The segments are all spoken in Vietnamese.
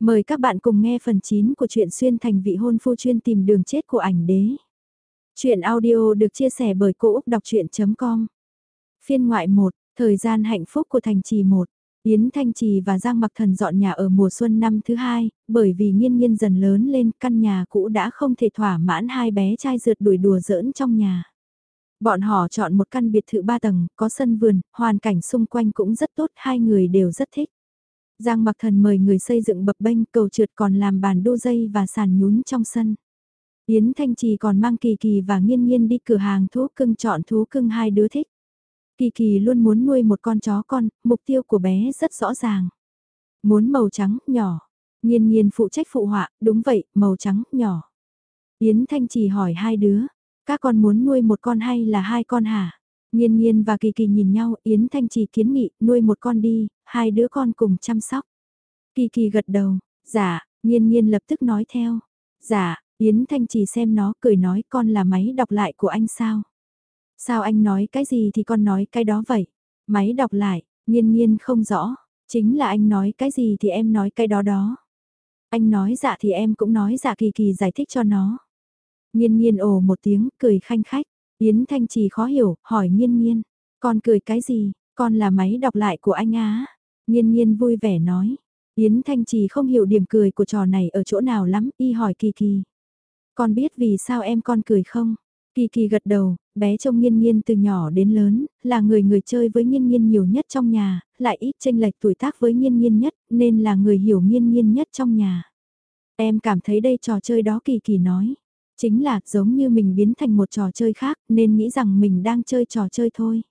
Mời các bạn cùng nghe phần 9 của truyện xuyên thành vị hôn phu chuyên tìm đường chết của ảnh đế. Chuyện audio được chia sẻ bởi Cô Úc Đọc Chuyện.com Phiên ngoại 1, thời gian hạnh phúc của thành trì 1. Yến Thanh Trì và Giang Mặc Thần dọn nhà ở mùa xuân năm thứ hai, bởi vì nghiên nhiên dần lớn lên căn nhà cũ đã không thể thỏa mãn hai bé trai rượt đuổi đùa giỡn trong nhà. Bọn họ chọn một căn biệt thự ba tầng, có sân vườn, hoàn cảnh xung quanh cũng rất tốt, hai người đều rất thích. Giang Mặc Thần mời người xây dựng bập bênh cầu trượt còn làm bàn đu dây và sàn nhún trong sân. Yến Thanh Trì còn mang Kỳ Kỳ và Nghiên Nghiên đi cửa hàng thú cưng chọn thú cưng hai đứa thích. Kỳ Kỳ luôn muốn nuôi một con chó con, mục tiêu của bé rất rõ ràng. Muốn màu trắng, nhỏ. Nghiên Nghiên phụ trách phụ họa, đúng vậy, màu trắng, nhỏ. Yến Thanh Trì hỏi hai đứa, các con muốn nuôi một con hay là hai con hả? Nhiên nhiên và Kỳ Kỳ nhìn nhau, Yến Thanh Trì kiến nghị, nuôi một con đi, hai đứa con cùng chăm sóc. Kỳ Kỳ gật đầu, dạ, Nhiên nhiên lập tức nói theo. Dạ, Yến Thanh Trì xem nó cười nói con là máy đọc lại của anh sao? Sao anh nói cái gì thì con nói cái đó vậy? Máy đọc lại, Nhiên nhiên không rõ, chính là anh nói cái gì thì em nói cái đó đó. Anh nói dạ thì em cũng nói dạ Kỳ Kỳ giải thích cho nó. Nhiên nhiên ồ một tiếng, cười khanh khách. Yến Thanh Trì khó hiểu, hỏi Nhiên Nhiên, con cười cái gì, con là máy đọc lại của anh á. Nhiên Nhiên vui vẻ nói, Yến Thanh Trì không hiểu điểm cười của trò này ở chỗ nào lắm, y hỏi Kỳ Kỳ. Con biết vì sao em con cười không? Kỳ Kỳ gật đầu, bé trông Nhiên Nhiên từ nhỏ đến lớn, là người người chơi với Nhiên Nhiên nhiều nhất trong nhà, lại ít tranh lệch tuổi tác với Nhiên Nhiên nhất, nên là người hiểu Nhiên Nhiên nhất trong nhà. Em cảm thấy đây trò chơi đó Kỳ Kỳ nói. Chính là giống như mình biến thành một trò chơi khác nên nghĩ rằng mình đang chơi trò chơi thôi.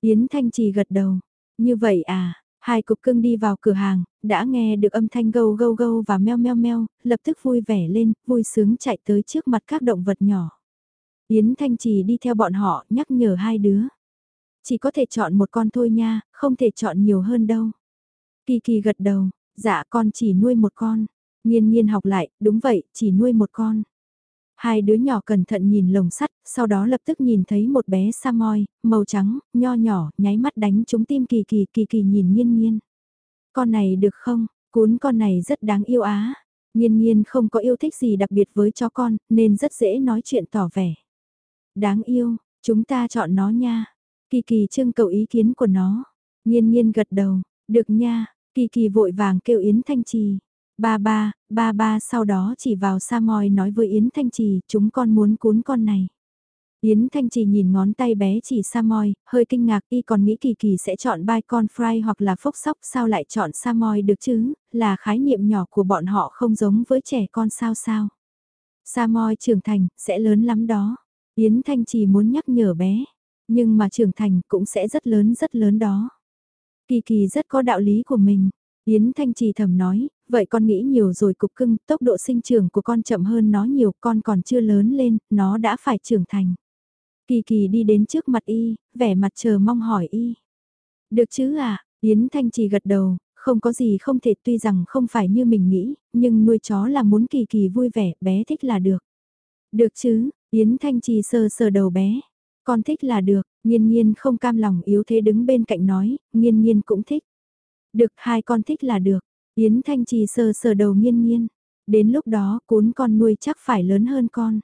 Yến Thanh Trì gật đầu. Như vậy à, hai cục cưng đi vào cửa hàng, đã nghe được âm thanh gâu gâu gâu và meo meo meo, lập tức vui vẻ lên, vui sướng chạy tới trước mặt các động vật nhỏ. Yến Thanh Trì đi theo bọn họ nhắc nhở hai đứa. Chỉ có thể chọn một con thôi nha, không thể chọn nhiều hơn đâu. Kỳ kỳ gật đầu, dạ con chỉ nuôi một con. Nhiên nhiên học lại, đúng vậy, chỉ nuôi một con. Hai đứa nhỏ cẩn thận nhìn lồng sắt, sau đó lập tức nhìn thấy một bé Samoy, màu trắng, nho nhỏ, nháy mắt đánh trúng tim kỳ kỳ kỳ kỳ nhìn nghiên nghiên. Con này được không? Cún con này rất đáng yêu á. Nghiên nghiên không có yêu thích gì đặc biệt với chó con, nên rất dễ nói chuyện tỏ vẻ. Đáng yêu, chúng ta chọn nó nha. Kỳ kỳ trưng cầu ý kiến của nó. Nhiên nhiên gật đầu, được nha, kỳ kỳ vội vàng kêu Yến Thanh Trì. Ba ba, ba ba sau đó chỉ vào sa mòi nói với Yến Thanh Trì, chúng con muốn cuốn con này. Yến Thanh Trì nhìn ngón tay bé chỉ sa mòi, hơi kinh ngạc y còn nghĩ kỳ kỳ sẽ chọn bai con fry hoặc là phốc sóc sao lại chọn sa mòi được chứ, là khái niệm nhỏ của bọn họ không giống với trẻ con sao sao. Sa mòi trưởng thành, sẽ lớn lắm đó. Yến Thanh Trì muốn nhắc nhở bé, nhưng mà trưởng thành cũng sẽ rất lớn rất lớn đó. Kỳ kỳ rất có đạo lý của mình. Yến Thanh Trì thầm nói, vậy con nghĩ nhiều rồi cục cưng, tốc độ sinh trưởng của con chậm hơn nó nhiều, con còn chưa lớn lên, nó đã phải trưởng thành. Kỳ kỳ đi đến trước mặt y, vẻ mặt chờ mong hỏi y. Được chứ à, Yến Thanh Trì gật đầu, không có gì không thể tuy rằng không phải như mình nghĩ, nhưng nuôi chó là muốn kỳ kỳ vui vẻ, bé thích là được. Được chứ, Yến Thanh Trì sờ sờ đầu bé. Con thích là được, nghiên nhiên không cam lòng yếu thế đứng bên cạnh nói, nghiên nhiên cũng thích. Được hai con thích là được. Yến Thanh Trì sờ sờ đầu nghiên nghiên. Đến lúc đó cuốn con nuôi chắc phải lớn hơn con.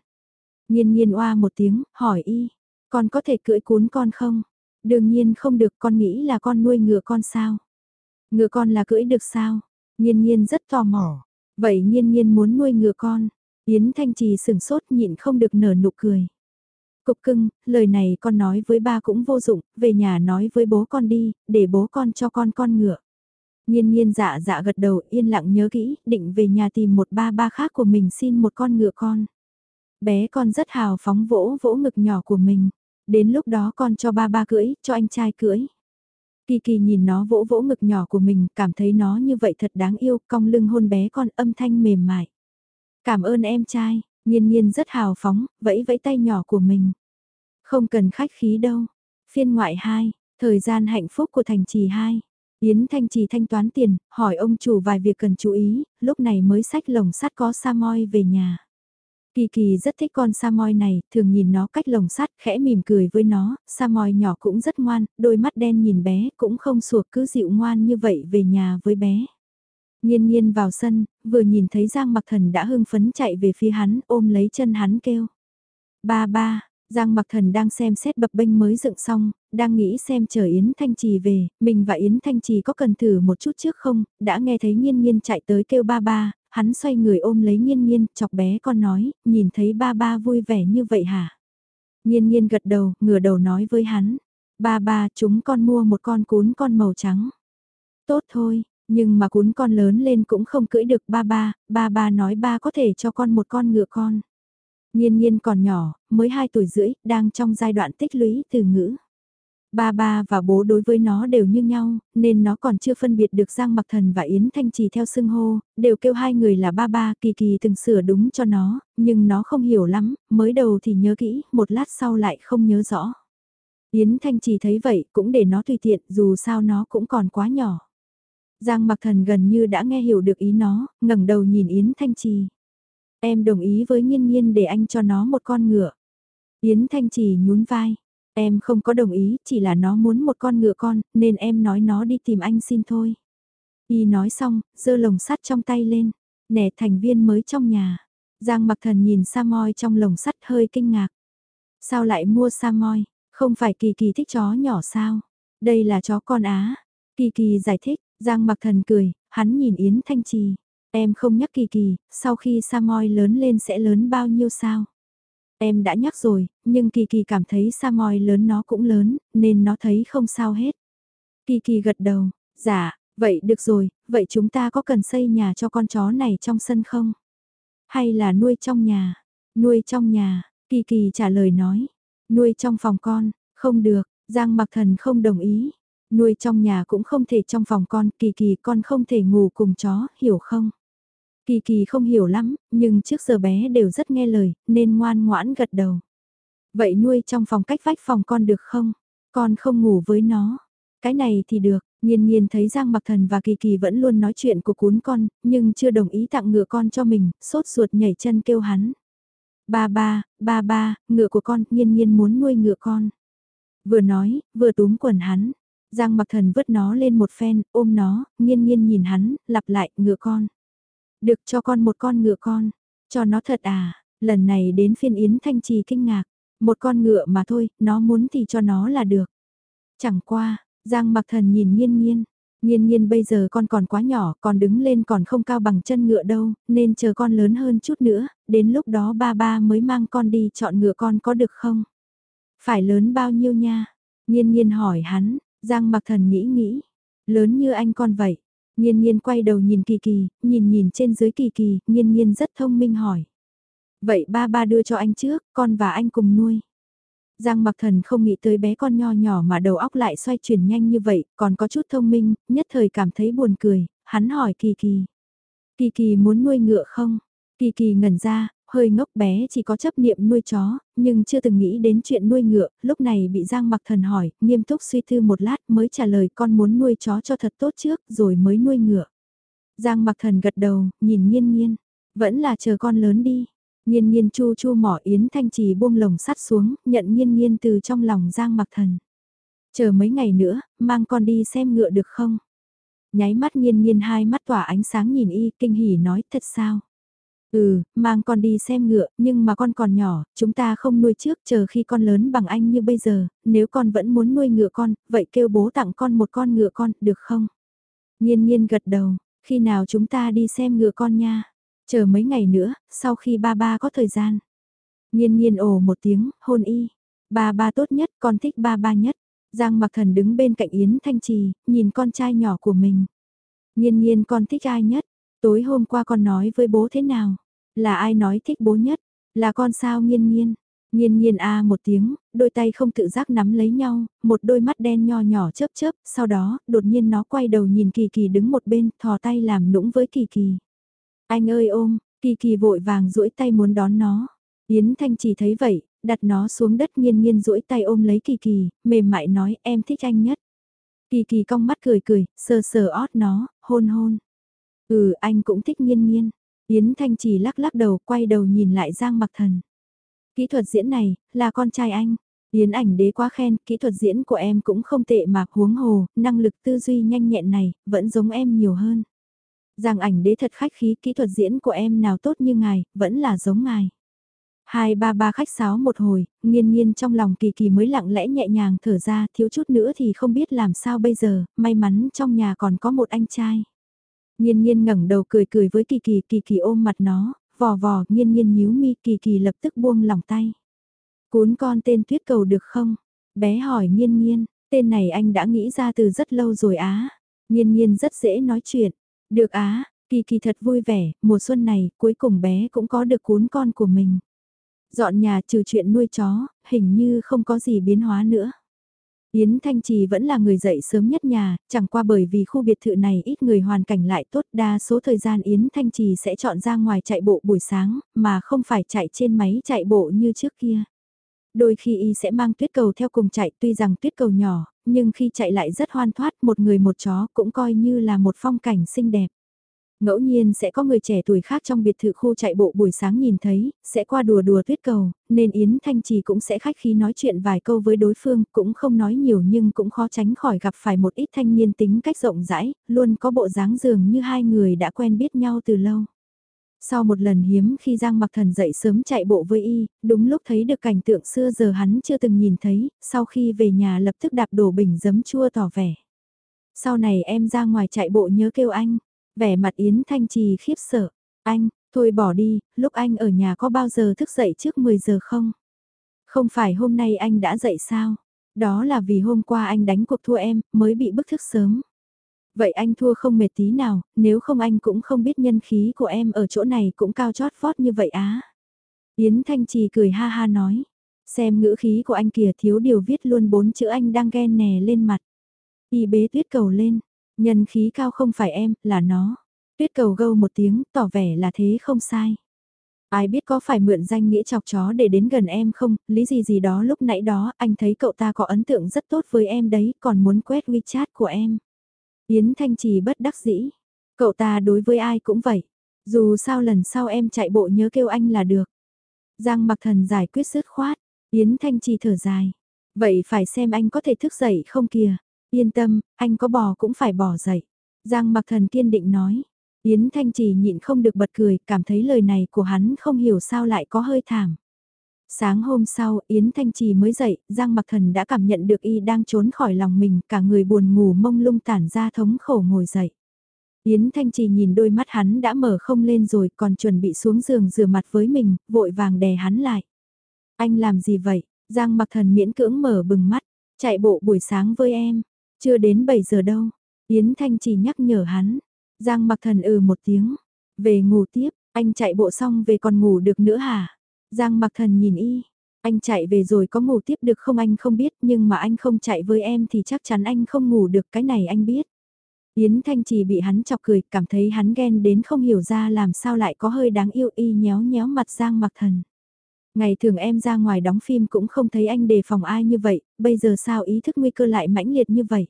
Nghiên nghiên oa một tiếng, hỏi y. Con có thể cưỡi cuốn con không? Đương nhiên không được con nghĩ là con nuôi ngựa con sao? Ngựa con là cưỡi được sao? Nghiên nghiên rất tò mò. Vậy nghiên nghiên muốn nuôi ngựa con. Yến Thanh Trì sừng sốt nhịn không được nở nụ cười. Cục cưng, lời này con nói với ba cũng vô dụng, về nhà nói với bố con đi, để bố con cho con con ngựa. Nhiên nhiên dạ dạ gật đầu yên lặng nhớ kỹ, định về nhà tìm một ba ba khác của mình xin một con ngựa con. Bé con rất hào phóng vỗ vỗ ngực nhỏ của mình. Đến lúc đó con cho ba ba cưỡi, cho anh trai cưỡi. Kỳ kỳ nhìn nó vỗ vỗ ngực nhỏ của mình, cảm thấy nó như vậy thật đáng yêu, cong lưng hôn bé con âm thanh mềm mại. Cảm ơn em trai, nhiên nhiên rất hào phóng, vẫy vẫy tay nhỏ của mình. Không cần khách khí đâu. Phiên ngoại 2, thời gian hạnh phúc của thành trì 2. Yến Thanh Trì thanh toán tiền, hỏi ông chủ vài việc cần chú ý, lúc này mới xách lồng sắt có Samoy về nhà. Kỳ kỳ rất thích con Samoy này, thường nhìn nó cách lồng sắt, khẽ mỉm cười với nó, Samoy nhỏ cũng rất ngoan, đôi mắt đen nhìn bé, cũng không sủa cứ dịu ngoan như vậy về nhà với bé. Nhiên nhiên vào sân, vừa nhìn thấy Giang Mặc Thần đã hưng phấn chạy về phía hắn, ôm lấy chân hắn kêu. Ba ba, Giang Mặc Thần đang xem xét bập bênh mới dựng xong, đang nghĩ xem chờ Yến Thanh Trì về, mình và Yến Thanh Trì có cần thử một chút trước không, đã nghe thấy Nhiên Nhiên chạy tới kêu ba ba, hắn xoay người ôm lấy Nhiên Nhiên, chọc bé con nói, nhìn thấy ba ba vui vẻ như vậy hả? Nhiên Nhiên gật đầu, ngửa đầu nói với hắn, ba ba chúng con mua một con cún con màu trắng. Tốt thôi, nhưng mà cún con lớn lên cũng không cưỡi được ba ba, ba ba nói ba có thể cho con một con ngựa con. Nhiên nhiên còn nhỏ, mới 2 tuổi rưỡi, đang trong giai đoạn tích lũy từ ngữ. Ba ba và bố đối với nó đều như nhau, nên nó còn chưa phân biệt được Giang Mặc Thần và Yến Thanh Trì theo xưng hô, đều kêu hai người là ba ba, kỳ kỳ từng sửa đúng cho nó, nhưng nó không hiểu lắm, mới đầu thì nhớ kỹ, một lát sau lại không nhớ rõ. Yến Thanh Trì thấy vậy cũng để nó tùy tiện, dù sao nó cũng còn quá nhỏ. Giang Mặc Thần gần như đã nghe hiểu được ý nó, ngẩng đầu nhìn Yến Thanh Trì. Em đồng ý với Nhiên Nhiên để anh cho nó một con ngựa. Yến Thanh Trì nhún vai. Em không có đồng ý, chỉ là nó muốn một con ngựa con, nên em nói nó đi tìm anh xin thôi. Y nói xong, giơ lồng sắt trong tay lên. Nẻ thành viên mới trong nhà. Giang mặc thần nhìn Samoy trong lồng sắt hơi kinh ngạc. Sao lại mua Samoy? Không phải Kỳ Kỳ thích chó nhỏ sao? Đây là chó con Á. Kỳ Kỳ giải thích, Giang mặc thần cười, hắn nhìn Yến Thanh Trì. Em không nhắc kỳ kỳ, sau khi Samoy lớn lên sẽ lớn bao nhiêu sao? Em đã nhắc rồi, nhưng kỳ kỳ cảm thấy Samoy lớn nó cũng lớn, nên nó thấy không sao hết. Kỳ kỳ gật đầu, dạ, vậy được rồi, vậy chúng ta có cần xây nhà cho con chó này trong sân không? Hay là nuôi trong nhà? Nuôi trong nhà, kỳ kỳ trả lời nói. Nuôi trong phòng con, không được, Giang Mặc Thần không đồng ý. Nuôi trong nhà cũng không thể trong phòng con, kỳ kỳ con không thể ngủ cùng chó, hiểu không? Kỳ kỳ không hiểu lắm, nhưng trước giờ bé đều rất nghe lời, nên ngoan ngoãn gật đầu. Vậy nuôi trong phòng cách vách phòng con được không? Con không ngủ với nó. Cái này thì được, Nhiên nhiên thấy Giang Mặc Thần và Kỳ Kỳ vẫn luôn nói chuyện của cuốn con, nhưng chưa đồng ý tặng ngựa con cho mình, sốt ruột nhảy chân kêu hắn. Ba ba, ba ba, ngựa của con, nhiên nhiên muốn nuôi ngựa con. Vừa nói, vừa túm quần hắn. Giang Mặc Thần vứt nó lên một phen, ôm nó, nhiên nhiên nhìn hắn, lặp lại, ngựa con. Được cho con một con ngựa con. Cho nó thật à, lần này đến phiên Yến Thanh Trì kinh ngạc. Một con ngựa mà thôi, nó muốn thì cho nó là được. Chẳng qua, Giang mặc thần nhìn nghiên nghiên. Nhiên nhiên bây giờ con còn quá nhỏ, còn đứng lên còn không cao bằng chân ngựa đâu, nên chờ con lớn hơn chút nữa, đến lúc đó ba ba mới mang con đi chọn ngựa con có được không? Phải lớn bao nhiêu nha? Nhiên nhiên hỏi hắn, Giang mặc thần nghĩ nghĩ, lớn như anh con vậy, Nhiên nhiên quay đầu nhìn kỳ kỳ, nhìn nhìn trên dưới kỳ kỳ, nhiên nhiên rất thông minh hỏi. Vậy ba ba đưa cho anh trước, con và anh cùng nuôi. Giang mặc thần không nghĩ tới bé con nho nhỏ mà đầu óc lại xoay chuyển nhanh như vậy, còn có chút thông minh, nhất thời cảm thấy buồn cười, hắn hỏi kỳ kỳ. Kỳ kỳ muốn nuôi ngựa không? Kỳ kỳ ngẩn ra, hơi ngốc bé chỉ có chấp niệm nuôi chó, nhưng chưa từng nghĩ đến chuyện nuôi ngựa, lúc này bị Giang Mặc Thần hỏi, nghiêm túc suy tư một lát mới trả lời con muốn nuôi chó cho thật tốt trước rồi mới nuôi ngựa. Giang Mặc Thần gật đầu, nhìn Nhiên Nhiên vẫn là chờ con lớn đi. Nhiên Nhiên chu chu mỏ Yến Thanh Trì buông lồng sắt xuống, nhận Nhiên Nhiên từ trong lòng Giang Mặc Thần. Chờ mấy ngày nữa, mang con đi xem ngựa được không? Nháy mắt Nhiên Nhiên hai mắt tỏa ánh sáng nhìn y, kinh hỉ nói thật sao? Ừ, mang con đi xem ngựa, nhưng mà con còn nhỏ, chúng ta không nuôi trước chờ khi con lớn bằng anh như bây giờ, nếu con vẫn muốn nuôi ngựa con, vậy kêu bố tặng con một con ngựa con, được không? Nhiên nhiên gật đầu, khi nào chúng ta đi xem ngựa con nha? Chờ mấy ngày nữa, sau khi ba ba có thời gian. Nhiên nhiên ồ một tiếng, hôn y. Ba ba tốt nhất, con thích ba ba nhất. Giang mặc thần đứng bên cạnh Yến Thanh Trì, nhìn con trai nhỏ của mình. Nhiên nhiên con thích ai nhất? Tối hôm qua con nói với bố thế nào? Là ai nói thích bố nhất? Là con sao nghiên nghiên? Nghiên nghiên a à một tiếng, đôi tay không tự giác nắm lấy nhau, một đôi mắt đen nho nhỏ chớp chớp, sau đó, đột nhiên nó quay đầu nhìn Kỳ Kỳ đứng một bên, thò tay làm nũng với Kỳ Kỳ. Anh ơi ôm, Kỳ Kỳ vội vàng duỗi tay muốn đón nó. Yến Thanh chỉ thấy vậy, đặt nó xuống đất nghiên nghiên duỗi tay ôm lấy Kỳ Kỳ, mềm mại nói em thích anh nhất. Kỳ Kỳ cong mắt cười cười, sờ sờ ót nó, hôn hôn. Ừ, anh cũng thích nghiên nghiên. Yến Thanh chỉ lắc lắc đầu, quay đầu nhìn lại Giang Mặc Thần. Kỹ thuật diễn này, là con trai anh. Yến ảnh đế quá khen, kỹ thuật diễn của em cũng không tệ mà huống hồ, năng lực tư duy nhanh nhẹn này, vẫn giống em nhiều hơn. Giang ảnh đế thật khách khí kỹ thuật diễn của em nào tốt như ngài, vẫn là giống ngài. Hai ba ba khách sáo một hồi, nghiên nghiên trong lòng kỳ kỳ mới lặng lẽ nhẹ nhàng thở ra, thiếu chút nữa thì không biết làm sao bây giờ, may mắn trong nhà còn có một anh trai. Nhiên nhiên ngẩng đầu cười cười với kỳ kỳ, kỳ kỳ ôm mặt nó, vò vò, nhiên nhiên nhíu mi, kỳ kỳ lập tức buông lòng tay. Cuốn con tên tuyết cầu được không? Bé hỏi nhiên nhiên, tên này anh đã nghĩ ra từ rất lâu rồi á. Nhiên nhiên rất dễ nói chuyện. Được á, kỳ kỳ thật vui vẻ, mùa xuân này cuối cùng bé cũng có được cuốn con của mình. Dọn nhà trừ chuyện nuôi chó, hình như không có gì biến hóa nữa. Yến Thanh Trì vẫn là người dậy sớm nhất nhà, chẳng qua bởi vì khu biệt thự này ít người hoàn cảnh lại tốt đa số thời gian Yến Thanh Trì sẽ chọn ra ngoài chạy bộ buổi sáng, mà không phải chạy trên máy chạy bộ như trước kia. Đôi khi y sẽ mang tuyết cầu theo cùng chạy tuy rằng tuyết cầu nhỏ, nhưng khi chạy lại rất hoan thoát một người một chó cũng coi như là một phong cảnh xinh đẹp. Ngẫu nhiên sẽ có người trẻ tuổi khác trong biệt thự khu chạy bộ buổi sáng nhìn thấy, sẽ qua đùa đùa tuyết cầu, nên Yến Thanh Trì cũng sẽ khách khí nói chuyện vài câu với đối phương, cũng không nói nhiều nhưng cũng khó tránh khỏi gặp phải một ít thanh niên tính cách rộng rãi, luôn có bộ dáng dường như hai người đã quen biết nhau từ lâu. Sau một lần hiếm khi Giang Mặc Thần dậy sớm chạy bộ với y, đúng lúc thấy được cảnh tượng xưa giờ hắn chưa từng nhìn thấy, sau khi về nhà lập tức đạp đổ bình giấm chua tỏ vẻ. Sau này em ra ngoài chạy bộ nhớ kêu anh, vẻ mặt Yến Thanh Trì khiếp sợ, anh, thôi bỏ đi, lúc anh ở nhà có bao giờ thức dậy trước 10 giờ không? Không phải hôm nay anh đã dậy sao? Đó là vì hôm qua anh đánh cuộc thua em, mới bị bức thức sớm. Vậy anh thua không mệt tí nào, nếu không anh cũng không biết nhân khí của em ở chỗ này cũng cao chót vót như vậy á. Yến Thanh Trì cười ha ha nói. Xem ngữ khí của anh kìa thiếu điều viết luôn bốn chữ anh đang ghen nè lên mặt. Y bế tuyết cầu lên. Nhân khí cao không phải em, là nó. Tuyết cầu gâu một tiếng, tỏ vẻ là thế không sai. Ai biết có phải mượn danh nghĩa chọc chó để đến gần em không, lý gì gì đó lúc nãy đó anh thấy cậu ta có ấn tượng rất tốt với em đấy, còn muốn quét WeChat của em. Yến Thanh Trì bất đắc dĩ. Cậu ta đối với ai cũng vậy. Dù sao lần sau em chạy bộ nhớ kêu anh là được. Giang mặc thần giải quyết sứt khoát. Yến Thanh Trì thở dài. Vậy phải xem anh có thể thức dậy không kìa. Yên tâm, anh có bò cũng phải bỏ dậy. Giang mặc thần kiên định nói. Yến Thanh Trì nhịn không được bật cười, cảm thấy lời này của hắn không hiểu sao lại có hơi thảm. Sáng hôm sau, Yến Thanh Trì mới dậy, Giang Mặc Thần đã cảm nhận được y đang trốn khỏi lòng mình, cả người buồn ngủ mông lung tản ra thống khổ ngồi dậy. Yến Thanh Trì nhìn đôi mắt hắn đã mở không lên rồi còn chuẩn bị xuống giường rửa mặt với mình, vội vàng đè hắn lại. Anh làm gì vậy? Giang Mặc Thần miễn cưỡng mở bừng mắt, chạy bộ buổi sáng với em, chưa đến 7 giờ đâu. Yến Thanh chỉ nhắc nhở hắn, Giang Mặc Thần ừ một tiếng, về ngủ tiếp, anh chạy bộ xong về còn ngủ được nữa hả? Giang mặc thần nhìn y, anh chạy về rồi có ngủ tiếp được không anh không biết nhưng mà anh không chạy với em thì chắc chắn anh không ngủ được cái này anh biết. Yến Thanh chỉ bị hắn chọc cười, cảm thấy hắn ghen đến không hiểu ra làm sao lại có hơi đáng yêu y nhéo nhéo mặt Giang mặc thần. Ngày thường em ra ngoài đóng phim cũng không thấy anh đề phòng ai như vậy, bây giờ sao ý thức nguy cơ lại mãnh liệt như vậy.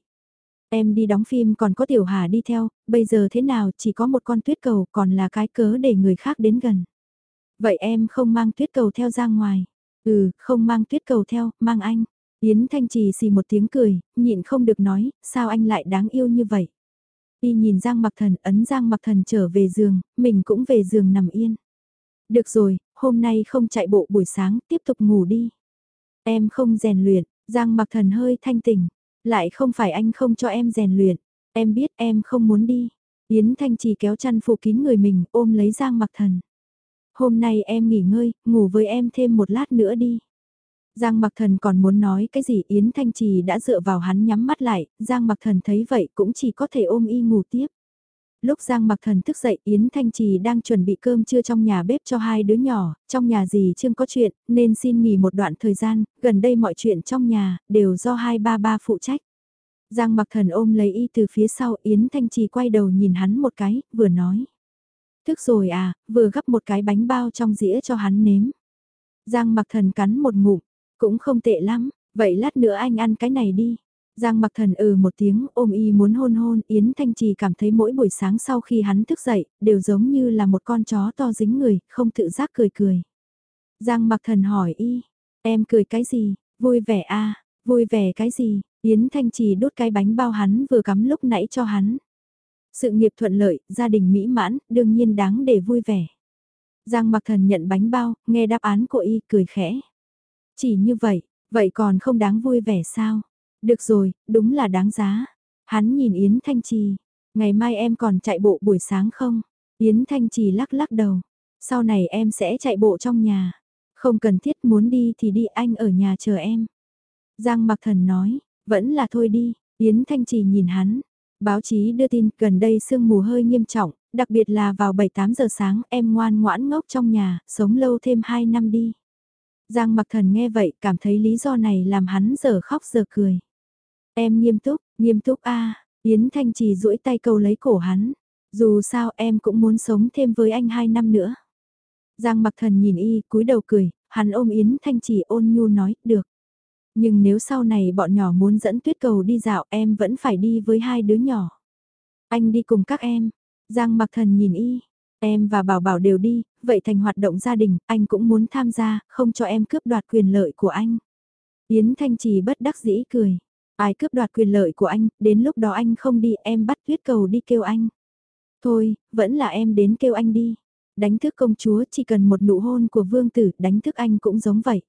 Em đi đóng phim còn có Tiểu Hà đi theo, bây giờ thế nào chỉ có một con tuyết cầu còn là cái cớ để người khác đến gần. Vậy em không mang tuyết cầu theo ra ngoài. Ừ, không mang tuyết cầu theo, mang anh. Yến Thanh Trì xì một tiếng cười, nhịn không được nói, sao anh lại đáng yêu như vậy. Y nhìn Giang Mặc Thần, ấn Giang Mặc Thần trở về giường, mình cũng về giường nằm yên. Được rồi, hôm nay không chạy bộ buổi sáng, tiếp tục ngủ đi. Em không rèn luyện, Giang Mặc Thần hơi thanh tỉnh, lại không phải anh không cho em rèn luyện, em biết em không muốn đi. Yến Thanh Trì kéo chăn phủ kín người mình, ôm lấy Giang Mặc Thần. Hôm nay em nghỉ ngơi, ngủ với em thêm một lát nữa đi. Giang Mặc Thần còn muốn nói cái gì Yến Thanh Trì đã dựa vào hắn nhắm mắt lại, Giang Mặc Thần thấy vậy cũng chỉ có thể ôm y ngủ tiếp. Lúc Giang Mặc Thần thức dậy Yến Thanh Trì đang chuẩn bị cơm trưa trong nhà bếp cho hai đứa nhỏ, trong nhà gì chưa có chuyện, nên xin nghỉ một đoạn thời gian, gần đây mọi chuyện trong nhà, đều do hai ba ba phụ trách. Giang Mặc Thần ôm lấy y từ phía sau Yến Thanh Trì quay đầu nhìn hắn một cái, vừa nói. Thức rồi à, vừa gấp một cái bánh bao trong dĩa cho hắn nếm. Giang mặc thần cắn một ngụm, cũng không tệ lắm, vậy lát nữa anh ăn cái này đi. Giang mặc thần ừ một tiếng ôm y muốn hôn hôn, Yến Thanh Trì cảm thấy mỗi buổi sáng sau khi hắn thức dậy, đều giống như là một con chó to dính người, không tự giác cười cười. Giang mặc thần hỏi y, em cười cái gì, vui vẻ à, vui vẻ cái gì, Yến Thanh Trì đốt cái bánh bao hắn vừa cắm lúc nãy cho hắn. Sự nghiệp thuận lợi, gia đình mỹ mãn, đương nhiên đáng để vui vẻ. Giang mặc thần nhận bánh bao, nghe đáp án của y, cười khẽ. Chỉ như vậy, vậy còn không đáng vui vẻ sao? Được rồi, đúng là đáng giá. Hắn nhìn Yến Thanh Trì, ngày mai em còn chạy bộ buổi sáng không? Yến Thanh Trì lắc lắc đầu, sau này em sẽ chạy bộ trong nhà. Không cần thiết muốn đi thì đi anh ở nhà chờ em. Giang Mặc Thần nói, vẫn là thôi đi, Yến Thanh Trì nhìn hắn. Báo chí đưa tin gần đây sương mù hơi nghiêm trọng, đặc biệt là vào 7-8 giờ sáng em ngoan ngoãn ngốc trong nhà, sống lâu thêm 2 năm đi. Giang Mặc Thần nghe vậy cảm thấy lý do này làm hắn giờ khóc giờ cười. Em nghiêm túc, nghiêm túc a Yến Thanh Trì duỗi tay cầu lấy cổ hắn. Dù sao em cũng muốn sống thêm với anh hai năm nữa. Giang Mặc Thần nhìn y, cúi đầu cười, hắn ôm Yến Thanh Trì ôn nhu nói, được. Nhưng nếu sau này bọn nhỏ muốn dẫn tuyết cầu đi dạo em vẫn phải đi với hai đứa nhỏ. Anh đi cùng các em. Giang mặc thần nhìn y. Em và Bảo Bảo đều đi, vậy thành hoạt động gia đình, anh cũng muốn tham gia, không cho em cướp đoạt quyền lợi của anh. Yến Thanh Trì bất đắc dĩ cười. Ai cướp đoạt quyền lợi của anh, đến lúc đó anh không đi, em bắt tuyết cầu đi kêu anh. Thôi, vẫn là em đến kêu anh đi. Đánh thức công chúa chỉ cần một nụ hôn của vương tử, đánh thức anh cũng giống vậy.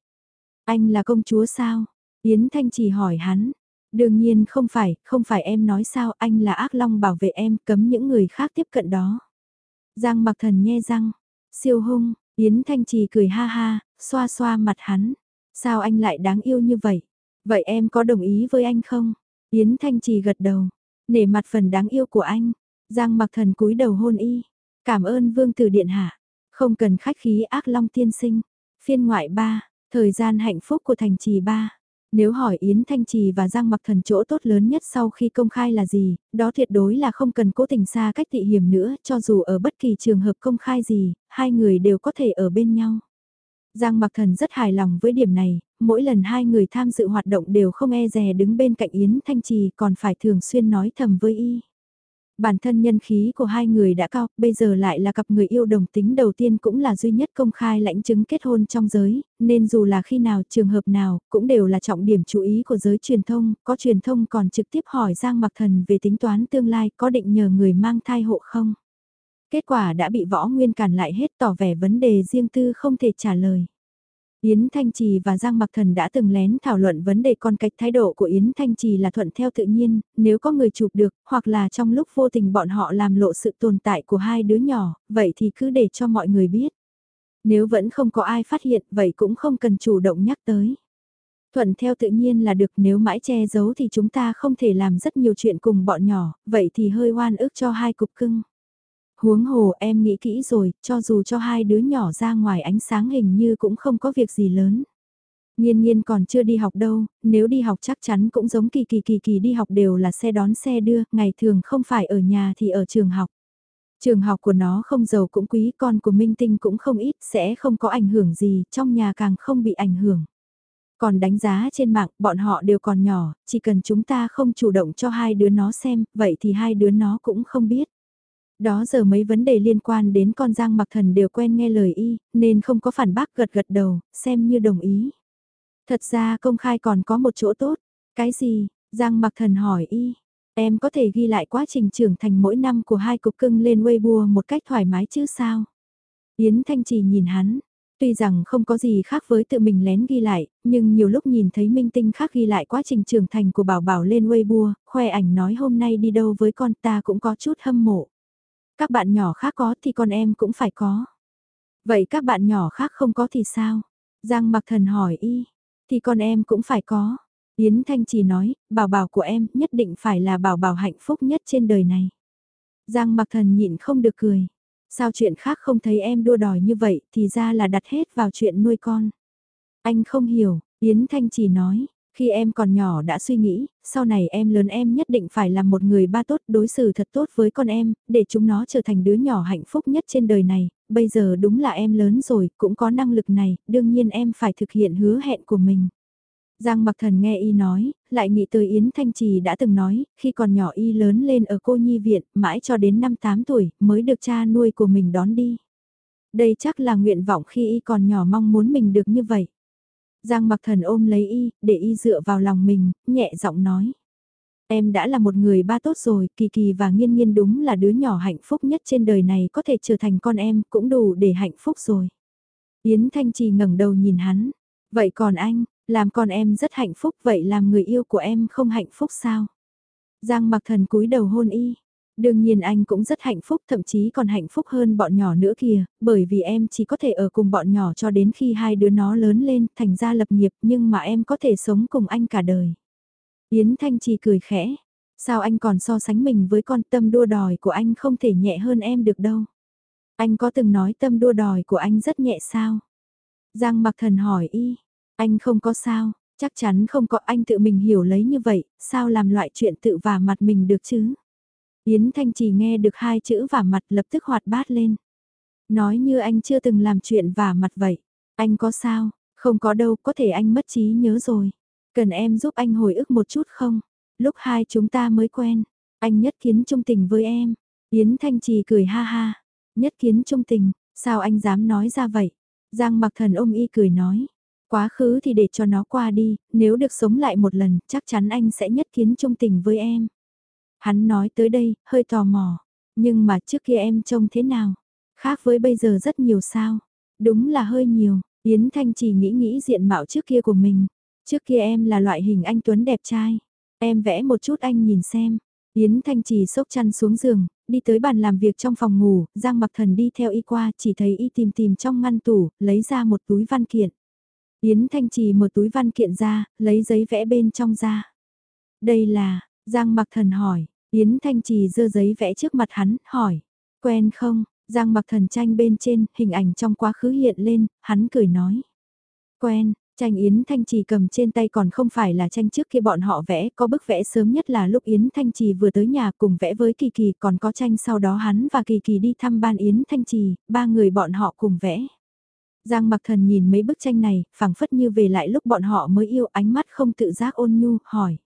Anh là công chúa sao? Yến Thanh chỉ hỏi hắn. Đương nhiên không phải, không phải em nói sao anh là ác long bảo vệ em cấm những người khác tiếp cận đó. Giang mặc thần nhe răng, siêu hung, Yến Thanh Trì cười ha ha, xoa xoa mặt hắn. Sao anh lại đáng yêu như vậy? Vậy em có đồng ý với anh không? Yến Thanh Trì gật đầu, nể mặt phần đáng yêu của anh. Giang mặc thần cúi đầu hôn y. Cảm ơn vương tử điện hạ. Không cần khách khí ác long tiên sinh. Phiên ngoại ba, thời gian hạnh phúc của thành trì ba. Nếu hỏi Yến Thanh Trì và Giang Mặc Thần chỗ tốt lớn nhất sau khi công khai là gì, đó tuyệt đối là không cần cố tình xa cách thị hiểm nữa, cho dù ở bất kỳ trường hợp công khai gì, hai người đều có thể ở bên nhau. Giang Mặc Thần rất hài lòng với điểm này, mỗi lần hai người tham dự hoạt động đều không e dè đứng bên cạnh Yến Thanh Trì còn phải thường xuyên nói thầm với y. Bản thân nhân khí của hai người đã cao, bây giờ lại là cặp người yêu đồng tính đầu tiên cũng là duy nhất công khai lãnh chứng kết hôn trong giới, nên dù là khi nào, trường hợp nào, cũng đều là trọng điểm chú ý của giới truyền thông, có truyền thông còn trực tiếp hỏi Giang Mặc Thần về tính toán tương lai có định nhờ người mang thai hộ không. Kết quả đã bị võ nguyên cản lại hết tỏ vẻ vấn đề riêng tư không thể trả lời. Yến Thanh Trì và Giang Mặc Thần đã từng lén thảo luận vấn đề con cách thái độ của Yến Thanh Trì là thuận theo tự nhiên, nếu có người chụp được, hoặc là trong lúc vô tình bọn họ làm lộ sự tồn tại của hai đứa nhỏ, vậy thì cứ để cho mọi người biết. Nếu vẫn không có ai phát hiện, vậy cũng không cần chủ động nhắc tới. Thuận theo tự nhiên là được nếu mãi che giấu thì chúng ta không thể làm rất nhiều chuyện cùng bọn nhỏ, vậy thì hơi oan ức cho hai cục cưng. Huống hồ em nghĩ kỹ rồi, cho dù cho hai đứa nhỏ ra ngoài ánh sáng hình như cũng không có việc gì lớn. Nhiên nhiên còn chưa đi học đâu, nếu đi học chắc chắn cũng giống kỳ kỳ kỳ kỳ đi học đều là xe đón xe đưa, ngày thường không phải ở nhà thì ở trường học. Trường học của nó không giàu cũng quý, con của Minh Tinh cũng không ít, sẽ không có ảnh hưởng gì, trong nhà càng không bị ảnh hưởng. Còn đánh giá trên mạng, bọn họ đều còn nhỏ, chỉ cần chúng ta không chủ động cho hai đứa nó xem, vậy thì hai đứa nó cũng không biết. Đó giờ mấy vấn đề liên quan đến con Giang Mặc Thần đều quen nghe lời y, nên không có phản bác gật gật đầu, xem như đồng ý. Thật ra công khai còn có một chỗ tốt. Cái gì? Giang Mặc Thần hỏi y. Em có thể ghi lại quá trình trưởng thành mỗi năm của hai cục cưng lên Weibo một cách thoải mái chứ sao? Yến Thanh Trì nhìn hắn, Tuy rằng không có gì khác với tự mình lén ghi lại, nhưng nhiều lúc nhìn thấy minh tinh khác ghi lại quá trình trưởng thành của Bảo Bảo lên Weibo, khoe ảnh nói hôm nay đi đâu với con ta cũng có chút hâm mộ. Các bạn nhỏ khác có thì con em cũng phải có. Vậy các bạn nhỏ khác không có thì sao? Giang mặc thần hỏi y, thì con em cũng phải có. Yến Thanh chỉ nói, bảo bảo của em nhất định phải là bảo bảo hạnh phúc nhất trên đời này. Giang mặc thần nhịn không được cười. Sao chuyện khác không thấy em đua đòi như vậy thì ra là đặt hết vào chuyện nuôi con. Anh không hiểu, Yến Thanh chỉ nói, khi em còn nhỏ đã suy nghĩ, sau này em lớn em nhất định phải là một người ba tốt đối xử thật tốt với con em, để chúng nó trở thành đứa nhỏ hạnh phúc nhất trên đời này, bây giờ đúng là em lớn rồi, cũng có năng lực này, đương nhiên em phải thực hiện hứa hẹn của mình. Giang Mặc Thần nghe y nói, lại nghĩ tới Yến Thanh Trì đã từng nói, khi còn nhỏ y lớn lên ở cô nhi viện, mãi cho đến năm 8 tuổi, mới được cha nuôi của mình đón đi. Đây chắc là nguyện vọng khi y còn nhỏ mong muốn mình được như vậy. Giang mặc thần ôm lấy y, để y dựa vào lòng mình, nhẹ giọng nói. Em đã là một người ba tốt rồi, Kỳ Kỳ và Nghiên Nghiên đúng là đứa nhỏ hạnh phúc nhất trên đời này có thể trở thành con em cũng đủ để hạnh phúc rồi. Yến Thanh Trì ngẩng đầu nhìn hắn. Vậy còn anh, làm con em rất hạnh phúc vậy làm người yêu của em không hạnh phúc sao? Giang mặc thần cúi đầu hôn y. Đương nhiên anh cũng rất hạnh phúc thậm chí còn hạnh phúc hơn bọn nhỏ nữa kìa, bởi vì em chỉ có thể ở cùng bọn nhỏ cho đến khi hai đứa nó lớn lên thành ra lập nghiệp nhưng mà em có thể sống cùng anh cả đời. Yến Thanh Trì cười khẽ, sao anh còn so sánh mình với con tâm đua đòi của anh không thể nhẹ hơn em được đâu. Anh có từng nói tâm đua đòi của anh rất nhẹ sao? Giang mặc thần hỏi y, anh không có sao, chắc chắn không có anh tự mình hiểu lấy như vậy, sao làm loại chuyện tự vả mặt mình được chứ? Yến Thanh chỉ nghe được hai chữ vả mặt lập tức hoạt bát lên. Nói như anh chưa từng làm chuyện vả mặt vậy. Anh có sao? Không có đâu, có thể anh mất trí nhớ rồi. Cần em giúp anh hồi ức một chút không? Lúc hai chúng ta mới quen, anh nhất kiến trung tình với em. Yến Thanh Trì cười ha ha. Nhất kiến trung tình, sao anh dám nói ra vậy? Giang mặc thần ôm y cười nói. Quá khứ thì để cho nó qua đi, nếu được sống lại một lần, chắc chắn anh sẽ nhất kiến trung tình với em. Hắn nói tới đây, hơi tò mò. Nhưng mà trước kia em trông thế nào? Khác với bây giờ rất nhiều sao? Đúng là hơi nhiều. Yến Thanh chỉ nghĩ nghĩ diện mạo trước kia của mình. Trước kia em là loại hình anh Tuấn đẹp trai. Em vẽ một chút anh nhìn xem. Yến Thanh Trì sốc chăn xuống giường, đi tới bàn làm việc trong phòng ngủ, Giang Mặc Thần đi theo y qua, chỉ thấy y tìm tìm trong ngăn tủ, lấy ra một túi văn kiện. Yến Thanh Trì mở túi văn kiện ra, lấy giấy vẽ bên trong ra. Đây là, Giang Mặc Thần hỏi, Yến Thanh Trì dơ giấy vẽ trước mặt hắn, hỏi, quen không? Giang Mặc Thần tranh bên trên, hình ảnh trong quá khứ hiện lên, hắn cười nói. Quen, Tranh Yến Thanh Trì cầm trên tay còn không phải là tranh trước kia bọn họ vẽ, có bức vẽ sớm nhất là lúc Yến Thanh Trì vừa tới nhà cùng vẽ với Kỳ Kỳ, còn có tranh sau đó hắn và Kỳ Kỳ đi thăm ban Yến Thanh Trì, ba người bọn họ cùng vẽ. Giang mặc thần nhìn mấy bức tranh này, phảng phất như về lại lúc bọn họ mới yêu ánh mắt không tự giác ôn nhu, hỏi.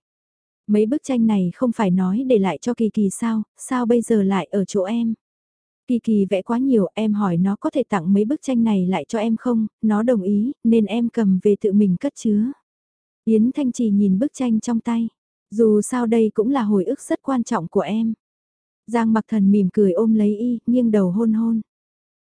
Mấy bức tranh này không phải nói để lại cho Kỳ Kỳ sao, sao bây giờ lại ở chỗ em? Kỳ kỳ vẽ quá nhiều, em hỏi nó có thể tặng mấy bức tranh này lại cho em không, nó đồng ý, nên em cầm về tự mình cất chứa. Yến Thanh Trì nhìn bức tranh trong tay, dù sao đây cũng là hồi ức rất quan trọng của em. Giang mặc thần mỉm cười ôm lấy y, nghiêng đầu hôn hôn.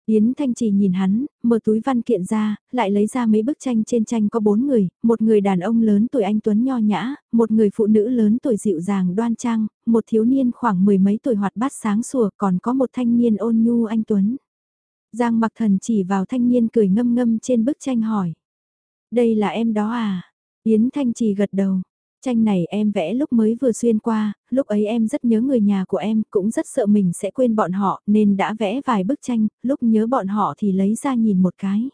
Yến Thanh Trì nhìn hắn, mở túi văn kiện ra, lại lấy ra mấy bức tranh trên tranh có bốn người, một người đàn ông lớn tuổi anh Tuấn nho nhã, một người phụ nữ lớn tuổi dịu dàng đoan trang, một thiếu niên khoảng mười mấy tuổi hoạt bát sáng sủa còn có một thanh niên ôn nhu anh Tuấn. Giang mặc thần chỉ vào thanh niên cười ngâm ngâm trên bức tranh hỏi. Đây là em đó à? Yến Thanh Trì gật đầu. Tranh này em vẽ lúc mới vừa xuyên qua, lúc ấy em rất nhớ người nhà của em, cũng rất sợ mình sẽ quên bọn họ, nên đã vẽ vài bức tranh, lúc nhớ bọn họ thì lấy ra nhìn một cái.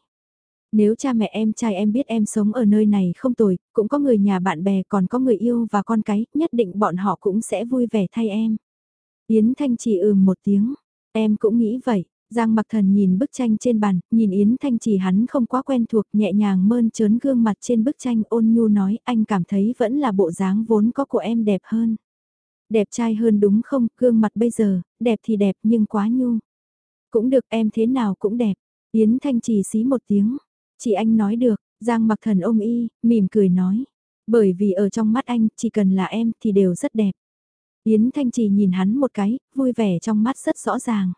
Nếu cha mẹ em trai em biết em sống ở nơi này không tồi, cũng có người nhà bạn bè còn có người yêu và con cái, nhất định bọn họ cũng sẽ vui vẻ thay em. Yến Thanh chỉ ừm một tiếng, em cũng nghĩ vậy, Giang mặc thần nhìn bức tranh trên bàn, nhìn Yến Thanh chỉ hắn không quá quen thuộc nhẹ nhàng mơn trớn gương mặt trên bức tranh ôn nhu nói anh cảm thấy vẫn là bộ dáng vốn có của em đẹp hơn. Đẹp trai hơn đúng không, gương mặt bây giờ, đẹp thì đẹp nhưng quá nhu. Cũng được em thế nào cũng đẹp. Yến Thanh chỉ xí một tiếng. Chị anh nói được, Giang mặc thần ôm y, mỉm cười nói. Bởi vì ở trong mắt anh, chỉ cần là em thì đều rất đẹp. Yến Thanh Trì nhìn hắn một cái, vui vẻ trong mắt rất rõ ràng.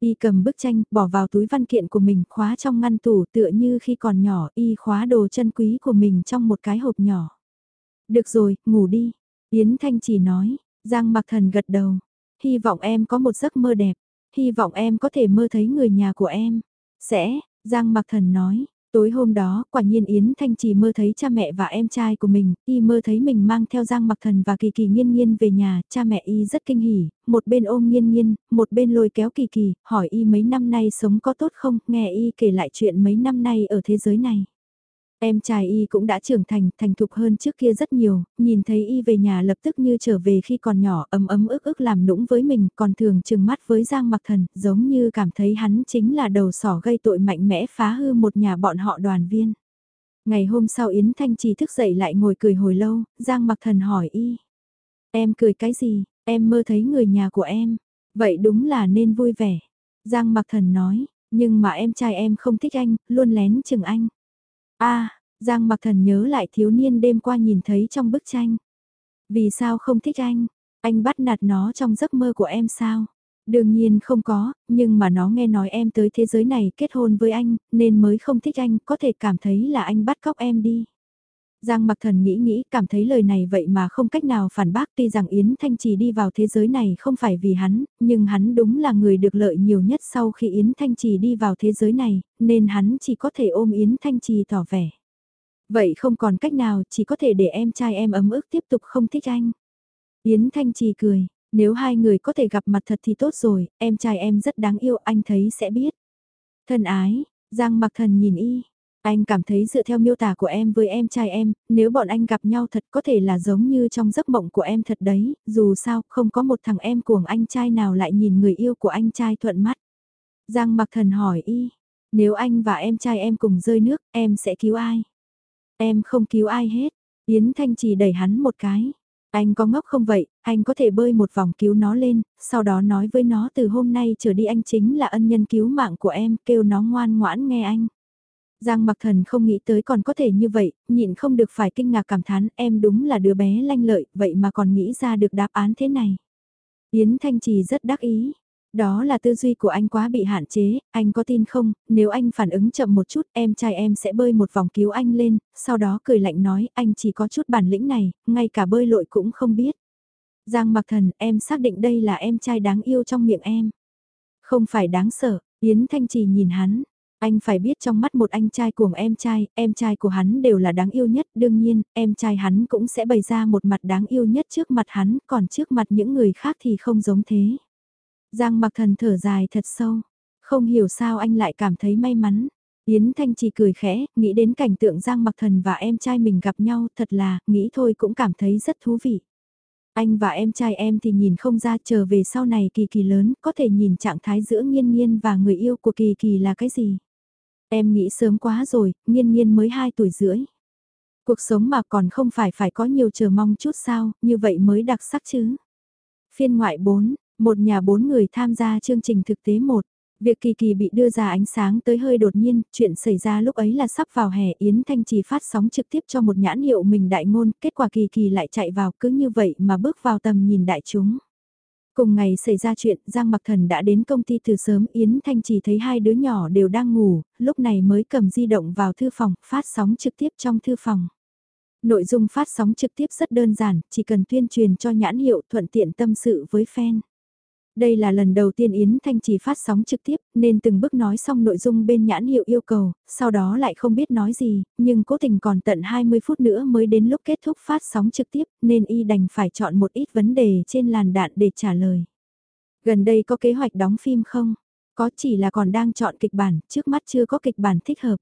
Y cầm bức tranh, bỏ vào túi văn kiện của mình khóa trong ngăn tủ tựa như khi còn nhỏ Y khóa đồ chân quý của mình trong một cái hộp nhỏ. Được rồi, ngủ đi. Yến Thanh chỉ nói, Giang mặc thần gật đầu. Hy vọng em có một giấc mơ đẹp. Hy vọng em có thể mơ thấy người nhà của em. Sẽ, Giang mặc thần nói, Tối hôm đó, quả nhiên Yến Thanh chỉ mơ thấy cha mẹ và em trai của mình, y mơ thấy mình mang theo Giang Mặc Thần và Kỳ Kỳ Nghiên Nghiên về nhà, cha mẹ y rất kinh hỉ, một bên ôm Nghiên Nghiên, một bên lôi kéo Kỳ Kỳ, hỏi y mấy năm nay sống có tốt không, nghe y kể lại chuyện mấy năm nay ở thế giới này. Em trai y cũng đã trưởng thành, thành thục hơn trước kia rất nhiều, nhìn thấy y về nhà lập tức như trở về khi còn nhỏ ấm ấm ức ức làm nũng với mình, còn thường chừng mắt với Giang Mặc Thần, giống như cảm thấy hắn chính là đầu sỏ gây tội mạnh mẽ phá hư một nhà bọn họ đoàn viên. Ngày hôm sau Yến Thanh Trì thức dậy lại ngồi cười hồi lâu, Giang Mặc Thần hỏi y. Em cười cái gì, em mơ thấy người nhà của em, vậy đúng là nên vui vẻ. Giang Mặc Thần nói, nhưng mà em trai em không thích anh, luôn lén chừng anh a Giang mặc thần nhớ lại thiếu niên đêm qua nhìn thấy trong bức tranh. Vì sao không thích anh? Anh bắt nạt nó trong giấc mơ của em sao? Đương nhiên không có, nhưng mà nó nghe nói em tới thế giới này kết hôn với anh, nên mới không thích anh, có thể cảm thấy là anh bắt cóc em đi. Giang mặc thần nghĩ nghĩ cảm thấy lời này vậy mà không cách nào phản bác tuy rằng Yến Thanh Trì đi vào thế giới này không phải vì hắn, nhưng hắn đúng là người được lợi nhiều nhất sau khi Yến Thanh Trì đi vào thế giới này, nên hắn chỉ có thể ôm Yến Thanh Trì tỏ vẻ. Vậy không còn cách nào, chỉ có thể để em trai em ấm ức tiếp tục không thích anh. Yến Thanh Trì cười, nếu hai người có thể gặp mặt thật thì tốt rồi, em trai em rất đáng yêu, anh thấy sẽ biết. Thân ái, Giang mặc thần nhìn y, anh cảm thấy dựa theo miêu tả của em với em trai em, nếu bọn anh gặp nhau thật có thể là giống như trong giấc mộng của em thật đấy, dù sao không có một thằng em cuồng anh trai nào lại nhìn người yêu của anh trai thuận mắt. Giang mặc thần hỏi y, nếu anh và em trai em cùng rơi nước, em sẽ cứu ai? Em không cứu ai hết. Yến Thanh chỉ đẩy hắn một cái. Anh có ngốc không vậy, anh có thể bơi một vòng cứu nó lên, sau đó nói với nó từ hôm nay trở đi anh chính là ân nhân cứu mạng của em, kêu nó ngoan ngoãn nghe anh. Giang mặc thần không nghĩ tới còn có thể như vậy, nhịn không được phải kinh ngạc cảm thán em đúng là đứa bé lanh lợi, vậy mà còn nghĩ ra được đáp án thế này. Yến Thanh Trì rất đắc ý, đó là tư duy của anh quá bị hạn chế, anh có tin không, nếu anh phản ứng chậm một chút em trai em sẽ bơi một vòng cứu anh lên, sau đó cười lạnh nói anh chỉ có chút bản lĩnh này, ngay cả bơi lội cũng không biết. Giang mặc thần em xác định đây là em trai đáng yêu trong miệng em. Không phải đáng sợ, Yến Thanh Trì nhìn hắn, anh phải biết trong mắt một anh trai cuồng em trai, em trai của hắn đều là đáng yêu nhất, đương nhiên, em trai hắn cũng sẽ bày ra một mặt đáng yêu nhất trước mặt hắn, còn trước mặt những người khác thì không giống thế. Giang mặc thần thở dài thật sâu, không hiểu sao anh lại cảm thấy may mắn. Yến Thanh chỉ cười khẽ, nghĩ đến cảnh tượng Giang mặc thần và em trai mình gặp nhau thật là, nghĩ thôi cũng cảm thấy rất thú vị. Anh và em trai em thì nhìn không ra chờ về sau này kỳ kỳ lớn, có thể nhìn trạng thái giữa nghiên nghiên và người yêu của kỳ kỳ là cái gì. Em nghĩ sớm quá rồi, nghiên nghiên mới 2 tuổi rưỡi. Cuộc sống mà còn không phải phải có nhiều chờ mong chút sao, như vậy mới đặc sắc chứ. Phiên ngoại 4, một nhà bốn người tham gia chương trình thực tế 1. Việc kỳ kỳ bị đưa ra ánh sáng tới hơi đột nhiên, chuyện xảy ra lúc ấy là sắp vào hè Yến Thanh trì phát sóng trực tiếp cho một nhãn hiệu mình đại ngôn, kết quả kỳ kỳ lại chạy vào cứ như vậy mà bước vào tầm nhìn đại chúng. Cùng ngày xảy ra chuyện, Giang Mặc Thần đã đến công ty từ sớm, Yến Thanh chỉ thấy hai đứa nhỏ đều đang ngủ, lúc này mới cầm di động vào thư phòng, phát sóng trực tiếp trong thư phòng. Nội dung phát sóng trực tiếp rất đơn giản, chỉ cần tuyên truyền cho nhãn hiệu thuận tiện tâm sự với fan. Đây là lần đầu tiên Yến Thanh chỉ phát sóng trực tiếp, nên từng bước nói xong nội dung bên nhãn hiệu yêu cầu, sau đó lại không biết nói gì, nhưng cố tình còn tận 20 phút nữa mới đến lúc kết thúc phát sóng trực tiếp, nên y đành phải chọn một ít vấn đề trên làn đạn để trả lời. Gần đây có kế hoạch đóng phim không? Có chỉ là còn đang chọn kịch bản, trước mắt chưa có kịch bản thích hợp.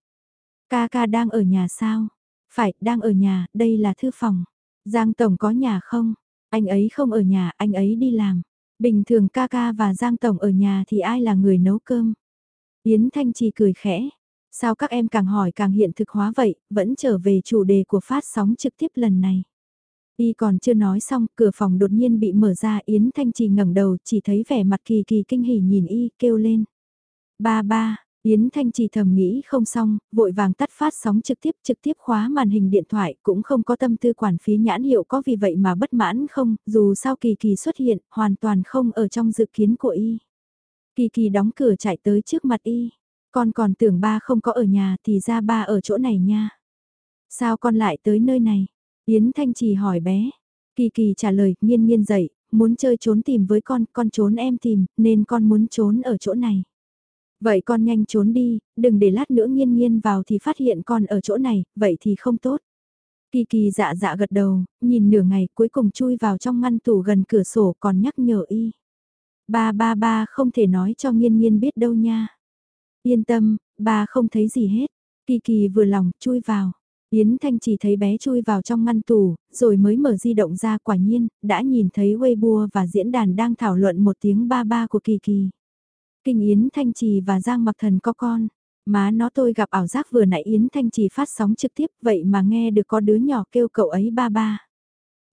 Ca ca đang ở nhà sao? Phải, đang ở nhà, đây là thư phòng. Giang Tổng có nhà không? Anh ấy không ở nhà, anh ấy đi làm. Bình thường ca ca và Giang Tổng ở nhà thì ai là người nấu cơm? Yến Thanh Trì cười khẽ. Sao các em càng hỏi càng hiện thực hóa vậy, vẫn trở về chủ đề của phát sóng trực tiếp lần này. Y còn chưa nói xong, cửa phòng đột nhiên bị mở ra, Yến Thanh Trì ngẩng đầu, chỉ thấy vẻ mặt kỳ kỳ kinh hỉ nhìn Y, kêu lên. Ba ba, Yến Thanh Trì thầm nghĩ không xong, vội vàng tắt phát sóng trực tiếp trực tiếp khóa màn hình điện thoại cũng không có tâm tư quản phía nhãn hiệu có vì vậy mà bất mãn không, dù sao Kỳ Kỳ xuất hiện, hoàn toàn không ở trong dự kiến của y. Kỳ Kỳ đóng cửa chạy tới trước mặt y, con còn tưởng ba không có ở nhà thì ra ba ở chỗ này nha. Sao con lại tới nơi này? Yến Thanh Trì hỏi bé. Kỳ Kỳ trả lời, nghiên nghiên dậy, muốn chơi trốn tìm với con, con trốn em tìm, nên con muốn trốn ở chỗ này. Vậy con nhanh trốn đi, đừng để lát nữa nghiên nghiên vào thì phát hiện con ở chỗ này, vậy thì không tốt. Kỳ kỳ dạ dạ gật đầu, nhìn nửa ngày cuối cùng chui vào trong ngăn tủ gần cửa sổ còn nhắc nhở y. Ba ba ba không thể nói cho nghiên nghiên biết đâu nha. Yên tâm, ba không thấy gì hết. Kỳ kỳ vừa lòng, chui vào. Yến Thanh chỉ thấy bé chui vào trong ngăn tủ, rồi mới mở di động ra quả nhiên, đã nhìn thấy Weibo và diễn đàn đang thảo luận một tiếng ba ba của Kỳ Kỳ. Kinh Yến Thanh Trì và Giang Mặc Thần có con. Má nó tôi gặp ảo giác vừa nãy Yến Thanh Trì phát sóng trực tiếp vậy mà nghe được có đứa nhỏ kêu cậu ấy ba ba.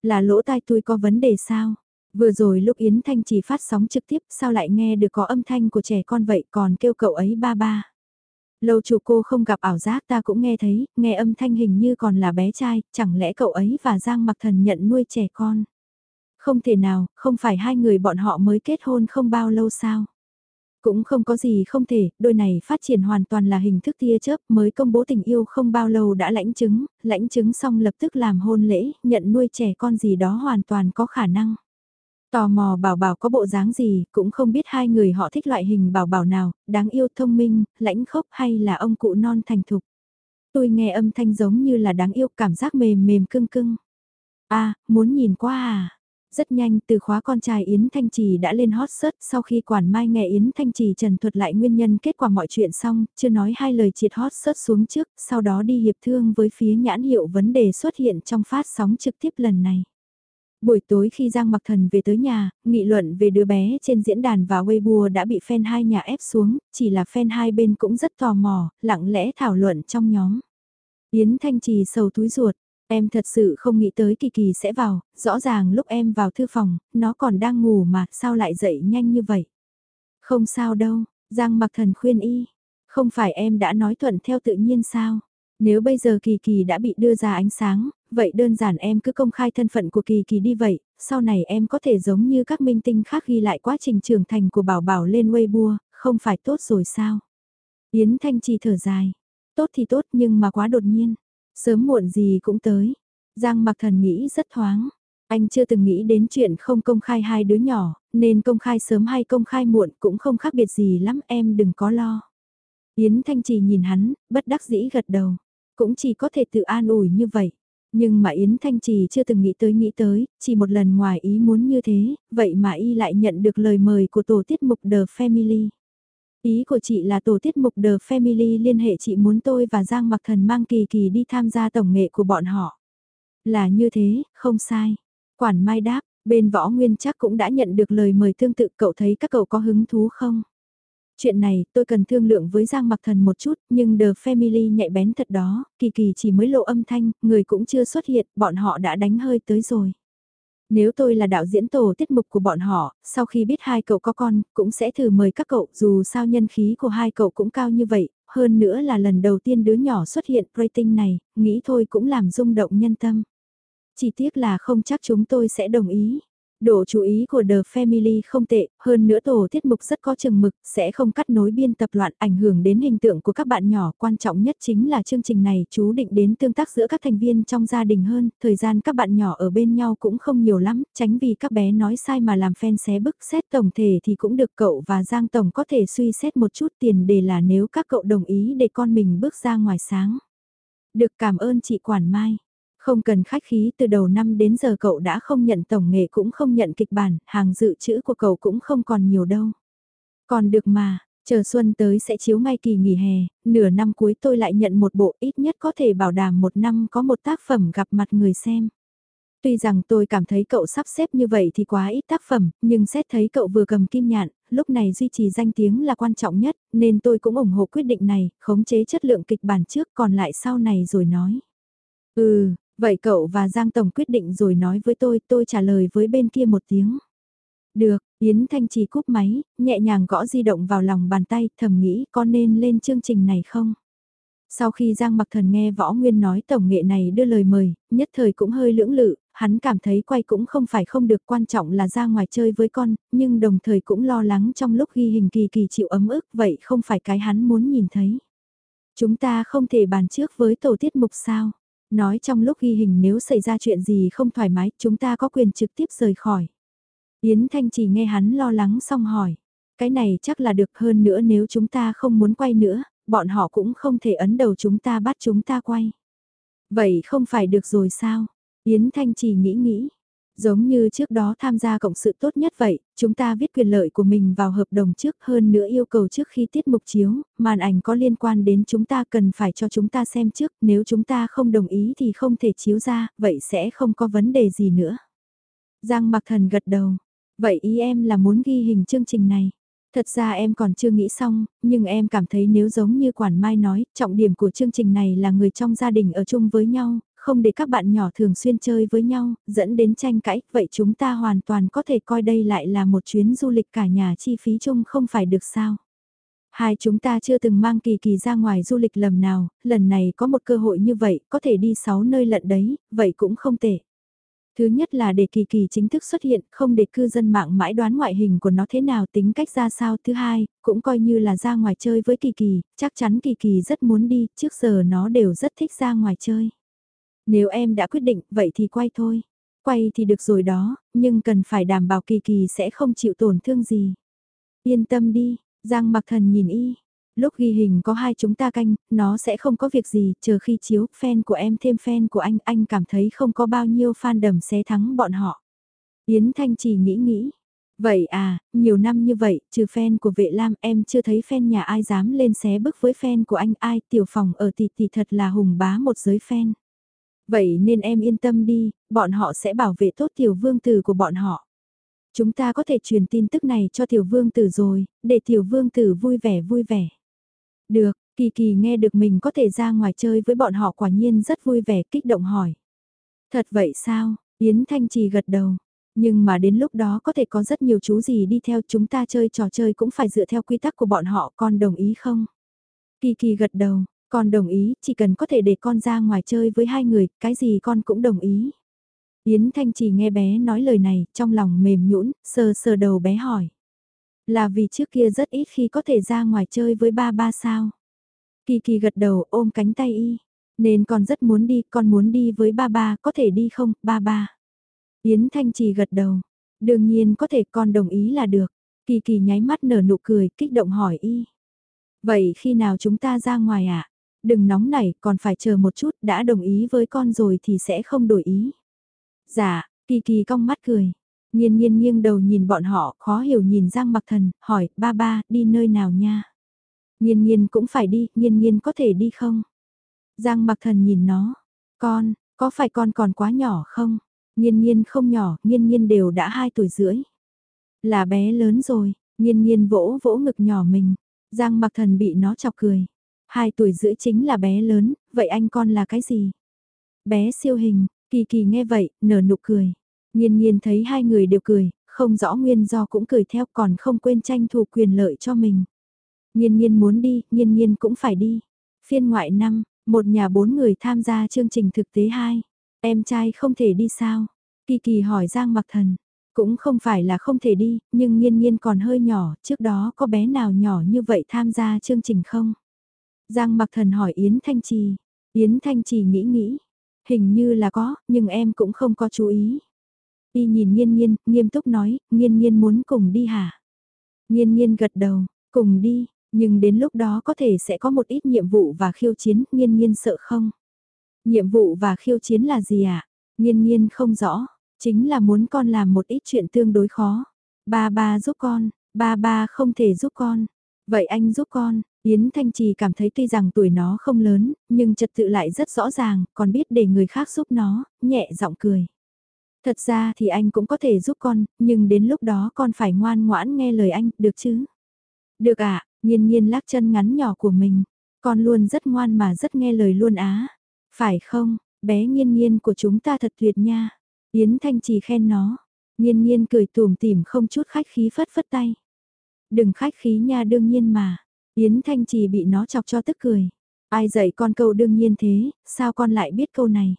Là lỗ tai tôi có vấn đề sao? Vừa rồi lúc Yến Thanh Trì phát sóng trực tiếp sao lại nghe được có âm thanh của trẻ con vậy còn kêu cậu ấy ba ba. Lâu chủ cô không gặp ảo giác ta cũng nghe thấy, nghe âm thanh hình như còn là bé trai, chẳng lẽ cậu ấy và Giang Mặc Thần nhận nuôi trẻ con? Không thể nào, không phải hai người bọn họ mới kết hôn không bao lâu sao? Cũng không có gì không thể, đôi này phát triển hoàn toàn là hình thức tia chớp mới công bố tình yêu không bao lâu đã lãnh chứng, lãnh chứng xong lập tức làm hôn lễ, nhận nuôi trẻ con gì đó hoàn toàn có khả năng. Tò mò bảo bảo có bộ dáng gì, cũng không biết hai người họ thích loại hình bảo bảo nào, đáng yêu thông minh, lãnh khốc hay là ông cụ non thành thục. Tôi nghe âm thanh giống như là đáng yêu cảm giác mềm mềm cưng cưng. À, muốn nhìn qua à? Rất nhanh từ khóa con trai Yến Thanh Trì đã lên hot search sau khi quản mai nghe Yến Thanh Trì trần thuật lại nguyên nhân kết quả mọi chuyện xong, chưa nói hai lời triệt hot search xuống trước, sau đó đi hiệp thương với phía nhãn hiệu vấn đề xuất hiện trong phát sóng trực tiếp lần này. Buổi tối khi Giang Mặc Thần về tới nhà, nghị luận về đứa bé trên diễn đàn và Weibo đã bị fan hai nhà ép xuống, chỉ là fan hai bên cũng rất tò mò, lặng lẽ thảo luận trong nhóm. Yến Thanh Trì sầu túi ruột, em thật sự không nghĩ tới Kỳ Kỳ sẽ vào, rõ ràng lúc em vào thư phòng, nó còn đang ngủ mà sao lại dậy nhanh như vậy. Không sao đâu, Giang Mặc Thần khuyên y, không phải em đã nói thuận theo tự nhiên sao? Nếu bây giờ Kỳ Kỳ đã bị đưa ra ánh sáng, vậy đơn giản em cứ công khai thân phận của Kỳ Kỳ đi vậy, sau này em có thể giống như các minh tinh khác ghi lại quá trình trưởng thành của Bảo Bảo lên Weibo, không phải tốt rồi sao? Yến Thanh Trì thở dài, tốt thì tốt nhưng mà quá đột nhiên, sớm muộn gì cũng tới. Giang Mặc Thần nghĩ rất thoáng, anh chưa từng nghĩ đến chuyện không công khai hai đứa nhỏ, nên công khai sớm hay công khai muộn cũng không khác biệt gì lắm em đừng có lo. Yến Thanh Trì nhìn hắn, bất đắc dĩ gật đầu. Cũng chỉ có thể tự an ủi như vậy. Nhưng mà Yến Thanh Trì chưa từng nghĩ tới nghĩ tới, chỉ một lần ngoài ý muốn như thế, vậy mà y lại nhận được lời mời của tổ tiết mục The Family. Ý của chị là tổ tiết mục The Family liên hệ chị muốn tôi và Giang Mặc Thần mang kỳ kỳ đi tham gia tổng nghệ của bọn họ. Là như thế, không sai. Quản Mai đáp, bên võ nguyên chắc cũng đã nhận được lời mời tương tự cậu thấy các cậu có hứng thú không? Chuyện này tôi cần thương lượng với Giang Mặc Thần một chút, nhưng The Family nhạy bén thật đó, kỳ kỳ chỉ mới lộ âm thanh, người cũng chưa xuất hiện, bọn họ đã đánh hơi tới rồi. Nếu tôi là đạo diễn tổ tiết mục của bọn họ, sau khi biết hai cậu có con, cũng sẽ thử mời các cậu, dù sao nhân khí của hai cậu cũng cao như vậy, hơn nữa là lần đầu tiên đứa nhỏ xuất hiện rating này, nghĩ thôi cũng làm rung động nhân tâm. Chỉ tiếc là không chắc chúng tôi sẽ đồng ý. Độ chú ý của The Family không tệ, hơn nữa tổ tiết mục rất có chừng mực, sẽ không cắt nối biên tập loạn ảnh hưởng đến hình tượng của các bạn nhỏ. Quan trọng nhất chính là chương trình này chú định đến tương tác giữa các thành viên trong gia đình hơn, thời gian các bạn nhỏ ở bên nhau cũng không nhiều lắm, tránh vì các bé nói sai mà làm fan xé bức xét tổng thể thì cũng được cậu và Giang Tổng có thể suy xét một chút tiền để là nếu các cậu đồng ý để con mình bước ra ngoài sáng. Được cảm ơn chị Quản Mai. Không cần khách khí từ đầu năm đến giờ cậu đã không nhận tổng nghệ cũng không nhận kịch bản, hàng dự trữ của cậu cũng không còn nhiều đâu. Còn được mà, chờ xuân tới sẽ chiếu ngay kỳ nghỉ hè, nửa năm cuối tôi lại nhận một bộ ít nhất có thể bảo đảm một năm có một tác phẩm gặp mặt người xem. Tuy rằng tôi cảm thấy cậu sắp xếp như vậy thì quá ít tác phẩm, nhưng xét thấy cậu vừa cầm kim nhạn, lúc này duy trì danh tiếng là quan trọng nhất, nên tôi cũng ủng hộ quyết định này, khống chế chất lượng kịch bản trước còn lại sau này rồi nói. Ừ, Vậy cậu và Giang Tổng quyết định rồi nói với tôi, tôi trả lời với bên kia một tiếng. Được, Yến Thanh Trì cúp máy, nhẹ nhàng gõ di động vào lòng bàn tay, thầm nghĩ có nên lên chương trình này không? Sau khi Giang Mặc Thần nghe Võ Nguyên nói tổng nghệ này đưa lời mời, nhất thời cũng hơi lưỡng lự, hắn cảm thấy quay cũng không phải không được quan trọng là ra ngoài chơi với con, nhưng đồng thời cũng lo lắng trong lúc ghi hình kỳ kỳ chịu ấm ức vậy không phải cái hắn muốn nhìn thấy. Chúng ta không thể bàn trước với tổ tiết mục sao? Nói trong lúc ghi hình nếu xảy ra chuyện gì không thoải mái, chúng ta có quyền trực tiếp rời khỏi. Yến Thanh chỉ nghe hắn lo lắng xong hỏi. Cái này chắc là được hơn nữa nếu chúng ta không muốn quay nữa, bọn họ cũng không thể ấn đầu chúng ta bắt chúng ta quay. Vậy không phải được rồi sao? Yến Thanh chỉ nghĩ nghĩ, Giống như trước đó tham gia cộng sự tốt nhất vậy, chúng ta viết quyền lợi của mình vào hợp đồng trước hơn nữa yêu cầu trước khi tiết mục chiếu, màn ảnh có liên quan đến chúng ta cần phải cho chúng ta xem trước, nếu chúng ta không đồng ý thì không thể chiếu ra, vậy sẽ không có vấn đề gì nữa. Giang mặc thần gật đầu, vậy ý em là muốn ghi hình chương trình này. Thật ra em còn chưa nghĩ xong, nhưng em cảm thấy nếu giống như Quản Mai nói, trọng điểm của chương trình này là người trong gia đình ở chung với nhau, không để các bạn nhỏ thường xuyên chơi với nhau, dẫn đến tranh cãi, vậy chúng ta hoàn toàn có thể coi đây lại là một chuyến du lịch cả nhà chi phí chung không phải được sao. Hai chúng ta chưa từng mang kỳ kỳ ra ngoài du lịch lầm nào, lần này có một cơ hội như vậy, có thể đi sáu nơi lận đấy, vậy cũng không tệ. Thứ nhất là để kỳ kỳ chính thức xuất hiện, không để cư dân mạng mãi đoán ngoại hình của nó thế nào tính cách ra sao. Thứ hai, cũng coi như là ra ngoài chơi với kỳ kỳ, chắc chắn kỳ kỳ rất muốn đi, trước giờ nó đều rất thích ra ngoài chơi. Nếu em đã quyết định, vậy thì quay thôi. Quay thì được rồi đó, nhưng cần phải đảm bảo kỳ kỳ sẽ không chịu tổn thương gì. Yên tâm đi, Giang mặc thần nhìn y. Lúc ghi hình có hai chúng ta canh, nó sẽ không có việc gì, chờ khi chiếu, fan của em thêm fan của anh, anh cảm thấy không có bao nhiêu fan đầm xé thắng bọn họ. Yến Thanh chỉ nghĩ nghĩ. Vậy à, nhiều năm như vậy, trừ fan của vệ lam em chưa thấy fan nhà ai dám lên xé bức với fan của anh ai tiểu phòng ở tỷ tỷ thật là hùng bá một giới fan. Vậy nên em yên tâm đi, bọn họ sẽ bảo vệ tốt tiểu vương tử của bọn họ. Chúng ta có thể truyền tin tức này cho tiểu vương tử rồi, để tiểu vương tử vui vẻ vui vẻ. Được, Kỳ Kỳ nghe được mình có thể ra ngoài chơi với bọn họ quả nhiên rất vui vẻ kích động hỏi. Thật vậy sao? Yến Thanh Trì gật đầu. Nhưng mà đến lúc đó có thể có rất nhiều chú gì đi theo chúng ta chơi trò chơi cũng phải dựa theo quy tắc của bọn họ con đồng ý không? Kỳ Kỳ gật đầu, con đồng ý, chỉ cần có thể để con ra ngoài chơi với hai người, cái gì con cũng đồng ý. Yến Thanh chỉ nghe bé nói lời này, trong lòng mềm nhũn, sờ sờ đầu bé hỏi. Là vì trước kia rất ít khi có thể ra ngoài chơi với ba ba sao. Kỳ kỳ gật đầu ôm cánh tay y. Nên con rất muốn đi, con muốn đi với ba ba, có thể đi không, ba ba. Yến Thanh Trì gật đầu. Đương nhiên có thể con đồng ý là được. Kỳ kỳ nháy mắt nở nụ cười, kích động hỏi y. Vậy khi nào chúng ta ra ngoài ạ? À? Đừng nóng nảy, còn phải chờ một chút, đã đồng ý với con rồi thì sẽ không đổi ý. Dạ, kỳ kỳ cong mắt cười. Nhiên nhiên nghiêng đầu nhìn bọn họ, khó hiểu nhìn Giang Mặc Thần, hỏi, ba ba, đi nơi nào nha? Nhiên nhiên cũng phải đi, nhiên nhiên có thể đi không? Giang Mặc Thần nhìn nó, con, có phải con còn quá nhỏ không? Nhiên nhiên không nhỏ, nhiên nhiên đều đã 2 tuổi rưỡi. Là bé lớn rồi, nhiên nhiên vỗ vỗ ngực nhỏ mình. Giang Mặc Thần bị nó chọc cười. 2 tuổi rưỡi chính là bé lớn, vậy anh con là cái gì? Bé siêu hình, Kỳ kỳ nghe vậy, nở nụ cười. Nhiên nhiên thấy hai người đều cười, không rõ nguyên do cũng cười theo còn không quên tranh thủ quyền lợi cho mình. Nhiên nhiên muốn đi, nhiên nhiên cũng phải đi. Phiên ngoại năm, một nhà bốn người tham gia chương trình thực tế 2. Em trai không thể đi sao? Kỳ kỳ hỏi Giang Mặc Thần. Cũng không phải là không thể đi, nhưng nhiên nhiên còn hơi nhỏ, trước đó có bé nào nhỏ như vậy tham gia chương trình không? Giang Mặc Thần hỏi Yến Thanh Trì. Yến Thanh Trì nghĩ nghĩ, Hình như là có, nhưng em cũng không có chú ý. Y nhìn nghiên nghiên, nghiêm túc nói, nghiên nghiên muốn cùng đi hả? Nghiên nghiên gật đầu, cùng đi, nhưng đến lúc đó có thể sẽ có một ít nhiệm vụ và khiêu chiến, nghiên nghiên sợ không? Nhiệm vụ và khiêu chiến là gì ạ? À? Nghiên nghiên không rõ, chính là muốn con làm một ít chuyện tương đối khó. Ba ba giúp con, ba ba không thể giúp con. Vậy anh giúp con, Yến Thanh Trì cảm thấy tuy rằng tuổi nó không lớn, nhưng trật tự lại rất rõ ràng, còn biết để người khác giúp nó, nhẹ giọng cười. Thật ra thì anh cũng có thể giúp con, nhưng đến lúc đó con phải ngoan ngoãn nghe lời anh, được chứ? Được ạ, à, nhiên nhiên lắc chân ngắn nhỏ của mình. Con luôn rất ngoan mà rất nghe lời luôn á. Phải không, bé nhiên nhiên của chúng ta thật tuyệt nha. Yến Thanh Trì khen nó. Nhiên nhiên cười tùm tìm không chút khách khí phất phất tay. Đừng khách khí nha đương nhiên mà. Yến Thanh Trì bị nó chọc cho tức cười. Ai dạy con câu đương nhiên thế, sao con lại biết câu này?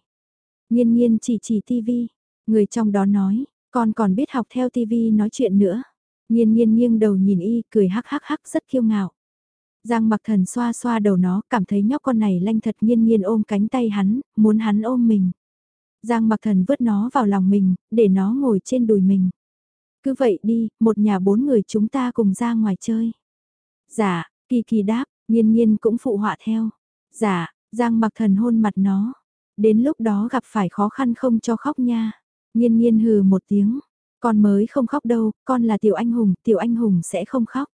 Nhiên nhiên chỉ chỉ tivi. Người trong đó nói, con còn biết học theo tivi nói chuyện nữa. Nhiên nhiên nghiêng đầu nhìn y, cười hắc hắc hắc rất kiêu ngạo. Giang mặc thần xoa xoa đầu nó, cảm thấy nhóc con này lanh thật nhiên nhiên ôm cánh tay hắn, muốn hắn ôm mình. Giang mặc thần vứt nó vào lòng mình, để nó ngồi trên đùi mình. Cứ vậy đi, một nhà bốn người chúng ta cùng ra ngoài chơi. Dạ, kỳ kỳ đáp, nhiên nhiên cũng phụ họa theo. Dạ, Giang mặc thần hôn mặt nó. Đến lúc đó gặp phải khó khăn không cho khóc nha. Nhiên nhiên hừ một tiếng. Con mới không khóc đâu, con là tiểu anh hùng, tiểu anh hùng sẽ không khóc.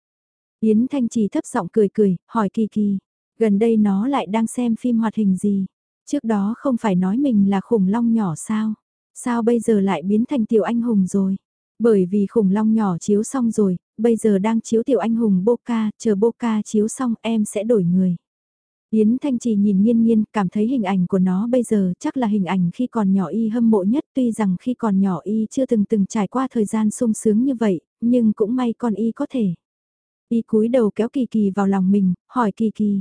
Yến Thanh Trì thấp giọng cười cười, hỏi Kỳ Kỳ, gần đây nó lại đang xem phim hoạt hình gì? Trước đó không phải nói mình là khủng long nhỏ sao? Sao bây giờ lại biến thành tiểu anh hùng rồi? Bởi vì khủng long nhỏ chiếu xong rồi, bây giờ đang chiếu tiểu anh hùng Boca, chờ Boca chiếu xong em sẽ đổi người. Yến Thanh Trì nhìn nghiên nghiên, cảm thấy hình ảnh của nó bây giờ chắc là hình ảnh khi còn nhỏ y hâm mộ nhất tuy rằng khi còn nhỏ y chưa từng từng trải qua thời gian sung sướng như vậy, nhưng cũng may con y có thể. Y cúi đầu kéo Kỳ Kỳ vào lòng mình, hỏi Kỳ Kỳ.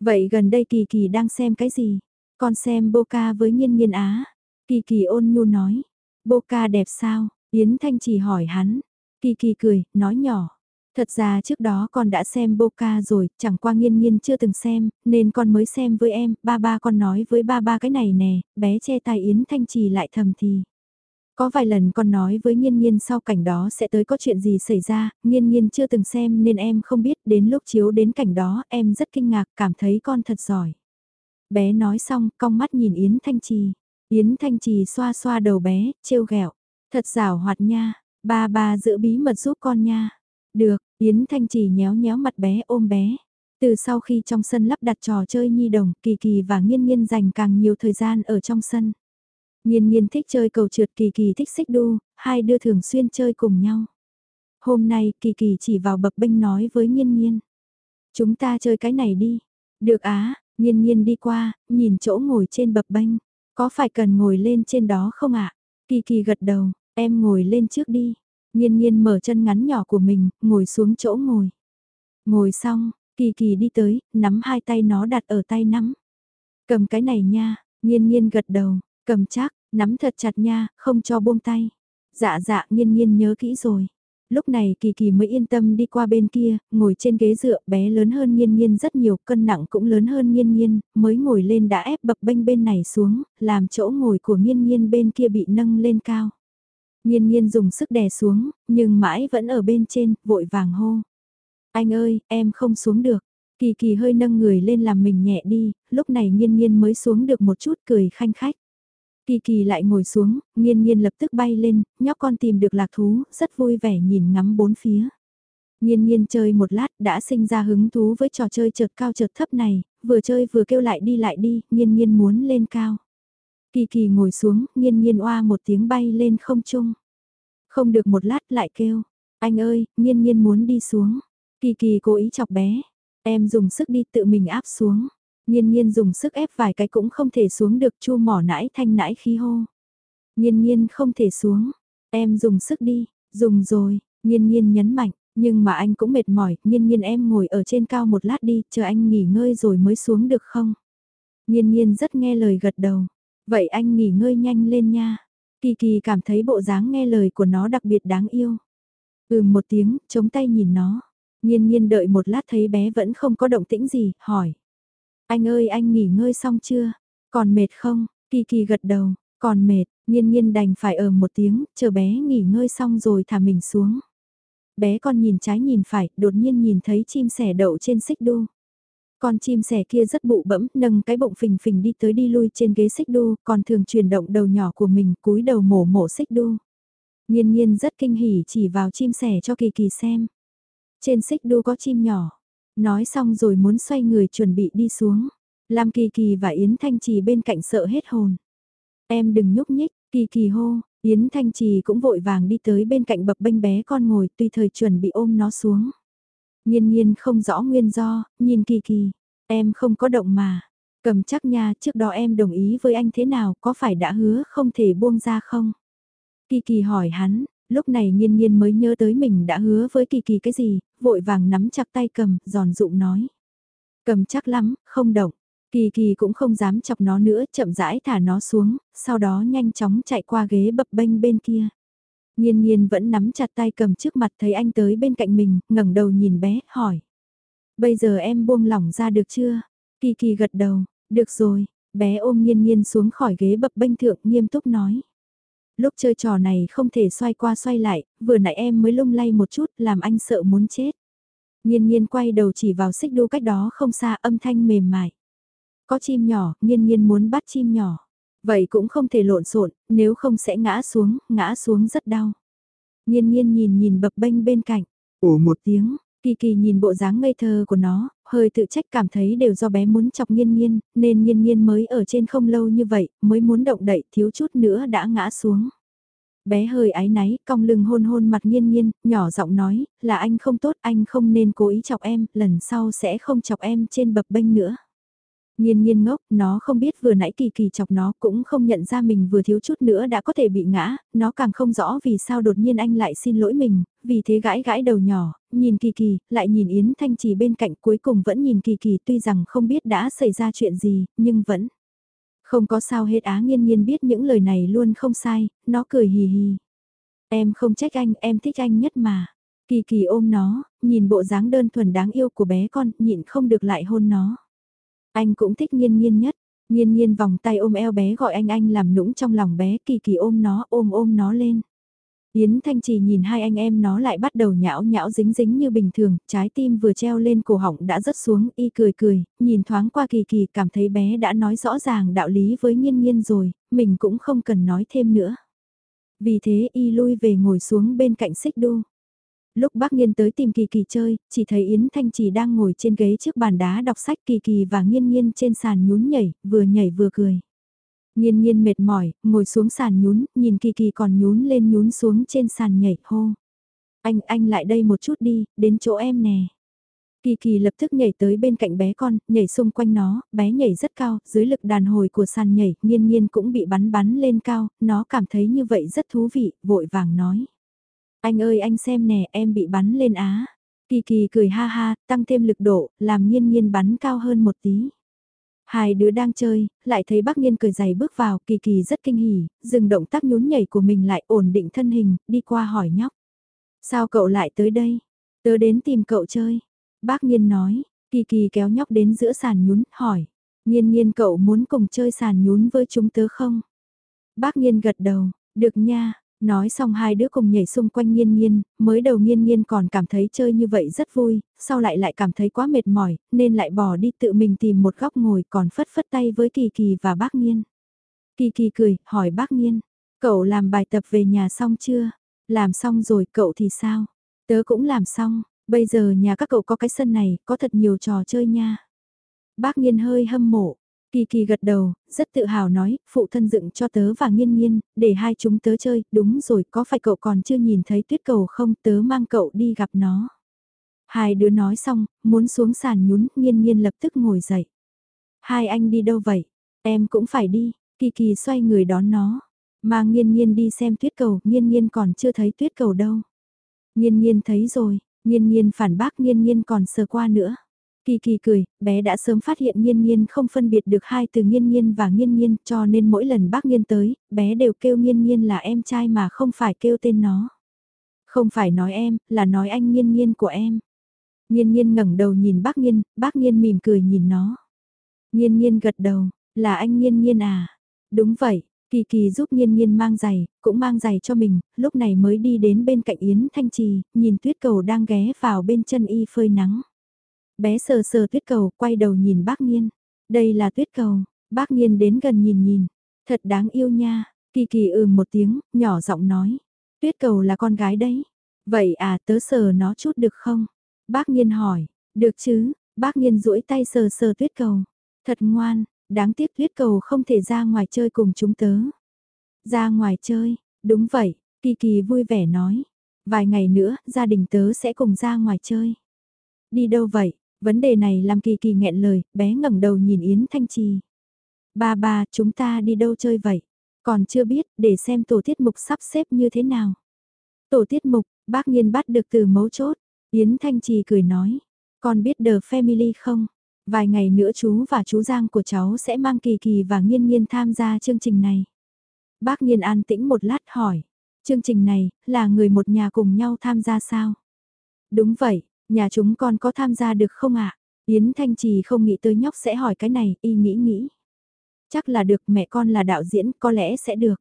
Vậy gần đây Kỳ Kỳ đang xem cái gì? Con xem Boca với Nhiên Nhiên Á. Kỳ Kỳ ôn nhu nói. Boca đẹp sao? Yến Thanh trì hỏi hắn. Kỳ Kỳ cười, nói nhỏ. Thật ra trước đó con đã xem Boca rồi, chẳng qua nghiên nghiên chưa từng xem, nên con mới xem với em, ba ba con nói với ba ba cái này nè, bé che tai Yến Thanh Trì lại thầm thì. Có vài lần con nói với nghiên nghiên sau cảnh đó sẽ tới có chuyện gì xảy ra, nghiên nghiên chưa từng xem nên em không biết, đến lúc chiếu đến cảnh đó em rất kinh ngạc, cảm thấy con thật giỏi. Bé nói xong, cong mắt nhìn Yến Thanh Trì. Yến Thanh Trì xoa xoa đầu bé, trêu ghẹo Thật rào hoạt nha, ba ba giữ bí mật giúp con nha. Được, Yến Thanh Trì nhéo nhéo mặt bé ôm bé. Từ sau khi trong sân lắp đặt trò chơi nhi đồng, Kỳ Kỳ và Nghiên Nghiên dành càng nhiều thời gian ở trong sân. Nghiên Nghiên thích chơi cầu trượt Kỳ Kỳ thích xích đu, hai đứa thường xuyên chơi cùng nhau. Hôm nay Kỳ Kỳ chỉ vào bập bênh nói với Nghiên Nghiên. Chúng ta chơi cái này đi. Được á, Nghiên Nghiên đi qua, nhìn chỗ ngồi trên bập bênh. Có phải cần ngồi lên trên đó không ạ? Kỳ Kỳ gật đầu, em ngồi lên trước đi. Nhiên nhiên mở chân ngắn nhỏ của mình, ngồi xuống chỗ ngồi. Ngồi xong, kỳ kỳ đi tới, nắm hai tay nó đặt ở tay nắm. Cầm cái này nha, nhiên nhiên gật đầu, cầm chắc, nắm thật chặt nha, không cho buông tay. Dạ dạ nhiên nhiên nhớ kỹ rồi. Lúc này Kỳ Kỳ mới yên tâm đi qua bên kia, ngồi trên ghế dựa bé lớn hơn Nhiên Nhiên rất nhiều, cân nặng cũng lớn hơn Nhiên Nhiên, mới ngồi lên đã ép bập bênh bên này xuống, làm chỗ ngồi của Nhiên Nhiên bên kia bị nâng lên cao. Nhiên nhiên dùng sức đè xuống, nhưng mãi vẫn ở bên trên, vội vàng hô. Anh ơi, em không xuống được. Kỳ kỳ hơi nâng người lên làm mình nhẹ đi, lúc này nhiên nhiên mới xuống được một chút cười khanh khách. Kỳ kỳ lại ngồi xuống, nhiên nhiên lập tức bay lên, nhóc con tìm được lạc thú, rất vui vẻ nhìn ngắm bốn phía. Nhiên nhiên chơi một lát đã sinh ra hứng thú với trò chơi chợt cao chợt thấp này, vừa chơi vừa kêu lại đi lại đi, nhiên nhiên muốn lên cao. Kỳ kỳ ngồi xuống, nhiên nhiên oa một tiếng bay lên không trung. Không được một lát lại kêu, anh ơi, nhiên nhiên muốn đi xuống. Kỳ kỳ cố ý chọc bé, em dùng sức đi tự mình áp xuống. Nhiên nhiên dùng sức ép vài cái cũng không thể xuống được chu mỏ nãi thanh nãi khí hô. Nhiên nhiên không thể xuống, em dùng sức đi, dùng rồi, nhiên nhiên nhấn mạnh, nhưng mà anh cũng mệt mỏi, nhiên nhiên em ngồi ở trên cao một lát đi, chờ anh nghỉ ngơi rồi mới xuống được không? Nhiên nhiên rất nghe lời gật đầu, Vậy anh nghỉ ngơi nhanh lên nha. Kỳ kỳ cảm thấy bộ dáng nghe lời của nó đặc biệt đáng yêu. Ừ một tiếng, chống tay nhìn nó. Nhiên nhiên đợi một lát thấy bé vẫn không có động tĩnh gì, hỏi. Anh ơi anh nghỉ ngơi xong chưa? Còn mệt không? Kỳ kỳ gật đầu, còn mệt, nhiên nhiên đành phải ở một tiếng, chờ bé nghỉ ngơi xong rồi thả mình xuống. Bé con nhìn trái nhìn phải, đột nhiên nhìn thấy chim sẻ đậu trên xích đu. Con chim sẻ kia rất bụ bẫm, nâng cái bụng phình phình đi tới đi lui trên ghế xích đu, còn thường chuyển động đầu nhỏ của mình cúi đầu mổ mổ xích đu. Nhiên nhiên rất kinh hỉ chỉ vào chim sẻ cho kỳ kỳ xem. Trên xích đu có chim nhỏ. Nói xong rồi muốn xoay người chuẩn bị đi xuống. Lam kỳ kỳ và Yến Thanh Trì bên cạnh sợ hết hồn. Em đừng nhúc nhích, kỳ kỳ hô, Yến Thanh Trì cũng vội vàng đi tới bên cạnh bập bênh bé con ngồi tùy thời chuẩn bị ôm nó xuống. Nhiên nhiên không rõ nguyên do, nhìn kỳ kỳ, em không có động mà. Cầm chắc nha, trước đó em đồng ý với anh thế nào, có phải đã hứa không thể buông ra không? Kỳ kỳ hỏi hắn, lúc này nhiên nhiên mới nhớ tới mình đã hứa với kỳ kỳ cái gì, vội vàng nắm chặt tay cầm, giòn dụm nói. Cầm chắc lắm, không động. Kỳ kỳ cũng không dám chọc nó nữa, chậm rãi thả nó xuống, sau đó nhanh chóng chạy qua ghế bập bênh bên kia. Nhiên nhiên vẫn nắm chặt tay cầm trước mặt thấy anh tới bên cạnh mình, ngẩng đầu nhìn bé, hỏi. Bây giờ em buông lỏng ra được chưa? Kỳ kỳ gật đầu, được rồi, bé ôm nhiên nhiên xuống khỏi ghế bập bênh thượng nghiêm túc nói. Lúc chơi trò này không thể xoay qua xoay lại, vừa nãy em mới lung lay một chút làm anh sợ muốn chết. Nhiên nhiên quay đầu chỉ vào xích đu cách đó không xa âm thanh mềm mại. Có chim nhỏ, nhiên nhiên muốn bắt chim nhỏ. Vậy cũng không thể lộn xộn, nếu không sẽ ngã xuống, ngã xuống rất đau. Nhiên nhiên nhìn nhìn bập bênh bên cạnh, ủ một tiếng, kỳ kỳ nhìn bộ dáng ngây thơ của nó, hơi tự trách cảm thấy đều do bé muốn chọc nhiên nhiên, nên nhiên nhiên mới ở trên không lâu như vậy, mới muốn động đậy thiếu chút nữa đã ngã xuống. Bé hơi ái náy, cong lưng hôn hôn mặt nhiên nhiên, nhỏ giọng nói, là anh không tốt, anh không nên cố ý chọc em, lần sau sẽ không chọc em trên bập bênh nữa. Nhiên nhiên ngốc, nó không biết vừa nãy kỳ kỳ chọc nó cũng không nhận ra mình vừa thiếu chút nữa đã có thể bị ngã, nó càng không rõ vì sao đột nhiên anh lại xin lỗi mình, vì thế gãi gãi đầu nhỏ, nhìn kỳ kỳ, lại nhìn Yến Thanh Trì bên cạnh cuối cùng vẫn nhìn kỳ kỳ tuy rằng không biết đã xảy ra chuyện gì, nhưng vẫn không có sao hết á nghiên nghiên biết những lời này luôn không sai, nó cười hì hì. Em không trách anh, em thích anh nhất mà. Kỳ kỳ ôm nó, nhìn bộ dáng đơn thuần đáng yêu của bé con, nhịn không được lại hôn nó. Anh cũng thích nghiên nghiên nhất. Nghiên nghiên vòng tay ôm eo bé gọi anh anh làm nũng trong lòng bé kỳ kỳ ôm nó ôm ôm nó lên. Yến Thanh Trì nhìn hai anh em nó lại bắt đầu nhão nhão dính dính như bình thường, trái tim vừa treo lên cổ họng đã rớt xuống, y cười cười, nhìn thoáng qua kỳ kỳ cảm thấy bé đã nói rõ ràng đạo lý với nghiên nghiên rồi, mình cũng không cần nói thêm nữa. Vì thế y lui về ngồi xuống bên cạnh xích đu. Lúc bác Nghiên tới tìm Kỳ Kỳ chơi, chỉ thấy Yến Thanh Trì đang ngồi trên ghế trước bàn đá đọc sách Kỳ Kỳ và Nghiên Nghiên trên sàn nhún nhảy, vừa nhảy vừa cười. Nghiên Nghiên mệt mỏi, ngồi xuống sàn nhún, nhìn Kỳ Kỳ còn nhún lên nhún xuống trên sàn nhảy hô. Anh, anh lại đây một chút đi, đến chỗ em nè. Kỳ kỳ lập tức nhảy tới bên cạnh bé con, nhảy xung quanh nó, bé nhảy rất cao, dưới lực đàn hồi của sàn nhảy, nghiên nghiên cũng bị bắn bắn lên cao, nó cảm thấy như vậy rất thú vị, vội vàng nói. Anh ơi anh xem nè em bị bắn lên á. Kỳ kỳ cười ha ha, tăng thêm lực độ, làm nghiên nghiên bắn cao hơn một tí. Hai đứa đang chơi, lại thấy bác nghiên cười giày bước vào, kỳ kỳ rất kinh hỉ, dừng động tác nhún nhảy của mình lại ổn định thân hình, đi qua hỏi nhóc. Sao cậu lại tới đây? Tớ đến tìm cậu chơi. Bác nghiên nói, kỳ kỳ kéo nhóc đến giữa sàn nhún, hỏi. Nghiên nghiên cậu muốn cùng chơi sàn nhún với chúng tớ không? Bác nghiên gật đầu, được nha, Nói xong hai đứa cùng nhảy xung quanh nghiên nghiên, mới đầu nghiên nghiên còn cảm thấy chơi như vậy rất vui, sau lại lại cảm thấy quá mệt mỏi, nên lại bỏ đi tự mình tìm một góc ngồi còn phất phất tay với Kỳ Kỳ và bác nghiên. Kỳ Kỳ cười, hỏi bác nghiên, cậu làm bài tập về nhà xong chưa? Làm xong rồi cậu thì sao? Tớ cũng làm xong, bây giờ nhà các cậu có cái sân này, có thật nhiều trò chơi nha. Bác nghiên hơi hâm mộ, Kỳ kỳ gật đầu, rất tự hào nói, phụ thân dựng cho tớ và nghiên nghiên, để hai chúng tớ chơi, đúng rồi, có phải cậu còn chưa nhìn thấy tuyết cầu không, tớ mang cậu đi gặp nó. Hai đứa nói xong, muốn xuống sàn nhún, nghiên nghiên lập tức ngồi dậy. Hai anh đi đâu vậy? Em cũng phải đi, kỳ kỳ xoay người đón nó. Mang nghiên nghiên đi xem tuyết cầu, nghiên nghiên còn chưa thấy tuyết cầu đâu. Nghiên nghiên thấy rồi, nghiên nghiên phản bác nghiên nghiên còn sờ qua nữa. Kỳ kỳ cười, bé đã sớm phát hiện nghiên nghiên không phân biệt được hai từ nghiên nghiên và nghiên nghiên cho nên mỗi lần bác nghiên tới, bé đều kêu nghiên nghiên là em trai mà không phải kêu tên nó. Không phải nói em, là nói anh nghiên nghiên của em. Nghiên nghiên ngẩng đầu nhìn bác nghiên, bác nghiên mỉm cười nhìn nó. Nghiên nghiên gật đầu, là anh nghiên nghiên à? Đúng vậy, kỳ kỳ giúp nghiên nghiên mang giày, cũng mang giày cho mình, lúc này mới đi đến bên cạnh Yến Thanh Trì, nhìn tuyết cầu đang ghé vào bên chân y phơi nắng. Bé sờ sờ tuyết cầu, quay đầu nhìn bác Nhiên. Đây là tuyết cầu, bác Nhiên đến gần nhìn nhìn. Thật đáng yêu nha, kỳ kỳ ừ một tiếng, nhỏ giọng nói. Tuyết cầu là con gái đấy. Vậy à tớ sờ nó chút được không? Bác Nhiên hỏi, được chứ, bác Nhiên duỗi tay sờ sờ tuyết cầu. Thật ngoan, đáng tiếc tuyết cầu không thể ra ngoài chơi cùng chúng tớ. Ra ngoài chơi, đúng vậy, Kỳ Kỳ vui vẻ nói. Vài ngày nữa, gia đình tớ sẽ cùng ra ngoài chơi. Đi đâu vậy? Vấn đề này làm kỳ kỳ nghẹn lời, bé ngẩng đầu nhìn Yến Thanh Trì. Ba ba, chúng ta đi đâu chơi vậy? Còn chưa biết, để xem tổ tiết mục sắp xếp như thế nào. Tổ tiết mục, bác nghiên bắt được từ mấu chốt. Yến Thanh Trì cười nói. Con biết The Family không? Vài ngày nữa chú và chú Giang của cháu sẽ mang Kỳ Kỳ và Nghiên Nghiên tham gia chương trình này. Bác Nghiên an tĩnh một lát hỏi. Chương trình này, là người một nhà cùng nhau tham gia sao? Đúng vậy, Nhà chúng con có tham gia được không ạ? Yến Thanh Trì không nghĩ tới nhóc sẽ hỏi cái này, y nghĩ nghĩ. Chắc là được mẹ con là đạo diễn, có lẽ sẽ được.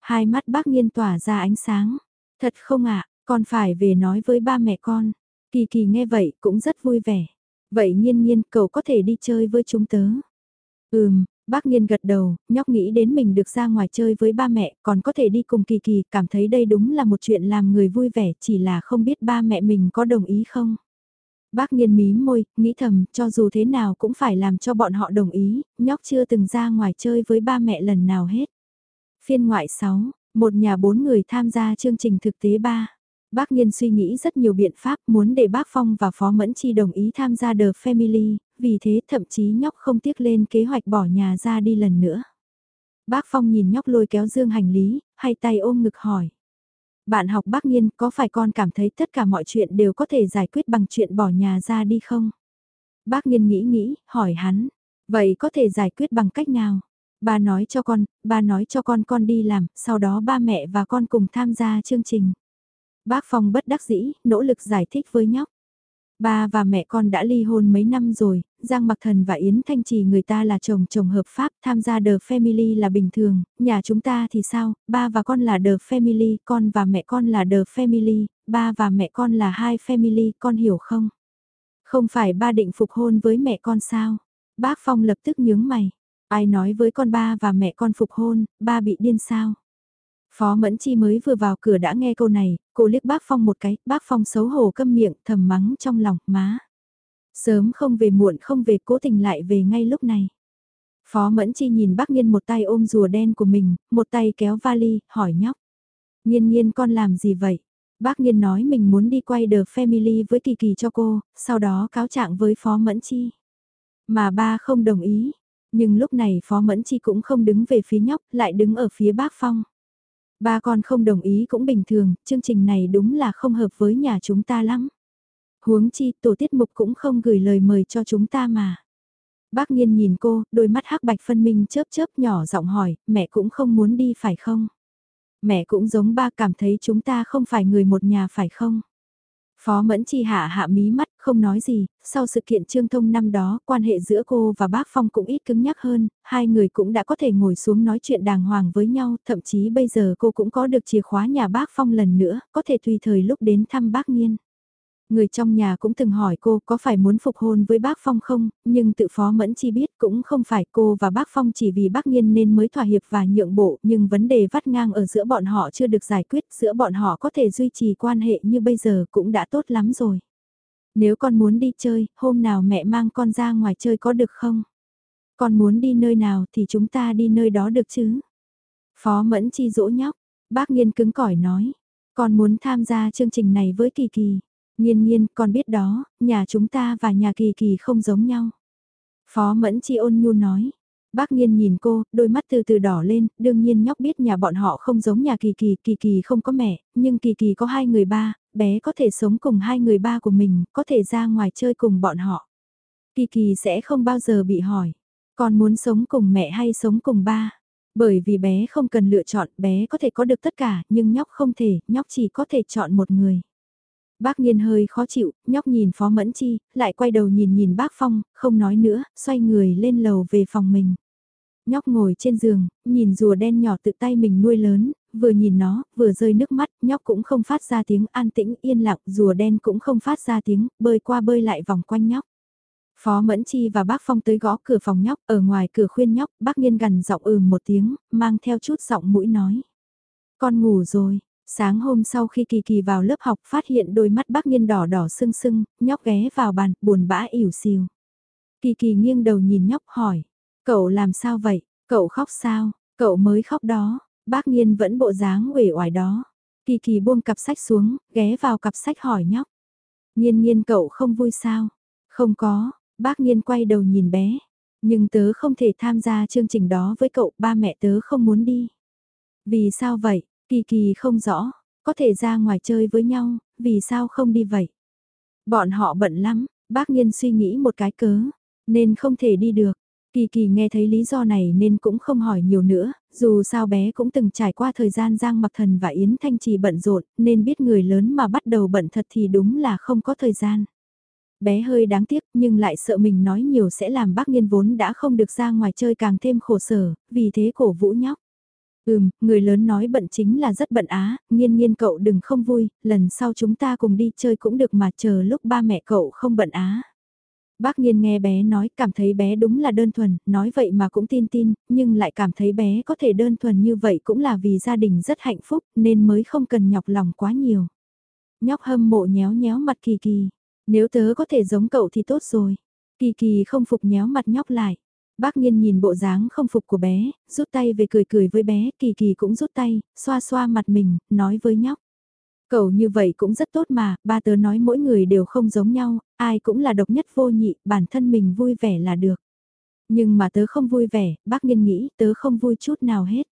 Hai mắt bác nghiên tỏa ra ánh sáng. Thật không ạ, con phải về nói với ba mẹ con. Kỳ kỳ nghe vậy cũng rất vui vẻ. Vậy nhiên nhiên cậu có thể đi chơi với chúng tớ. Ừm, Bác nghiên gật đầu, nhóc nghĩ đến mình được ra ngoài chơi với ba mẹ, còn có thể đi cùng Kỳ Kỳ, cảm thấy đây đúng là một chuyện làm người vui vẻ, chỉ là không biết ba mẹ mình có đồng ý không. Bác nghiên mí môi, nghĩ thầm, cho dù thế nào cũng phải làm cho bọn họ đồng ý, nhóc chưa từng ra ngoài chơi với ba mẹ lần nào hết. Phiên ngoại 6, một nhà bốn người tham gia chương trình thực tế 3. Bác Nhiên suy nghĩ rất nhiều biện pháp muốn để bác Phong và Phó Mẫn Chi đồng ý tham gia The Family, vì thế thậm chí nhóc không tiếc lên kế hoạch bỏ nhà ra đi lần nữa. Bác Phong nhìn nhóc lôi kéo dương hành lý, hay tay ôm ngực hỏi. Bạn học bác nhiên có phải con cảm thấy tất cả mọi chuyện đều có thể giải quyết bằng chuyện bỏ nhà ra đi không? Bác nhiên nghĩ nghĩ, hỏi hắn. Vậy có thể giải quyết bằng cách nào? Ba nói cho con, ba nói cho con con đi làm, sau đó ba mẹ và con cùng tham gia chương trình. Bác Phong bất đắc dĩ, nỗ lực giải thích với nhóc. Ba và mẹ con đã ly hôn mấy năm rồi, Giang Mặc Thần và Yến Thanh Trì người ta là chồng chồng hợp pháp, tham gia The Family là bình thường, nhà chúng ta thì sao, ba và con là The Family, con và mẹ con là The Family, ba và mẹ con là hai Family, con hiểu không? Không phải ba định phục hôn với mẹ con sao? Bác Phong lập tức nhướng mày. Ai nói với con ba và mẹ con phục hôn, ba bị điên sao? Phó Mẫn Chi mới vừa vào cửa đã nghe câu này, cô liếc bác Phong một cái, bác Phong xấu hổ câm miệng thầm mắng trong lòng, má. Sớm không về muộn không về cố tình lại về ngay lúc này. Phó Mẫn Chi nhìn bác Nhiên một tay ôm rùa đen của mình, một tay kéo vali, hỏi nhóc. Nhiên nhiên con làm gì vậy? Bác Nhiên nói mình muốn đi quay The Family với Kỳ Kỳ cho cô, sau đó cáo trạng với Phó Mẫn Chi. Mà ba không đồng ý, nhưng lúc này Phó Mẫn Chi cũng không đứng về phía nhóc, lại đứng ở phía bác Phong. Ba con không đồng ý cũng bình thường, chương trình này đúng là không hợp với nhà chúng ta lắm. Huống chi tổ tiết mục cũng không gửi lời mời cho chúng ta mà. Bác Nhiên nhìn cô, đôi mắt hắc bạch phân minh chớp chớp nhỏ giọng hỏi, mẹ cũng không muốn đi phải không? Mẹ cũng giống ba cảm thấy chúng ta không phải người một nhà phải không? Phó Mẫn Chi hạ hạ mí mắt, không nói gì, sau sự kiện trương thông năm đó, quan hệ giữa cô và bác Phong cũng ít cứng nhắc hơn, hai người cũng đã có thể ngồi xuống nói chuyện đàng hoàng với nhau, thậm chí bây giờ cô cũng có được chìa khóa nhà bác Phong lần nữa, có thể tùy thời lúc đến thăm bác Nhiên. Người trong nhà cũng từng hỏi cô có phải muốn phục hôn với bác Phong không, nhưng tự phó mẫn chi biết cũng không phải cô và bác Phong chỉ vì bác Nhiên nên mới thỏa hiệp và nhượng bộ, nhưng vấn đề vắt ngang ở giữa bọn họ chưa được giải quyết, giữa bọn họ có thể duy trì quan hệ như bây giờ cũng đã tốt lắm rồi. Nếu con muốn đi chơi, hôm nào mẹ mang con ra ngoài chơi có được không? Con muốn đi nơi nào thì chúng ta đi nơi đó được chứ? Phó Mẫn Chi dỗ nhóc, bác Nhiên cứng cỏi nói, con muốn tham gia chương trình này với Kỳ Kỳ. Nhiên nhiên, con biết đó, nhà chúng ta và nhà kỳ kỳ không giống nhau. Phó Mẫn Chi ôn nhu nói. Bác Nhiên nhìn cô, đôi mắt từ từ đỏ lên, đương nhiên nhóc biết nhà bọn họ không giống nhà Kỳ Kỳ, Kỳ Kỳ không có mẹ, nhưng Kỳ Kỳ có hai người ba, bé có thể sống cùng hai người ba của mình, có thể ra ngoài chơi cùng bọn họ. Kỳ Kỳ sẽ không bao giờ bị hỏi, con muốn sống cùng mẹ hay sống cùng ba? Bởi vì bé không cần lựa chọn, bé có thể có được tất cả, nhưng nhóc không thể, nhóc chỉ có thể chọn một người. Bác Nhiên hơi khó chịu, nhóc nhìn Phó Mẫn Chi, lại quay đầu nhìn nhìn bác Phong, không nói nữa, xoay người lên lầu về phòng mình. Nhóc ngồi trên giường, nhìn rùa đen nhỏ tự tay mình nuôi lớn, vừa nhìn nó, vừa rơi nước mắt, nhóc cũng không phát ra tiếng an tĩnh yên lặng, rùa đen cũng không phát ra tiếng, bơi qua bơi lại vòng quanh nhóc. Phó Mẫn Chi và bác Phong tới gõ cửa phòng nhóc, ở ngoài cửa khuyên nhóc, bác nghiên gần giọng ừ một tiếng, mang theo chút giọng mũi nói. Con ngủ rồi, Sáng hôm sau khi Kỳ Kỳ vào lớp học phát hiện đôi mắt bác nghiên đỏ đỏ sưng sưng, nhóc ghé vào bàn, buồn bã ỉu xìu. Kỳ Kỳ nghiêng đầu nhìn nhóc hỏi, cậu làm sao vậy, cậu khóc sao, cậu mới khóc đó, bác nghiên vẫn bộ dáng uể oải đó. Kỳ Kỳ buông cặp sách xuống, ghé vào cặp sách hỏi nhóc. Nhiên nhiên cậu không vui sao? Không có, bác nghiên quay đầu nhìn bé. Nhưng tớ không thể tham gia chương trình đó với cậu, ba mẹ tớ không muốn đi. Vì sao vậy? Kỳ kỳ không rõ, có thể ra ngoài chơi với nhau, vì sao không đi vậy? Bọn họ bận lắm, bác nhiên suy nghĩ một cái cớ, nên không thể đi được. Kỳ kỳ nghe thấy lý do này nên cũng không hỏi nhiều nữa, dù sao bé cũng từng trải qua thời gian Giang Mặc Thần và Yến Thanh Trì bận rộn, nên biết người lớn mà bắt đầu bận thật thì đúng là không có thời gian. Bé hơi đáng tiếc nhưng lại sợ mình nói nhiều sẽ làm bác nghiên vốn đã không được ra ngoài chơi càng thêm khổ sở, vì thế cổ vũ nhóc. Ừm, người lớn nói bận chính là rất bận á, nghiên nghiên cậu đừng không vui, lần sau chúng ta cùng đi chơi cũng được mà chờ lúc ba mẹ cậu không bận á. Bác nghiên nghe bé nói cảm thấy bé đúng là đơn thuần, nói vậy mà cũng tin tin, nhưng lại cảm thấy bé có thể đơn thuần như vậy cũng là vì gia đình rất hạnh phúc nên mới không cần nhọc lòng quá nhiều. Nhóc hâm mộ nhéo nhéo mặt kỳ kỳ, nếu tớ có thể giống cậu thì tốt rồi. Kỳ kỳ không phục nhéo mặt nhóc lại. Bác Nhiên nhìn bộ dáng không phục của bé, rút tay về cười cười với bé, Kỳ Kỳ cũng rút tay, xoa xoa mặt mình, nói với nhóc. Cậu như vậy cũng rất tốt mà, ba tớ nói mỗi người đều không giống nhau, ai cũng là độc nhất vô nhị, bản thân mình vui vẻ là được. Nhưng mà tớ không vui vẻ, bác nghiên nghĩ tớ không vui chút nào hết.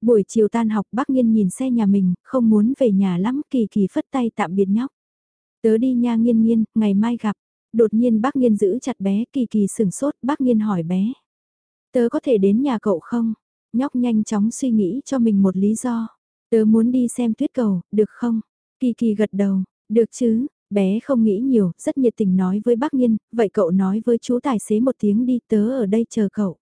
Buổi chiều tan học bác nghiên nhìn xe nhà mình, không muốn về nhà lắm, kỳ kỳ phất tay tạm biệt nhóc. Tớ đi nha nghiên nghiên, ngày mai gặp. Đột nhiên bác nghiên giữ chặt bé, kỳ kỳ sừng sốt, bác nghiên hỏi bé. Tớ có thể đến nhà cậu không? Nhóc nhanh chóng suy nghĩ cho mình một lý do. Tớ muốn đi xem tuyết cầu, được không? Kỳ kỳ gật đầu, được chứ, bé không nghĩ nhiều, rất nhiệt tình nói với bác Nhiên, vậy cậu nói với chú tài xế một tiếng đi tớ ở đây chờ cậu.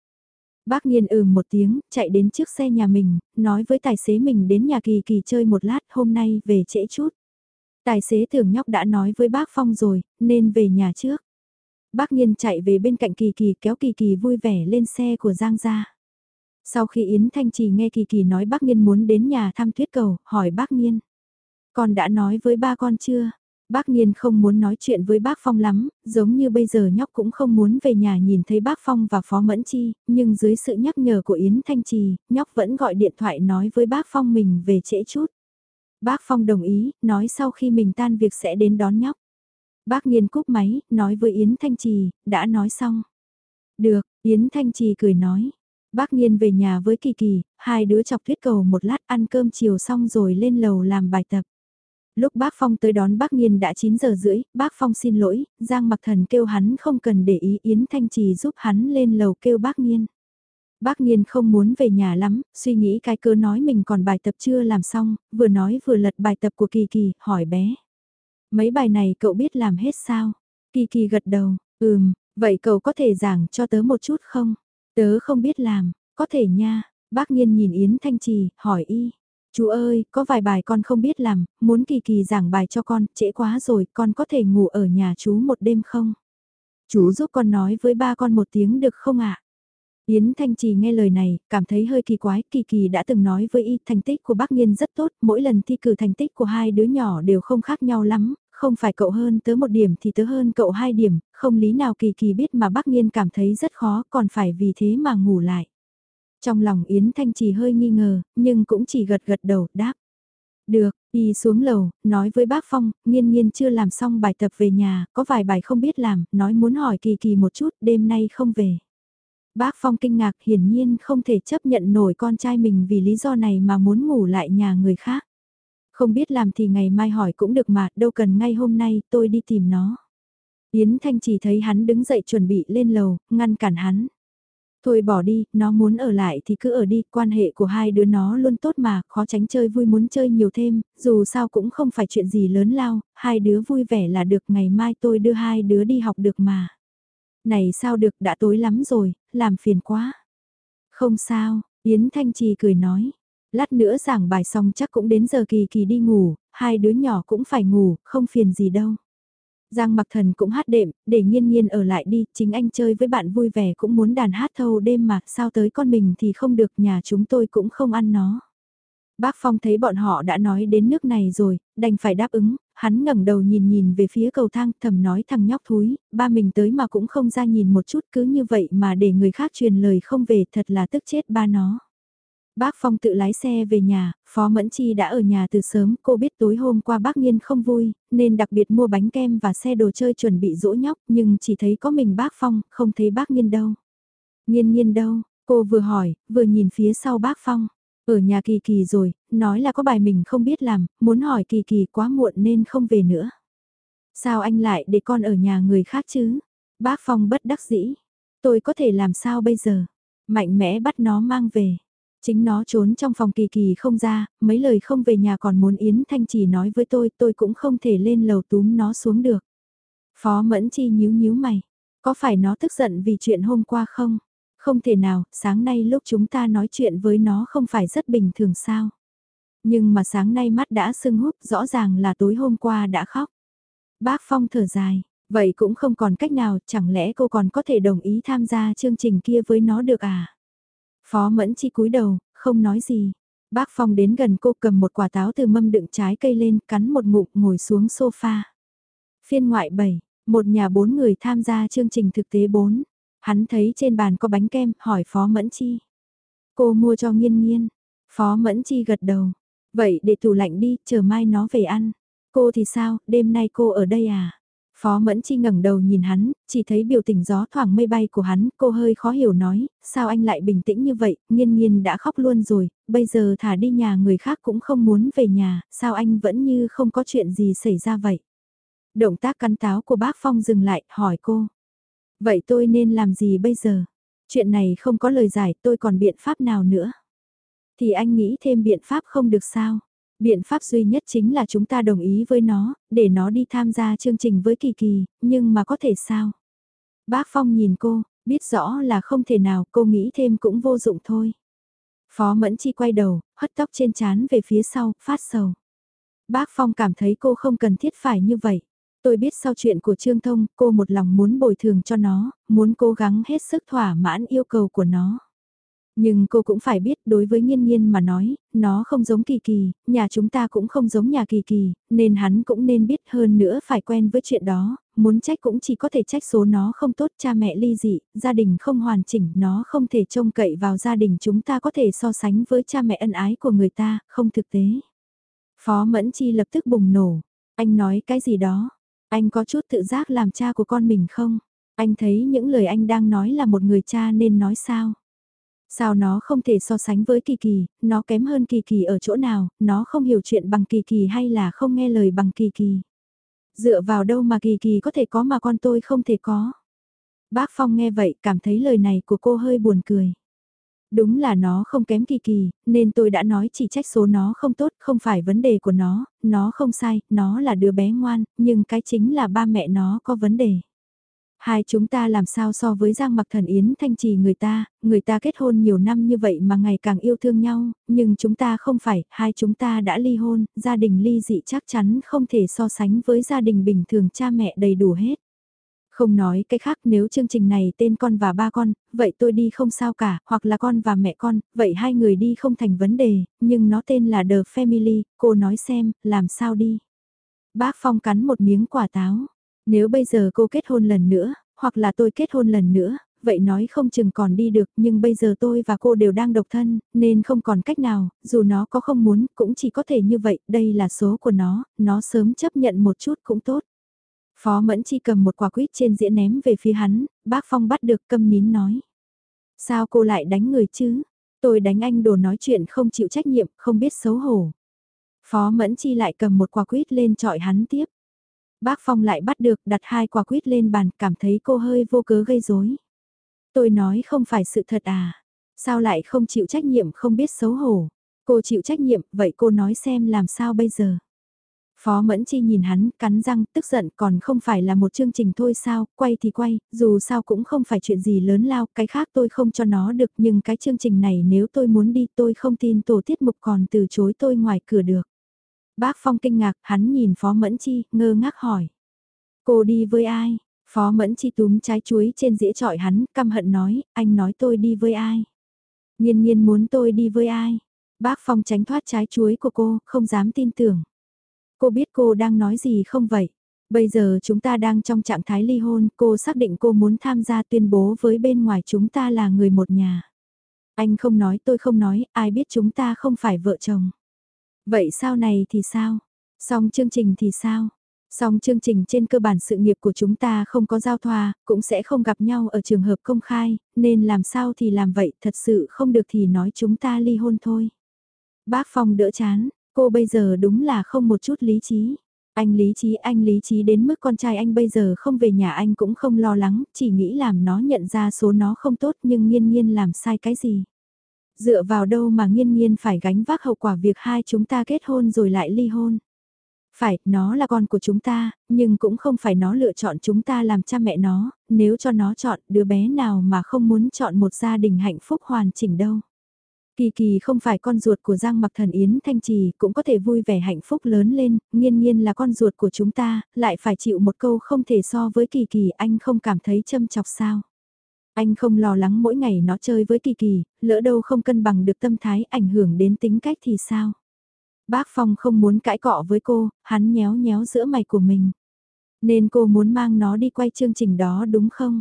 Bác Nhiên ừ một tiếng, chạy đến trước xe nhà mình, nói với tài xế mình đến nhà Kỳ Kỳ chơi một lát, hôm nay về trễ chút. Tài xế tưởng nhóc đã nói với bác Phong rồi, nên về nhà trước. Bác Nhiên chạy về bên cạnh Kỳ Kỳ kéo Kỳ Kỳ vui vẻ lên xe của Giang gia. Sau khi Yến Thanh Trì nghe Kỳ Kỳ nói bác Nhiên muốn đến nhà thăm thuyết cầu, hỏi bác Nhiên. Con đã nói với ba con chưa? Bác Nhiên không muốn nói chuyện với bác Phong lắm, giống như bây giờ nhóc cũng không muốn về nhà nhìn thấy bác Phong và Phó Mẫn Chi, nhưng dưới sự nhắc nhở của Yến Thanh Trì, nhóc vẫn gọi điện thoại nói với bác Phong mình về trễ chút. Bác Phong đồng ý, nói sau khi mình tan việc sẽ đến đón nhóc. Bác Nhiên cúp máy, nói với Yến Thanh Trì, đã nói xong. Được, Yến Thanh Trì cười nói. Bác Nhiên về nhà với Kỳ Kỳ, hai đứa chọc thuyết cầu một lát ăn cơm chiều xong rồi lên lầu làm bài tập. Lúc bác Phong tới đón bác Nhiên đã 9 giờ rưỡi, bác Phong xin lỗi, Giang Mặc Thần kêu hắn không cần để ý Yến Thanh Trì giúp hắn lên lầu kêu bác Nhiên. Bác Nhiên không muốn về nhà lắm, suy nghĩ cái cơ nói mình còn bài tập chưa làm xong, vừa nói vừa lật bài tập của Kỳ Kỳ, hỏi bé. Mấy bài này cậu biết làm hết sao? Kỳ Kỳ gật đầu, ừm, vậy cậu có thể giảng cho tớ một chút không? Tớ không biết làm, có thể nha, bác Nhiên nhìn Yến Thanh Trì, hỏi y. Chú ơi, có vài bài con không biết làm, muốn kỳ kỳ giảng bài cho con, trễ quá rồi, con có thể ngủ ở nhà chú một đêm không? Chú giúp con nói với ba con một tiếng được không ạ? Yến Thanh Trì nghe lời này, cảm thấy hơi kỳ quái, Kỳ Kỳ đã từng nói với y thành tích của bác Nhiên rất tốt, mỗi lần thi cử thành tích của hai đứa nhỏ đều không khác nhau lắm, không phải cậu hơn tớ một điểm thì tớ hơn cậu hai điểm, không lý nào Kỳ Kỳ biết mà bác Nhiên cảm thấy rất khó, còn phải vì thế mà ngủ lại. Trong lòng Yến Thanh Trì hơi nghi ngờ, nhưng cũng chỉ gật gật đầu, đáp. Được, đi xuống lầu, nói với bác Phong, nghiên nghiên chưa làm xong bài tập về nhà, có vài bài không biết làm, nói muốn hỏi kỳ kỳ một chút, đêm nay không về. Bác Phong kinh ngạc hiển nhiên không thể chấp nhận nổi con trai mình vì lý do này mà muốn ngủ lại nhà người khác. Không biết làm thì ngày mai hỏi cũng được mà, đâu cần ngay hôm nay tôi đi tìm nó. Yến Thanh chỉ thấy hắn đứng dậy chuẩn bị lên lầu, ngăn cản hắn. Thôi bỏ đi, nó muốn ở lại thì cứ ở đi, quan hệ của hai đứa nó luôn tốt mà, khó tránh chơi vui muốn chơi nhiều thêm, dù sao cũng không phải chuyện gì lớn lao, hai đứa vui vẻ là được, ngày mai tôi đưa hai đứa đi học được mà. Này sao được, đã tối lắm rồi, làm phiền quá. Không sao, Yến Thanh Trì cười nói, lát nữa giảng bài xong chắc cũng đến giờ kỳ kỳ đi ngủ, hai đứa nhỏ cũng phải ngủ, không phiền gì đâu. Giang mặc thần cũng hát đệm, để nghiên nghiên ở lại đi, chính anh chơi với bạn vui vẻ cũng muốn đàn hát thâu đêm mà, sao tới con mình thì không được, nhà chúng tôi cũng không ăn nó. Bác Phong thấy bọn họ đã nói đến nước này rồi, đành phải đáp ứng, hắn ngẩng đầu nhìn nhìn về phía cầu thang thầm nói thằng nhóc thúi, ba mình tới mà cũng không ra nhìn một chút cứ như vậy mà để người khác truyền lời không về thật là tức chết ba nó. Bác Phong tự lái xe về nhà, Phó Mẫn Chi đã ở nhà từ sớm, cô biết tối hôm qua bác Nhiên không vui, nên đặc biệt mua bánh kem và xe đồ chơi chuẩn bị dỗ nhóc, nhưng chỉ thấy có mình bác Phong, không thấy bác Nhiên đâu. Nhiên Nhiên đâu, cô vừa hỏi, vừa nhìn phía sau bác Phong. Ở nhà Kỳ Kỳ rồi, nói là có bài mình không biết làm, muốn hỏi Kỳ Kỳ quá muộn nên không về nữa. Sao anh lại để con ở nhà người khác chứ? Bác Phong bất đắc dĩ. Tôi có thể làm sao bây giờ? Mạnh mẽ bắt nó mang về. Chính nó trốn trong phòng kỳ kỳ không ra, mấy lời không về nhà còn muốn Yến Thanh Trì nói với tôi, tôi cũng không thể lên lầu túm nó xuống được. Phó Mẫn Chi nhíu nhíu mày, có phải nó tức giận vì chuyện hôm qua không? Không thể nào, sáng nay lúc chúng ta nói chuyện với nó không phải rất bình thường sao? Nhưng mà sáng nay mắt đã sưng húp, rõ ràng là tối hôm qua đã khóc. Bác Phong thở dài, vậy cũng không còn cách nào, chẳng lẽ cô còn có thể đồng ý tham gia chương trình kia với nó được à? Phó Mẫn Chi cúi đầu, không nói gì. Bác Phong đến gần cô cầm một quả táo từ mâm đựng trái cây lên, cắn một ngụm ngồi xuống sofa. Phiên ngoại 7, một nhà bốn người tham gia chương trình thực tế 4. Hắn thấy trên bàn có bánh kem, hỏi Phó Mẫn Chi. Cô mua cho nghiên nghiên. Phó Mẫn Chi gật đầu. Vậy để tủ lạnh đi, chờ mai nó về ăn. Cô thì sao, đêm nay cô ở đây à? Phó Mẫn Chi ngẩng đầu nhìn hắn, chỉ thấy biểu tình gió thoảng mây bay của hắn, cô hơi khó hiểu nói, sao anh lại bình tĩnh như vậy, nghiên nghiên đã khóc luôn rồi, bây giờ thả đi nhà người khác cũng không muốn về nhà, sao anh vẫn như không có chuyện gì xảy ra vậy. Động tác cắn táo của bác Phong dừng lại, hỏi cô. Vậy tôi nên làm gì bây giờ? Chuyện này không có lời giải, tôi còn biện pháp nào nữa? Thì anh nghĩ thêm biện pháp không được sao? Biện pháp duy nhất chính là chúng ta đồng ý với nó, để nó đi tham gia chương trình với Kỳ Kỳ, nhưng mà có thể sao? Bác Phong nhìn cô, biết rõ là không thể nào, cô nghĩ thêm cũng vô dụng thôi. Phó Mẫn Chi quay đầu, hất tóc trên chán về phía sau, phát sầu. Bác Phong cảm thấy cô không cần thiết phải như vậy. Tôi biết sau chuyện của Trương Thông, cô một lòng muốn bồi thường cho nó, muốn cố gắng hết sức thỏa mãn yêu cầu của nó. Nhưng cô cũng phải biết đối với nhiên nhiên mà nói, nó không giống kỳ kỳ, nhà chúng ta cũng không giống nhà kỳ kỳ, nên hắn cũng nên biết hơn nữa phải quen với chuyện đó, muốn trách cũng chỉ có thể trách số nó không tốt cha mẹ ly dị, gia đình không hoàn chỉnh, nó không thể trông cậy vào gia đình chúng ta có thể so sánh với cha mẹ ân ái của người ta, không thực tế. Phó Mẫn Chi lập tức bùng nổ, anh nói cái gì đó, anh có chút tự giác làm cha của con mình không? Anh thấy những lời anh đang nói là một người cha nên nói sao? Sao nó không thể so sánh với Kỳ Kỳ, nó kém hơn Kỳ Kỳ ở chỗ nào, nó không hiểu chuyện bằng Kỳ Kỳ hay là không nghe lời bằng Kỳ Kỳ. Dựa vào đâu mà Kỳ Kỳ có thể có mà con tôi không thể có. Bác Phong nghe vậy cảm thấy lời này của cô hơi buồn cười. Đúng là nó không kém kỳ kỳ, nên tôi đã nói chỉ trách số nó không tốt, không phải vấn đề của nó, nó không sai, nó là đứa bé ngoan, nhưng cái chính là ba mẹ nó có vấn đề. Hai chúng ta làm sao so với Giang Mặc Thần Yến Thanh Trì người ta, người ta kết hôn nhiều năm như vậy mà ngày càng yêu thương nhau, nhưng chúng ta không phải, hai chúng ta đã ly hôn, gia đình ly dị chắc chắn không thể so sánh với gia đình bình thường cha mẹ đầy đủ hết. Không nói cái khác nếu chương trình này tên con và ba con, vậy tôi đi không sao cả, hoặc là con và mẹ con, vậy hai người đi không thành vấn đề, nhưng nó tên là The Family, cô nói xem, làm sao đi. Bác Phong cắn một miếng quả táo. Nếu bây giờ cô kết hôn lần nữa, hoặc là tôi kết hôn lần nữa, vậy nói không chừng còn đi được nhưng bây giờ tôi và cô đều đang độc thân, nên không còn cách nào, dù nó có không muốn cũng chỉ có thể như vậy, đây là số của nó, nó sớm chấp nhận một chút cũng tốt. Phó Mẫn Chi cầm một quả quýt trên dĩa ném về phía hắn, bác Phong bắt được câm nín nói. Sao cô lại đánh người chứ? Tôi đánh anh đồ nói chuyện không chịu trách nhiệm, không biết xấu hổ. Phó Mẫn Chi lại cầm một quả quýt lên trọi hắn tiếp. Bác Phong lại bắt được đặt hai quả quýt lên bàn cảm thấy cô hơi vô cớ gây rối. Tôi nói không phải sự thật à? Sao lại không chịu trách nhiệm không biết xấu hổ? Cô chịu trách nhiệm, vậy cô nói xem làm sao bây giờ? Phó Mẫn Chi nhìn hắn, cắn răng, tức giận còn không phải là một chương trình thôi sao, quay thì quay, dù sao cũng không phải chuyện gì lớn lao, cái khác tôi không cho nó được nhưng cái chương trình này nếu tôi muốn đi tôi không tin tổ tiết mục còn từ chối tôi ngoài cửa được. Bác Phong kinh ngạc, hắn nhìn Phó Mẫn Chi, ngơ ngác hỏi. Cô đi với ai? Phó Mẫn Chi túm trái chuối trên dĩa trọi hắn, căm hận nói, anh nói tôi đi với ai? Nhiên nhiên muốn tôi đi với ai? Bác Phong tránh thoát trái chuối của cô, không dám tin tưởng. Cô biết cô đang nói gì không vậy? Bây giờ chúng ta đang trong trạng thái ly hôn, cô xác định cô muốn tham gia tuyên bố với bên ngoài chúng ta là người một nhà. Anh không nói tôi không nói, ai biết chúng ta không phải vợ chồng. Vậy sau này thì sao? Xong chương trình thì sao? Xong chương trình trên cơ bản sự nghiệp của chúng ta không có giao thoa, cũng sẽ không gặp nhau ở trường hợp công khai, nên làm sao thì làm vậy, thật sự không được thì nói chúng ta ly hôn thôi. Bác Phong đỡ chán, Cô bây giờ đúng là không một chút lý trí. Anh lý trí anh lý trí đến mức con trai anh bây giờ không về nhà anh cũng không lo lắng, chỉ nghĩ làm nó nhận ra số nó không tốt nhưng nghiên nghiên làm sai cái gì. Dựa vào đâu mà nghiên nghiên phải gánh vác hậu quả việc hai chúng ta kết hôn rồi lại ly hôn. Phải, nó là con của chúng ta, nhưng cũng không phải nó lựa chọn chúng ta làm cha mẹ nó, nếu cho nó chọn đứa bé nào mà không muốn chọn một gia đình hạnh phúc hoàn chỉnh đâu. Kỳ kỳ không phải con ruột của Giang Mặc Thần Yến Thanh Trì, cũng có thể vui vẻ hạnh phúc lớn lên, nghiên nghiên là con ruột của chúng ta, lại phải chịu một câu không thể so với kỳ kỳ, anh không cảm thấy châm chọc sao. Anh không lo lắng mỗi ngày nó chơi với kỳ kỳ, lỡ đâu không cân bằng được tâm thái ảnh hưởng đến tính cách thì sao. Bác Phong không muốn cãi cọ với cô, hắn nhéo nhéo giữa mày của mình. Nên cô muốn mang nó đi quay chương trình đó đúng không?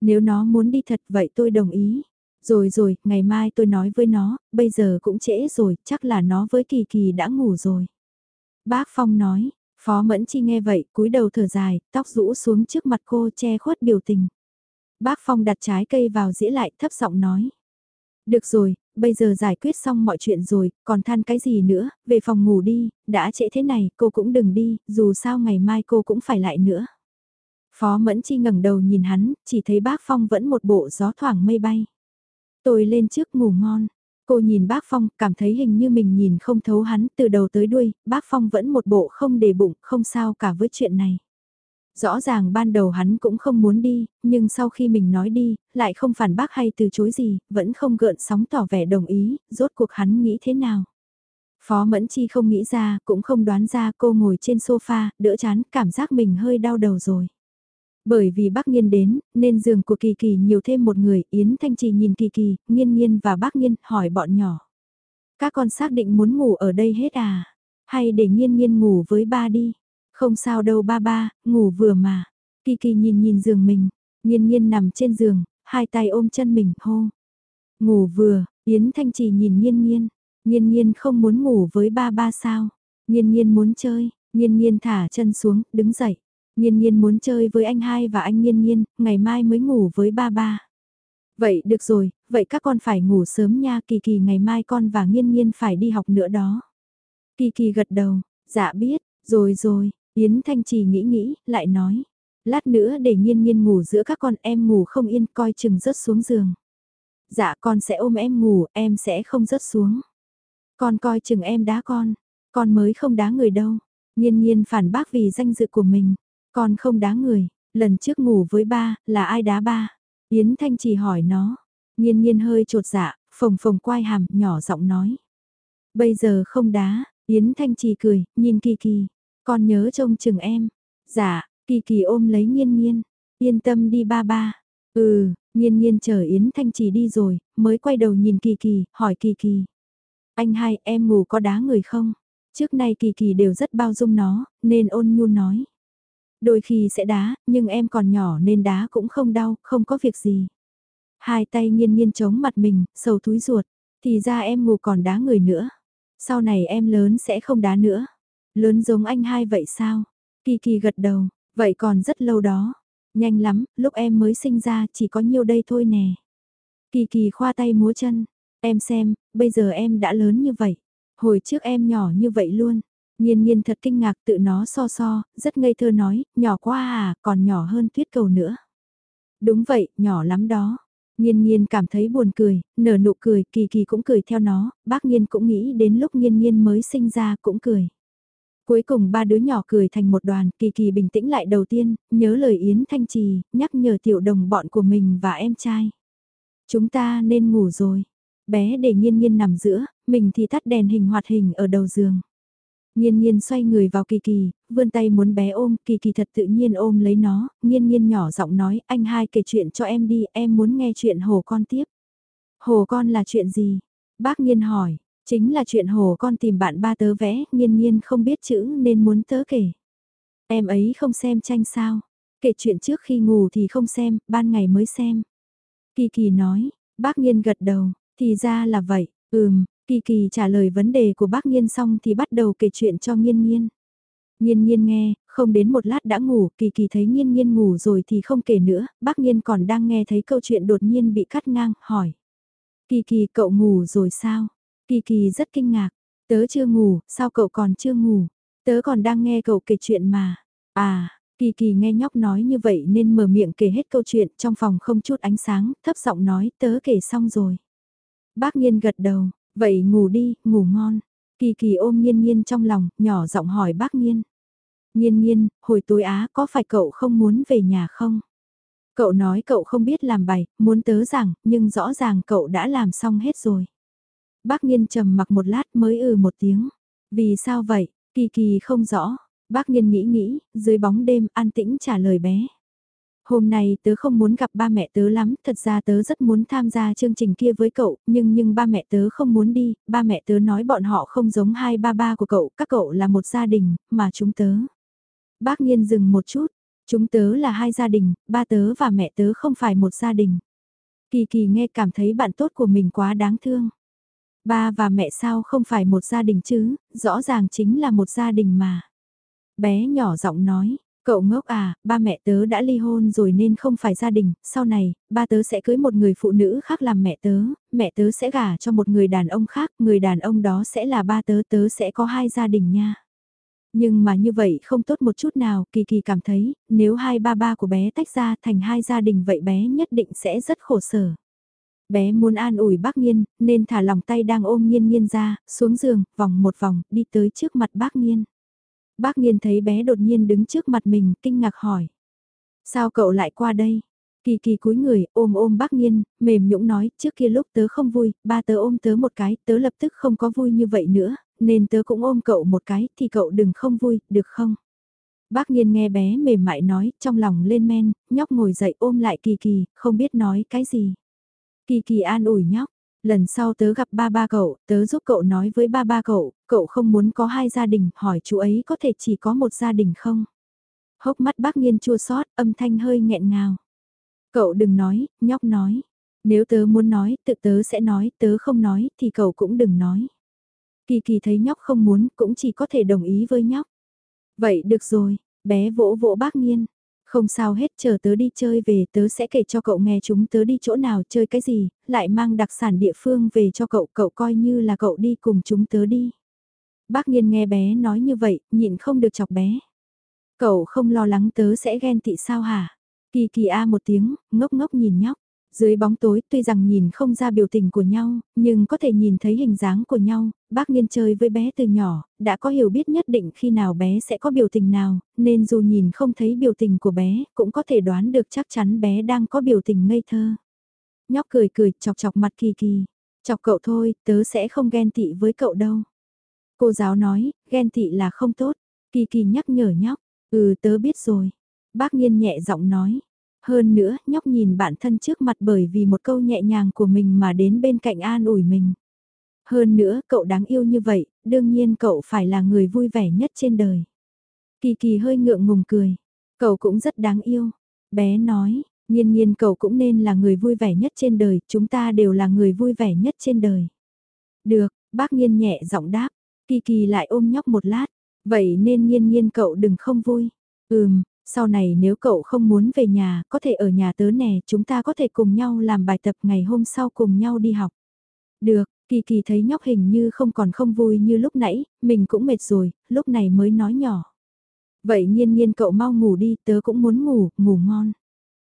Nếu nó muốn đi thật vậy tôi đồng ý. Rồi rồi, ngày mai tôi nói với nó, bây giờ cũng trễ rồi, chắc là nó với Kỳ Kỳ đã ngủ rồi. Bác Phong nói, Phó Mẫn Chi nghe vậy, cúi đầu thở dài, tóc rũ xuống trước mặt cô che khuất biểu tình. Bác Phong đặt trái cây vào dĩa lại thấp giọng nói. Được rồi, bây giờ giải quyết xong mọi chuyện rồi, còn than cái gì nữa, về phòng ngủ đi, đã trễ thế này, cô cũng đừng đi, dù sao ngày mai cô cũng phải lại nữa. Phó Mẫn Chi ngẩng đầu nhìn hắn, chỉ thấy bác Phong vẫn một bộ gió thoảng mây bay. Tôi lên trước ngủ ngon. Cô nhìn bác Phong, cảm thấy hình như mình nhìn không thấu hắn từ đầu tới đuôi, bác Phong vẫn một bộ không đề bụng, không sao cả với chuyện này. Rõ ràng ban đầu hắn cũng không muốn đi, nhưng sau khi mình nói đi, lại không phản bác hay từ chối gì, vẫn không gợn sóng tỏ vẻ đồng ý, rốt cuộc hắn nghĩ thế nào. Phó Mẫn Chi không nghĩ ra, cũng không đoán ra cô ngồi trên sofa, đỡ chán, cảm giác mình hơi đau đầu rồi. Bởi vì bác Nhiên đến, nên giường của Kỳ Kỳ nhiều thêm một người, Yến Thanh Trì nhìn Kỳ Kỳ, Nhiên Nhiên và bác Nhiên hỏi bọn nhỏ. Các con xác định muốn ngủ ở đây hết à? Hay để Nhiên Nhiên ngủ với ba đi? Không sao đâu ba ba, ngủ vừa mà. Kỳ Kỳ nhìn nhìn giường mình, Nhiên Nhiên nằm trên giường, hai tay ôm chân mình, hô. Ngủ vừa, Yến Thanh Trì nhìn Nhiên Nhiên, Nhiên Nhiên không muốn ngủ với ba ba sao? Nhiên Nhiên muốn chơi, Nhiên Nhiên thả chân xuống, đứng dậy. Nhiên nhiên muốn chơi với anh hai và anh nhiên nhiên, ngày mai mới ngủ với ba ba. Vậy được rồi, vậy các con phải ngủ sớm nha, kỳ kỳ ngày mai con và nghiên nghiên phải đi học nữa đó. Kỳ kỳ gật đầu, dạ biết, rồi rồi, Yến Thanh Trì nghĩ nghĩ, lại nói. Lát nữa để nhiên nhiên ngủ giữa các con em ngủ không yên coi chừng rớt xuống giường. Dạ con sẽ ôm em ngủ, em sẽ không rớt xuống. Con coi chừng em đá con, con mới không đá người đâu. Nhiên nhiên phản bác vì danh dự của mình. Con không đá người, lần trước ngủ với ba, là ai đá ba? Yến Thanh chỉ hỏi nó. Nhiên nhiên hơi trột dạ, phồng phồng quai hàm, nhỏ giọng nói. Bây giờ không đá, Yến Thanh Trì cười, nhìn Kỳ Kỳ. Con nhớ trông chừng em. Dạ, Kỳ Kỳ ôm lấy nhiên nhiên. Yên tâm đi ba ba. Ừ, nhiên nhiên chờ Yến Thanh Trì đi rồi, mới quay đầu nhìn Kỳ Kỳ, hỏi Kỳ Kỳ. Anh hai, em ngủ có đá người không? Trước nay Kỳ Kỳ đều rất bao dung nó, nên ôn nhu nói. Đôi khi sẽ đá, nhưng em còn nhỏ nên đá cũng không đau, không có việc gì. Hai tay nghiên nghiên chống mặt mình, sầu túi ruột. Thì ra em ngủ còn đá người nữa. Sau này em lớn sẽ không đá nữa. Lớn giống anh hai vậy sao? Kỳ kỳ gật đầu, vậy còn rất lâu đó. Nhanh lắm, lúc em mới sinh ra chỉ có nhiêu đây thôi nè. Kỳ kỳ khoa tay múa chân. Em xem, bây giờ em đã lớn như vậy. Hồi trước em nhỏ như vậy luôn. Nhiên nhiên thật kinh ngạc tự nó so so, rất ngây thơ nói, nhỏ quá à, còn nhỏ hơn tuyết cầu nữa. Đúng vậy, nhỏ lắm đó. Nhiên nhiên cảm thấy buồn cười, nở nụ cười, kỳ kỳ cũng cười theo nó, bác nhiên cũng nghĩ đến lúc nhiên nhiên mới sinh ra cũng cười. Cuối cùng ba đứa nhỏ cười thành một đoàn, kỳ kỳ bình tĩnh lại đầu tiên, nhớ lời Yến Thanh Trì, nhắc nhở tiểu đồng bọn của mình và em trai. Chúng ta nên ngủ rồi. Bé để nhiên nhiên nằm giữa, mình thì tắt đèn hình hoạt hình ở đầu giường. Nhiên nhiên xoay người vào kỳ kỳ, vươn tay muốn bé ôm, kỳ kỳ thật tự nhiên ôm lấy nó, nhiên nhiên nhỏ giọng nói, anh hai kể chuyện cho em đi, em muốn nghe chuyện hồ con tiếp. Hồ con là chuyện gì? Bác nhiên hỏi, chính là chuyện hồ con tìm bạn ba tớ vẽ, nhiên nhiên không biết chữ nên muốn tớ kể. Em ấy không xem tranh sao? Kể chuyện trước khi ngủ thì không xem, ban ngày mới xem. Kỳ kỳ nói, bác nghiên gật đầu, thì ra là vậy, ừm, Kỳ kỳ trả lời vấn đề của bác nghiên xong thì bắt đầu kể chuyện cho nghiên nghiên Nhiên Nhiên nghe, không đến một lát đã ngủ, Kỳ Kỳ thấy Nhiên Nhiên ngủ rồi thì không kể nữa, bác Nhiên còn đang nghe thấy câu chuyện đột nhiên bị cắt ngang, hỏi. Kỳ Kỳ cậu ngủ rồi sao? Kỳ Kỳ rất kinh ngạc, tớ chưa ngủ, sao cậu còn chưa ngủ? Tớ còn đang nghe cậu kể chuyện mà. À, Kỳ Kỳ nghe nhóc nói như vậy nên mở miệng kể hết câu chuyện trong phòng không chút ánh sáng, thấp giọng nói tớ kể xong rồi. Bác Nhiên gật đầu, Vậy ngủ đi, ngủ ngon. Kỳ kỳ ôm nghiên nghiên trong lòng, nhỏ giọng hỏi bác nghiên. Nghiên nghiên, hồi tối á có phải cậu không muốn về nhà không? Cậu nói cậu không biết làm bài, muốn tớ giảng, nhưng rõ ràng cậu đã làm xong hết rồi. Bác nghiên trầm mặc một lát mới ừ một tiếng. Vì sao vậy? Kỳ kỳ không rõ. Bác nghiên nghĩ nghĩ, dưới bóng đêm an tĩnh trả lời bé. Hôm nay tớ không muốn gặp ba mẹ tớ lắm, thật ra tớ rất muốn tham gia chương trình kia với cậu, nhưng nhưng ba mẹ tớ không muốn đi, ba mẹ tớ nói bọn họ không giống hai ba ba của cậu, các cậu là một gia đình, mà chúng tớ. Bác nghiên dừng một chút, chúng tớ là hai gia đình, ba tớ và mẹ tớ không phải một gia đình. Kỳ kỳ nghe cảm thấy bạn tốt của mình quá đáng thương. Ba và mẹ sao không phải một gia đình chứ, rõ ràng chính là một gia đình mà. Bé nhỏ giọng nói, cậu ngốc à, ba mẹ tớ đã ly hôn rồi nên không phải gia đình, sau này, ba tớ sẽ cưới một người phụ nữ khác làm mẹ tớ, mẹ tớ sẽ gả cho một người đàn ông khác, người đàn ông đó sẽ là ba tớ, tớ sẽ có hai gia đình nha. Nhưng mà như vậy không tốt một chút nào, Kỳ Kỳ cảm thấy, nếu hai ba ba của bé tách ra thành hai gia đình vậy bé nhất định sẽ rất khổ sở. Bé muốn an ủi bác Nhiên, nên thả lòng tay đang ôm Nhiên Nhiên ra, xuống giường, vòng một vòng, đi tới trước mặt bác Nhiên. Bác Nhiên thấy bé đột nhiên đứng trước mặt mình, kinh ngạc hỏi. Sao cậu lại qua đây? Kỳ kỳ cúi người, ôm ôm bác Nhiên, mềm nhũng nói, trước kia lúc tớ không vui, ba tớ ôm tớ một cái, tớ lập tức không có vui như vậy nữa, nên tớ cũng ôm cậu một cái, thì cậu đừng không vui, được không? Bác Nhiên nghe bé mềm mại nói, trong lòng lên men, nhóc ngồi dậy ôm lại kỳ kỳ, không biết nói cái gì. Kỳ kỳ an ủi nhóc, lần sau tớ gặp ba ba cậu, tớ giúp cậu nói với ba ba cậu, cậu không muốn có hai gia đình, hỏi chú ấy có thể chỉ có một gia đình không? Hốc mắt bác nghiên chua xót âm thanh hơi nghẹn ngào. Cậu đừng nói, nhóc nói. Nếu tớ muốn nói, tự tớ sẽ nói, tớ không nói, thì cậu cũng đừng nói. Kỳ kỳ thấy nhóc không muốn, cũng chỉ có thể đồng ý với nhóc. Vậy được rồi, bé vỗ vỗ bác nghiên. Không sao hết, chờ tớ đi chơi về tớ sẽ kể cho cậu nghe chúng tớ đi chỗ nào chơi cái gì, lại mang đặc sản địa phương về cho cậu, cậu coi như là cậu đi cùng chúng tớ đi. Bác Nhiên nghe bé nói như vậy, nhịn không được chọc bé. Cậu không lo lắng tớ sẽ ghen tị sao hả? Kỳ kỳ a một tiếng, ngốc ngốc nhìn nhóc. Dưới bóng tối tuy rằng nhìn không ra biểu tình của nhau, nhưng có thể nhìn thấy hình dáng của nhau, bác nghiên chơi với bé từ nhỏ, đã có hiểu biết nhất định khi nào bé sẽ có biểu tình nào, nên dù nhìn không thấy biểu tình của bé, cũng có thể đoán được chắc chắn bé đang có biểu tình ngây thơ. Nhóc cười cười, chọc chọc mặt kỳ kỳ. Chọc cậu thôi, tớ sẽ không ghen tị với cậu đâu. Cô giáo nói, ghen tị là không tốt. Kỳ kỳ nhắc nhở nhóc, ừ tớ biết rồi. Bác nghiên nhẹ giọng nói, hơn nữa, nhóc nhìn bản thân trước mặt bởi vì một câu nhẹ nhàng của mình mà đến bên cạnh an ủi mình. Hơn nữa, cậu đáng yêu như vậy, đương nhiên cậu phải là người vui vẻ nhất trên đời. Kỳ kỳ hơi ngượng ngùng cười. Cậu cũng rất đáng yêu. Bé nói, nhiên nhiên cậu cũng nên là người vui vẻ nhất trên đời, chúng ta đều là người vui vẻ nhất trên đời. Được, bác nhiên nhẹ giọng đáp. Kỳ kỳ lại ôm nhóc một lát. Vậy nên nhiên nhiên cậu đừng không vui. Ừm, sau này nếu cậu không muốn về nhà, có thể ở nhà tớ nè, chúng ta có thể cùng nhau làm bài tập ngày hôm sau cùng nhau đi học. Được, Kỳ Kỳ thấy nhóc hình như không còn không vui như lúc nãy, mình cũng mệt rồi, lúc này mới nói nhỏ. Vậy nhiên nhiên cậu mau ngủ đi, tớ cũng muốn ngủ, ngủ ngon.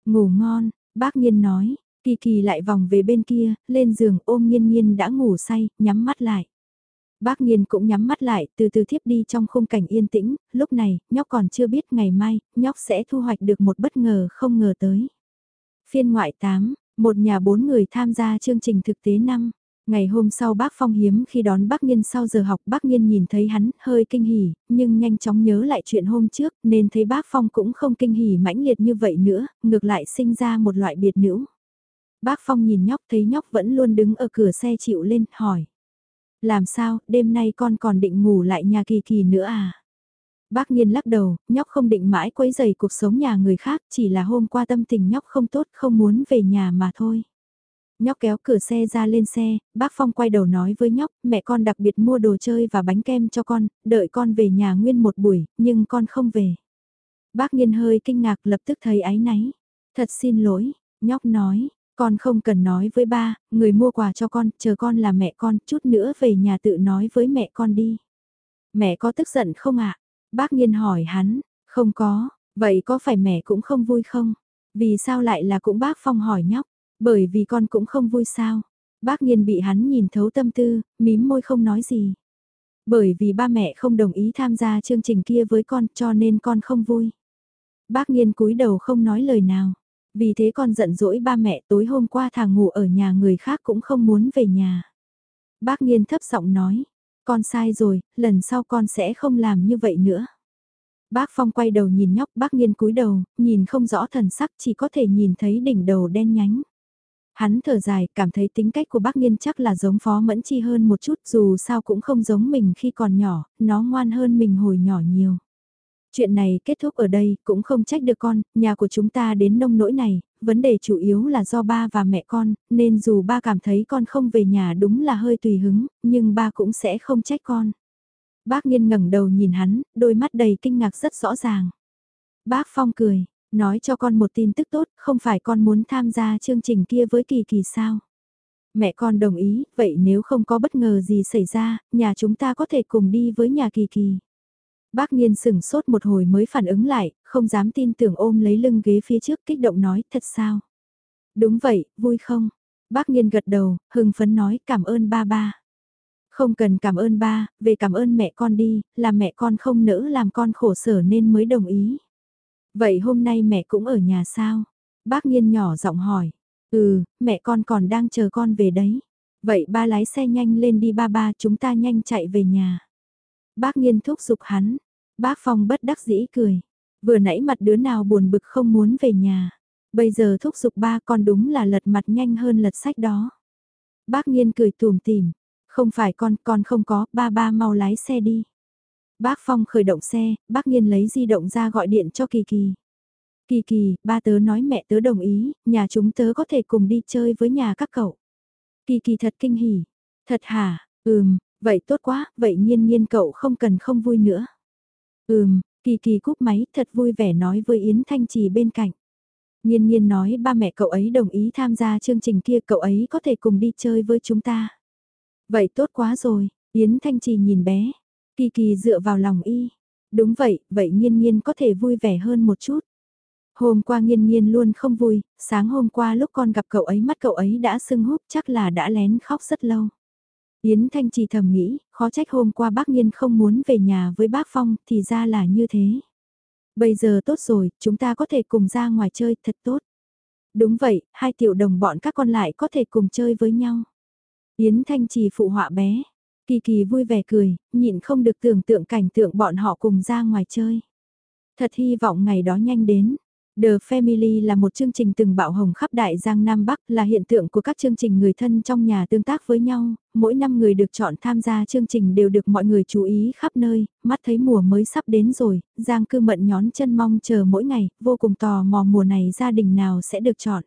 Ngủ ngon, bác nhiên nói, Kỳ Kỳ lại vòng về bên kia, lên giường ôm nhiên nhiên đã ngủ say, nhắm mắt lại. Bác Nghiên cũng nhắm mắt lại, từ từ thiếp đi trong khung cảnh yên tĩnh, lúc này, nhóc còn chưa biết ngày mai, nhóc sẽ thu hoạch được một bất ngờ không ngờ tới. Phiên ngoại 8, một nhà bốn người tham gia chương trình thực tế năm. Ngày hôm sau bác Phong hiếm khi đón bác Nhiên sau giờ học bác Nhiên nhìn thấy hắn hơi kinh hỉ, nhưng nhanh chóng nhớ lại chuyện hôm trước nên thấy bác Phong cũng không kinh hỉ mãnh liệt như vậy nữa, ngược lại sinh ra một loại biệt nữ. Bác Phong nhìn nhóc thấy nhóc vẫn luôn đứng ở cửa xe chịu lên, hỏi. Làm sao, đêm nay con còn định ngủ lại nhà kỳ kỳ nữa à? Bác Nhiên lắc đầu, nhóc không định mãi quấy rầy cuộc sống nhà người khác, chỉ là hôm qua tâm tình nhóc không tốt, không muốn về nhà mà thôi. Nhóc kéo cửa xe ra lên xe, bác Phong quay đầu nói với nhóc, mẹ con đặc biệt mua đồ chơi và bánh kem cho con, đợi con về nhà nguyên một buổi, nhưng con không về. Bác Nhiên hơi kinh ngạc lập tức thấy áy náy. Thật xin lỗi, nhóc nói, con không cần nói với ba, người mua quà cho con, chờ con là mẹ con, chút nữa về nhà tự nói với mẹ con đi. Mẹ có tức giận không ạ? Bác nhiên hỏi hắn, không có, vậy có phải mẹ cũng không vui không? Vì sao lại là cũng bác Phong hỏi nhóc, bởi vì con cũng không vui sao? Bác nhiên bị hắn nhìn thấu tâm tư, mím môi không nói gì. Bởi vì ba mẹ không đồng ý tham gia chương trình kia với con cho nên con không vui. Bác nhiên cúi đầu không nói lời nào. Vì thế con giận dỗi ba mẹ tối hôm qua thà ngủ ở nhà người khác cũng không muốn về nhà. Bác nghiên thấp giọng nói, con sai rồi, lần sau con sẽ không làm như vậy nữa. Bác Phong quay đầu nhìn nhóc bác nghiên cúi đầu, nhìn không rõ thần sắc chỉ có thể nhìn thấy đỉnh đầu đen nhánh. Hắn thở dài, cảm thấy tính cách của bác nghiên chắc là giống Phó Mẫn Chi hơn một chút dù sao cũng không giống mình khi còn nhỏ, nó ngoan hơn mình hồi nhỏ nhiều. Chuyện này kết thúc ở đây, cũng không trách được con, nhà của chúng ta đến nông nỗi này, vấn đề chủ yếu là do ba và mẹ con, nên dù ba cảm thấy con không về nhà đúng là hơi tùy hứng, nhưng ba cũng sẽ không trách con. Bác nghiên ngẩng đầu nhìn hắn, đôi mắt đầy kinh ngạc rất rõ ràng. Bác Phong cười, nói cho con một tin tức tốt, không phải con muốn tham gia chương trình kia với Kỳ Kỳ sao? Mẹ con đồng ý, vậy nếu không có bất ngờ gì xảy ra, nhà chúng ta có thể cùng đi với nhà Kỳ Kỳ. Bác Nhiên sừng sốt một hồi mới phản ứng lại, không dám tin tưởng ôm lấy lưng ghế phía trước kích động nói, thật sao? Đúng vậy, vui không? Bác Nhiên gật đầu, hưng phấn nói cảm ơn ba ba. Không cần cảm ơn ba, về cảm ơn mẹ con đi, là mẹ con không nỡ làm con khổ sở nên mới đồng ý. Vậy hôm nay mẹ cũng ở nhà sao? Bác Nhiên nhỏ giọng hỏi. Ừ, mẹ con còn đang chờ con về đấy. Vậy ba lái xe nhanh lên đi ba ba chúng ta nhanh chạy về nhà. Bác nghiên thúc giục hắn. Bác Phong bất đắc dĩ cười. Vừa nãy mặt đứa nào buồn bực không muốn về nhà. Bây giờ thúc giục ba con đúng là lật mặt nhanh hơn lật sách đó. Bác nghiên cười tùm tìm. Không phải con, con không có, ba ba mau lái xe đi. Bác Phong khởi động xe, bác nghiên lấy di động ra gọi điện cho Kỳ Kỳ. Kỳ Kỳ, ba tớ nói mẹ tớ đồng ý, nhà chúng tớ có thể cùng đi chơi với nhà các cậu. Kỳ Kỳ thật kinh hỉ. Thật hả, ừm, vậy tốt quá, vậy nhiên nhiên cậu không cần không vui nữa. Ừm, Kỳ Kỳ cúp máy thật vui vẻ nói với Yến Thanh Trì bên cạnh. Nhiên nhiên nói ba mẹ cậu ấy đồng ý tham gia chương trình kia cậu ấy có thể cùng đi chơi với chúng ta. Vậy tốt quá rồi, Yến Thanh Trì nhìn bé. Kỳ kỳ dựa vào lòng y. Đúng vậy, vậy nhiên nhiên có thể vui vẻ hơn một chút. Hôm qua nhiên nhiên luôn không vui, sáng hôm qua lúc con gặp cậu ấy mắt cậu ấy đã sưng húp chắc là đã lén khóc rất lâu. Yến Thanh Trì thầm nghĩ, khó trách hôm qua bác Nhiên không muốn về nhà với bác Phong, thì ra là như thế. Bây giờ tốt rồi, chúng ta có thể cùng ra ngoài chơi, thật tốt. Đúng vậy, hai tiểu đồng bọn các con lại có thể cùng chơi với nhau. Yến Thanh Trì phụ họa bé. Kỳ kỳ vui vẻ cười, nhịn không được tưởng tượng cảnh tượng bọn họ cùng ra ngoài chơi. Thật hy vọng ngày đó nhanh đến. The Family là một chương trình từng bạo hồng khắp Đại Giang Nam Bắc là hiện tượng của các chương trình người thân trong nhà tương tác với nhau, mỗi năm người được chọn tham gia chương trình đều được mọi người chú ý khắp nơi, mắt thấy mùa mới sắp đến rồi, Giang cư mận nhón chân mong chờ mỗi ngày, vô cùng tò mò mùa này gia đình nào sẽ được chọn.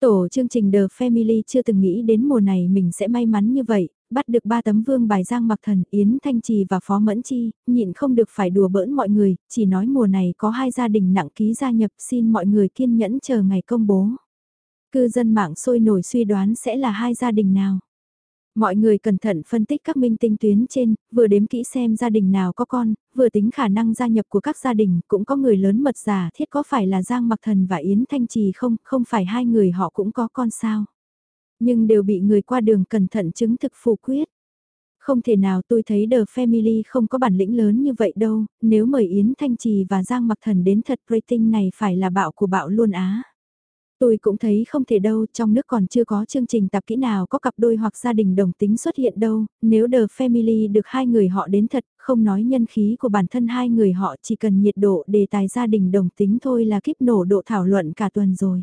Tổ chương trình The Family chưa từng nghĩ đến mùa này mình sẽ may mắn như vậy, bắt được ba tấm vương bài Giang Mặc Thần, Yến Thanh Trì và Phó Mẫn Chi, nhịn không được phải đùa bỡn mọi người, chỉ nói mùa này có hai gia đình nặng ký gia nhập xin mọi người kiên nhẫn chờ ngày công bố. Cư dân mạng sôi nổi suy đoán sẽ là hai gia đình nào. Mọi người cẩn thận phân tích các minh tinh tuyến trên, vừa đếm kỹ xem gia đình nào có con, vừa tính khả năng gia nhập của các gia đình, cũng có người lớn mật giả thiết có phải là Giang Mặc Thần và Yến Thanh Trì không, không phải hai người họ cũng có con sao. Nhưng đều bị người qua đường cẩn thận chứng thực phủ quyết. Không thể nào tôi thấy The Family không có bản lĩnh lớn như vậy đâu, nếu mời Yến Thanh Trì và Giang Mặc Thần đến thật rating này phải là bạo của bạo luôn á. Tôi cũng thấy không thể đâu, trong nước còn chưa có chương trình tạp kỹ nào có cặp đôi hoặc gia đình đồng tính xuất hiện đâu, nếu The Family được hai người họ đến thật, không nói nhân khí của bản thân hai người họ chỉ cần nhiệt độ đề tài gia đình đồng tính thôi là kiếp nổ độ thảo luận cả tuần rồi.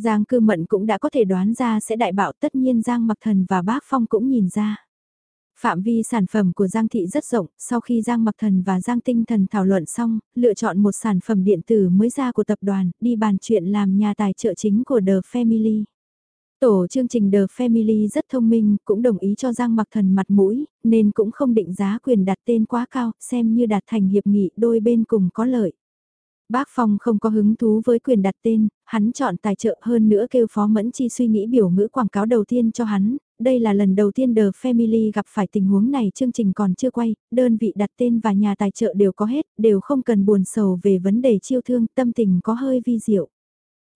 Giang cư mận cũng đã có thể đoán ra sẽ đại bạo tất nhiên Giang mặc thần và bác Phong cũng nhìn ra. Phạm vi sản phẩm của Giang Thị rất rộng, sau khi Giang Mặc Thần và Giang Tinh Thần thảo luận xong, lựa chọn một sản phẩm điện tử mới ra của tập đoàn, đi bàn chuyện làm nhà tài trợ chính của The Family. Tổ chương trình The Family rất thông minh, cũng đồng ý cho Giang Mặc Thần mặt mũi, nên cũng không định giá quyền đặt tên quá cao, xem như đạt thành hiệp nghị đôi bên cùng có lợi. Bác Phong không có hứng thú với quyền đặt tên, hắn chọn tài trợ hơn nữa kêu Phó Mẫn Chi suy nghĩ biểu ngữ quảng cáo đầu tiên cho hắn, đây là lần đầu tiên The Family gặp phải tình huống này chương trình còn chưa quay, đơn vị đặt tên và nhà tài trợ đều có hết, đều không cần buồn sầu về vấn đề chiêu thương, tâm tình có hơi vi diệu.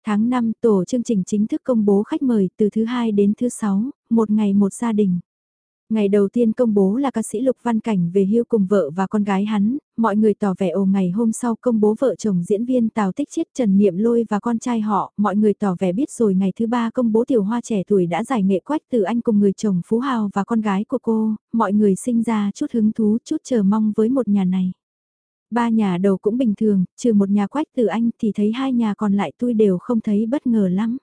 Tháng 5 tổ chương trình chính thức công bố khách mời từ thứ hai đến thứ sáu, một ngày một gia đình. Ngày đầu tiên công bố là ca sĩ Lục Văn Cảnh về hưu cùng vợ và con gái hắn, mọi người tỏ vẻ ồ ngày hôm sau công bố vợ chồng diễn viên Tào Tích Chiết Trần Niệm Lôi và con trai họ, mọi người tỏ vẻ biết rồi ngày thứ ba công bố tiểu hoa trẻ tuổi đã giải nghệ quách từ anh cùng người chồng Phú Hào và con gái của cô, mọi người sinh ra chút hứng thú chút chờ mong với một nhà này. Ba nhà đầu cũng bình thường, trừ một nhà quách từ anh thì thấy hai nhà còn lại tôi đều không thấy bất ngờ lắm.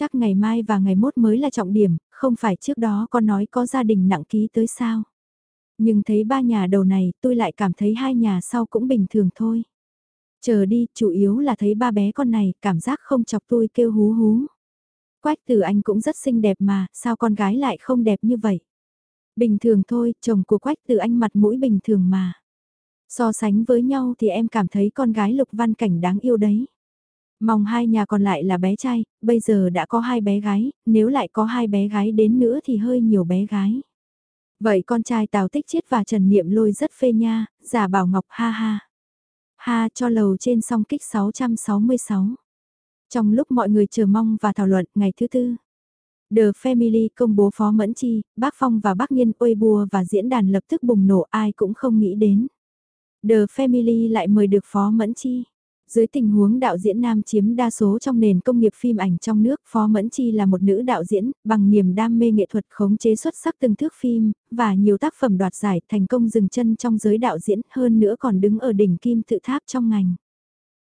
Chắc ngày mai và ngày mốt mới là trọng điểm, không phải trước đó con nói có gia đình nặng ký tới sao. Nhưng thấy ba nhà đầu này tôi lại cảm thấy hai nhà sau cũng bình thường thôi. Chờ đi, chủ yếu là thấy ba bé con này, cảm giác không chọc tôi kêu hú hú. Quách tử anh cũng rất xinh đẹp mà, sao con gái lại không đẹp như vậy? Bình thường thôi, chồng của Quách tử anh mặt mũi bình thường mà. So sánh với nhau thì em cảm thấy con gái Lục Văn Cảnh đáng yêu đấy. Mong hai nhà còn lại là bé trai, bây giờ đã có hai bé gái, nếu lại có hai bé gái đến nữa thì hơi nhiều bé gái. Vậy con trai Tào Tích Chiết và Trần Niệm Lôi rất phê nha, giả bảo Ngọc ha ha. Ha cho lầu trên song kích 666. Trong lúc mọi người chờ mong và thảo luận ngày thứ tư, The Family công bố Phó Mẫn Chi, Bác Phong và Bác Nhiên ôi bùa và diễn đàn lập tức bùng nổ ai cũng không nghĩ đến. The Family lại mời được Phó Mẫn Chi. Dưới tình huống đạo diễn nam chiếm đa số trong nền công nghiệp phim ảnh trong nước, Phó Mẫn Chi là một nữ đạo diễn, bằng niềm đam mê nghệ thuật khống chế xuất sắc từng thước phim, và nhiều tác phẩm đoạt giải thành công dừng chân trong giới đạo diễn hơn nữa còn đứng ở đỉnh kim tự tháp trong ngành.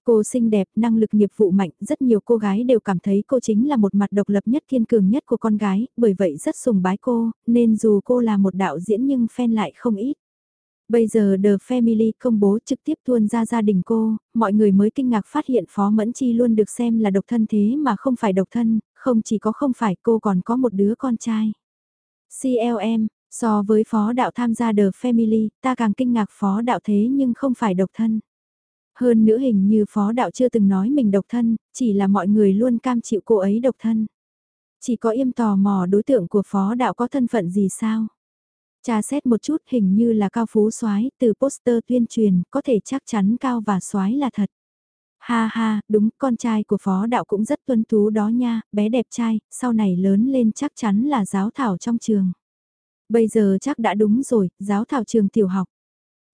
Cô xinh đẹp, năng lực nghiệp vụ mạnh, rất nhiều cô gái đều cảm thấy cô chính là một mặt độc lập nhất kiên cường nhất của con gái, bởi vậy rất sùng bái cô, nên dù cô là một đạo diễn nhưng fan lại không ít. Bây giờ The Family công bố trực tiếp tuôn ra gia đình cô, mọi người mới kinh ngạc phát hiện Phó Mẫn Chi luôn được xem là độc thân thế mà không phải độc thân, không chỉ có không phải cô còn có một đứa con trai. CLM, so với Phó Đạo tham gia The Family, ta càng kinh ngạc Phó Đạo thế nhưng không phải độc thân. Hơn nữa hình như Phó Đạo chưa từng nói mình độc thân, chỉ là mọi người luôn cam chịu cô ấy độc thân. Chỉ có im tò mò đối tượng của Phó Đạo có thân phận gì sao? Tra xét một chút hình như là cao phú soái từ poster tuyên truyền, có thể chắc chắn cao và soái là thật. Ha ha, đúng, con trai của phó đạo cũng rất tuân tú đó nha, bé đẹp trai, sau này lớn lên chắc chắn là giáo thảo trong trường. Bây giờ chắc đã đúng rồi, giáo thảo trường tiểu học.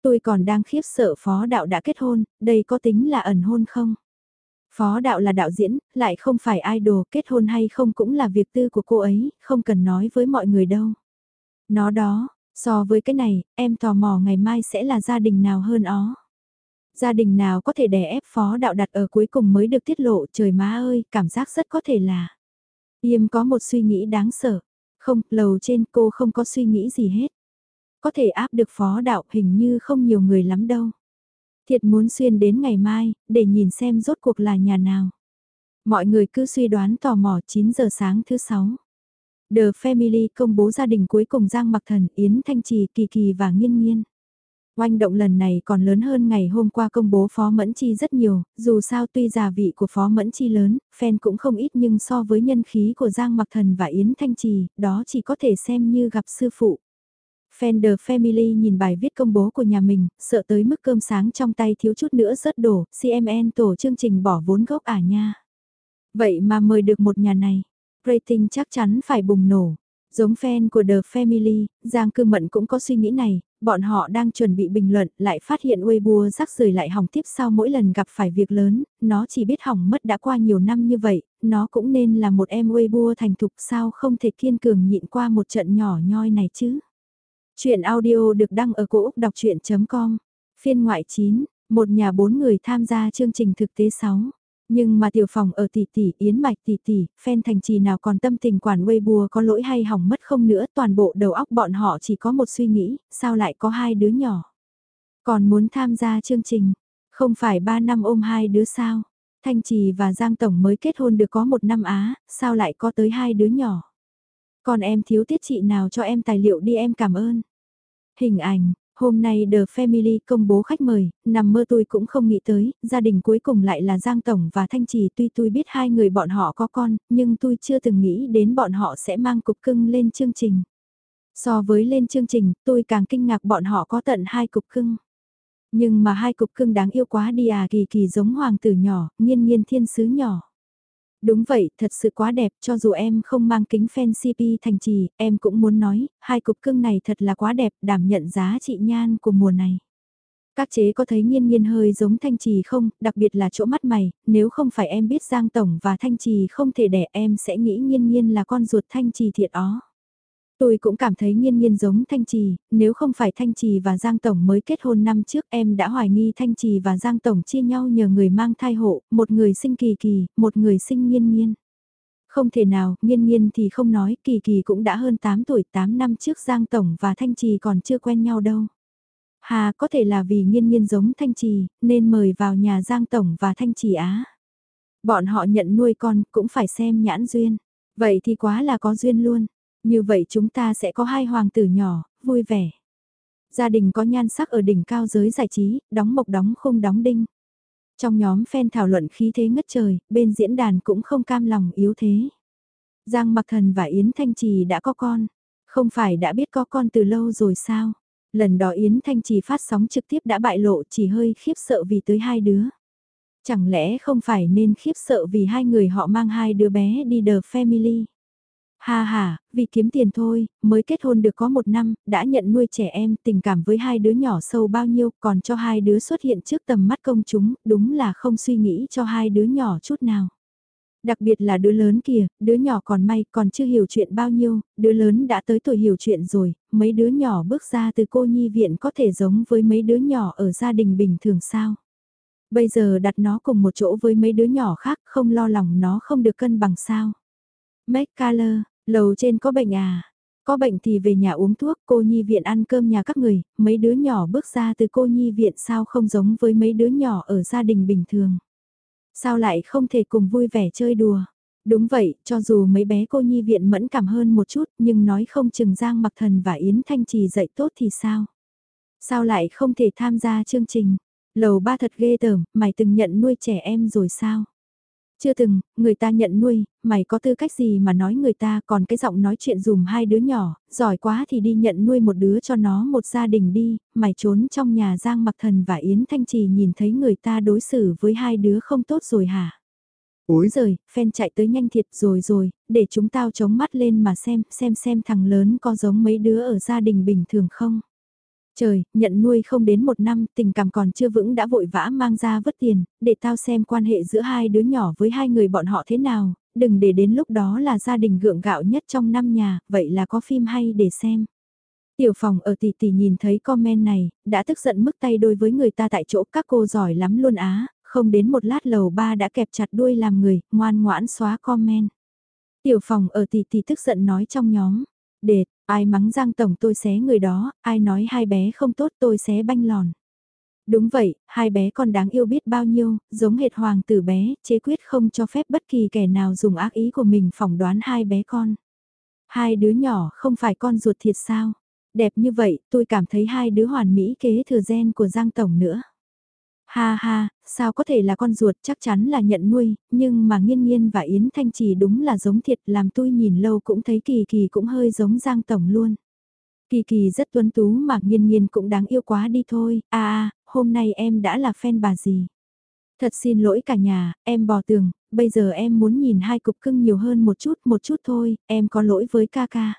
Tôi còn đang khiếp sợ phó đạo đã kết hôn, đây có tính là ẩn hôn không? Phó đạo là đạo diễn, lại không phải idol, kết hôn hay không cũng là việc tư của cô ấy, không cần nói với mọi người đâu. Nó đó, So với cái này, em tò mò ngày mai sẽ là gia đình nào hơn ó. Gia đình nào có thể đè ép phó đạo đặt ở cuối cùng mới được tiết lộ trời má ơi, cảm giác rất có thể là. Yêm có một suy nghĩ đáng sợ. Không, lầu trên cô không có suy nghĩ gì hết. Có thể áp được phó đạo hình như không nhiều người lắm đâu. Thiệt muốn xuyên đến ngày mai, để nhìn xem rốt cuộc là nhà nào. Mọi người cứ suy đoán tò mò 9 giờ sáng thứ 6. The Family công bố gia đình cuối cùng Giang Mặc Thần, Yến Thanh Trì, Kỳ Kỳ và Nghiên Nghiên. Oanh động lần này còn lớn hơn ngày hôm qua công bố Phó Mẫn Chi rất nhiều, dù sao tuy già vị của Phó Mẫn Chi lớn, fan cũng không ít nhưng so với nhân khí của Giang Mặc Thần và Yến Thanh Trì, đó chỉ có thể xem như gặp sư phụ. Fan The Family nhìn bài viết công bố của nhà mình, sợ tới mức cơm sáng trong tay thiếu chút nữa rớt đổ, CMN tổ chương trình bỏ vốn gốc à nha. Vậy mà mời được một nhà này rating chắc chắn phải bùng nổ. Giống fan của The Family, Giang Cư Mận cũng có suy nghĩ này, bọn họ đang chuẩn bị bình luận lại phát hiện Weibo rắc rời lại hỏng tiếp sau mỗi lần gặp phải việc lớn, nó chỉ biết hỏng mất đã qua nhiều năm như vậy, nó cũng nên là một em Weibo thành thục sao không thể kiên cường nhịn qua một trận nhỏ nhoi này chứ. Chuyện audio được đăng ở cổ Úc đọc chuyện.com, phiên ngoại 9, một nhà bốn người tham gia chương trình thực tế 6. Nhưng mà tiểu phòng ở tỷ tỷ, yến mạch tỷ tỷ, phen thành trì nào còn tâm tình quản Weibo có lỗi hay hỏng mất không nữa, toàn bộ đầu óc bọn họ chỉ có một suy nghĩ, sao lại có hai đứa nhỏ. Còn muốn tham gia chương trình, không phải ba năm ôm hai đứa sao. Thanh Trì và Giang Tổng mới kết hôn được có một năm á, sao lại có tới hai đứa nhỏ. Còn em thiếu tiết chị nào cho em tài liệu đi em cảm ơn. Hình ảnh, Hôm nay The Family công bố khách mời, nằm mơ tôi cũng không nghĩ tới, gia đình cuối cùng lại là Giang Tổng và Thanh Trì tuy tôi biết hai người bọn họ có con, nhưng tôi chưa từng nghĩ đến bọn họ sẽ mang cục cưng lên chương trình. So với lên chương trình, tôi càng kinh ngạc bọn họ có tận hai cục cưng. Nhưng mà hai cục cưng đáng yêu quá đi à kỳ kỳ giống hoàng tử nhỏ, nhiên nhiên thiên sứ nhỏ. Đúng vậy, thật sự quá đẹp, cho dù em không mang kính fan CP thành trì, em cũng muốn nói, hai cục cưng này thật là quá đẹp, đảm nhận giá trị nhan của mùa này. Các chế có thấy nhiên nhiên hơi giống Thanh Trì không, đặc biệt là chỗ mắt mày, nếu không phải em biết Giang Tổng và Thanh Trì không thể đẻ em sẽ nghĩ nhiên nhiên là con ruột Thanh Trì thiệt ó. Tôi cũng cảm thấy nghiên nghiên giống Thanh Trì, nếu không phải Thanh Trì và Giang Tổng mới kết hôn năm trước em đã hoài nghi Thanh Trì và Giang Tổng chia nhau nhờ người mang thai hộ, một người sinh kỳ kỳ, một người sinh nghiên nghiên. Không thể nào, nghiên nghiên thì không nói, kỳ kỳ cũng đã hơn 8 tuổi, 8 năm trước Giang Tổng và Thanh Trì còn chưa quen nhau đâu. Hà có thể là vì nghiên nghiên giống Thanh Trì, nên mời vào nhà Giang Tổng và Thanh Trì Á. Bọn họ nhận nuôi con cũng phải xem nhãn duyên. Vậy thì quá là có duyên luôn. Như vậy chúng ta sẽ có hai hoàng tử nhỏ, vui vẻ. Gia đình có nhan sắc ở đỉnh cao giới giải trí, đóng mộc đóng không đóng đinh. Trong nhóm fan thảo luận khí thế ngất trời, bên diễn đàn cũng không cam lòng yếu thế. Giang Mặc Thần và Yến Thanh Trì đã có con. Không phải đã biết có con từ lâu rồi sao? Lần đó Yến Thanh Trì phát sóng trực tiếp đã bại lộ chỉ hơi khiếp sợ vì tới hai đứa. Chẳng lẽ không phải nên khiếp sợ vì hai người họ mang hai đứa bé đi The Family? Ha ha, vì kiếm tiền thôi, mới kết hôn được có một năm, đã nhận nuôi trẻ em, tình cảm với hai đứa nhỏ sâu bao nhiêu, còn cho hai đứa xuất hiện trước tầm mắt công chúng, đúng là không suy nghĩ cho hai đứa nhỏ chút nào. Đặc biệt là đứa lớn kìa, đứa nhỏ còn may, còn chưa hiểu chuyện bao nhiêu, đứa lớn đã tới tuổi hiểu chuyện rồi, mấy đứa nhỏ bước ra từ cô nhi viện có thể giống với mấy đứa nhỏ ở gia đình bình thường sao. Bây giờ đặt nó cùng một chỗ với mấy đứa nhỏ khác không lo lòng nó không được cân bằng sao. McCullough, lầu trên có bệnh à? Có bệnh thì về nhà uống thuốc, cô nhi viện ăn cơm nhà các người, mấy đứa nhỏ bước ra từ cô nhi viện sao không giống với mấy đứa nhỏ ở gia đình bình thường. Sao lại không thể cùng vui vẻ chơi đùa? Đúng vậy, cho dù mấy bé cô nhi viện mẫn cảm hơn một chút, nhưng nói không chừng Giang Mặc Thần và Yến Thanh Trì dạy tốt thì sao? Sao lại không thể tham gia chương trình? Lầu ba thật ghê tởm, mày từng nhận nuôi trẻ em rồi sao? Chưa từng, người ta nhận nuôi, mày có tư cách gì mà nói người ta còn cái giọng nói chuyện dùm hai đứa nhỏ, giỏi quá thì đi nhận nuôi một đứa cho nó một gia đình đi, mày trốn trong nhà Giang Mặc Thần và Yến Thanh Trì nhìn thấy người ta đối xử với hai đứa không tốt rồi hả? Úi giời, phen chạy tới nhanh thiệt rồi rồi, để chúng tao chống mắt lên mà xem, xem xem thằng lớn có giống mấy đứa ở gia đình bình thường không? Trời, nhận nuôi không đến một năm, tình cảm còn chưa vững đã vội vã mang ra vứt tiền, để tao xem quan hệ giữa hai đứa nhỏ với hai người bọn họ thế nào, đừng để đến lúc đó là gia đình gượng gạo nhất trong năm nhà, vậy là có phim hay để xem. Tiểu phòng ở tỷ tỷ nhìn thấy comment này, đã tức giận mức tay đôi với người ta tại chỗ các cô giỏi lắm luôn á, không đến một lát lầu ba đã kẹp chặt đuôi làm người, ngoan ngoãn xóa comment. Tiểu phòng ở tỷ tỷ tức giận nói trong nhóm, đệt, Ai mắng Giang Tổng tôi xé người đó, ai nói hai bé không tốt tôi xé banh lòn. Đúng vậy, hai bé con đáng yêu biết bao nhiêu, giống hệt hoàng tử bé, chế quyết không cho phép bất kỳ kẻ nào dùng ác ý của mình phỏng đoán hai bé con. Hai đứa nhỏ không phải con ruột thiệt sao? Đẹp như vậy, tôi cảm thấy hai đứa hoàn mỹ kế thừa gen của Giang Tổng nữa. Ha ha, sao có thể là con ruột chắc chắn là nhận nuôi, nhưng mà nghiên nghiên và Yến Thanh Trì đúng là giống thiệt làm tôi nhìn lâu cũng thấy kỳ kỳ cũng hơi giống Giang Tổng luôn. Kỳ kỳ rất tuấn tú mà nghiên nghiên cũng đáng yêu quá đi thôi, à à, hôm nay em đã là fan bà gì. Thật xin lỗi cả nhà, em bò tường, bây giờ em muốn nhìn hai cục cưng nhiều hơn một chút một chút thôi, em có lỗi với ca ca.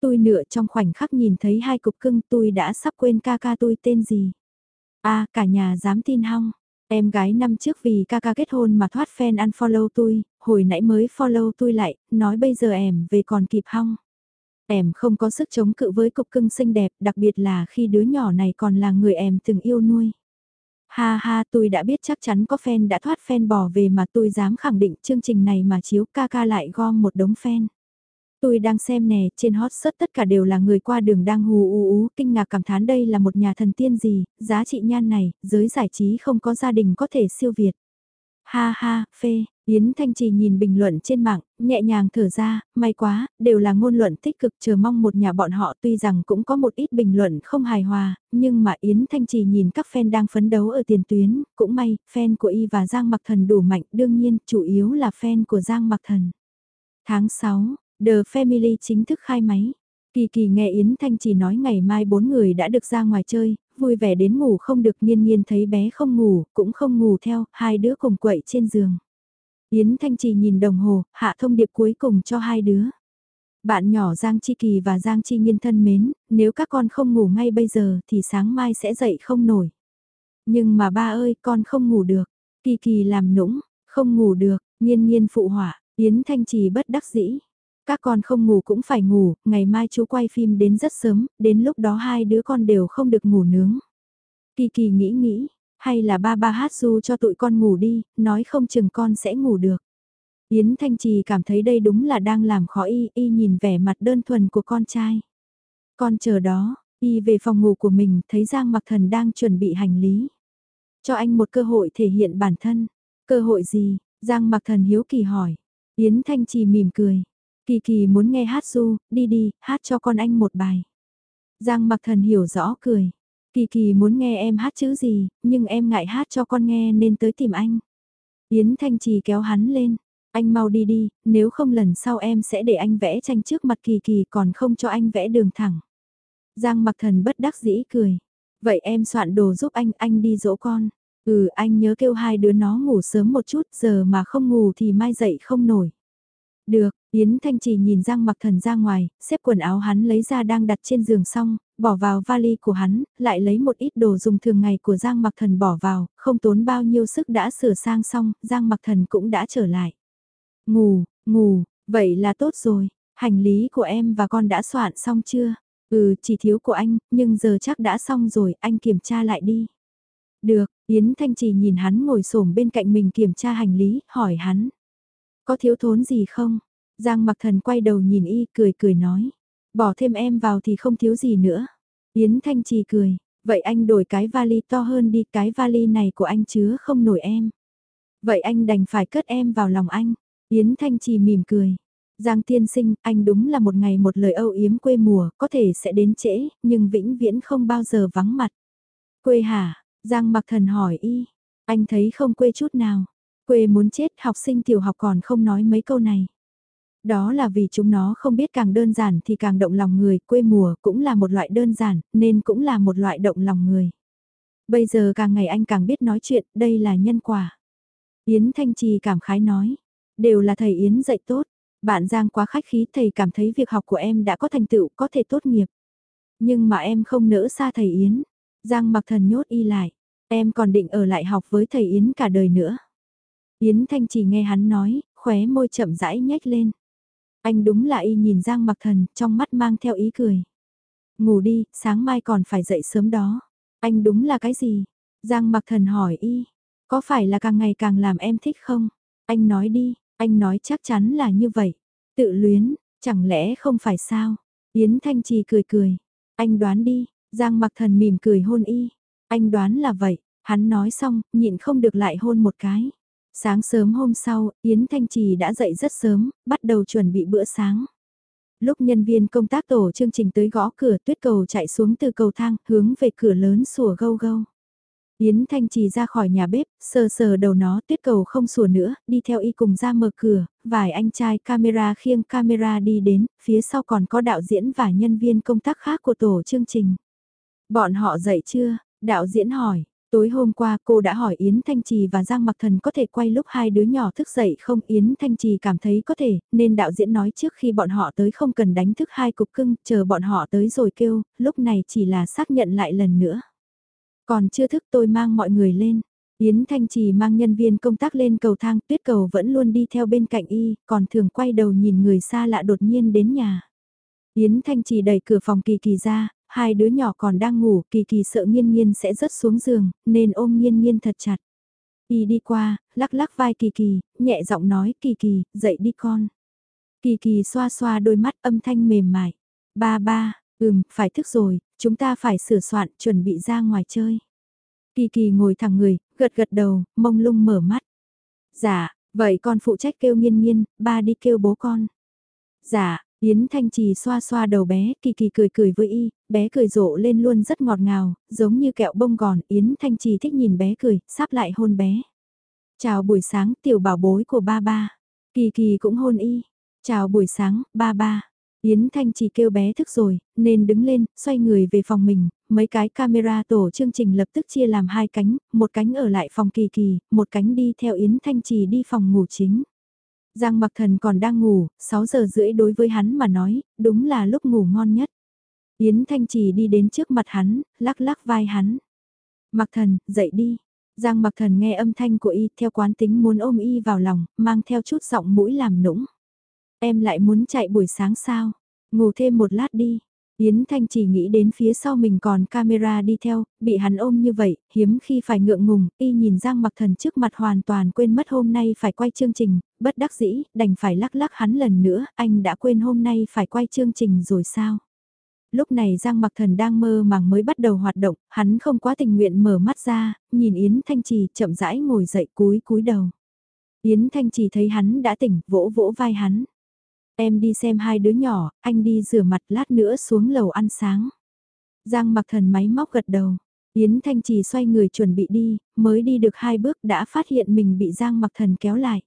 Tôi nửa trong khoảnh khắc nhìn thấy hai cục cưng tôi đã sắp quên ca ca tôi tên gì a cả nhà dám tin hong. Em gái năm trước vì ca ca kết hôn mà thoát fan unfollow tôi, hồi nãy mới follow tôi lại, nói bây giờ em về còn kịp hong. Em không có sức chống cự với cục cưng xinh đẹp, đặc biệt là khi đứa nhỏ này còn là người em từng yêu nuôi. Ha ha tôi đã biết chắc chắn có fan đã thoát fan bỏ về mà tôi dám khẳng định chương trình này mà chiếu ca ca lại gom một đống fan. Tôi đang xem nè, trên hot search tất cả đều là người qua đường đang hù ú ú, kinh ngạc cảm thán đây là một nhà thần tiên gì, giá trị nhan này, giới giải trí không có gia đình có thể siêu việt. Ha ha, phê, Yến Thanh Trì nhìn bình luận trên mạng, nhẹ nhàng thở ra, may quá, đều là ngôn luận tích cực chờ mong một nhà bọn họ tuy rằng cũng có một ít bình luận không hài hòa, nhưng mà Yến Thanh Trì nhìn các fan đang phấn đấu ở tiền tuyến, cũng may, fan của Y và Giang Mặc Thần đủ mạnh, đương nhiên, chủ yếu là fan của Giang Mặc Thần. Tháng 6, The Family chính thức khai máy. Kỳ kỳ nghe Yến Thanh chỉ nói ngày mai bốn người đã được ra ngoài chơi, vui vẻ đến ngủ không được nghiên nghiên thấy bé không ngủ, cũng không ngủ theo, hai đứa cùng quậy trên giường. Yến Thanh Chỉ nhìn đồng hồ, hạ thông điệp cuối cùng cho hai đứa. Bạn nhỏ Giang Chi Kỳ và Giang Chi Nghiên thân mến, nếu các con không ngủ ngay bây giờ thì sáng mai sẽ dậy không nổi. Nhưng mà ba ơi, con không ngủ được. Kỳ Kỳ làm nũng, không ngủ được, Nghiên Nghiên phụ họa, Yến Thanh Trì bất đắc dĩ. Các con không ngủ cũng phải ngủ, ngày mai chú quay phim đến rất sớm, đến lúc đó hai đứa con đều không được ngủ nướng. Kỳ kỳ nghĩ nghĩ, hay là ba ba hát du cho tụi con ngủ đi, nói không chừng con sẽ ngủ được. Yến Thanh Trì cảm thấy đây đúng là đang làm khó y, y nhìn vẻ mặt đơn thuần của con trai. Con chờ đó, y về phòng ngủ của mình thấy Giang Mặc Thần đang chuẩn bị hành lý. Cho anh một cơ hội thể hiện bản thân. Cơ hội gì? Giang Mặc Thần hiếu kỳ hỏi. Yến Thanh Trì mỉm cười. Kỳ kỳ muốn nghe hát du, đi đi, hát cho con anh một bài. Giang Mặc Thần hiểu rõ cười. Kỳ kỳ muốn nghe em hát chữ gì, nhưng em ngại hát cho con nghe nên tới tìm anh. Yến Thanh Trì kéo hắn lên. Anh mau đi đi, nếu không lần sau em sẽ để anh vẽ tranh trước mặt kỳ kỳ còn không cho anh vẽ đường thẳng. Giang mặc thần bất đắc dĩ cười. Vậy em soạn đồ giúp anh, anh đi dỗ con. Ừ, anh nhớ kêu hai đứa nó ngủ sớm một chút, giờ mà không ngủ thì mai dậy không nổi. Được, Yến Thanh Trì nhìn Giang mặc thần ra ngoài, xếp quần áo hắn lấy ra đang đặt trên giường xong, bỏ vào vali của hắn, lại lấy một ít đồ dùng thường ngày của Giang mặc thần bỏ vào, không tốn bao nhiêu sức đã sửa sang xong, Giang mặc thần cũng đã trở lại. Ngủ, ngủ, vậy là tốt rồi, hành lý của em và con đã soạn xong chưa? Ừ, chỉ thiếu của anh, nhưng giờ chắc đã xong rồi, anh kiểm tra lại đi. Được, Yến Thanh Trì nhìn hắn ngồi xổm bên cạnh mình kiểm tra hành lý, hỏi hắn. Có thiếu thốn gì không? Giang mặc thần quay đầu nhìn y, cười cười nói. Bỏ thêm em vào thì không thiếu gì nữa. Yến Thanh Trì cười, vậy anh đổi cái vali to hơn đi, cái vali này của anh chứa không nổi em. Vậy anh đành phải cất em vào lòng anh. Yến Thanh Trì mỉm cười. Giang tiên sinh, anh đúng là một ngày một lời âu yếm quê mùa, có thể sẽ đến trễ, nhưng vĩnh viễn không bao giờ vắng mặt. Quê hả? Giang mặc thần hỏi y. Anh thấy không quê chút nào. Quê muốn chết, học sinh tiểu học còn không nói mấy câu này. Đó là vì chúng nó không biết càng đơn giản thì càng động lòng người, quê mùa cũng là một loại đơn giản, nên cũng là một loại động lòng người. Bây giờ càng ngày anh càng biết nói chuyện, đây là nhân quả. Yến Thanh Trì cảm khái nói, đều là thầy Yến dạy tốt, bạn Giang quá khách khí thầy cảm thấy việc học của em đã có thành tựu có thể tốt nghiệp. Nhưng mà em không nỡ xa thầy Yến. Giang mặc thần nhốt y lại. Em còn định ở lại học với thầy Yến cả đời nữa. Yến Thanh chỉ nghe hắn nói, khóe môi chậm rãi nhếch lên. Anh đúng là y nhìn Giang mặc thần, trong mắt mang theo ý cười. Ngủ đi, sáng mai còn phải dậy sớm đó. Anh đúng là cái gì? Giang mặc thần hỏi y. Có phải là càng ngày càng làm em thích không? Anh nói đi, anh nói chắc chắn là như vậy. Tự luyến, chẳng lẽ không phải sao? Yến Thanh Trì cười cười. Anh đoán đi, Giang mặc thần mỉm cười hôn y. Anh đoán là vậy, hắn nói xong, nhịn không được lại hôn một cái. Sáng sớm hôm sau, Yến Thanh Trì đã dậy rất sớm, bắt đầu chuẩn bị bữa sáng. Lúc nhân viên công tác tổ chương trình tới gõ cửa tuyết cầu chạy xuống từ cầu thang, hướng về cửa lớn sủa gâu gâu. Yến Thanh Trì ra khỏi nhà bếp, sờ sờ đầu nó tuyết cầu không sủa nữa, đi theo y cùng ra mở cửa, vài anh trai camera khiêng camera đi đến, phía sau còn có đạo diễn và nhân viên công tác khác của tổ chương trình. Bọn họ dậy chưa? Đạo diễn hỏi, tối hôm qua cô đã hỏi Yến Thanh Trì và Giang Mặc Thần có thể quay lúc hai đứa nhỏ thức dậy không? Yến Thanh Trì cảm thấy có thể, nên đạo diễn nói trước khi bọn họ tới không cần đánh thức hai cục cưng, chờ bọn họ tới rồi kêu, lúc này chỉ là xác nhận lại lần nữa. Còn chưa thức tôi mang mọi người lên. Yến Thanh Trì mang nhân viên công tác lên cầu thang, tuyết cầu vẫn luôn đi theo bên cạnh y, còn thường quay đầu nhìn người xa lạ đột nhiên đến nhà. Yến Thanh Trì đẩy cửa phòng Kỳ Kỳ ra, hai đứa nhỏ còn đang ngủ, Kỳ Kỳ sợ nghiên nghiên sẽ rớt xuống giường, nên ôm nghiên nghiên thật chặt. Y đi qua, lắc lắc vai Kỳ Kỳ, nhẹ giọng nói Kỳ Kỳ, dậy đi con. Kỳ Kỳ xoa xoa đôi mắt âm thanh mềm mại. Ba ba, ừm, phải thức rồi, chúng ta phải sửa soạn, chuẩn bị ra ngoài chơi. Kỳ kỳ ngồi thẳng người, gật gật đầu, mông lung mở mắt. Dạ, vậy con phụ trách kêu nghiên nghiên, ba đi kêu bố con. Dạ, Yến Thanh Trì xoa xoa đầu bé, kỳ kỳ cười cười với y, bé cười rộ lên luôn rất ngọt ngào, giống như kẹo bông gòn, Yến Thanh Trì thích nhìn bé cười, sắp lại hôn bé. Chào buổi sáng, tiểu bảo bối của ba ba. Kỳ kỳ cũng hôn y. Chào buổi sáng, ba ba. Yến Thanh Trì kêu bé thức rồi, nên đứng lên, xoay người về phòng mình, mấy cái camera tổ chương trình lập tức chia làm hai cánh, một cánh ở lại phòng kỳ kỳ, một cánh đi theo Yến Thanh Trì đi phòng ngủ chính. Giang mặc thần còn đang ngủ, 6 giờ rưỡi đối với hắn mà nói, đúng là lúc ngủ ngon nhất. Yến Thanh Trì đi đến trước mặt hắn, lắc lắc vai hắn. Mặc thần, dậy đi. Giang mặc thần nghe âm thanh của y theo quán tính muốn ôm y vào lòng, mang theo chút giọng mũi làm nũng. Em lại muốn chạy buổi sáng sao? Ngủ thêm một lát đi. Yến Thanh chỉ nghĩ đến phía sau mình còn camera đi theo, bị hắn ôm như vậy, hiếm khi phải ngượng ngùng, y nhìn Giang Mặc Thần trước mặt hoàn toàn quên mất hôm nay phải quay chương trình, bất đắc dĩ, đành phải lắc lắc hắn lần nữa, anh đã quên hôm nay phải quay chương trình rồi sao? Lúc này Giang Mặc Thần đang mơ màng mới bắt đầu hoạt động, hắn không quá tình nguyện mở mắt ra, nhìn Yến Thanh Trì chậm rãi ngồi dậy cúi cúi đầu. Yến Thanh Trì thấy hắn đã tỉnh, vỗ vỗ vai hắn. Em đi xem hai đứa nhỏ, anh đi rửa mặt lát nữa xuống lầu ăn sáng. Giang mặc thần máy móc gật đầu. Yến Thanh Trì xoay người chuẩn bị đi, mới đi được hai bước đã phát hiện mình bị Giang mặc thần kéo lại.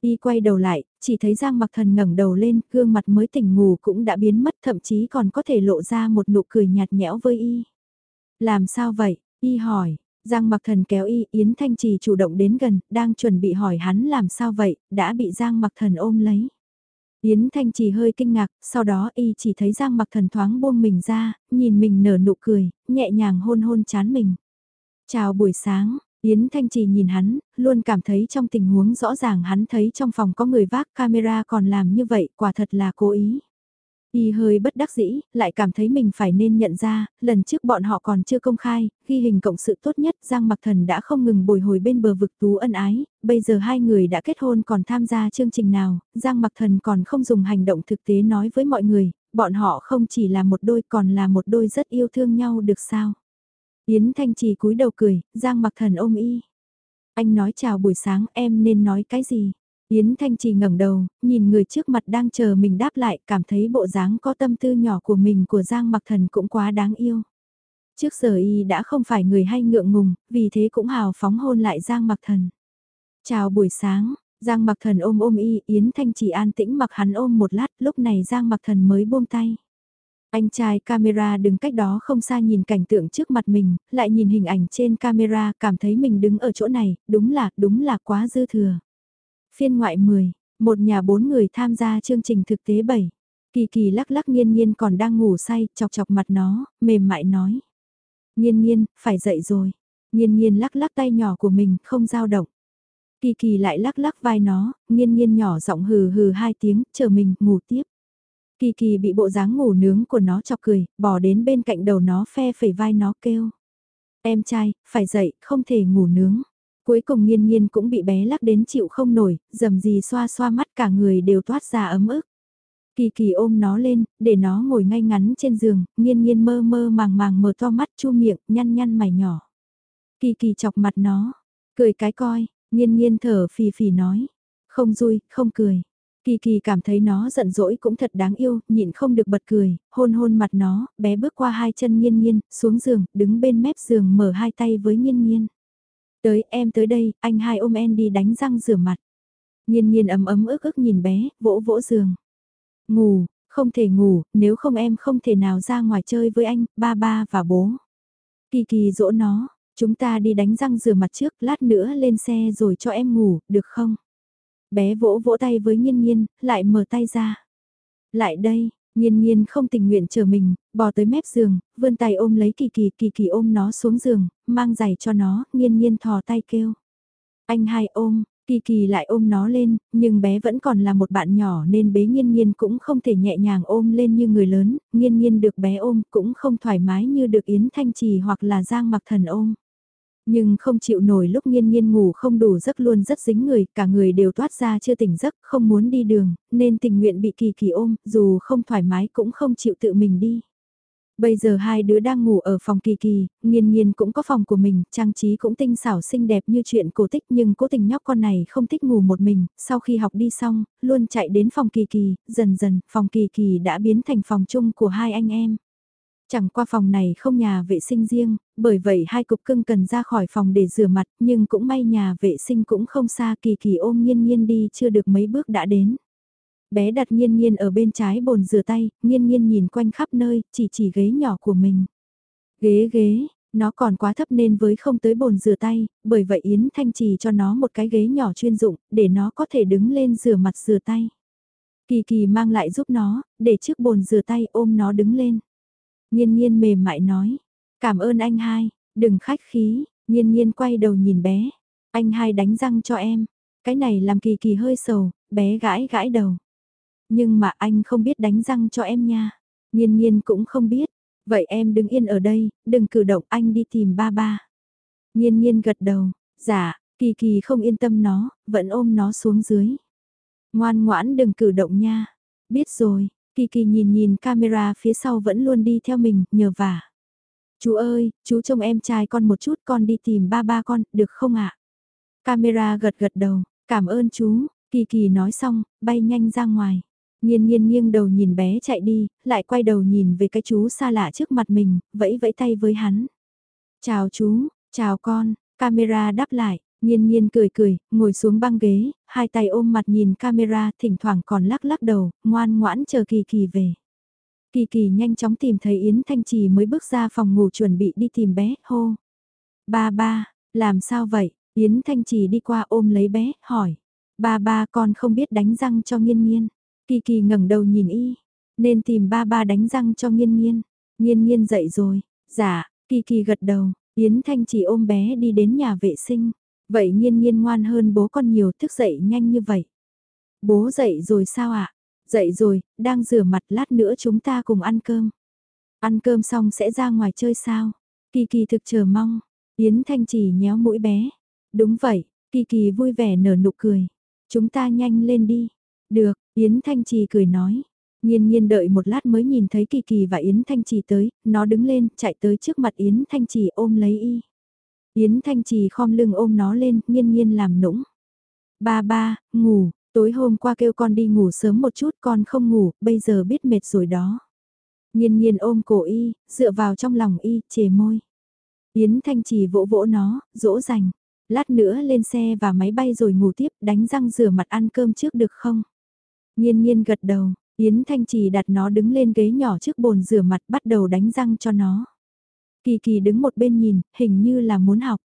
Y quay đầu lại, chỉ thấy Giang mặc thần ngẩng đầu lên, gương mặt mới tỉnh ngủ cũng đã biến mất thậm chí còn có thể lộ ra một nụ cười nhạt nhẽo với Y. Làm sao vậy? Y hỏi. Giang mặc thần kéo Y, Yến Thanh Trì chủ động đến gần, đang chuẩn bị hỏi hắn làm sao vậy, đã bị Giang mặc thần ôm lấy. Yến Thanh chỉ hơi kinh ngạc, sau đó y chỉ thấy Giang mặc thần thoáng buông mình ra, nhìn mình nở nụ cười, nhẹ nhàng hôn hôn chán mình. Chào buổi sáng, Yến Thanh Chỉ nhìn hắn, luôn cảm thấy trong tình huống rõ ràng hắn thấy trong phòng có người vác camera còn làm như vậy, quả thật là cố ý. Y hơi bất đắc dĩ, lại cảm thấy mình phải nên nhận ra, lần trước bọn họ còn chưa công khai, ghi hình cộng sự tốt nhất Giang Mặc Thần đã không ngừng bồi hồi bên bờ vực tú ân ái, bây giờ hai người đã kết hôn còn tham gia chương trình nào, Giang Mặc Thần còn không dùng hành động thực tế nói với mọi người, bọn họ không chỉ là một đôi còn là một đôi rất yêu thương nhau được sao. Yến Thanh Trì cúi đầu cười, Giang Mặc Thần ôm y. Anh nói chào buổi sáng em nên nói cái gì? Yến Thanh Trì ngẩng đầu, nhìn người trước mặt đang chờ mình đáp lại, cảm thấy bộ dáng có tâm tư nhỏ của mình của Giang Mặc Thần cũng quá đáng yêu. Trước giờ y đã không phải người hay ngượng ngùng, vì thế cũng hào phóng hôn lại Giang Mặc Thần. Chào buổi sáng, Giang Mặc Thần ôm ôm y, Yến Thanh Trì an tĩnh mặc hắn ôm một lát, lúc này Giang Mặc Thần mới buông tay. Anh trai camera đứng cách đó không xa nhìn cảnh tượng trước mặt mình, lại nhìn hình ảnh trên camera, cảm thấy mình đứng ở chỗ này, đúng là, đúng là quá dư thừa. Phiên ngoại 10, một nhà bốn người tham gia chương trình thực tế 7. Kỳ kỳ lắc lắc nghiên nghiên còn đang ngủ say, chọc chọc mặt nó, mềm mại nói. Nghiên nghiên, phải dậy rồi. Nghiên nghiên lắc lắc tay nhỏ của mình, không dao động. Kỳ kỳ lại lắc lắc vai nó, nghiên nghiên nhỏ giọng hừ hừ hai tiếng, chờ mình, ngủ tiếp. Kỳ kỳ bị bộ dáng ngủ nướng của nó chọc cười, bỏ đến bên cạnh đầu nó phe phẩy vai nó kêu. Em trai, phải dậy, không thể ngủ nướng. Cuối cùng nghiên nghiên cũng bị bé lắc đến chịu không nổi, dầm gì xoa xoa mắt cả người đều toát ra ấm ức. Kỳ kỳ ôm nó lên, để nó ngồi ngay ngắn trên giường, nghiên nghiên mơ mơ màng màng mở to mắt chu miệng, nhăn nhăn mày nhỏ. Kỳ kỳ chọc mặt nó, cười cái coi, nghiên nghiên thở phì phì nói. Không vui, không cười. Kỳ kỳ cảm thấy nó giận dỗi cũng thật đáng yêu, nhịn không được bật cười, hôn hôn mặt nó, bé bước qua hai chân nghiên nghiên, xuống giường, đứng bên mép giường mở hai tay với nghiên nghiên. Tới em tới đây, anh hai ôm em đi đánh răng rửa mặt. Nhiên nhiên ấm ấm ức ức nhìn bé, vỗ vỗ giường. Ngủ, không thể ngủ, nếu không em không thể nào ra ngoài chơi với anh, ba ba và bố. Kỳ kỳ dỗ nó, chúng ta đi đánh răng rửa mặt trước, lát nữa lên xe rồi cho em ngủ, được không? Bé vỗ vỗ tay với nhiên nhiên, lại mở tay ra. Lại đây, Nhiên nhiên không tình nguyện chờ mình, bò tới mép giường, vươn tay ôm lấy kỳ kỳ, kỳ kỳ ôm nó xuống giường, mang giày cho nó, nhiên nhiên thò tay kêu. Anh hai ôm, kỳ kỳ lại ôm nó lên, nhưng bé vẫn còn là một bạn nhỏ nên bế nhiên nhiên cũng không thể nhẹ nhàng ôm lên như người lớn, nhiên nhiên được bé ôm cũng không thoải mái như được Yến Thanh Trì hoặc là Giang Mặc Thần ôm. Nhưng không chịu nổi lúc nghiên nghiên ngủ không đủ giấc luôn rất dính người, cả người đều toát ra chưa tỉnh giấc, không muốn đi đường, nên tình nguyện bị kỳ kỳ ôm, dù không thoải mái cũng không chịu tự mình đi. Bây giờ hai đứa đang ngủ ở phòng kỳ kỳ, nghiên nghiên cũng có phòng của mình, trang trí cũng tinh xảo xinh đẹp như chuyện cổ tích nhưng cố tình nhóc con này không thích ngủ một mình, sau khi học đi xong, luôn chạy đến phòng kỳ kỳ, dần dần phòng kỳ kỳ đã biến thành phòng chung của hai anh em. Chẳng qua phòng này không nhà vệ sinh riêng, bởi vậy hai cục cưng cần ra khỏi phòng để rửa mặt, nhưng cũng may nhà vệ sinh cũng không xa kỳ kỳ ôm nghiên nghiên đi chưa được mấy bước đã đến. Bé đặt nghiên nghiên ở bên trái bồn rửa tay, nghiên nghiên nhìn quanh khắp nơi, chỉ chỉ ghế nhỏ của mình. Ghế ghế, nó còn quá thấp nên với không tới bồn rửa tay, bởi vậy Yến Thanh trì cho nó một cái ghế nhỏ chuyên dụng, để nó có thể đứng lên rửa mặt rửa tay. Kỳ kỳ mang lại giúp nó, để trước bồn rửa tay ôm nó đứng lên. Nhiên nhiên mềm mại nói, cảm ơn anh hai, đừng khách khí, nhiên nhiên quay đầu nhìn bé, anh hai đánh răng cho em, cái này làm kỳ kỳ hơi sầu, bé gãi gãi đầu. Nhưng mà anh không biết đánh răng cho em nha. Nhiên nhiên cũng không biết. Vậy em đứng yên ở đây, đừng cử động anh đi tìm ba ba. Nhiên nhiên gật đầu, dạ, kỳ kỳ không yên tâm nó, vẫn ôm nó xuống dưới. Ngoan ngoãn đừng cử động nha. Biết rồi, kỳ kỳ nhìn nhìn camera phía sau vẫn luôn đi theo mình, nhờ vả. Chú ơi, chú trông em trai con một chút con đi tìm ba ba con, được không ạ? Camera gật gật đầu, cảm ơn chú, kỳ kỳ nói xong, bay nhanh ra ngoài. Nhiên nhiên nghiêng đầu nhìn bé chạy đi, lại quay đầu nhìn về cái chú xa lạ trước mặt mình, vẫy vẫy tay với hắn. Chào chú, chào con, camera đáp lại, nhiên nhiên cười cười, ngồi xuống băng ghế, hai tay ôm mặt nhìn camera, thỉnh thoảng còn lắc lắc đầu, ngoan ngoãn chờ kỳ kỳ về. Kỳ kỳ nhanh chóng tìm thấy Yến Thanh Trì mới bước ra phòng ngủ chuẩn bị đi tìm bé, hô. Ba ba, làm sao vậy? Yến Thanh Trì đi qua ôm lấy bé, hỏi. Ba ba con không biết đánh răng cho nghiên nghiên. Kỳ kỳ ngẩng đầu nhìn y, nên tìm ba ba đánh răng cho nghiên nghiên. Nghiên nghiên dậy rồi, dạ, kỳ kỳ gật đầu, Yến Thanh chỉ ôm bé đi đến nhà vệ sinh. Vậy nhiên nhiên ngoan hơn bố con nhiều thức dậy nhanh như vậy. Bố dậy rồi sao ạ? Dậy rồi, đang rửa mặt lát nữa chúng ta cùng ăn cơm. Ăn cơm xong sẽ ra ngoài chơi sao? Kỳ kỳ thực chờ mong. Yến Thanh chỉ nhéo mũi bé. Đúng vậy, kỳ kỳ vui vẻ nở nụ cười. Chúng ta nhanh lên đi. Được, Yến Thanh Trì cười nói. Nhiên nhiên đợi một lát mới nhìn thấy Kỳ Kỳ và Yến Thanh Trì tới, nó đứng lên, chạy tới trước mặt Yến Thanh Trì ôm lấy y. Yến Thanh Trì khom lưng ôm nó lên, nghiên nghiên làm nũng. Ba ba, ngủ, tối hôm qua kêu con đi ngủ sớm một chút con không ngủ, bây giờ biết mệt rồi đó. Nghiên nghiên ôm cổ y, dựa vào trong lòng y, chề môi. Yến Thanh Trì vỗ vỗ nó, dỗ dành. Lát nữa lên xe và máy bay rồi ngủ tiếp, đánh răng rửa mặt ăn cơm trước được không? Nhiên nhiên gật đầu, Yến Thanh Trì đặt nó đứng lên ghế nhỏ trước bồn rửa mặt bắt đầu đánh răng cho nó. Kỳ kỳ đứng một bên nhìn, hình như là muốn học.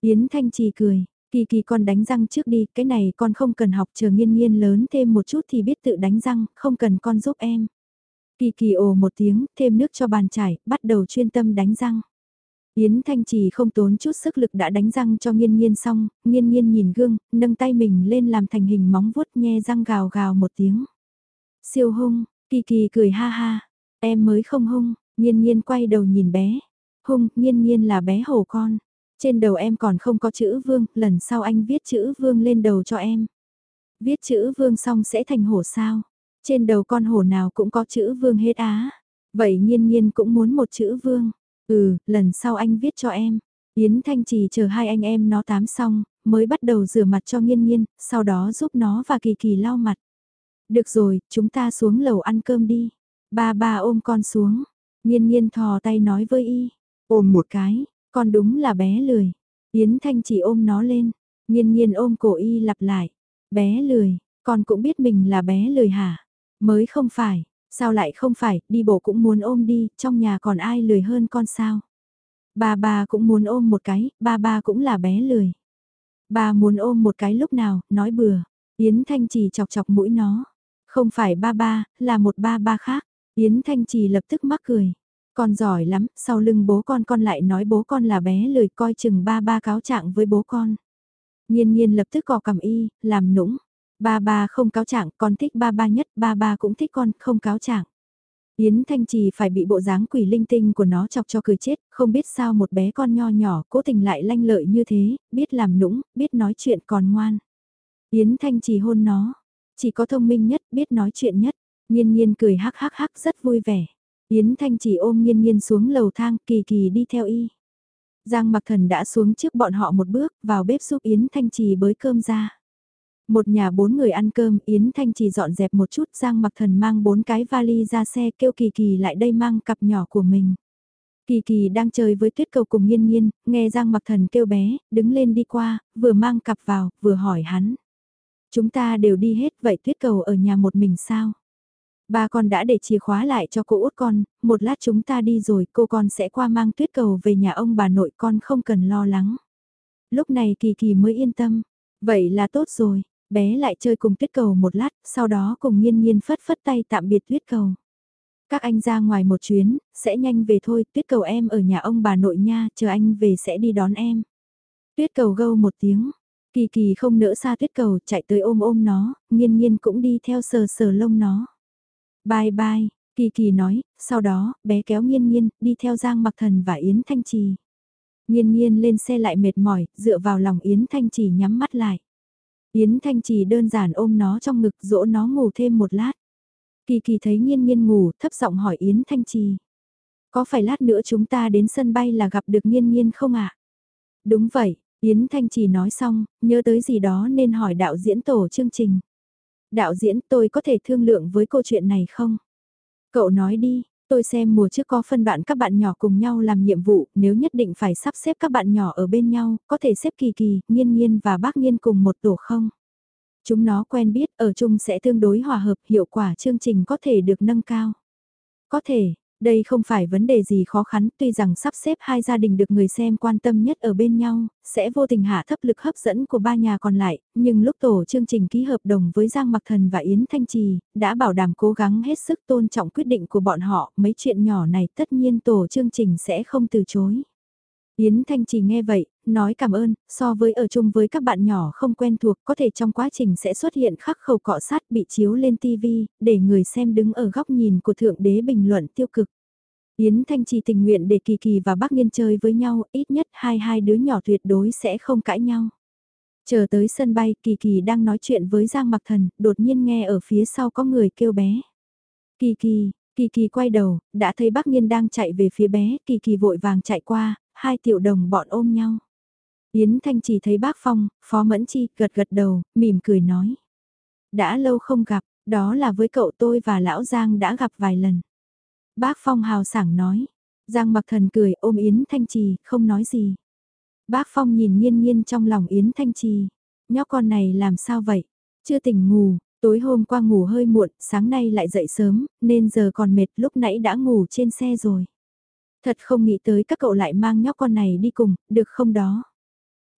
Yến Thanh Trì cười, kỳ kỳ con đánh răng trước đi, cái này con không cần học chờ nghiên nghiên lớn thêm một chút thì biết tự đánh răng, không cần con giúp em. Kỳ kỳ ồ một tiếng, thêm nước cho bàn chải, bắt đầu chuyên tâm đánh răng. Yến Thanh Trì không tốn chút sức lực đã đánh răng cho nghiên nghiên xong, nghiên nghiên nhìn gương, nâng tay mình lên làm thành hình móng vuốt nhe răng gào gào một tiếng. Siêu hung, kỳ kỳ cười ha ha, em mới không hung, nghiên nghiên quay đầu nhìn bé. Hung, nhiên nhiên là bé hổ con. Trên đầu em còn không có chữ vương, lần sau anh viết chữ vương lên đầu cho em. Viết chữ vương xong sẽ thành hổ sao? Trên đầu con hổ nào cũng có chữ vương hết á. Vậy nhiên nhiên cũng muốn một chữ vương. Ừ, lần sau anh viết cho em. Yến Thanh Trì chờ hai anh em nó tám xong, mới bắt đầu rửa mặt cho nghiên nghiên, sau đó giúp nó và kỳ kỳ lau mặt. Được rồi, chúng ta xuống lầu ăn cơm đi. Ba ba ôm con xuống. nhiên nhiên thò tay nói với y. Ôm một cái, con đúng là bé lười. Yến Thanh chỉ ôm nó lên. Nghiên nghiên ôm cổ y lặp lại. Bé lười, con cũng biết mình là bé lười hả? Mới không phải, Sao lại không phải, đi bộ cũng muốn ôm đi, trong nhà còn ai lười hơn con sao? Ba ba cũng muốn ôm một cái, ba ba cũng là bé lười. Ba muốn ôm một cái lúc nào, nói bừa. Yến Thanh Trì chọc chọc mũi nó. Không phải ba ba, là một ba ba khác. Yến Thanh Trì lập tức mắc cười. Con giỏi lắm, sau lưng bố con con lại nói bố con là bé lười coi chừng ba ba cáo trạng với bố con. Nhiên nhiên lập tức cò cầm y, làm nũng. Ba ba không cáo trạng, con thích ba ba nhất, ba ba cũng thích con, không cáo trạng. Yến Thanh Trì phải bị bộ dáng quỷ linh tinh của nó chọc cho cười chết, không biết sao một bé con nho nhỏ cố tình lại lanh lợi như thế, biết làm nũng, biết nói chuyện còn ngoan. Yến Thanh Trì hôn nó, chỉ có thông minh nhất, biết nói chuyện nhất, nhiên nhiên cười hắc hắc hắc rất vui vẻ. Yến Thanh Chỉ ôm nghiên nghiên xuống lầu thang, kỳ kỳ đi theo y. Giang Mặc Thần đã xuống trước bọn họ một bước, vào bếp giúp Yến Thanh Trì bới cơm ra. Một nhà bốn người ăn cơm, Yến Thanh chỉ dọn dẹp một chút, Giang Mặc Thần mang bốn cái vali ra xe kêu Kỳ Kỳ lại đây mang cặp nhỏ của mình. Kỳ Kỳ đang chơi với tuyết cầu cùng nghiên nghiên, nghe Giang Mặc Thần kêu bé, đứng lên đi qua, vừa mang cặp vào, vừa hỏi hắn. Chúng ta đều đi hết, vậy tuyết cầu ở nhà một mình sao? Ba con đã để chìa khóa lại cho cô út con, một lát chúng ta đi rồi cô con sẽ qua mang tuyết cầu về nhà ông bà nội con không cần lo lắng. Lúc này Kỳ Kỳ mới yên tâm, vậy là tốt rồi, bé lại chơi cùng tuyết cầu một lát, sau đó cùng nghiên nghiên phất phất tay tạm biệt tuyết cầu. Các anh ra ngoài một chuyến, sẽ nhanh về thôi, tuyết cầu em ở nhà ông bà nội nha, chờ anh về sẽ đi đón em. Tuyết cầu gâu một tiếng, kỳ kỳ không nỡ xa tuyết cầu chạy tới ôm ôm nó, nghiên nghiên cũng đi theo sờ sờ lông nó. Bye bye, Kỳ kỳ nói, sau đó, bé kéo Nhiên Nhiên đi theo Giang Mặc Thần và Yến Thanh Trì. Nhiên Nhiên lên xe lại mệt mỏi, dựa vào lòng Yến Thanh Trì nhắm mắt lại. Yến Thanh Trì đơn giản ôm nó trong ngực dỗ nó ngủ thêm một lát. Kỳ kỳ thấy Nhiên Nhiên ngủ, thấp giọng hỏi Yến Thanh Trì. Có phải lát nữa chúng ta đến sân bay là gặp được Nhiên Nhiên không ạ? Đúng vậy, Yến Thanh Trì nói xong, nhớ tới gì đó nên hỏi đạo diễn tổ chương trình. Đạo diễn tôi có thể thương lượng với câu chuyện này không? Cậu nói đi, tôi xem mùa trước có phân bạn các bạn nhỏ cùng nhau làm nhiệm vụ, nếu nhất định phải sắp xếp các bạn nhỏ ở bên nhau, có thể xếp kỳ kỳ, nghiên nghiên và bác nghiên cùng một tổ không? Chúng nó quen biết ở chung sẽ tương đối hòa hợp, hiệu quả chương trình có thể được nâng cao. Có thể, đây không phải vấn đề gì khó khăn, tuy rằng sắp xếp hai gia đình được người xem quan tâm nhất ở bên nhau, sẽ vô tình hạ thấp lực hấp dẫn của ba nhà còn lại, nhưng lúc tổ chương trình ký hợp đồng với Giang Mặc Thần và Yến Thanh Trì, đã bảo đảm cố gắng hết sức tôn trọng quyết định của bọn họ, mấy chuyện nhỏ này tất nhiên tổ chương trình sẽ không từ chối. Yến Thanh Chỉ nghe vậy, nói cảm ơn, so với ở chung với các bạn nhỏ không quen thuộc có thể trong quá trình sẽ xuất hiện khắc khẩu cọ sát bị chiếu lên TV, để người xem đứng ở góc nhìn của Thượng Đế bình luận tiêu cực. Yến Thanh Chỉ tình nguyện để Kỳ Kỳ và Bác Nghiên chơi với nhau, ít nhất hai hai đứa nhỏ tuyệt đối sẽ không cãi nhau. Chờ tới sân bay, Kỳ Kỳ đang nói chuyện với Giang Mặc Thần, đột nhiên nghe ở phía sau có người kêu bé. Kỳ Kỳ, Kỳ Kỳ quay đầu, đã thấy Bác Nghiên đang chạy về phía bé, Kỳ Kỳ vội vàng chạy qua, hai tiểu đồng bọn ôm nhau. Yến Thanh chỉ thấy bác Phong, Phó Mẫn Chi gật gật đầu, mỉm cười nói. Đã lâu không gặp, đó là với cậu tôi và Lão Giang đã gặp vài lần. Bác Phong hào sảng nói. Giang mặc thần cười ôm Yến Thanh Trì, không nói gì. Bác Phong nhìn nghiên nghiên trong lòng Yến Thanh Trì. Nhóc con này làm sao vậy? Chưa tỉnh ngủ, tối hôm qua ngủ hơi muộn, sáng nay lại dậy sớm, nên giờ còn mệt lúc nãy đã ngủ trên xe rồi. Thật không nghĩ tới các cậu lại mang nhóc con này đi cùng, được không đó?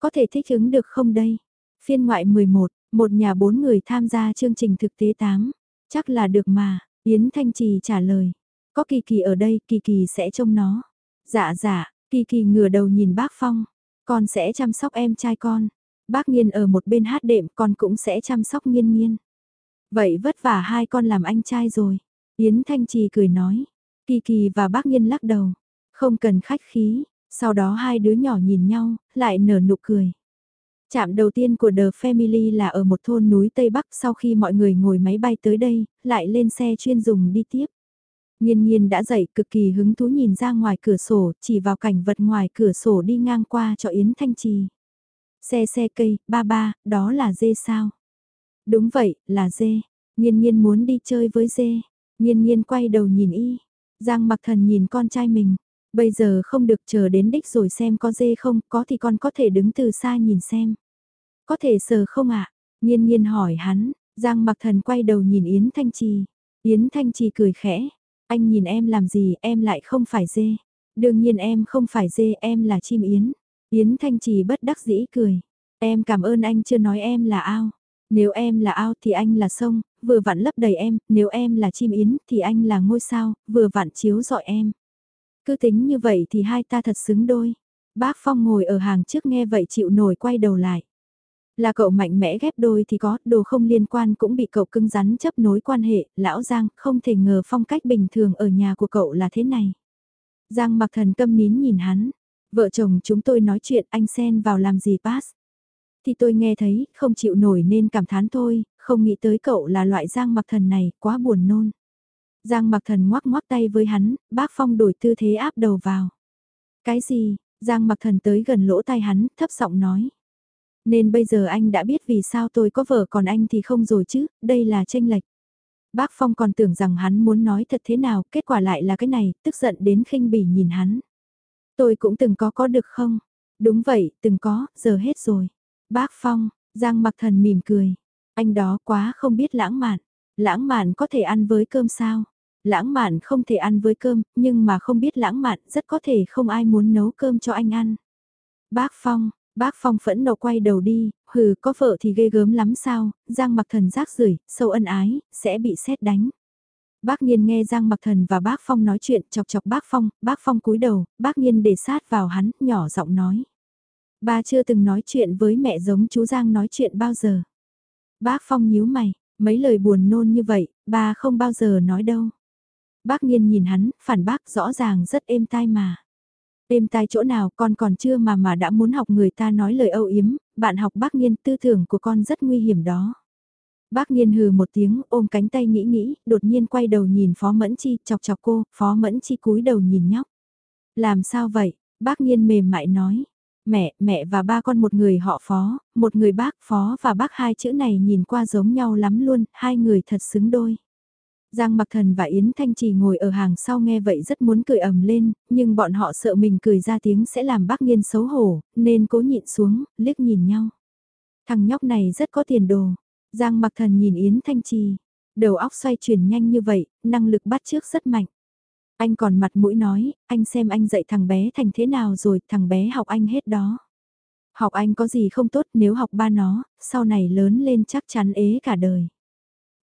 Có thể thích ứng được không đây? Phiên ngoại 11, một nhà bốn người tham gia chương trình thực tế 8. Chắc là được mà, Yến Thanh Trì trả lời. Có Kỳ Kỳ ở đây, Kỳ Kỳ sẽ trông nó. Dạ dạ, Kỳ Kỳ ngửa đầu nhìn bác Phong. Con sẽ chăm sóc em trai con. Bác Nhiên ở một bên hát đệm, con cũng sẽ chăm sóc Nhiên Nhiên. Vậy vất vả hai con làm anh trai rồi. Yến Thanh Trì cười nói. Kỳ Kỳ và bác Nhiên lắc đầu. Không cần khách khí, sau đó hai đứa nhỏ nhìn nhau, lại nở nụ cười. Trạm đầu tiên của The Family là ở một thôn núi Tây Bắc sau khi mọi người ngồi máy bay tới đây, lại lên xe chuyên dùng đi tiếp. Nhiên nhiên đã dậy cực kỳ hứng thú nhìn ra ngoài cửa sổ, chỉ vào cảnh vật ngoài cửa sổ đi ngang qua cho Yến Thanh Trì. Xe xe cây, ba ba, đó là dê sao? Đúng vậy, là dê. Nhiên nhiên muốn đi chơi với dê. Nhiên nhiên quay đầu nhìn y. Giang mặc thần nhìn con trai mình. Bây giờ không được chờ đến đích rồi xem có dê không, có thì con có thể đứng từ xa nhìn xem. Có thể sờ không ạ? À? Nhiên nhiên hỏi hắn, Giang mặc thần quay đầu nhìn Yến Thanh Trì. Yến Thanh Trì cười khẽ, anh nhìn em làm gì em lại không phải dê. Đương nhiên em không phải dê em là chim Yến. Yến Thanh Trì bất đắc dĩ cười. Em cảm ơn anh chưa nói em là ao. Nếu em là ao thì anh là sông, vừa vặn lấp đầy em, nếu em là chim yến thì anh là ngôi sao, vừa vặn chiếu dọi em. Cứ tính như vậy thì hai ta thật xứng đôi. Bác Phong ngồi ở hàng trước nghe vậy chịu nổi quay đầu lại. Là cậu mạnh mẽ ghép đôi thì có, đồ không liên quan cũng bị cậu cưng rắn chấp nối quan hệ, lão Giang không thể ngờ phong cách bình thường ở nhà của cậu là thế này. Giang mặc thần câm nín nhìn hắn, vợ chồng chúng tôi nói chuyện anh xen vào làm gì pass. Thì tôi nghe thấy, không chịu nổi nên cảm thán thôi, không nghĩ tới cậu là loại Giang mặc thần này, quá buồn nôn. Giang mặc thần ngoắc ngoắc tay với hắn, bác Phong đổi tư thế áp đầu vào. Cái gì, Giang mặc thần tới gần lỗ tai hắn, thấp giọng nói. Nên bây giờ anh đã biết vì sao tôi có vợ còn anh thì không rồi chứ, đây là tranh lệch. Bác Phong còn tưởng rằng hắn muốn nói thật thế nào, kết quả lại là cái này, tức giận đến khinh bỉ nhìn hắn. Tôi cũng từng có có được không? Đúng vậy, từng có, giờ hết rồi. Bác Phong, Giang mặc thần mỉm cười. Anh đó quá không biết lãng mạn. Lãng mạn có thể ăn với cơm sao? Lãng mạn không thể ăn với cơm, nhưng mà không biết lãng mạn rất có thể không ai muốn nấu cơm cho anh ăn. Bác Phong, bác Phong phẫn nộ quay đầu đi, hừ có vợ thì ghê gớm lắm sao, Giang mặc thần rác rưởi sâu ân ái, sẽ bị xét đánh. Bác Nhiên nghe Giang Mặc Thần và bác Phong nói chuyện chọc chọc bác Phong, bác Phong cúi đầu, bác Nhiên để sát vào hắn, nhỏ giọng nói. Ba chưa từng nói chuyện với mẹ giống chú Giang nói chuyện bao giờ. Bác Phong nhíu mày, mấy lời buồn nôn như vậy, ba không bao giờ nói đâu. Bác nghiên nhìn hắn, phản bác rõ ràng rất êm tai mà. Êm tai chỗ nào con còn chưa mà mà đã muốn học người ta nói lời âu yếm, bạn học bác nghiên tư tưởng của con rất nguy hiểm đó. Bác nghiên hừ một tiếng ôm cánh tay nghĩ nghĩ, đột nhiên quay đầu nhìn Phó Mẫn Chi, chọc chọc cô, Phó Mẫn Chi cúi đầu nhìn nhóc. Làm sao vậy? Bác nghiên mềm mại nói. Mẹ, mẹ và ba con một người họ Phó, một người bác Phó và bác hai chữ này nhìn qua giống nhau lắm luôn, hai người thật xứng đôi. Giang Mặc Thần và Yến Thanh Trì ngồi ở hàng sau nghe vậy rất muốn cười ầm lên, nhưng bọn họ sợ mình cười ra tiếng sẽ làm bác nghiên xấu hổ, nên cố nhịn xuống, liếc nhìn nhau. Thằng nhóc này rất có tiền đồ. Giang Mặc Thần nhìn Yến Thanh Trì, đầu óc xoay chuyển nhanh như vậy, năng lực bắt trước rất mạnh. Anh còn mặt mũi nói, anh xem anh dạy thằng bé thành thế nào rồi, thằng bé học anh hết đó. Học anh có gì không tốt nếu học ba nó, sau này lớn lên chắc chắn ế cả đời.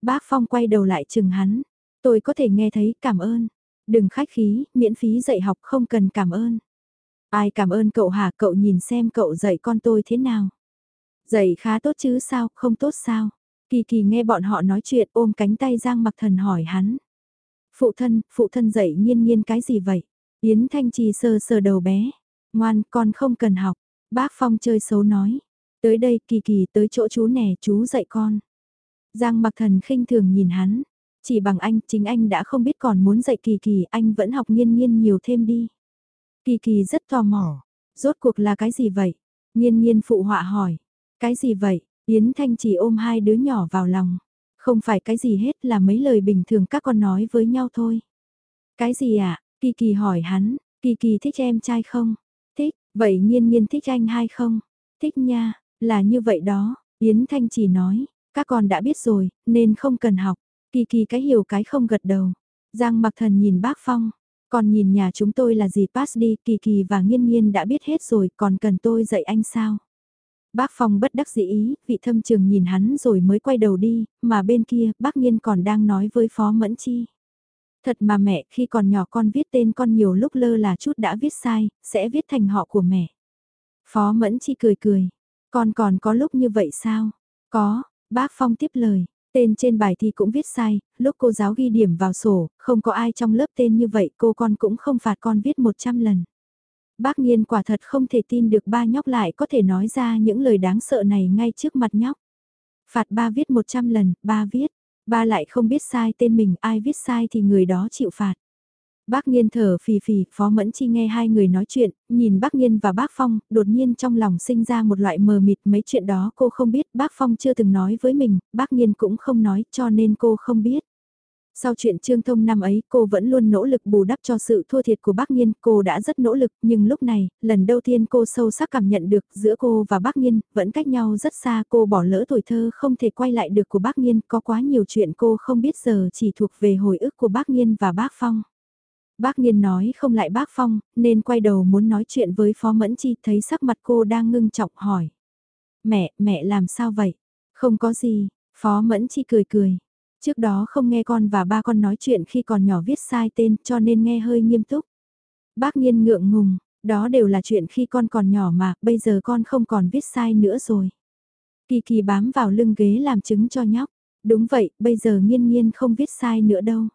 Bác Phong quay đầu lại chừng hắn. Tôi có thể nghe thấy cảm ơn. Đừng khách khí, miễn phí dạy học không cần cảm ơn. Ai cảm ơn cậu hả cậu nhìn xem cậu dạy con tôi thế nào. Dạy khá tốt chứ sao, không tốt sao. Kỳ kỳ nghe bọn họ nói chuyện ôm cánh tay Giang mặc thần hỏi hắn. Phụ thân, phụ thân dạy nhiên nhiên cái gì vậy? Yến Thanh Trì sờ sờ đầu bé. Ngoan, con không cần học. Bác Phong chơi xấu nói. Tới đây kỳ kỳ tới chỗ chú nè, chú dạy con. Giang mặc thần khinh thường nhìn hắn. Chỉ bằng anh, chính anh đã không biết còn muốn dạy kỳ kỳ, anh vẫn học nghiên nghiên nhiều thêm đi. Kỳ kỳ rất tò mò. Rốt cuộc là cái gì vậy? Nghiên nghiên phụ họa hỏi. Cái gì vậy? Yến Thanh chỉ ôm hai đứa nhỏ vào lòng. Không phải cái gì hết là mấy lời bình thường các con nói với nhau thôi. Cái gì ạ? À? Kỳ kỳ hỏi hắn, kỳ kỳ thích em trai không? Thích, vậy nghiên nghiên thích anh hay không? Thích nha, là như vậy đó, Yến Thanh chỉ nói, các con đã biết rồi, nên không cần học. Kỳ kỳ cái hiểu cái không gật đầu. Giang mặc thần nhìn bác Phong. Còn nhìn nhà chúng tôi là gì pass đi, kỳ kỳ và nghiên nghiên đã biết hết rồi, còn cần tôi dạy anh sao? Bác Phong bất đắc dĩ ý, vị thâm trường nhìn hắn rồi mới quay đầu đi, mà bên kia, bác nghiên còn đang nói với Phó Mẫn Chi. Thật mà mẹ, khi còn nhỏ con viết tên con nhiều lúc lơ là chút đã viết sai, sẽ viết thành họ của mẹ. Phó Mẫn Chi cười cười, con còn có lúc như vậy sao? Có, Bác Phong tiếp lời, tên trên bài thi cũng viết sai, lúc cô giáo ghi điểm vào sổ, không có ai trong lớp tên như vậy cô con cũng không phạt con viết 100 lần. Bác Nghiên quả thật không thể tin được ba nhóc lại có thể nói ra những lời đáng sợ này ngay trước mặt nhóc. Phạt ba viết 100 lần, ba viết, ba lại không biết sai tên mình, ai viết sai thì người đó chịu phạt. Bác Nghiên thở phì phì, Phó Mẫn Chi nghe hai người nói chuyện, nhìn bác Nghiên và bác Phong, đột nhiên trong lòng sinh ra một loại mờ mịt mấy chuyện đó cô không biết, bác Phong chưa từng nói với mình, bác Nghiên cũng không nói cho nên cô không biết. Sau chuyện Trương Thông năm ấy cô vẫn luôn nỗ lực bù đắp cho sự thua thiệt của bác Nhiên, cô đã rất nỗ lực, nhưng lúc này, lần đầu tiên cô sâu sắc cảm nhận được giữa cô và bác Nhiên, vẫn cách nhau rất xa cô bỏ lỡ tuổi thơ không thể quay lại được của bác Nhiên, có quá nhiều chuyện cô không biết giờ chỉ thuộc về hồi ức của bác Nhiên và bác Phong. Bác Nhiên nói không lại bác Phong, nên quay đầu muốn nói chuyện với Phó Mẫn Chi thấy sắc mặt cô đang ngưng trọng hỏi. Mẹ, mẹ làm sao vậy? Không có gì, Phó Mẫn Chi cười cười. Trước đó không nghe con và ba con nói chuyện khi còn nhỏ viết sai tên cho nên nghe hơi nghiêm túc. Bác Nhiên ngượng ngùng, đó đều là chuyện khi con còn nhỏ mà, bây giờ con không còn viết sai nữa rồi. Kỳ kỳ bám vào lưng ghế làm chứng cho nhóc. Đúng vậy, bây giờ nghiên nghiên không viết sai nữa đâu.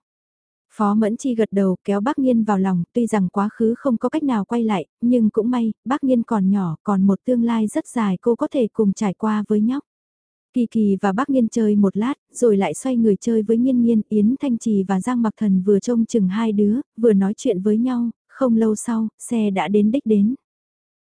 Phó Mẫn Chi gật đầu kéo bác Nhiên vào lòng, tuy rằng quá khứ không có cách nào quay lại, nhưng cũng may, bác Nhiên còn nhỏ, còn một tương lai rất dài cô có thể cùng trải qua với nhóc. Kỳ Kỳ và bác nghiên chơi một lát, rồi lại xoay người chơi với Nhiên Nhiên, Yến Thanh Trì và Giang Mặc Thần vừa trông chừng hai đứa, vừa nói chuyện với nhau, không lâu sau, xe đã đến đích đến.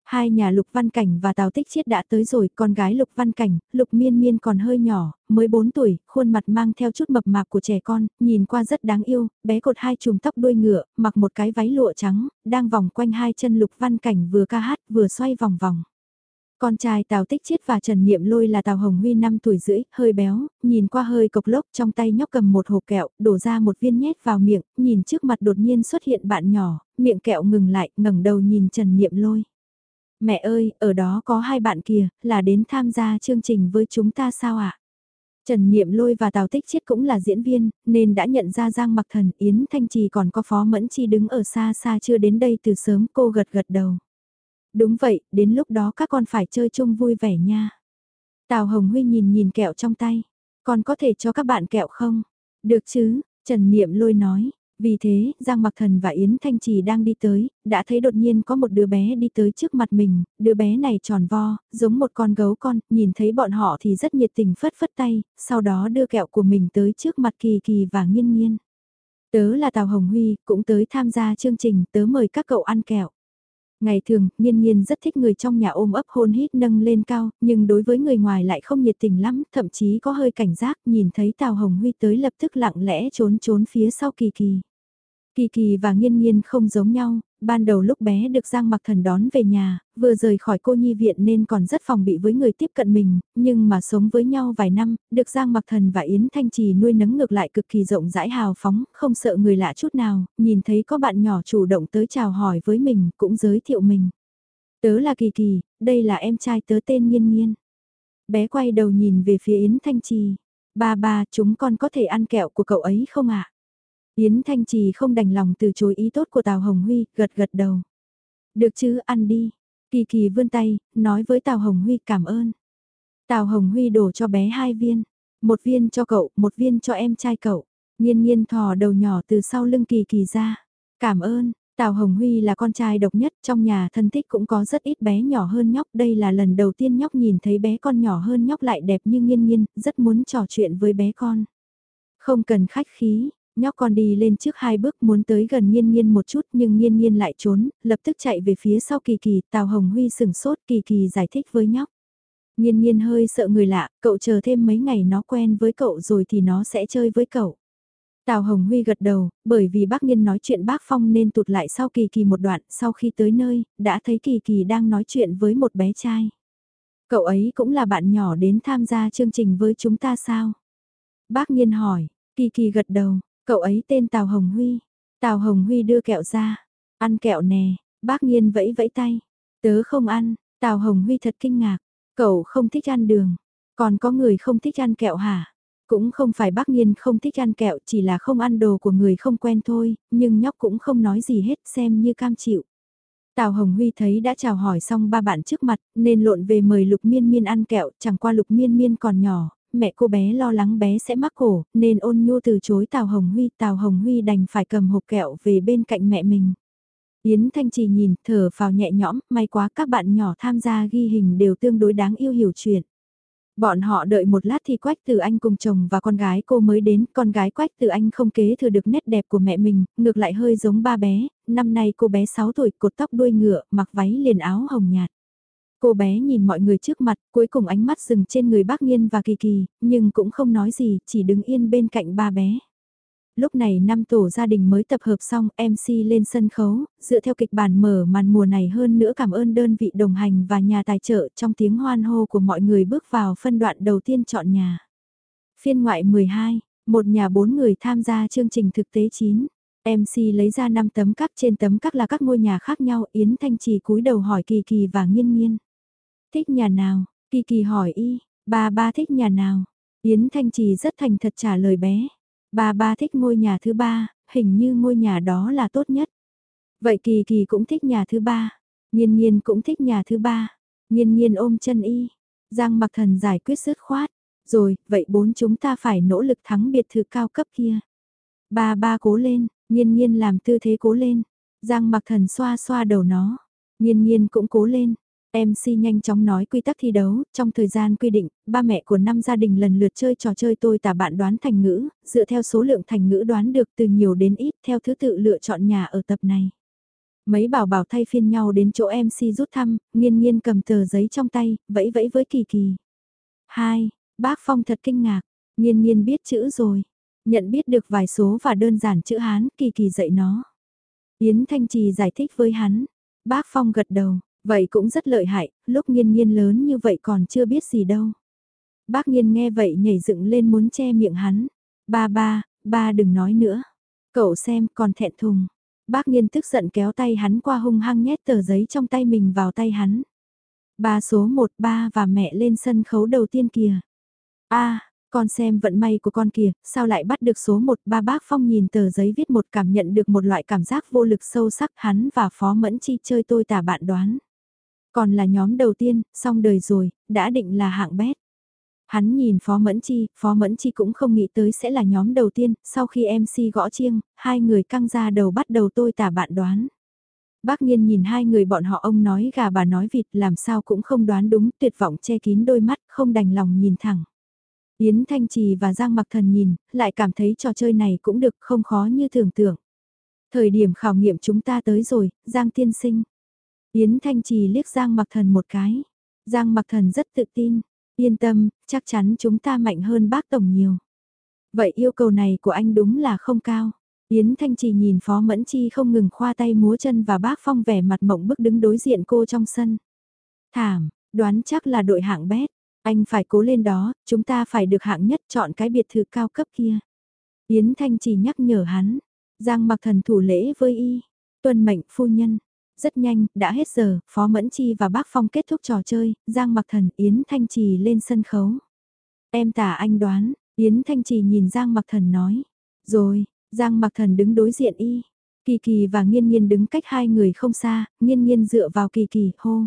Hai nhà Lục Văn Cảnh và Tào Tích Chiết đã tới rồi, con gái Lục Văn Cảnh, Lục Miên Miên còn hơi nhỏ, mới 4 tuổi, khuôn mặt mang theo chút mập mạp của trẻ con, nhìn qua rất đáng yêu, bé cột hai chùm tóc đuôi ngựa, mặc một cái váy lụa trắng, đang vòng quanh hai chân Lục Văn Cảnh vừa ca hát vừa xoay vòng vòng. Con trai Tào Tích Chiết và Trần Niệm Lôi là Tào Hồng Huy 5 tuổi rưỡi, hơi béo, nhìn qua hơi cộc lốc trong tay nhóc cầm một hộp kẹo, đổ ra một viên nhét vào miệng, nhìn trước mặt đột nhiên xuất hiện bạn nhỏ, miệng kẹo ngừng lại, ngẩng đầu nhìn Trần Niệm Lôi. Mẹ ơi, ở đó có hai bạn kìa, là đến tham gia chương trình với chúng ta sao ạ? Trần Niệm Lôi và Tào Tích Chiết cũng là diễn viên, nên đã nhận ra Giang Mặc Thần, Yến Thanh Trì còn có Phó Mẫn Chi đứng ở xa xa chưa đến đây từ sớm cô gật gật đầu. Đúng vậy, đến lúc đó các con phải chơi chung vui vẻ nha. Tào Hồng Huy nhìn nhìn kẹo trong tay. Con có thể cho các bạn kẹo không? Được chứ, Trần Niệm Lôi nói. Vì thế, Giang Mặc Thần và Yến Thanh Trì đang đi tới, đã thấy đột nhiên có một đứa bé đi tới trước mặt mình, đứa bé này tròn vo, giống một con gấu con, nhìn thấy bọn họ thì rất nhiệt tình phất phất tay, sau đó đưa kẹo của mình tới trước mặt Kỳ Kỳ và Nghiên Nghiên. Tớ là Tào Hồng Huy, cũng tới tham gia chương trình, tớ mời các cậu ăn kẹo. Ngày thường, nhiên nhiên rất thích người trong nhà ôm ấp hôn hít nâng lên cao, nhưng đối với người ngoài lại không nhiệt tình lắm, thậm chí có hơi cảnh giác, nhìn thấy Tào Hồng Huy tới lập tức lặng lẽ trốn trốn phía sau kỳ kỳ. Kỳ kỳ và nhiên nhiên không giống nhau, ban đầu lúc bé được Giang Mặc Thần đón về nhà, vừa rời khỏi cô nhi viện nên còn rất phòng bị với người tiếp cận mình, nhưng mà sống với nhau vài năm, được Giang Mặc Thần và Yến Thanh Trì nuôi nấng ngược lại cực kỳ rộng rãi hào phóng, không sợ người lạ chút nào, nhìn thấy có bạn nhỏ chủ động tới chào hỏi với mình, cũng giới thiệu mình. Tớ là Kỳ Kỳ, đây là em trai tớ tên Nhiên Nhiên. Bé quay đầu nhìn về phía Yến Thanh Trì. Ba ba, chúng con có thể ăn kẹo của cậu ấy không ạ? Yến Thanh Trì không đành lòng từ chối ý tốt của Tào Hồng Huy, gật gật đầu. Được chứ, ăn đi. Kỳ kỳ vươn tay, nói với Tào Hồng Huy cảm ơn. Tào Hồng Huy đổ cho bé hai viên. Một viên cho cậu, một viên cho em trai cậu. Nhiên nhiên thò đầu nhỏ từ sau lưng kỳ kỳ ra. Cảm ơn, Tào Hồng Huy là con trai độc nhất trong nhà thân thích cũng có rất ít bé nhỏ hơn nhóc. Đây là lần đầu tiên nhóc nhìn thấy bé con nhỏ hơn nhóc lại đẹp như nghiên nghiên, rất muốn trò chuyện với bé con. Không cần khách khí, Nhóc con đi lên trước hai bước muốn tới gần nhiên nhiên một chút nhưng nhiên nhiên lại trốn, lập tức chạy về phía sau kỳ kỳ, Tào Hồng Huy sừng sốt kỳ kỳ giải thích với nhóc. nhiên nhiên hơi sợ người lạ, cậu chờ thêm mấy ngày nó quen với cậu rồi thì nó sẽ chơi với cậu. Tào Hồng Huy gật đầu, bởi vì bác nhiên nói chuyện bác Phong nên tụt lại sau kỳ kỳ một đoạn, sau khi tới nơi, đã thấy kỳ kỳ đang nói chuyện với một bé trai. Cậu ấy cũng là bạn nhỏ đến tham gia chương trình với chúng ta sao? Bác nhiên hỏi, kỳ kỳ gật đầu, Cậu ấy tên Tào Hồng Huy. Tào Hồng Huy đưa kẹo ra. Ăn kẹo nè, bác nghiên vẫy vẫy tay. Tớ không ăn, Tào Hồng Huy thật kinh ngạc. Cậu không thích ăn đường. Còn có người không thích ăn kẹo hả? Cũng không phải bác nghiên không thích ăn kẹo chỉ là không ăn đồ của người không quen thôi, nhưng nhóc cũng không nói gì hết xem như cam chịu. Tào Hồng Huy thấy đã chào hỏi xong ba bạn trước mặt, nên lộn về mời Lục Miên Miên ăn kẹo, chẳng qua Lục Miên Miên còn nhỏ, mẹ cô bé lo lắng bé sẽ mắc cổ, nên ôn nhu từ chối Tào Hồng Huy. Tào Hồng Huy đành phải cầm hộp kẹo về bên cạnh mẹ mình. Yến Thanh Trì nhìn, thở vào nhẹ nhõm, may quá các bạn nhỏ tham gia ghi hình đều tương đối đáng yêu hiểu chuyện. Bọn họ đợi một lát thì Quách Từ Anh cùng chồng và con gái cô mới đến, con gái Quách Từ Anh không kế thừa được nét đẹp của mẹ mình, ngược lại hơi giống ba bé, năm nay cô bé 6 tuổi, cột tóc đuôi ngựa, mặc váy liền áo hồng nhạt. Cô bé nhìn mọi người trước mặt, cuối cùng ánh mắt dừng trên người bác Nhiên và Kỳ Kỳ, nhưng cũng không nói gì, chỉ đứng yên bên cạnh ba bé. Lúc này năm tổ gia đình mới tập hợp xong, MC lên sân khấu, dựa theo kịch bản mở màn mùa này hơn nữa cảm ơn đơn vị đồng hành và nhà tài trợ trong tiếng hoan hô của mọi người bước vào phân đoạn đầu tiên chọn nhà. Phiên ngoại 12, một nhà bốn người tham gia chương trình thực tế 9. MC lấy ra 5 tấm cắt trên tấm cắt là các ngôi nhà khác nhau, Yến Thanh Trì cúi đầu hỏi Kỳ Kỳ và Nghiên Nghiên. Thích nhà nào? Kỳ kỳ hỏi y, ba ba thích nhà nào? Yến Thanh Trì rất thành thật trả lời bé. Ba ba thích ngôi nhà thứ ba, hình như ngôi nhà đó là tốt nhất. Vậy Kỳ Kỳ cũng thích nhà thứ ba. Nhiên Nhiên cũng thích nhà thứ ba. Nhiên Nhiên ôm chân y. Giang mặc thần giải quyết dứt khoát. Rồi, vậy bốn chúng ta phải nỗ lực thắng biệt thự cao cấp kia. Ba ba cố lên, Nhiên Nhiên làm tư thế cố lên. Giang mặc thần xoa xoa đầu nó. Nhiên Nhiên cũng cố lên, MC nhanh chóng nói quy tắc thi đấu, trong thời gian quy định, ba mẹ của năm gia đình lần lượt chơi trò chơi tôi tả bạn đoán thành ngữ, dựa theo số lượng thành ngữ đoán được từ nhiều đến ít theo thứ tự lựa chọn nhà ở tập này. Mấy bảo bảo thay phiên nhau đến chỗ MC rút thăm, nghiên nghiên cầm tờ giấy trong tay, vẫy vẫy với kỳ kỳ. Hai, bác Phong thật kinh ngạc, nghiên nghiên biết chữ rồi, nhận biết được vài số và đơn giản chữ Hán, kỳ kỳ dạy nó. Yến Thanh Trì giải thích với hắn, bác Phong gật đầu, Vậy cũng rất lợi hại, lúc nghiên nghiên lớn như vậy còn chưa biết gì đâu. Bác nghiên nghe vậy nhảy dựng lên muốn che miệng hắn. Ba ba, ba đừng nói nữa. Cậu xem còn thẹn thùng. Bác nghiên tức giận kéo tay hắn qua hung hăng nhét tờ giấy trong tay mình vào tay hắn. Ba số một ba và mẹ lên sân khấu đầu tiên kìa. a con xem vận may của con kìa, sao lại bắt được số một ba bác Phong nhìn tờ giấy viết một cảm nhận được một loại cảm giác vô lực sâu sắc hắn và Phó Mẫn Chi chơi tôi tả bạn đoán. Còn là nhóm đầu tiên, xong đời rồi, đã định là hạng bét. Hắn nhìn Phó Mẫn Chi, Phó Mẫn Chi cũng không nghĩ tới sẽ là nhóm đầu tiên, sau khi MC gõ chiêng, hai người căng ra đầu bắt đầu tôi tả bạn đoán. Bác Nhiên nhìn hai người bọn họ ông nói gà bà nói vịt làm sao cũng không đoán đúng, tuyệt vọng che kín đôi mắt, không đành lòng nhìn thẳng. Yến Thanh Trì và Giang Mặc Thần nhìn, lại cảm thấy trò chơi này cũng được không khó như tưởng tượng. Thời điểm khảo nghiệm chúng ta tới rồi, Giang tiên sinh. Yến Thanh Trì liếc Giang Mặc Thần một cái. Giang Mặc Thần rất tự tin, yên tâm, chắc chắn chúng ta mạnh hơn bác Tổng nhiều. Vậy yêu cầu này của anh đúng là không cao. Yến Thanh Trì nhìn Phó Mẫn Chi không ngừng khoa tay múa chân và bác Phong vẻ mặt mộng bức đứng đối diện cô trong sân. Thảm, đoán chắc là đội hạng bét. Anh phải cố lên đó, chúng ta phải được hạng nhất chọn cái biệt thự cao cấp kia. Yến Thanh Trì nhắc nhở hắn. Giang mặc thần thủ lễ với y. Tuân mệnh phu nhân. Rất nhanh, đã hết giờ, Phó Mẫn Chi và bác Phong kết thúc trò chơi, Giang mặc thần, Yến Thanh Trì lên sân khấu. Em tả anh đoán, Yến Thanh Trì nhìn Giang mặc thần nói. Rồi, Giang mặc thần đứng đối diện y. Kỳ kỳ và nghiên nghiên đứng cách hai người không xa, nghiên nghiên dựa vào kỳ kỳ, hô.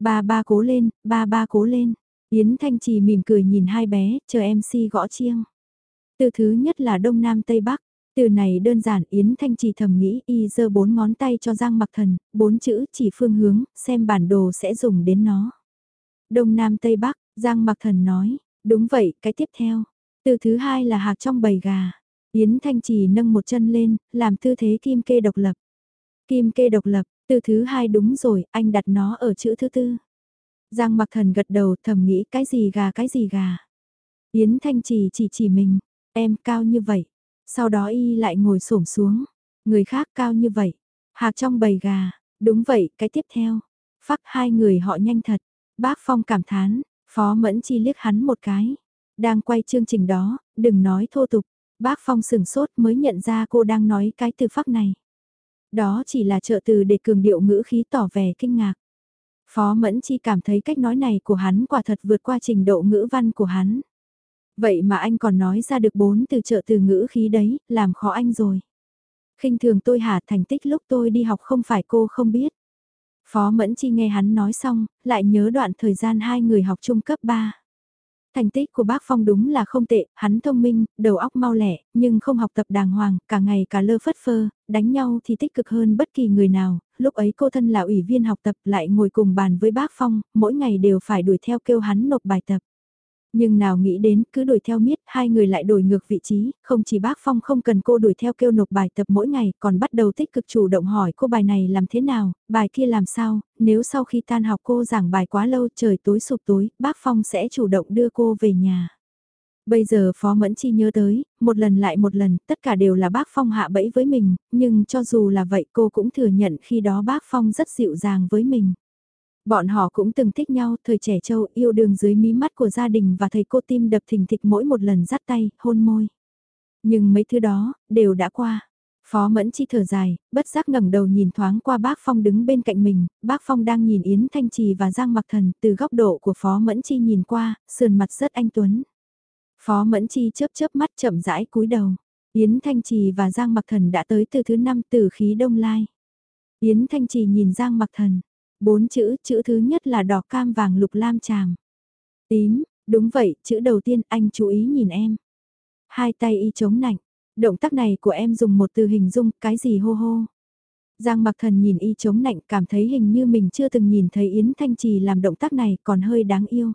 Ba ba cố lên, ba ba cố lên. Yến Thanh Trì mỉm cười nhìn hai bé, chờ MC gõ chiêng. Từ thứ nhất là Đông Nam Tây Bắc. Từ này đơn giản Yến Thanh Trì thầm nghĩ y giơ bốn ngón tay cho Giang mặc thần, bốn chữ chỉ phương hướng, xem bản đồ sẽ dùng đến nó. Đông Nam Tây Bắc, Giang mặc thần nói, đúng vậy, cái tiếp theo. Từ thứ hai là hạc trong bầy gà. Yến Thanh Trì nâng một chân lên, làm tư thế kim kê độc lập. Kim kê độc lập, từ thứ hai đúng rồi, anh đặt nó ở chữ thứ tư. Giang mặc thần gật đầu thầm nghĩ cái gì gà cái gì gà. Yến Thanh Trì chỉ chỉ mình, em cao như vậy. Sau đó y lại ngồi xổm xuống, người khác cao như vậy. Hạc trong bầy gà, đúng vậy, cái tiếp theo. Phắc hai người họ nhanh thật. Bác Phong cảm thán, Phó Mẫn Chi liếc hắn một cái. Đang quay chương trình đó, đừng nói thô tục. Bác Phong sừng sốt mới nhận ra cô đang nói cái từ phắc này. Đó chỉ là trợ từ để cường điệu ngữ khí tỏ vẻ kinh ngạc. Phó Mẫn Chi cảm thấy cách nói này của hắn quả thật vượt qua trình độ ngữ văn của hắn. Vậy mà anh còn nói ra được bốn từ trợ từ ngữ khí đấy, làm khó anh rồi. khinh thường tôi hả thành tích lúc tôi đi học không phải cô không biết. Phó Mẫn Chi nghe hắn nói xong, lại nhớ đoạn thời gian hai người học trung cấp 3. Thành tích của bác Phong đúng là không tệ, hắn thông minh, đầu óc mau lẻ, nhưng không học tập đàng hoàng, cả ngày cả lơ phất phơ, đánh nhau thì tích cực hơn bất kỳ người nào, lúc ấy cô thân là ủy viên học tập lại ngồi cùng bàn với bác Phong, mỗi ngày đều phải đuổi theo kêu hắn nộp bài tập. Nhưng nào nghĩ đến cứ đuổi theo miết, hai người lại đổi ngược vị trí, không chỉ bác Phong không cần cô đuổi theo kêu nộp bài tập mỗi ngày, còn bắt đầu tích cực chủ động hỏi cô bài này làm thế nào, bài kia làm sao, nếu sau khi tan học cô giảng bài quá lâu trời tối sụp tối, bác Phong sẽ chủ động đưa cô về nhà. Bây giờ Phó Mẫn Chi nhớ tới, một lần lại một lần, tất cả đều là bác Phong hạ bẫy với mình, nhưng cho dù là vậy cô cũng thừa nhận khi đó bác Phong rất dịu dàng với mình. Bọn họ cũng từng thích nhau, thời trẻ trâu yêu đương dưới mí mắt của gia đình và thầy cô tim đập thình thịch mỗi một lần dắt tay, hôn môi. Nhưng mấy thứ đó, đều đã qua. Phó Mẫn Chi thở dài, bất giác ngẩng đầu nhìn thoáng qua bác Phong đứng bên cạnh mình, bác Phong đang nhìn Yến Thanh Trì và Giang Mặc Thần, từ góc độ của Phó Mẫn Chi nhìn qua, sườn mặt rất anh tuấn. Phó Mẫn Chi chớp chớp mắt chậm rãi cúi đầu. Yến Thanh Trì và Giang Mặc Thần đã tới từ thứ năm từ khí đông lai. Yến Thanh Trì nhìn Giang Mặc Thần, Bốn chữ, chữ thứ nhất là đỏ cam vàng lục lam tràm. Tím, đúng vậy, chữ đầu tiên anh chú ý nhìn em. Hai tay y chống nạnh, động tác này của em dùng một từ hình dung, cái gì hô hô. Giang mặc thần nhìn y chống nạnh cảm thấy hình như mình chưa từng nhìn thấy Yến Thanh Trì làm động tác này còn hơi đáng yêu.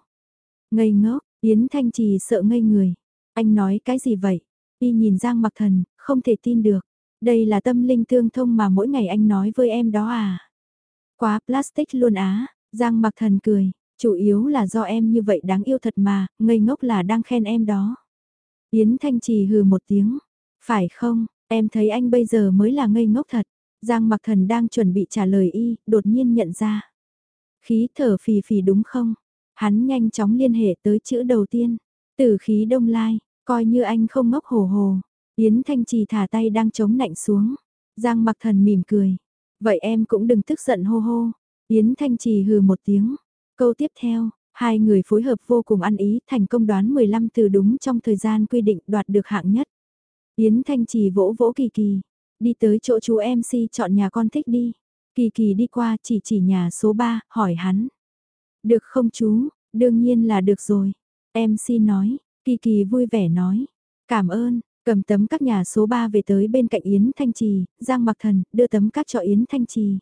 Ngây ngốc, Yến Thanh Trì sợ ngây người. Anh nói cái gì vậy? Y nhìn Giang mặc thần, không thể tin được. Đây là tâm linh tương thông mà mỗi ngày anh nói với em đó à? Quá plastic luôn á, Giang mặc thần cười, chủ yếu là do em như vậy đáng yêu thật mà, ngây ngốc là đang khen em đó. Yến Thanh Trì hừ một tiếng, phải không, em thấy anh bây giờ mới là ngây ngốc thật. Giang mặc thần đang chuẩn bị trả lời y, đột nhiên nhận ra. Khí thở phì phì đúng không? Hắn nhanh chóng liên hệ tới chữ đầu tiên. Tử khí đông lai, coi như anh không ngốc hồ hồ. Yến Thanh Trì thả tay đang chống nạnh xuống. Giang mặc thần mỉm cười. Vậy em cũng đừng tức giận hô hô. Yến Thanh Trì hừ một tiếng. Câu tiếp theo, hai người phối hợp vô cùng ăn ý, thành công đoán 15 từ đúng trong thời gian quy định đoạt được hạng nhất. Yến Thanh Trì vỗ vỗ Kỳ Kỳ, đi tới chỗ chú MC chọn nhà con thích đi. Kỳ Kỳ đi qua chỉ chỉ nhà số 3, hỏi hắn. Được không chú, đương nhiên là được rồi. MC nói, Kỳ Kỳ vui vẻ nói, cảm ơn, cầm tấm các nhà số 3 về tới bên cạnh Yến Thanh Trì, Giang Mặc Thần, đưa tấm các cho Yến Thanh Trì.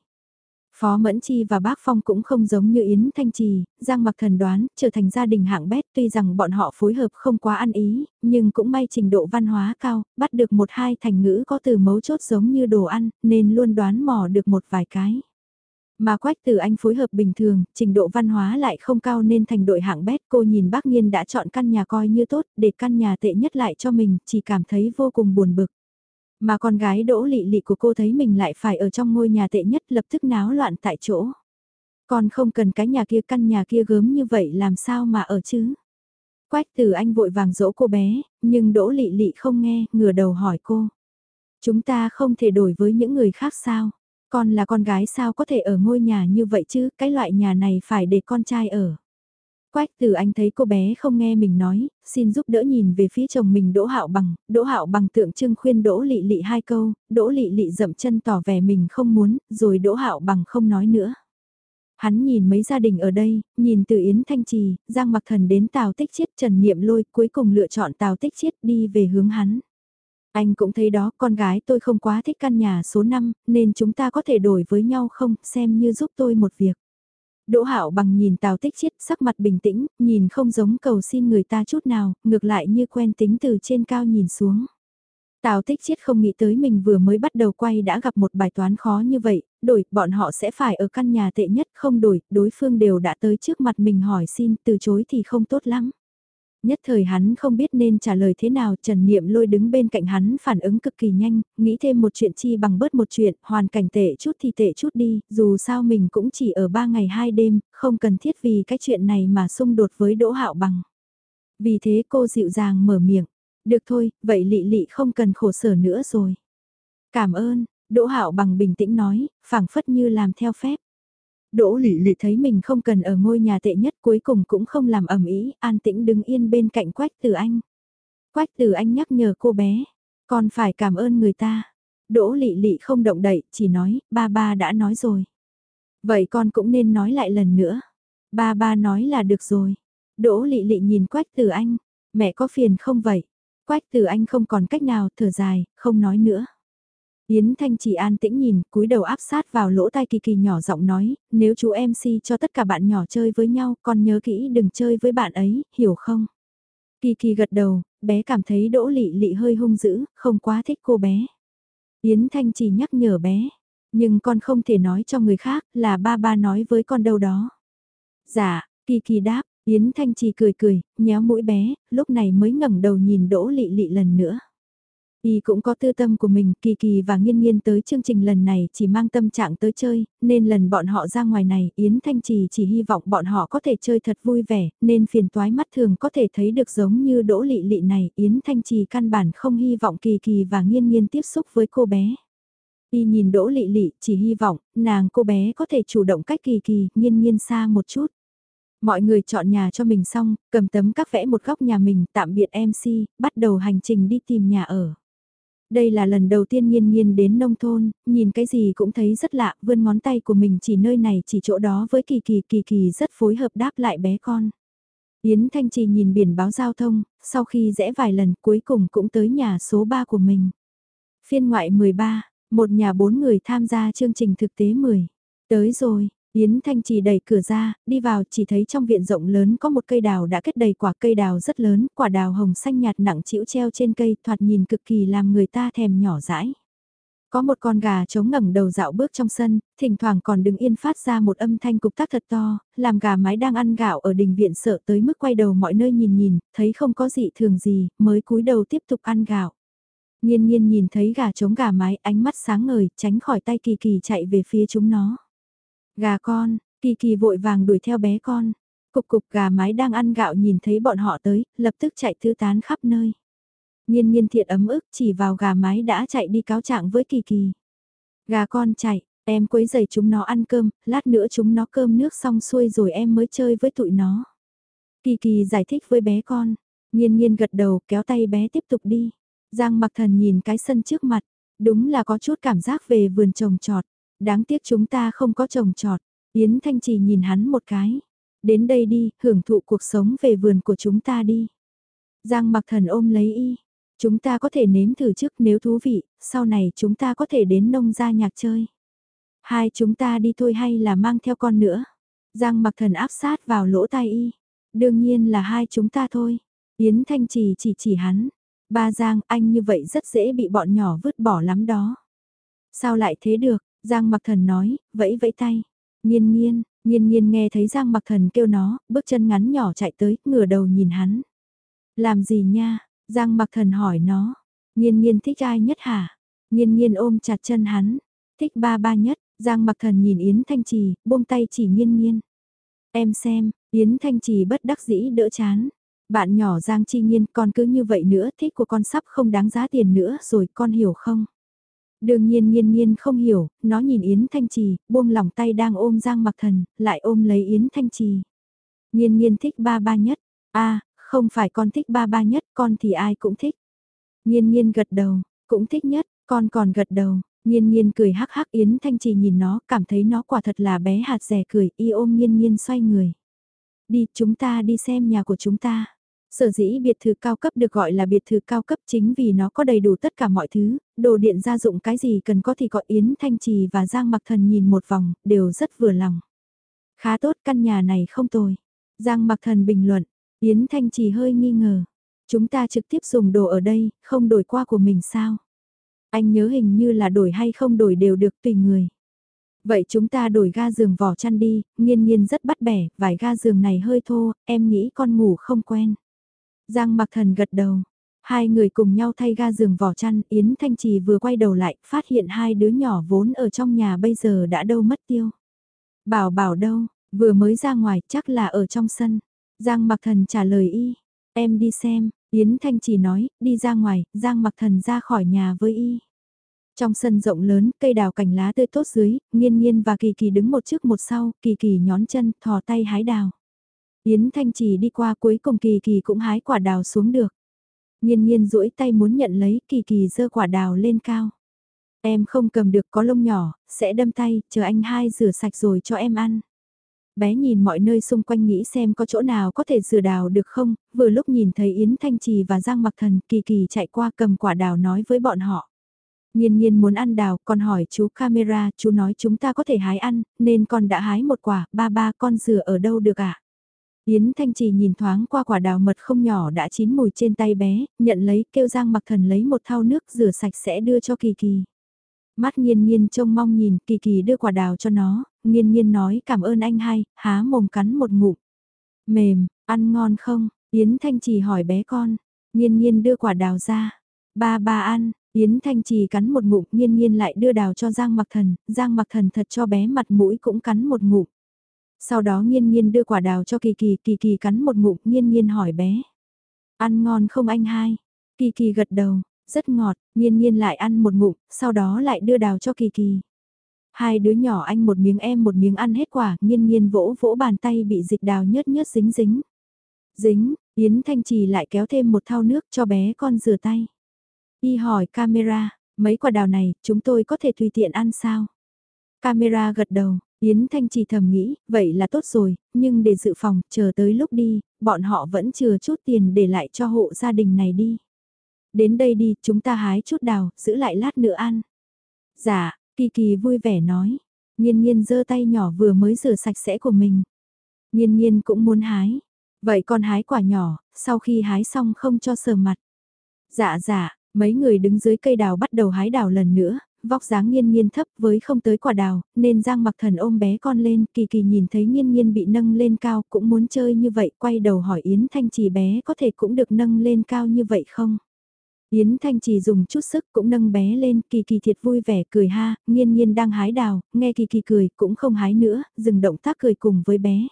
Phó Mẫn Chi và Bác Phong cũng không giống như Yến Thanh Trì, Giang Mặc Thần đoán, trở thành gia đình hạng bét tuy rằng bọn họ phối hợp không quá ăn ý, nhưng cũng may trình độ văn hóa cao, bắt được một hai thành ngữ có từ mấu chốt giống như đồ ăn, nên luôn đoán mò được một vài cái. Mà Quách Tử Anh phối hợp bình thường, trình độ văn hóa lại không cao nên thành đội hạng bét cô nhìn bác Nhiên đã chọn căn nhà coi như tốt để căn nhà tệ nhất lại cho mình, chỉ cảm thấy vô cùng buồn bực. Mà con gái đỗ lị lị của cô thấy mình lại phải ở trong ngôi nhà tệ nhất lập tức náo loạn tại chỗ. Còn không cần cái nhà kia căn nhà kia gớm như vậy làm sao mà ở chứ? Quách Tử Anh vội vàng dỗ cô bé, nhưng đỗ lị lị không nghe, ngửa đầu hỏi cô. Chúng ta không thể đổi với những người khác sao? Con là con gái sao có thể ở ngôi nhà như vậy chứ, cái loại nhà này phải để con trai ở. Quách từ anh thấy cô bé không nghe mình nói, xin giúp đỡ nhìn về phía chồng mình Đỗ Hạo Bằng, Đỗ Hạo Bằng tượng trưng khuyên Đỗ Lị Lị hai câu, Đỗ Lị Lị dậm chân tỏ vẻ mình không muốn, rồi Đỗ Hạo Bằng không nói nữa. Hắn nhìn mấy gia đình ở đây, nhìn từ Yến Thanh Trì, Giang Mặc Thần đến Tào Tích Chiết Trần Niệm Lôi, cuối cùng lựa chọn Tào Tích Chiết đi về hướng hắn. Anh cũng thấy đó, con gái tôi không quá thích căn nhà số 5, nên chúng ta có thể đổi với nhau không, xem như giúp tôi một việc. Đỗ Hạo bằng nhìn Tào Tích Chiết sắc mặt bình tĩnh, nhìn không giống cầu xin người ta chút nào, ngược lại như quen tính từ trên cao nhìn xuống. Tào Tích Chiết không nghĩ tới mình vừa mới bắt đầu quay đã gặp một bài toán khó như vậy, đổi, bọn họ sẽ phải ở căn nhà tệ nhất không đổi, đối phương đều đã tới trước mặt mình hỏi xin, từ chối thì không tốt lắm. Nhất thời hắn không biết nên trả lời thế nào, Trần Niệm lôi đứng bên cạnh hắn phản ứng cực kỳ nhanh, nghĩ thêm một chuyện chi bằng bớt một chuyện, hoàn cảnh tệ chút thì tệ chút đi, dù sao mình cũng chỉ ở ba ngày hai đêm, không cần thiết vì cái chuyện này mà xung đột với Đỗ Hạo Bằng. Vì thế cô dịu dàng mở miệng, được thôi, vậy lị lị không cần khổ sở nữa rồi. Cảm ơn, Đỗ Hạo Bằng bình tĩnh nói, phảng phất như làm theo phép. Đỗ lị lị thấy mình không cần ở ngôi nhà tệ nhất cuối cùng cũng không làm ẩm ý, an tĩnh đứng yên bên cạnh Quách Tử Anh. Quách Tử Anh nhắc nhở cô bé, con phải cảm ơn người ta. Đỗ lị lị không động đậy, chỉ nói, ba ba đã nói rồi. Vậy con cũng nên nói lại lần nữa. Ba ba nói là được rồi. Đỗ lị lị nhìn Quách Tử Anh, mẹ có phiền không vậy? Quách Tử Anh không còn cách nào, thở dài, không nói nữa. Yến Thanh chỉ an tĩnh nhìn, cúi đầu áp sát vào lỗ tai Kỳ Kỳ nhỏ giọng nói, nếu chú MC cho tất cả bạn nhỏ chơi với nhau, con nhớ kỹ đừng chơi với bạn ấy, hiểu không? Kỳ Kỳ gật đầu, bé cảm thấy đỗ lị lị hơi hung dữ, không quá thích cô bé. Yến Thanh chỉ nhắc nhở bé, nhưng con không thể nói cho người khác là ba ba nói với con đâu đó. Dạ, Kỳ Kỳ đáp, Yến Thanh Chỉ cười cười, nhéo mũi bé, lúc này mới ngẩng đầu nhìn Đỗ Lị Lị lần nữa. Y cũng có tư tâm của mình, Kỳ Kỳ và Nghiên Nghiên tới chương trình lần này chỉ mang tâm trạng tới chơi, nên lần bọn họ ra ngoài này, Yến Thanh Trì chỉ hy vọng bọn họ có thể chơi thật vui vẻ, nên phiền toái mắt thường có thể thấy được giống như đỗ lị lị này, Yến Thanh Trì căn bản không hy vọng Kỳ Kỳ và Nghiên Nghiên tiếp xúc với cô bé. Y nhìn đỗ lị lị, chỉ hy vọng, nàng cô bé có thể chủ động cách Kỳ Kỳ, Nghiên Nghiên xa một chút. Mọi người chọn nhà cho mình xong, cầm tấm các vẽ một góc nhà mình, tạm biệt MC, bắt đầu hành trình đi tìm nhà ở. Đây là lần đầu tiên nhiên nhiên đến nông thôn, nhìn cái gì cũng thấy rất lạ, vươn ngón tay của mình chỉ nơi này chỉ chỗ đó với kỳ kỳ kỳ kỳ rất phối hợp đáp lại bé con. Yến Thanh Trì nhìn biển báo giao thông, sau khi rẽ vài lần cuối cùng cũng tới nhà số 3 của mình. Phiên ngoại 13, một nhà bốn người tham gia chương trình thực tế 10. Tới rồi, Yến Thanh Trì đẩy cửa ra, đi vào chỉ thấy trong viện rộng lớn có một cây đào đã kết đầy quả cây đào rất lớn, quả đào hồng xanh nhạt nặng chĩu treo trên cây thoạt nhìn cực kỳ làm người ta thèm nhỏ dãi. Có một con gà trống ngẩng đầu dạo bước trong sân, thỉnh thoảng còn đứng yên phát ra một âm thanh cục tác thật to, làm gà mái đang ăn gạo ở đình viện sợ tới mức quay đầu mọi nơi nhìn nhìn, thấy không có gì thường gì, mới cúi đầu tiếp tục ăn gạo. Nhiên nhiên nhìn thấy gà trống gà mái ánh mắt sáng ngời, tránh khỏi tay kỳ kỳ chạy về phía chúng nó. Gà con, Kỳ Kỳ vội vàng đuổi theo bé con. Cục cục gà mái đang ăn gạo nhìn thấy bọn họ tới, lập tức chạy thư tán khắp nơi. Nhiên nhiên thiện ấm ức chỉ vào gà mái đã chạy đi cáo trạng với Kỳ Kỳ. Gà con chạy, em quấy giày chúng nó ăn cơm, lát nữa chúng nó cơm nước xong xuôi rồi em mới chơi với tụi nó. Kỳ Kỳ giải thích với bé con, nhiên nhiên gật đầu kéo tay bé tiếp tục đi. Giang mặc thần nhìn cái sân trước mặt, đúng là có chút cảm giác về vườn trồng trọt. Đáng tiếc chúng ta không có trồng trọt. Yến Thanh Trì nhìn hắn một cái. Đến đây đi, hưởng thụ cuộc sống về vườn của chúng ta đi. Giang mặc thần ôm lấy y. Chúng ta có thể nếm thử trước nếu thú vị, sau này chúng ta có thể đến nông gia nhạc chơi. Hai chúng ta đi thôi hay là mang theo con nữa. Giang mặc thần áp sát vào lỗ tai y. Đương nhiên là hai chúng ta thôi. Yến Thanh Trì chỉ chỉ hắn. Ba Giang, anh như vậy rất dễ bị bọn nhỏ vứt bỏ lắm đó. Sao lại thế được? Giang mặc thần nói, vẫy vẫy tay. Nhiên nhiên, nhiên nhiên nghe thấy Giang mặc thần kêu nó, bước chân ngắn nhỏ chạy tới, ngửa đầu nhìn hắn. Làm gì nha? Giang mặc thần hỏi nó. Nhiên nhiên thích ai nhất hả? Nhiên nhiên ôm chặt chân hắn. Thích ba ba nhất, Giang mặc thần nhìn Yến Thanh Trì, buông tay chỉ nhiên nhiên. Em xem, Yến Thanh Trì bất đắc dĩ đỡ chán. Bạn nhỏ Giang Chi Nhiên con cứ như vậy nữa thích của con sắp không đáng giá tiền nữa rồi con hiểu không? Đương nhiên nhiên nhiên không hiểu, nó nhìn Yến Thanh Trì, buông lỏng tay đang ôm Giang Mặc Thần, lại ôm lấy Yến Thanh Trì. Nhiên nhiên thích ba ba nhất, a à, không phải con thích ba ba nhất, con thì ai cũng thích. Nhiên nhiên gật đầu, cũng thích nhất, con còn gật đầu, nhiên nhiên cười hắc hắc Yến Thanh Trì nhìn nó, cảm thấy nó quả thật là bé hạt rẻ cười, y ôm nhiên nhiên xoay người. Đi, chúng ta đi xem nhà của chúng ta. Sở dĩ biệt thự cao cấp được gọi là biệt thự cao cấp chính vì nó có đầy đủ tất cả mọi thứ, đồ điện gia dụng cái gì cần có thì có Yến Thanh Trì và Giang Mặc Thần nhìn một vòng, đều rất vừa lòng. Khá tốt căn nhà này không tồi. Giang Mặc Thần bình luận, Yến Thanh Trì hơi nghi ngờ. Chúng ta trực tiếp dùng đồ ở đây, không đổi qua của mình sao? Anh nhớ hình như là đổi hay không đổi đều được tùy người. Vậy chúng ta đổi ga giường vỏ chăn đi, nghiên nghiên rất bắt bẻ, vài ga giường này hơi thô, em nghĩ con ngủ không quen. Giang mặc thần gật đầu. Hai người cùng nhau thay ga giường vỏ chăn, Yến Thanh Trì vừa quay đầu lại, phát hiện hai đứa nhỏ vốn ở trong nhà bây giờ đã đâu mất tiêu. Bảo bảo đâu, vừa mới ra ngoài, chắc là ở trong sân. Giang mặc thần trả lời y, em đi xem, Yến Thanh Trì nói, đi ra ngoài, Giang mặc thần ra khỏi nhà với y. Trong sân rộng lớn, cây đào cành lá tươi tốt dưới, nghiên nghiên và kỳ kỳ đứng một trước một sau, kỳ kỳ nhón chân, thò tay hái đào. Yến Thanh Trì đi qua cuối cùng kỳ kỳ cũng hái quả đào xuống được. Nhiên nhiên duỗi tay muốn nhận lấy kỳ kỳ giơ quả đào lên cao. Em không cầm được có lông nhỏ, sẽ đâm tay, chờ anh hai rửa sạch rồi cho em ăn. Bé nhìn mọi nơi xung quanh nghĩ xem có chỗ nào có thể rửa đào được không, vừa lúc nhìn thấy Yến Thanh Trì và Giang Mặc Thần kỳ kỳ chạy qua cầm quả đào nói với bọn họ. Nhiên nhiên muốn ăn đào, con hỏi chú camera, chú nói chúng ta có thể hái ăn, nên con đã hái một quả, ba ba con rửa ở đâu được ạ? À? Yến Thanh Trì nhìn thoáng qua quả đào mật không nhỏ đã chín mùi trên tay bé, nhận lấy kêu Giang Mặc Thần lấy một thau nước rửa sạch sẽ đưa cho Kỳ Kỳ. Mắt nghiên nghiên trông mong nhìn Kỳ Kỳ đưa quả đào cho nó, nghiên nghiên nói cảm ơn anh hai, há mồm cắn một ngụm. Mềm, ăn ngon không? Yến Thanh Trì hỏi bé con, nghiên nghiên đưa quả đào ra. Ba ba ăn, Yến Thanh Trì cắn một ngụm nghiên nghiên lại đưa đào cho Giang Mặc Thần, Giang Mặc Thần thật cho bé mặt mũi cũng cắn một ngụm. Sau đó nghiên nghiên đưa quả đào cho Kỳ Kỳ, Kỳ Kỳ cắn một ngụm, nghiên nghiên hỏi bé. Ăn ngon không anh hai? Kỳ Kỳ gật đầu, rất ngọt, nghiên nghiên lại ăn một ngụm, sau đó lại đưa đào cho Kỳ Kỳ. Hai đứa nhỏ anh một miếng em một miếng ăn hết quả, nghiên nghiên vỗ vỗ bàn tay bị dịch đào nhớt nhớt dính dính. Dính, Yến Thanh Trì lại kéo thêm một thau nước cho bé con rửa tay. Y hỏi camera, mấy quả đào này, chúng tôi có thể tùy tiện ăn sao? Camera gật đầu, Yến Thanh chỉ thầm nghĩ, vậy là tốt rồi, nhưng để dự phòng, chờ tới lúc đi, bọn họ vẫn chưa chút tiền để lại cho hộ gia đình này đi. Đến đây đi, chúng ta hái chút đào, giữ lại lát nữa ăn. Dạ, Kỳ Kỳ vui vẻ nói. Nhiên nhiên giơ tay nhỏ vừa mới rửa sạch sẽ của mình. Nhiên nhiên cũng muốn hái. Vậy con hái quả nhỏ, sau khi hái xong không cho sờ mặt. Dạ dạ, mấy người đứng dưới cây đào bắt đầu hái đào lần nữa, vóc dáng nghiên nghiên thấp với không tới quả đào, nên Giang mặc thần ôm bé con lên, kỳ kỳ nhìn thấy nghiên nghiên bị nâng lên cao cũng muốn chơi như vậy, quay đầu hỏi Yến Thanh Trì bé có thể cũng được nâng lên cao như vậy không? Yến Thanh Trì dùng chút sức cũng nâng bé lên, kỳ kỳ thiệt vui vẻ cười ha, nghiên nghiên đang hái đào, nghe kỳ kỳ cười cũng không hái nữa, dừng động tác cười cùng với bé.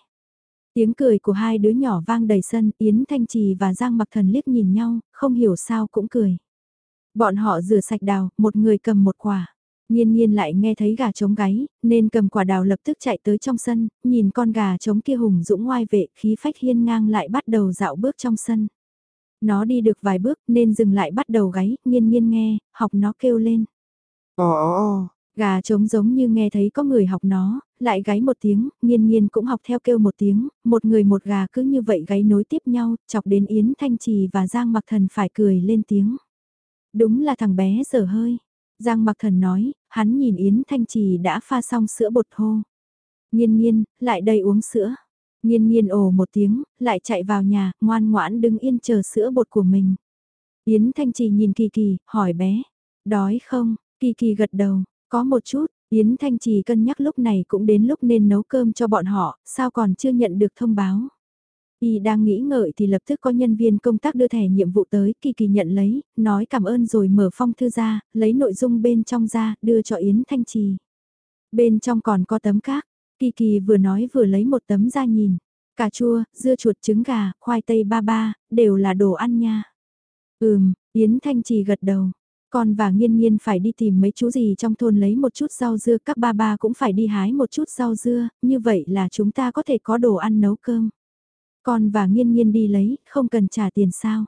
Tiếng cười của hai đứa nhỏ vang đầy sân, Yến Thanh Trì và Giang mặc thần liếc nhìn nhau, không hiểu sao cũng cười. Bọn họ rửa sạch đào, một người cầm một quả. Nhiên nhiên lại nghe thấy gà trống gáy, nên cầm quả đào lập tức chạy tới trong sân, nhìn con gà trống kia hùng dũng ngoai vệ, khí phách hiên ngang lại bắt đầu dạo bước trong sân. Nó đi được vài bước nên dừng lại bắt đầu gáy, nhiên nhiên nghe, học nó kêu lên. Ồ, Gà trống giống như nghe thấy có người học nó, lại gáy một tiếng, nhiên nhiên cũng học theo kêu một tiếng, một người một gà cứ như vậy gáy nối tiếp nhau, chọc đến Yến Thanh Trì và Giang Mặc Thần phải cười lên tiếng. Đúng là thằng bé dở hơi. Giang Mặc Thần nói, hắn nhìn Yến Thanh Trì đã pha xong sữa bột hô. Nhiên nhiên, lại đây uống sữa. Nhiên nhiên ồ một tiếng, lại chạy vào nhà, ngoan ngoãn đứng yên chờ sữa bột của mình. Yến Thanh Trì nhìn Kỳ Kỳ, hỏi bé, đói không? Kỳ Kỳ gật đầu, có một chút, Yến Thanh Trì cân nhắc lúc này cũng đến lúc nên nấu cơm cho bọn họ, sao còn chưa nhận được thông báo. Y đang nghĩ ngợi thì lập tức có nhân viên công tác đưa thẻ nhiệm vụ tới, Kỳ Kỳ nhận lấy, nói cảm ơn rồi mở phong thư ra, lấy nội dung bên trong ra, đưa cho Yến Thanh Trì. Bên trong còn có tấm khác, Kỳ Kỳ vừa nói vừa lấy một tấm ra nhìn. Cà chua, dưa chuột trứng gà, khoai tây ba ba, đều là đồ ăn nha. Ừm, Yến Thanh Trì gật đầu. Con và nghiên nghiên phải đi tìm mấy chú gì trong thôn lấy một chút rau dưa, các ba ba cũng phải đi hái một chút rau dưa, như vậy là chúng ta có thể có đồ ăn nấu cơm. Con và nghiên nghiên đi lấy, không cần trả tiền sao?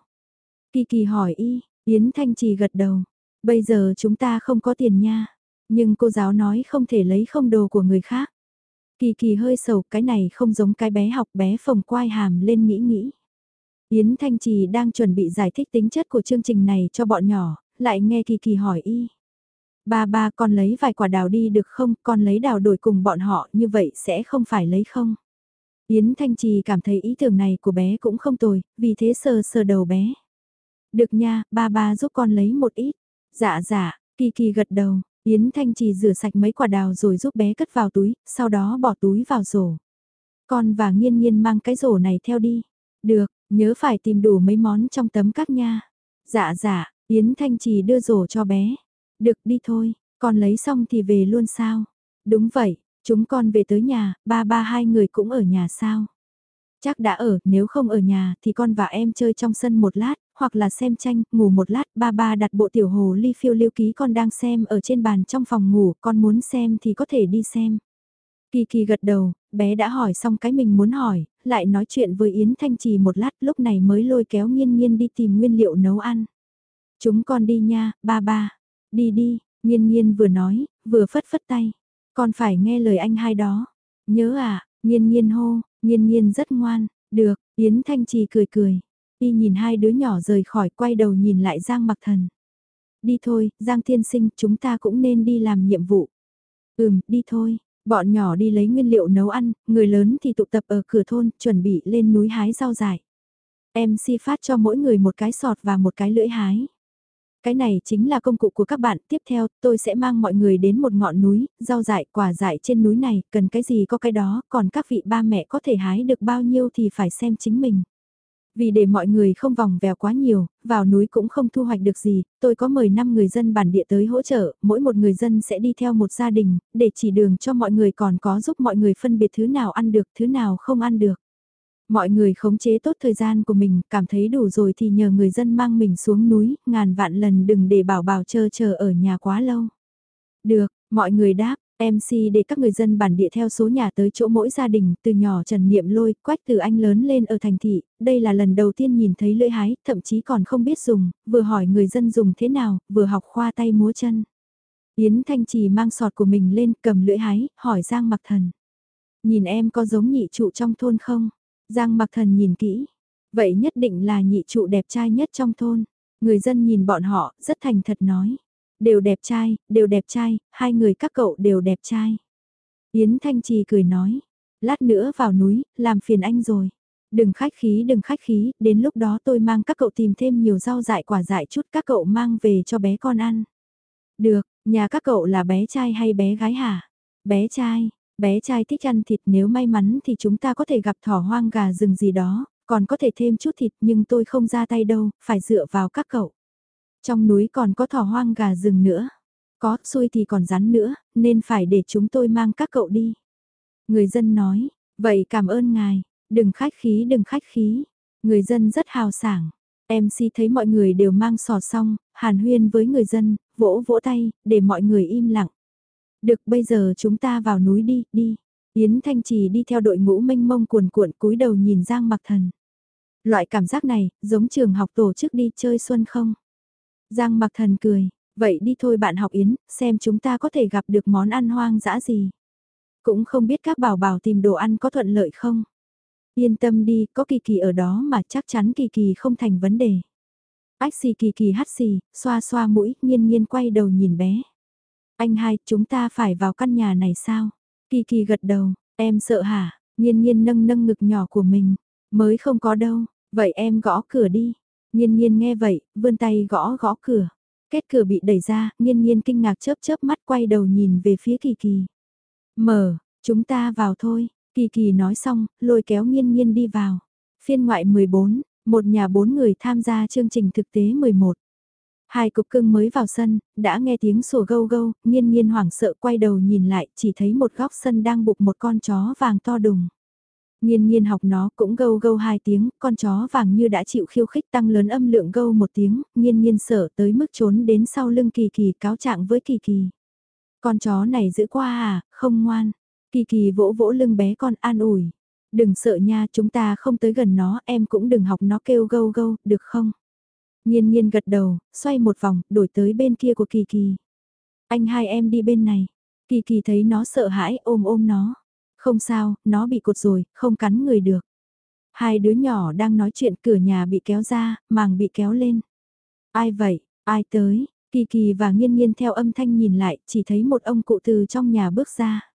Kỳ kỳ hỏi y, Yến Thanh Trì gật đầu. Bây giờ chúng ta không có tiền nha. Nhưng cô giáo nói không thể lấy không đồ của người khác. Kỳ kỳ hơi sầu, cái này không giống cái bé học bé phồng quai hàm lên nghĩ nghĩ. Yến Thanh Trì đang chuẩn bị giải thích tính chất của chương trình này cho bọn nhỏ, lại nghe Kỳ Kỳ hỏi y. Ba ba con lấy vài quả đào đi được không, con lấy đào đổi cùng bọn họ như vậy sẽ không phải lấy không? Yến Thanh Trì cảm thấy ý tưởng này của bé cũng không tồi, vì thế sờ sờ đầu bé. Được nha, ba ba giúp con lấy một ít. Dạ dạ, Kỳ Kỳ gật đầu, Yến Thanh Trì rửa sạch mấy quả đào rồi giúp bé cất vào túi, sau đó bỏ túi vào rổ. Con và nghiên nghiên mang cái rổ này theo đi. Được, nhớ phải tìm đủ mấy món trong tấm các nha. Dạ dạ, Yến Thanh Trì đưa rổ cho bé. Được đi thôi, con lấy xong thì về luôn sao? Đúng vậy, chúng con về tới nhà, ba ba hai người cũng ở nhà sao? Chắc đã ở, nếu không ở nhà thì con và em chơi trong sân một lát, hoặc là xem tranh, ngủ một lát, ba ba đặt bộ tiểu hồ ly phiêu lưu ký con đang xem ở trên bàn trong phòng ngủ, con muốn xem thì có thể đi xem. Kỳ kỳ gật đầu, bé đã hỏi xong cái mình muốn hỏi, lại nói chuyện với Yến Thanh Trì một lát lúc này mới lôi kéo nghiên nghiên đi tìm nguyên liệu nấu ăn. Chúng con đi nha, ba ba. Đi đi, nghiên nghiên vừa nói, vừa phất phất tay. Con phải nghe lời anh hai đó. Nhớ à, nhiên nhiên hô, nhiên nhiên rất ngoan. Được, Yến Thanh Trì cười cười. Y nhìn hai đứa nhỏ rời khỏi quay đầu nhìn lại Giang mặc thần. Đi thôi, Giang Thiên Sinh, chúng ta cũng nên đi làm nhiệm vụ. Ừm, đi thôi. Bọn nhỏ đi lấy nguyên liệu nấu ăn, người lớn thì tụ tập ở cửa thôn, chuẩn bị lên núi hái rau dại. MC phát cho mỗi người một cái sọt và một cái lưỡi hái. Cái này chính là công cụ của các bạn. Tiếp theo, tôi sẽ mang mọi người đến một ngọn núi, rau dại, quả dại trên núi này, cần cái gì có cái đó, còn các vị ba mẹ có thể hái được bao nhiêu thì phải xem chính mình. Vì để mọi người không vòng vèo quá nhiều, vào núi cũng không thu hoạch được gì, tôi có mời 5 người dân bản địa tới hỗ trợ, mỗi một người dân sẽ đi theo một gia đình, để chỉ đường cho mọi người còn có giúp mọi người phân biệt thứ nào ăn được, thứ nào không ăn được. Mọi người khống chế tốt thời gian của mình, cảm thấy đủ rồi thì nhờ người dân mang mình xuống núi, ngàn vạn lần đừng để bảo bảo chờ chờ ở nhà quá lâu. Được, mọi người đáp, MC để các người dân bản địa theo số nhà tới chỗ mỗi gia đình, từ nhỏ Trần Niệm lôi, quách từ anh lớn lên ở thành thị, đây là lần đầu tiên nhìn thấy lưỡi hái, thậm chí còn không biết dùng, vừa hỏi người dân dùng thế nào, vừa học khoa tay múa chân. Yến Thanh Trì mang sọt của mình lên, cầm lưỡi hái, hỏi Giang Mặc Thần. Nhìn em có giống nhị trụ trong thôn không? Giang Mặc Thần nhìn kỹ. Vậy nhất định là nhị trụ đẹp trai nhất trong thôn. Người dân nhìn bọn họ, rất thành thật nói. Đều đẹp trai, đều đẹp trai, hai người các cậu đều đẹp trai. Yến Thanh Trì cười nói, lát nữa vào núi, làm phiền anh rồi. Đừng khách khí đừng khách khí, đến lúc đó tôi mang các cậu tìm thêm nhiều rau dại quả dại chút các cậu mang về cho bé con ăn. Được, nhà các cậu là bé trai hay bé gái hả? Bé trai, bé trai thích ăn thịt nếu may mắn thì chúng ta có thể gặp thỏ hoang gà rừng gì đó, còn có thể thêm chút thịt nhưng tôi không ra tay đâu, phải dựa vào các cậu. Trong núi còn có thỏ hoang gà rừng nữa. Có, xui thì còn rắn nữa, nên phải để chúng tôi mang các cậu đi. Người dân nói, vậy cảm ơn ngài, đừng khách khí đừng khách khí. Người dân rất hào sảng. MC thấy mọi người đều mang sọt xong, hàn huyên với người dân, vỗ vỗ tay, để mọi người im lặng. Được bây giờ chúng ta vào núi đi, đi. Yến Thanh Trì đi theo đội ngũ mênh mông cuồn cuộn cúi đầu nhìn Giang Mặc Thần. Loại cảm giác này, giống trường học tổ chức đi chơi xuân không? Giang mặc thần cười, Vậy đi thôi bạn học Yến, xem chúng ta có thể gặp được món ăn hoang dã gì. Cũng không biết các bảo bảo tìm đồ ăn có thuận lợi không. Yên tâm đi, có kỳ kỳ ở đó mà chắc chắn kỳ kỳ không thành vấn đề. Ách xì kỳ kỳ hắt xì, xoa xoa mũi, nhiên nhiên quay đầu nhìn bé. Anh hai, chúng ta phải vào căn nhà này sao? Kỳ kỳ gật đầu, em sợ hả? Nhiên nhiên nâng nâng ngực nhỏ của mình. Mới không có đâu, vậy em gõ cửa đi. Nhiên nhiên nghe vậy, vươn tay gõ gõ cửa. Kết cửa bị đẩy ra, nhiên nhiên kinh ngạc chớp chớp mắt quay đầu nhìn về phía kỳ kỳ. Mở, chúng ta vào thôi. Kỳ kỳ nói xong, lôi kéo nhiên nhiên đi vào. Phiên ngoại 14, một nhà bốn người tham gia chương trình thực tế 11. Hai cục cưng mới vào sân, đã nghe tiếng sủa gâu gâu, nhiên nhiên hoảng sợ quay đầu nhìn lại, chỉ thấy một góc sân đang bục một con chó vàng to đùng. Nhiên nhiên học nó cũng gâu gâu hai tiếng, con chó vàng như đã chịu khiêu khích tăng lớn âm lượng gâu một tiếng, nhiên nhiên sợ tới mức trốn đến sau lưng kỳ kỳ cáo trạng với kỳ kỳ. Con chó này giữ qua à, không ngoan. Kỳ kỳ vỗ vỗ lưng bé con an ủi. Đừng sợ nha, chúng ta không tới gần nó, em cũng đừng học nó kêu gâu gâu, được không? Nhiên nhiên gật đầu, xoay một vòng, đổi tới bên kia của Kỳ Kỳ. Anh hai em đi bên này. Kỳ Kỳ thấy nó sợ hãi ôm ôm nó. Không sao, nó bị cột rồi, không cắn người được. Hai đứa nhỏ đang nói chuyện cửa nhà bị kéo ra, màng bị kéo lên. Ai vậy, ai tới, Kỳ Kỳ và Nghiên Nghiên theo âm thanh nhìn lại, chỉ thấy một ông cụ từ trong nhà bước ra.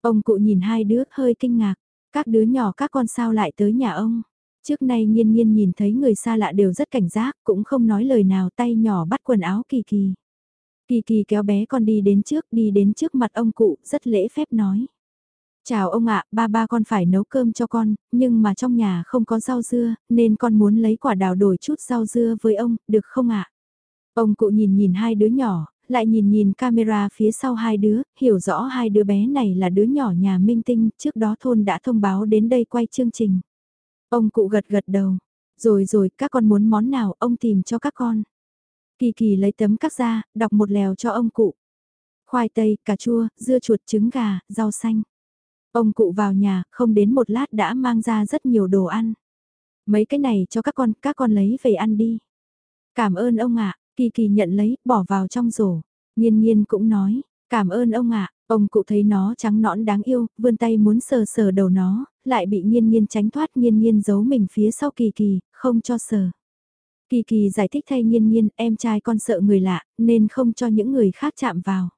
Ông cụ nhìn hai đứa hơi kinh ngạc, các đứa nhỏ các con sao lại tới nhà ông. Trước nay nhiên nhiên nhìn thấy người xa lạ đều rất cảnh giác, cũng không nói lời nào tay nhỏ bắt quần áo Kỳ Kỳ. Kỳ Kỳ kéo bé con đi đến trước, đi đến trước mặt ông cụ, rất lễ phép nói. Chào ông ạ, ba ba con phải nấu cơm cho con, nhưng mà trong nhà không có rau dưa, nên con muốn lấy quả đào đổi chút rau dưa với ông, được không ạ? Ông cụ nhìn nhìn hai đứa nhỏ, lại nhìn nhìn camera phía sau hai đứa, hiểu rõ hai đứa bé này là đứa nhỏ nhà minh tinh, trước đó thôn đã thông báo đến đây quay chương trình. Ông cụ gật gật đầu, rồi rồi các con muốn món nào ông tìm cho các con. Kỳ kỳ lấy tấm cắt ra, đọc một lèo cho ông cụ. Khoai tây, cà chua, dưa chuột trứng gà, rau xanh. Ông cụ vào nhà, không đến một lát đã mang ra rất nhiều đồ ăn. Mấy cái này cho các con, các con lấy về ăn đi. Cảm ơn ông ạ, Kỳ Kỳ nhận lấy, bỏ vào trong rổ. Nhiên nhiên cũng nói, cảm ơn ông ạ, ông cụ thấy nó trắng nõn đáng yêu, vươn tay muốn sờ sờ đầu nó, lại bị nhiên nhiên tránh thoát nhiên nhiên giấu mình phía sau Kỳ Kỳ, không cho sờ. Kỳ Kỳ giải thích thay nhiên nhiên, em trai con sợ người lạ, nên không cho những người khác chạm vào.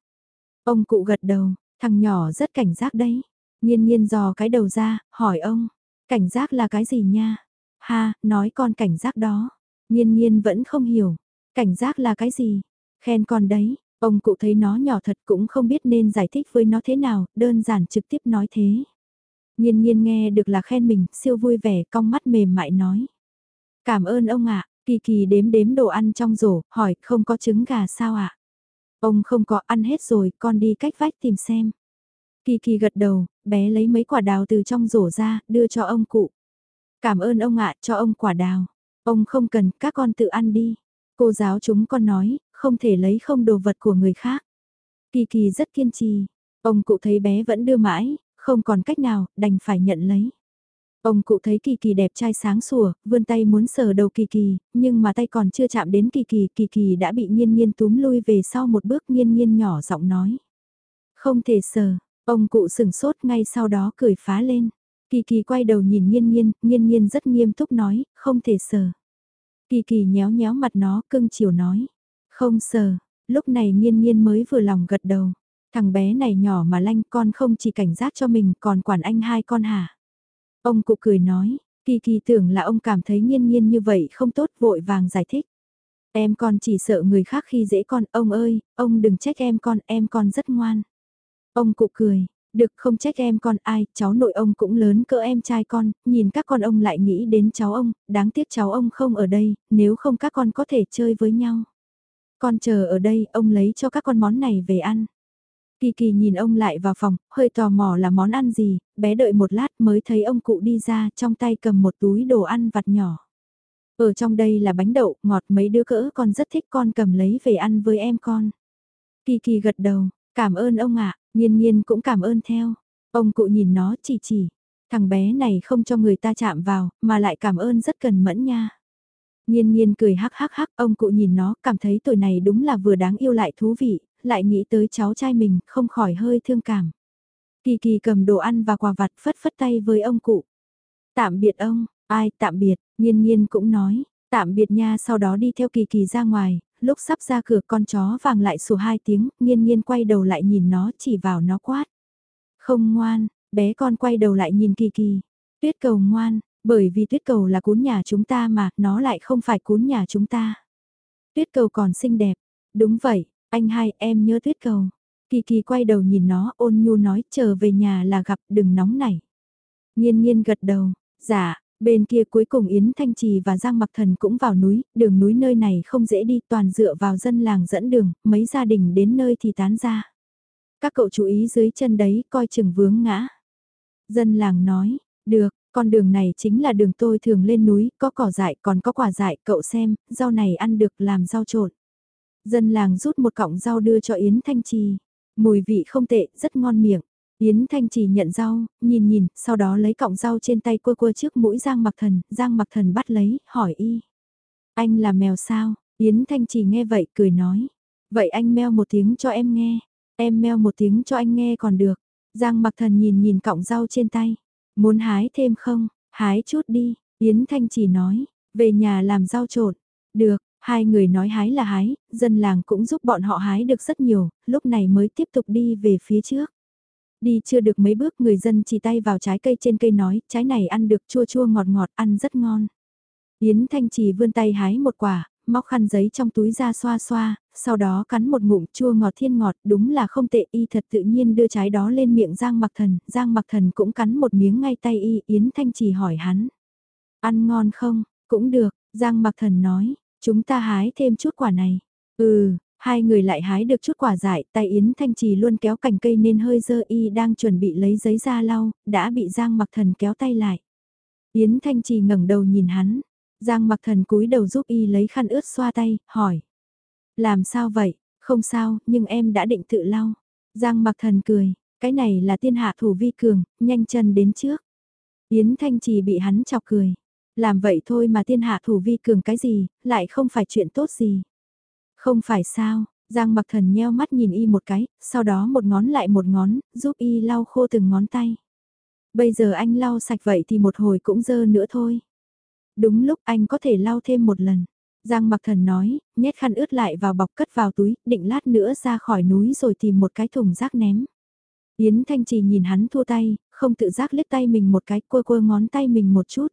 Ông cụ gật đầu, thằng nhỏ rất cảnh giác đấy. Nhiên nhiên dò cái đầu ra, hỏi ông, cảnh giác là cái gì nha? Ha, nói con cảnh giác đó. Nhiên nhiên vẫn không hiểu, cảnh giác là cái gì? Khen con đấy, ông cụ thấy nó nhỏ thật cũng không biết nên giải thích với nó thế nào, đơn giản trực tiếp nói thế. Nhiên nhiên nghe được là khen mình, siêu vui vẻ, cong mắt mềm mại nói. Cảm ơn ông ạ, kỳ kỳ đếm đếm đồ ăn trong rổ, hỏi không có trứng gà sao ạ? Ông không có ăn hết rồi, con đi cách vách tìm xem. Kỳ kỳ gật đầu, bé lấy mấy quả đào từ trong rổ ra, đưa cho ông cụ. Cảm ơn ông ạ, cho ông quả đào. Ông không cần, các con tự ăn đi. Cô giáo chúng con nói, không thể lấy không đồ vật của người khác. Kỳ kỳ rất kiên trì. Ông cụ thấy bé vẫn đưa mãi, không còn cách nào, đành phải nhận lấy. Ông cụ thấy Kỳ Kỳ đẹp trai sáng sủa, vươn tay muốn sờ đầu Kỳ Kỳ, nhưng mà tay còn chưa chạm đến Kỳ Kỳ, Kỳ Kỳ đã bị Nhiên Nhiên túm lui về sau một bước Nhiên Nhiên nhỏ giọng nói. Không thể sờ, Ông cụ sừng sốt ngay sau đó cười phá lên. Kỳ kỳ quay đầu nhìn Nhiên Nhiên, Nhiên Nhiên rất nghiêm túc nói, không thể sờ. Kỳ kỳ nhéo nhéo mặt nó, cưng chiều nói, không sờ. Lúc này nghiên nghiên mới vừa lòng gật đầu. Thằng bé này nhỏ mà lanh con không chỉ cảnh giác cho mình còn quản anh hai con hả. Ông cụ cười nói, kỳ kỳ tưởng là ông cảm thấy nghiên nghiên như vậy không tốt vội vàng giải thích. Em con chỉ sợ người khác khi dễ con, ông ơi, ông đừng trách em con, em con rất ngoan. Ông cụ cười, được không trách em con ai, cháu nội ông cũng lớn cỡ em trai con, nhìn các con ông lại nghĩ đến cháu ông, đáng tiếc cháu ông không ở đây, nếu không các con có thể chơi với nhau. Con chờ ở đây, ông lấy cho các con món này về ăn. Kỳ kỳ nhìn ông lại vào phòng, hơi tò mò là món ăn gì, bé đợi một lát mới thấy ông cụ đi ra trong tay cầm một túi đồ ăn vặt nhỏ. Ở trong đây là bánh đậu, ngọt mấy đứa cỡ con rất thích con cầm lấy về ăn với em con. Kỳ kỳ gật đầu, cảm ơn ông ạ, Nhiên nhiên cũng cảm ơn theo. Ông cụ nhìn nó chỉ chỉ. Thằng bé này không cho người ta chạm vào, mà lại cảm ơn rất cần mẫn nha. Nhiên nhiên cười hắc hắc hắc, ông cụ nhìn nó, cảm thấy tuổi này đúng là vừa đáng yêu lại thú vị, lại nghĩ tới cháu trai mình, không khỏi hơi thương cảm. Kỳ kỳ cầm đồ ăn và quà vặt phất phất tay với ông cụ. Tạm biệt ông, ai tạm biệt, nhiên nhiên cũng nói, tạm biệt nha sau đó đi theo kỳ kỳ ra ngoài, lúc sắp ra cửa con chó vàng lại sủa hai tiếng, nhiên nhiên quay đầu lại nhìn nó chỉ vào nó quát. Không ngoan, bé con quay đầu lại nhìn kỳ kỳ, tuyết cầu ngoan, bởi vì tuyết cầu là cún nhà chúng ta mà nó lại không phải cún nhà chúng ta. Tuyết cầu còn xinh đẹp, đúng vậy, anh hai em nhớ tuyết cầu. Kỳ kỳ quay đầu nhìn nó ôn nhu nói chờ về nhà là gặp đừng nóng nảy. Nhiên nhiên gật đầu, dạ, bên kia cuối cùng Yến Thanh Trì và Giang Mặc Thần cũng vào núi, đường núi nơi này không dễ đi toàn dựa vào dân làng dẫn đường, mấy gia đình đến nơi thì tán ra. Các cậu chú ý dưới chân đấy coi chừng vướng ngã. Dân làng nói, được, con đường này chính là đường tôi thường lên núi, có cỏ dại còn có quả dại, cậu xem, rau này ăn được làm rau trộn. Dân làng rút một cọng rau đưa cho Yến Thanh Trì. Mùi vị không tệ, rất ngon miệng. Yến Thanh Trì nhận rau, nhìn nhìn, sau đó lấy cọng rau trên tay quơ quơ trước mũi Giang Mặc Thần, Giang Mặc Thần bắt lấy, hỏi y. Anh là mèo sao? Yến Thanh Trì nghe vậy, cười nói. Vậy anh meo một tiếng cho em nghe. Em meo một tiếng cho anh nghe còn được. Giang Mặc Thần nhìn nhìn cọng rau trên tay. Muốn hái thêm không? Hái chút đi. Yến Thanh chỉ nói. Về nhà làm rau trộn. Được, Hai người nói hái là hái, dân làng cũng giúp bọn họ hái được rất nhiều, lúc này mới tiếp tục đi về phía trước. Đi chưa được mấy bước người dân chỉ tay vào trái cây trên cây nói, trái này ăn được chua chua ngọt ngọt, ăn rất ngon. Yến Thanh chỉ vươn tay hái một quả, móc khăn giấy trong túi ra xoa xoa, sau đó cắn một ngụm chua ngọt thiên ngọt, đúng là không tệ y thật tự nhiên đưa trái đó lên miệng Giang Mặc Thần, Giang Mặc Thần cũng cắn một miếng ngay tay y, Yến Thanh Trì hỏi hắn. Ăn ngon không? Cũng được, Giang Mặc Thần nói, Chúng ta hái thêm chút quả này. Ừ, hai người lại hái được chút quả dại, tay Yến Thanh Trì luôn kéo cành cây nên hơi dơ y đang chuẩn bị lấy giấy ra lau, đã bị Giang Mặc Thần kéo tay lại. Yến Thanh Trì ngẩng đầu nhìn hắn, Giang Mặc Thần cúi đầu giúp y lấy khăn ướt xoa tay, hỏi. Làm sao vậy? Không sao, nhưng em đã định tự lau. Giang Mặc Thần cười, cái này là tiên hạ thủ vi cường, nhanh chân đến trước. Yến Thanh Trì bị hắn chọc cười. Làm vậy thôi mà Tiên hạ thủ vi cường cái gì, lại không phải chuyện tốt gì. Không phải sao, Giang mặc thần nheo mắt nhìn y một cái, sau đó một ngón lại một ngón, giúp y lau khô từng ngón tay. Bây giờ anh lau sạch vậy thì một hồi cũng dơ nữa thôi. Đúng lúc anh có thể lau thêm một lần. Giang mặc thần nói, nhét khăn ướt lại vào bọc cất vào túi, định lát nữa ra khỏi núi rồi tìm một cái thùng rác ném. Yến Thanh Trì nhìn hắn thua tay, không tự giác liếc tay mình một cái, quơ quơ ngón tay mình một chút.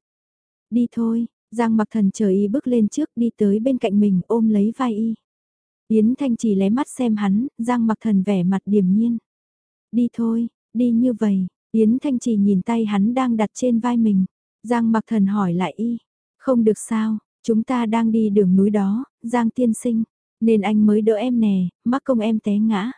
Đi thôi, Giang mặc thần chờ y bước lên trước đi tới bên cạnh mình ôm lấy vai y. Yến Thanh trì lé mắt xem hắn, Giang mặc thần vẻ mặt điềm nhiên. Đi thôi, đi như vậy, Yến Thanh trì nhìn tay hắn đang đặt trên vai mình. Giang mặc thần hỏi lại y, không được sao, chúng ta đang đi đường núi đó, Giang tiên sinh, nên anh mới đỡ em nè, mắc công em té ngã.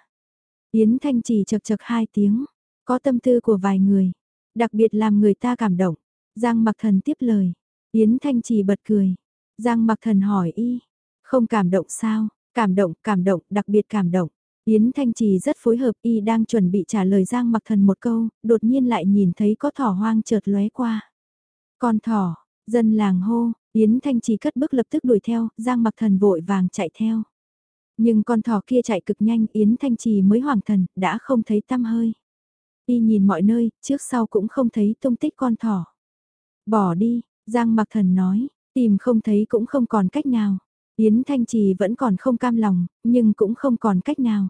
Yến Thanh chỉ chật chật hai tiếng, có tâm tư của vài người, đặc biệt làm người ta cảm động. Giang mặc thần tiếp lời. Yến Thanh Trì bật cười. Giang mặc thần hỏi y. Không cảm động sao? Cảm động, cảm động, đặc biệt cảm động. Yến Thanh Trì rất phối hợp y đang chuẩn bị trả lời Giang mặc thần một câu, đột nhiên lại nhìn thấy có thỏ hoang chợt lóe qua. Con thỏ, dân làng hô, Yến Thanh Trì cất bước lập tức đuổi theo, Giang mặc thần vội vàng chạy theo. Nhưng con thỏ kia chạy cực nhanh Yến Thanh Trì mới hoàng thần, đã không thấy tăm hơi. Y nhìn mọi nơi, trước sau cũng không thấy tung tích con thỏ. Bỏ đi, Giang Mặc Thần nói, tìm không thấy cũng không còn cách nào. Yến Thanh Trì vẫn còn không cam lòng, nhưng cũng không còn cách nào.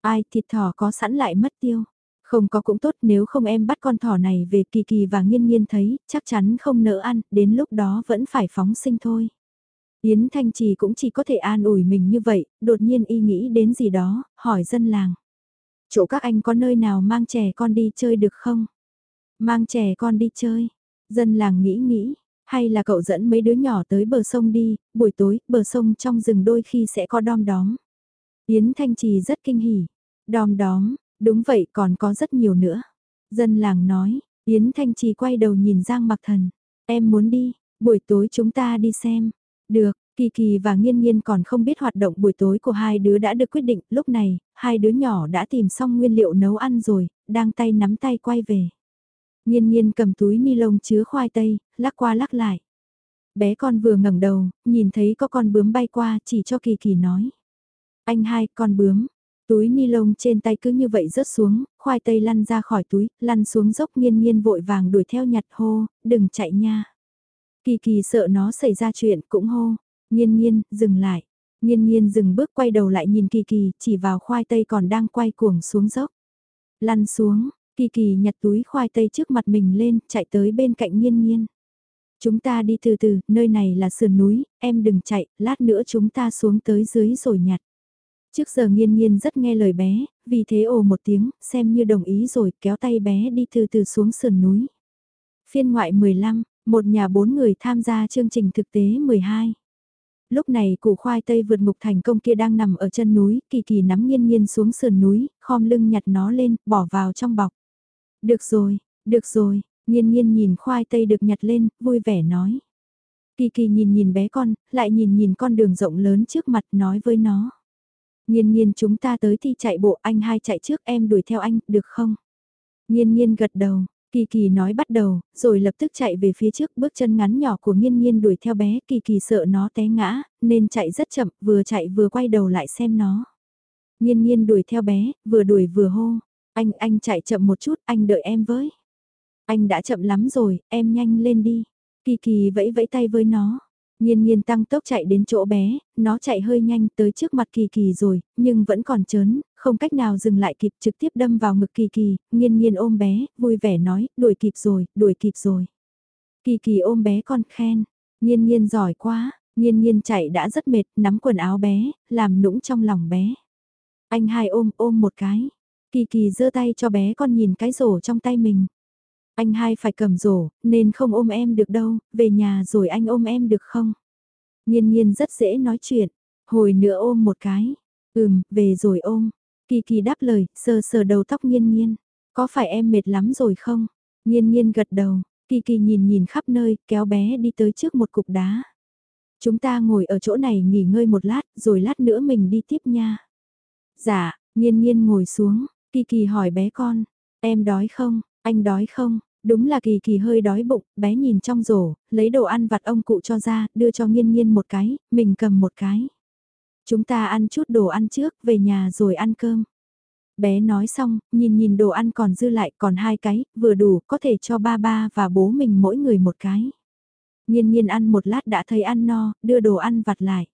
Ai thịt thỏ có sẵn lại mất tiêu. Không có cũng tốt nếu không em bắt con thỏ này về kỳ kỳ và nghiên nghiên thấy, chắc chắn không nỡ ăn, đến lúc đó vẫn phải phóng sinh thôi. Yến Thanh Trì cũng chỉ có thể an ủi mình như vậy, đột nhiên y nghĩ đến gì đó, hỏi dân làng. Chỗ các anh có nơi nào mang trẻ con đi chơi được không? Mang trẻ con đi chơi, Dân làng nghĩ nghĩ, hay là cậu dẫn mấy đứa nhỏ tới bờ sông đi, buổi tối, bờ sông trong rừng đôi khi sẽ có đom đóm. Yến Thanh Trì rất kinh hỉ. Đom đóm, đúng vậy còn có rất nhiều nữa. Dân làng nói, Yến Thanh Trì quay đầu nhìn Giang Mặc Thần. Em muốn đi, buổi tối chúng ta đi xem. Được, Kỳ Kỳ và Nghiên Nghiên còn không biết hoạt động buổi tối của hai đứa đã được quyết định. Lúc này, hai đứa nhỏ đã tìm xong nguyên liệu nấu ăn rồi, đang tay nắm tay quay về. nghiên nghiên cầm túi ni lông chứa khoai tây, lắc qua lắc lại. Bé con vừa ngẩng đầu, nhìn thấy có con bướm bay qua chỉ cho Kỳ Kỳ nói. Anh hai, con bướm. Túi ni lông trên tay cứ như vậy rớt xuống, khoai tây lăn ra khỏi túi, lăn xuống dốc nghiên nghiên vội vàng đuổi theo nhặt hô, đừng chạy nha. Kỳ kỳ sợ nó xảy ra chuyện cũng hô, nghiên nghiên, dừng lại. Nghiên nghiên dừng bước quay đầu lại nhìn kỳ kỳ, chỉ vào khoai tây còn đang quay cuồng xuống dốc. Lăn xuống, kỳ kỳ nhặt túi khoai tây trước mặt mình lên, chạy tới bên cạnh nghiên nghiên. Chúng ta đi từ từ, nơi này là sườn núi, em đừng chạy, lát nữa chúng ta xuống tới dưới rồi nhặt. Trước giờ nghiên nghiên rất nghe lời bé, vì thế ồ một tiếng, xem như đồng ý rồi kéo tay bé đi từ từ xuống sườn núi. Phiên ngoại 15, một nhà bốn người tham gia chương trình thực tế 12. Lúc này củ khoai tây vượt ngục thành công kia đang nằm ở chân núi, kỳ kỳ nắm nghiên nghiên xuống sườn núi, khom lưng nhặt nó lên, bỏ vào trong bọc. Được rồi, được rồi, nghiên nghiên nhìn khoai tây được nhặt lên, vui vẻ nói. Kỳ kỳ nhìn nhìn bé con, lại nhìn nhìn con đường rộng lớn trước mặt nói với nó. Nhiên nhiên chúng ta tới thì chạy bộ anh hai chạy trước em đuổi theo anh, được không? Nhiên nhiên gật đầu, Kỳ Kỳ nói bắt đầu, rồi lập tức chạy về phía trước bước chân ngắn nhỏ của Nhiên Nhiên đuổi theo bé, Kỳ Kỳ sợ nó té ngã, nên chạy rất chậm, vừa chạy vừa quay đầu lại xem nó. Nhiên Nhiên đuổi theo bé, vừa đuổi vừa hô, anh, anh chạy chậm một chút, anh đợi em với. Anh đã chậm lắm rồi, em nhanh lên đi. Kỳ Kỳ vẫy vẫy tay với nó. Nhiên nhiên tăng tốc chạy đến chỗ bé, nó chạy hơi nhanh tới trước mặt kỳ kỳ rồi, nhưng vẫn còn chớn, không cách nào dừng lại kịp trực tiếp đâm vào ngực kỳ kỳ, nhiên nhiên ôm bé, vui vẻ nói, đuổi kịp rồi, đuổi kịp rồi. Kỳ kỳ ôm bé con khen, nhiên nhiên giỏi quá, nhiên nhiên chạy đã rất mệt, nắm quần áo bé, làm nũng trong lòng bé. Anh hai ôm ôm một cái, kỳ kỳ giơ tay cho bé con nhìn cái rổ trong tay mình. Anh hai phải cầm rổ, nên không ôm em được đâu, về nhà rồi anh ôm em được không? Nhiên nhiên rất dễ nói chuyện, hồi nữa ôm một cái. Ừm, về rồi ôm. Kỳ kỳ đáp lời, sờ sờ đầu tóc nhiên nhiên. Có phải em mệt lắm rồi không? Nhiên nhiên gật đầu, kỳ kỳ nhìn nhìn khắp nơi, kéo bé đi tới trước một cục đá. Chúng ta ngồi ở chỗ này nghỉ ngơi một lát, rồi lát nữa mình đi tiếp nha. Dạ, nhiên nhiên ngồi xuống, kỳ kỳ hỏi bé con, em đói không, anh đói không, Đúng là kỳ kỳ hơi đói bụng, bé nhìn trong rổ, lấy đồ ăn vặt ông cụ cho ra, đưa cho nghiên nghiên một cái, mình cầm một cái. Chúng ta ăn chút đồ ăn trước, về nhà rồi ăn cơm. Bé nói xong, nhìn nhìn đồ ăn còn dư lại còn hai cái, vừa đủ, có thể cho ba ba và bố mình mỗi người một cái. Nhiên nhiên ăn một lát đã thấy ăn no, đưa đồ ăn vặt lại.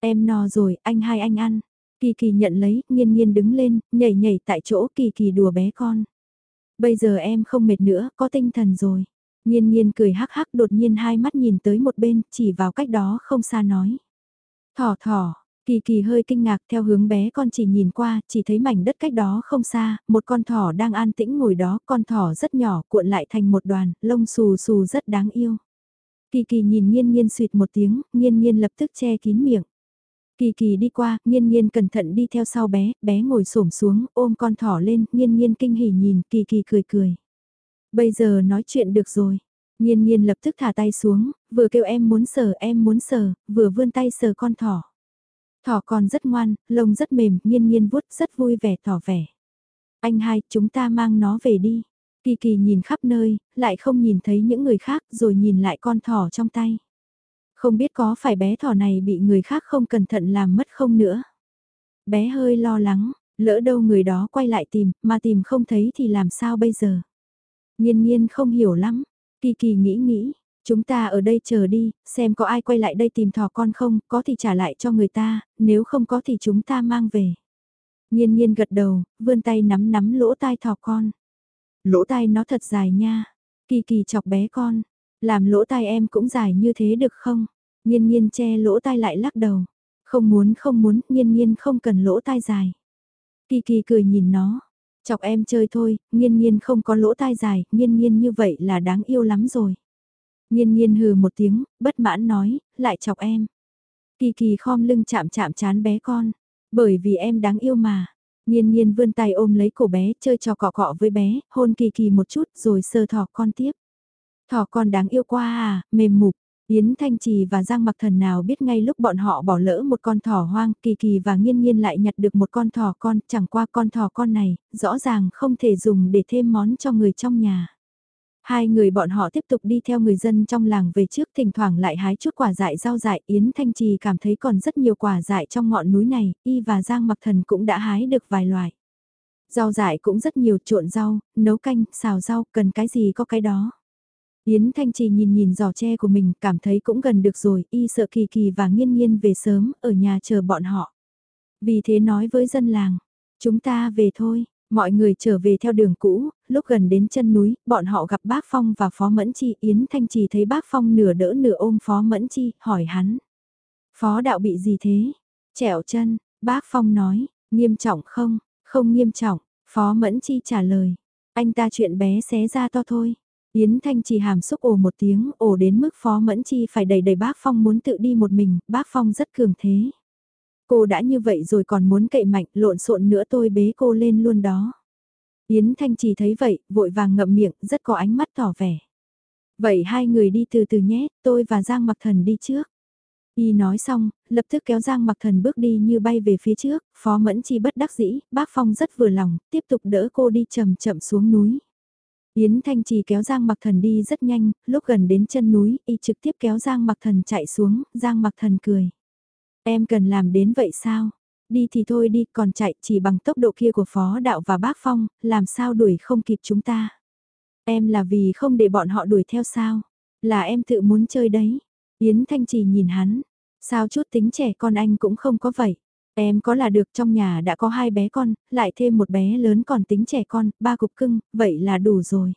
Em no rồi, anh hai anh ăn. Kỳ kỳ nhận lấy, nhiên nhiên đứng lên, nhảy nhảy tại chỗ kỳ kỳ đùa bé con. Bây giờ em không mệt nữa, có tinh thần rồi. Nhiên nhiên cười hắc hắc đột nhiên hai mắt nhìn tới một bên, chỉ vào cách đó không xa nói. Thỏ thỏ, kỳ kỳ hơi kinh ngạc theo hướng bé con chỉ nhìn qua, chỉ thấy mảnh đất cách đó không xa, một con thỏ đang an tĩnh ngồi đó, con thỏ rất nhỏ cuộn lại thành một đoàn, lông xù xù rất đáng yêu. Kỳ kỳ nhìn nhiên nhiên suyệt một tiếng, nhiên nhiên lập tức che kín miệng. Kỳ kỳ đi qua, nghiên nghiên cẩn thận đi theo sau bé, bé ngồi xổm xuống, ôm con thỏ lên, nghiên nghiên kinh hỉ nhìn, kỳ kỳ cười cười. Bây giờ nói chuyện được rồi. Nhiên nhiên lập tức thả tay xuống, vừa kêu em muốn sờ em muốn sờ, vừa vươn tay sờ con thỏ. Thỏ con rất ngoan, lông rất mềm, nhiên nhiên vuốt rất vui vẻ tỏ vẻ. Anh hai, chúng ta mang nó về đi. Kỳ kỳ nhìn khắp nơi, lại không nhìn thấy những người khác rồi nhìn lại con thỏ trong tay. Không biết có phải bé thỏ này bị người khác không cẩn thận làm mất không nữa. Bé hơi lo lắng, lỡ đâu người đó quay lại tìm, mà tìm không thấy thì làm sao bây giờ. Nhiên nhiên không hiểu lắm, kỳ kỳ nghĩ nghĩ, chúng ta ở đây chờ đi, xem có ai quay lại đây tìm thỏ con không, có thì trả lại cho người ta, nếu không có thì chúng ta mang về. Nhiên nhiên gật đầu, vươn tay nắm nắm lỗ tai thỏ con. Lỗ tai nó thật dài nha, kỳ kỳ chọc bé con, làm lỗ tai em cũng dài như thế được không? Nhiên nhiên che lỗ tai lại lắc đầu. Không muốn không muốn, nhiên nhiên không cần lỗ tai dài. Kỳ kỳ cười nhìn nó. Chọc em chơi thôi, nhiên nhiên không có lỗ tai dài, nhiên nhiên như vậy là đáng yêu lắm rồi. Nhiên nhiên hừ một tiếng, bất mãn nói, lại chọc em. Kỳ kỳ khom lưng chạm chạm chán bé con. Bởi vì em đáng yêu mà. Nhiên nhiên vươn tay ôm lấy cổ bé, chơi trò cọ cọ với bé, hôn kỳ kỳ một chút rồi sơ thỏ con tiếp. Thỏ con đáng yêu quá à, mềm mục. Yến Thanh Trì và Giang Mặc Thần nào biết ngay lúc bọn họ bỏ lỡ một con thỏ hoang, Kỳ Kỳ và Nghiên Nghiên lại nhặt được một con thỏ con, chẳng qua con thỏ con này, rõ ràng không thể dùng để thêm món cho người trong nhà. Hai người bọn họ tiếp tục đi theo người dân trong làng về trước thỉnh thoảng lại hái chút quả dại rau dại Yến Thanh Trì cảm thấy còn rất nhiều quả dại trong ngọn núi này, y và Giang Mặc Thần cũng đã hái được vài loại. Rau dại cũng rất nhiều trộn rau, nấu canh, xào rau, cần cái gì có cái đó. Yến Thanh Trì nhìn nhìn giỏ tre của mình, cảm thấy cũng gần được rồi, y sợ kỳ kỳ và nghiên nghiên về sớm, ở nhà chờ bọn họ. Vì thế nói với dân làng, chúng ta về thôi, mọi người trở về theo đường cũ, lúc gần đến chân núi, bọn họ gặp bác Phong và Phó Mẫn Chi, Yến Thanh Trì thấy bác Phong nửa đỡ nửa ôm Phó Mẫn Chi, hỏi hắn. Phó đạo bị gì thế? Chẹo chân, bác Phong nói, nghiêm trọng không? Không nghiêm trọng, Phó Mẫn Chi trả lời. Anh ta chuyện bé xé ra to thôi. Yến Thanh Trì hàm xúc ồ một tiếng, ồ đến mức Phó Mẫn Chi phải đẩy đẩy bác Phong muốn tự đi một mình, bác Phong rất cường thế. Cô đã như vậy rồi còn muốn cậy mạnh, lộn xộn nữa tôi bế cô lên luôn đó. Yến Thanh Trì thấy vậy, vội vàng ngậm miệng, rất có ánh mắt tỏ vẻ. Vậy hai người đi từ từ nhé, tôi và Giang Mặc Thần đi trước. Y nói xong, lập tức kéo Giang Mặc Thần bước đi như bay về phía trước, Phó Mẫn Chi bất đắc dĩ, bác Phong rất vừa lòng, tiếp tục đỡ cô đi chậm chậm xuống núi. Yến Thanh Trì kéo Giang Mặc Thần đi rất nhanh, lúc gần đến chân núi, y trực tiếp kéo Giang Mặc Thần chạy xuống, Giang Mặc Thần cười. Em cần làm đến vậy sao? Đi thì thôi đi, còn chạy chỉ bằng tốc độ kia của Phó Đạo và Bác Phong, làm sao đuổi không kịp chúng ta? Em là vì không để bọn họ đuổi theo sao? Là em tự muốn chơi đấy. Yến Thanh Trì nhìn hắn. Sao chút tính trẻ con anh cũng không có vậy? Em có là được trong nhà đã có hai bé con, lại thêm một bé lớn còn tính trẻ con, ba cục cưng, vậy là đủ rồi.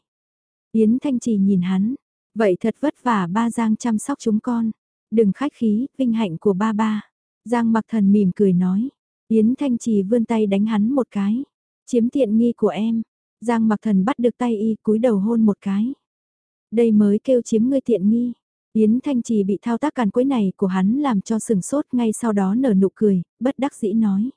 Yến Thanh Trì nhìn hắn. Vậy thật vất vả ba Giang chăm sóc chúng con. Đừng khách khí, vinh hạnh của ba ba. Giang mặc thần mỉm cười nói. Yến Thanh Trì vươn tay đánh hắn một cái. Chiếm tiện nghi của em. Giang mặc thần bắt được tay y cúi đầu hôn một cái. Đây mới kêu chiếm ngươi tiện nghi. Yến Thanh Trì bị thao tác càn quấy này của hắn làm cho sừng sốt ngay sau đó nở nụ cười, bất đắc dĩ nói.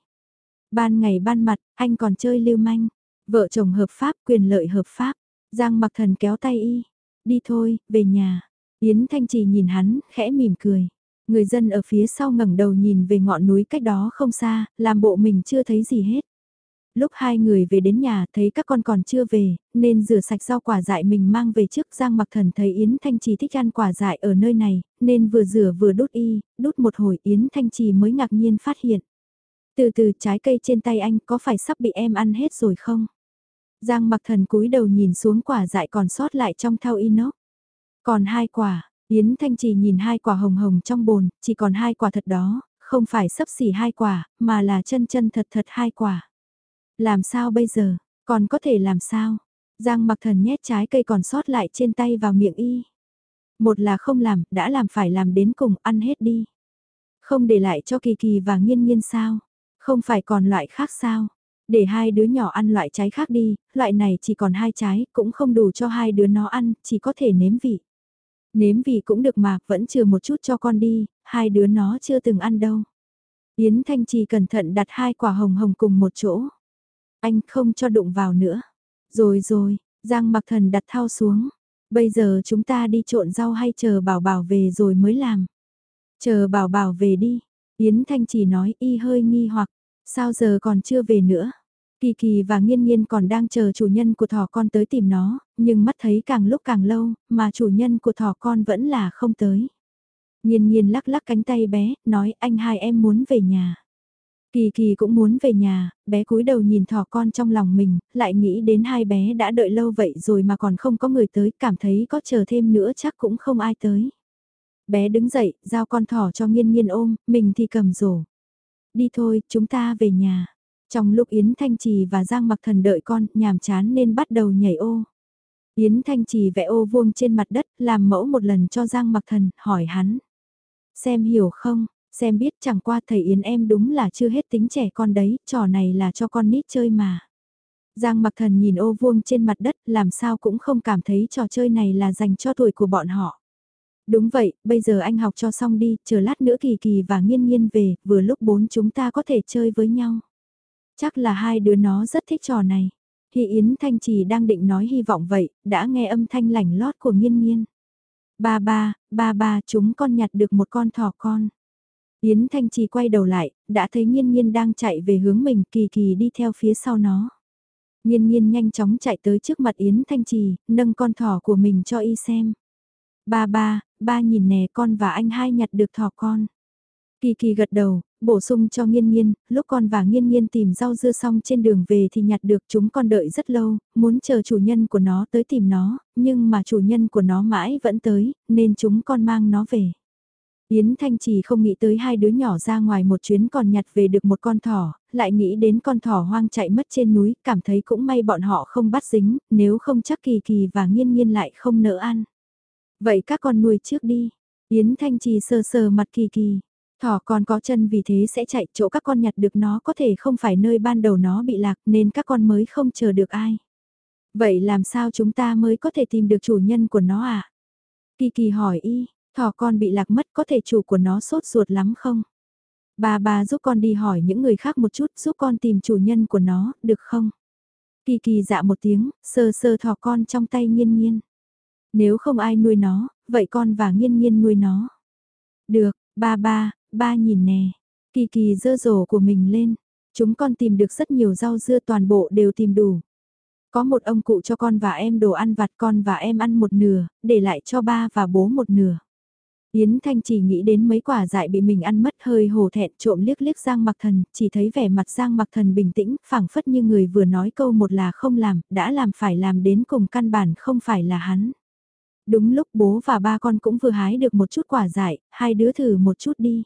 Ban ngày ban mặt, anh còn chơi lưu manh. Vợ chồng hợp pháp, quyền lợi hợp pháp. Giang mặc thần kéo tay y. Đi thôi, về nhà. Yến Thanh Trì nhìn hắn, khẽ mỉm cười. Người dân ở phía sau ngẩng đầu nhìn về ngọn núi cách đó không xa, làm bộ mình chưa thấy gì hết. Lúc hai người về đến nhà thấy các con còn chưa về, nên rửa sạch rau quả dại mình mang về trước Giang Mặc Thần thấy Yến Thanh Trì thích ăn quả dại ở nơi này, nên vừa rửa vừa đút y, đút một hồi Yến Thanh Trì mới ngạc nhiên phát hiện. Từ từ trái cây trên tay anh có phải sắp bị em ăn hết rồi không? Giang Mặc Thần cúi đầu nhìn xuống quả dại còn sót lại trong thau inox. Còn hai quả, Yến Thanh Trì nhìn hai quả hồng hồng trong bồn, chỉ còn hai quả thật đó, không phải sấp xỉ hai quả, mà là chân chân thật thật hai quả. Làm sao bây giờ, còn có thể làm sao? Giang mặc thần nhét trái cây còn sót lại trên tay vào miệng y. Một là không làm, đã làm phải làm đến cùng, ăn hết đi. Không để lại cho kỳ kỳ và nghiên nghiên sao? Không phải còn loại khác sao? Để hai đứa nhỏ ăn loại trái khác đi, loại này chỉ còn hai trái, cũng không đủ cho hai đứa nó ăn, chỉ có thể nếm vị. Nếm vị cũng được mà, vẫn chừa một chút cho con đi, hai đứa nó chưa từng ăn đâu. Yến Thanh Trì cẩn thận đặt hai quả hồng hồng cùng một chỗ. Anh không cho đụng vào nữa. Rồi rồi, Giang mặc thần đặt thao xuống. Bây giờ chúng ta đi trộn rau hay chờ bảo bảo về rồi mới làm. Chờ bảo bảo về đi. Yến Thanh chỉ nói y hơi nghi hoặc. Sao giờ còn chưa về nữa? Kỳ kỳ và nghiên nghiên còn đang chờ chủ nhân của thỏ con tới tìm nó, nhưng mắt thấy càng lúc càng lâu, mà chủ nhân của thỏ con vẫn là không tới. Nghiên nghiên lắc lắc cánh tay bé, nói anh hai em muốn về nhà. Kỳ kỳ cũng muốn về nhà, bé cúi đầu nhìn thỏ con trong lòng mình, lại nghĩ đến hai bé đã đợi lâu vậy rồi mà còn không có người tới, cảm thấy có chờ thêm nữa chắc cũng không ai tới. Bé đứng dậy, giao con thỏ cho nghiên nghiên ôm, mình thì cầm rổ. Đi thôi, chúng ta về nhà. Trong lúc Yến Thanh Trì và Giang Mặc Thần đợi con, nhàm chán nên bắt đầu nhảy ô. Yến Thanh Trì vẽ ô vuông trên mặt đất, làm mẫu một lần cho Giang Mặc Thần, hỏi hắn. Xem hiểu không, xem biết chẳng qua thầy Yến em đúng là chưa hết tính trẻ con đấy, trò này là cho con nít chơi mà. Giang mặc thần nhìn ô vuông trên mặt đất, làm sao cũng không cảm thấy trò chơi này là dành cho tuổi của bọn họ. Đúng vậy, bây giờ anh học cho xong đi, chờ lát nữa kỳ kỳ và nghiên nghiên về, vừa lúc bốn chúng ta có thể chơi với nhau. Chắc là hai đứa nó rất thích trò này. Hi Yến Thanh Trì đang định nói hy vọng vậy, đã nghe âm thanh lảnh lót của nghiên nghiên. Ba ba, ba ba chúng con nhặt được một con thỏ con. Yến Thanh Trì quay đầu lại, đã thấy Nhiên Nhiên đang chạy về hướng mình kỳ kỳ đi theo phía sau nó. Nhiên nhiên nhanh chóng chạy tới trước mặt Yến Thanh Trì, nâng con thỏ của mình cho y xem. Ba ba, ba nhìn nè con và anh hai nhặt được thỏ con. Kỳ kỳ gật đầu, bổ sung cho Nhiên Nhiên. lúc con và Nhiên Nhiên tìm rau dưa xong trên đường về thì nhặt được chúng con đợi rất lâu, muốn chờ chủ nhân của nó tới tìm nó, nhưng mà chủ nhân của nó mãi vẫn tới, nên chúng con mang nó về. Yến Thanh Trì không nghĩ tới hai đứa nhỏ ra ngoài một chuyến còn nhặt về được một con thỏ, lại nghĩ đến con thỏ hoang chạy mất trên núi, cảm thấy cũng may bọn họ không bắt dính, nếu không chắc kỳ kỳ và nghiên nghiên lại không nỡ ăn. Vậy các con nuôi trước đi. Yến Thanh Trì sờ sờ mặt kỳ kỳ. Thỏ còn có chân vì thế sẽ chạy chỗ các con nhặt được nó có thể không phải nơi ban đầu nó bị lạc nên các con mới không chờ được ai. Vậy làm sao chúng ta mới có thể tìm được chủ nhân của nó à? Kỳ kỳ hỏi y, thỏ con bị lạc mất có thể chủ của nó sốt ruột lắm không? Bà bà giúp con đi hỏi những người khác một chút giúp con tìm chủ nhân của nó, được không? Kỳ kỳ dạ một tiếng, sơ sơ thỏ con trong tay nghiên nghiên. Nếu không ai nuôi nó, vậy con và nghiên nghiên nuôi nó. Được, ba ba, ba nhìn nè. Kỳ kỳ dơ rổ của mình lên. Chúng con tìm được rất nhiều rau dưa toàn bộ đều tìm đủ. Có một ông cụ cho con và em đồ ăn vặt con và em ăn một nửa, để lại cho ba và bố một nửa. Yến Thanh chỉ nghĩ đến mấy quả dại bị mình ăn mất hơi hồ thẹn trộm liếc liếc Giang Mặc Thần, chỉ thấy vẻ mặt Giang Mặc Thần bình tĩnh, phảng phất như người vừa nói câu một là không làm, đã làm phải làm đến cùng căn bản không phải là hắn. Đúng lúc bố và ba con cũng vừa hái được một chút quả dại, hai đứa thử một chút đi.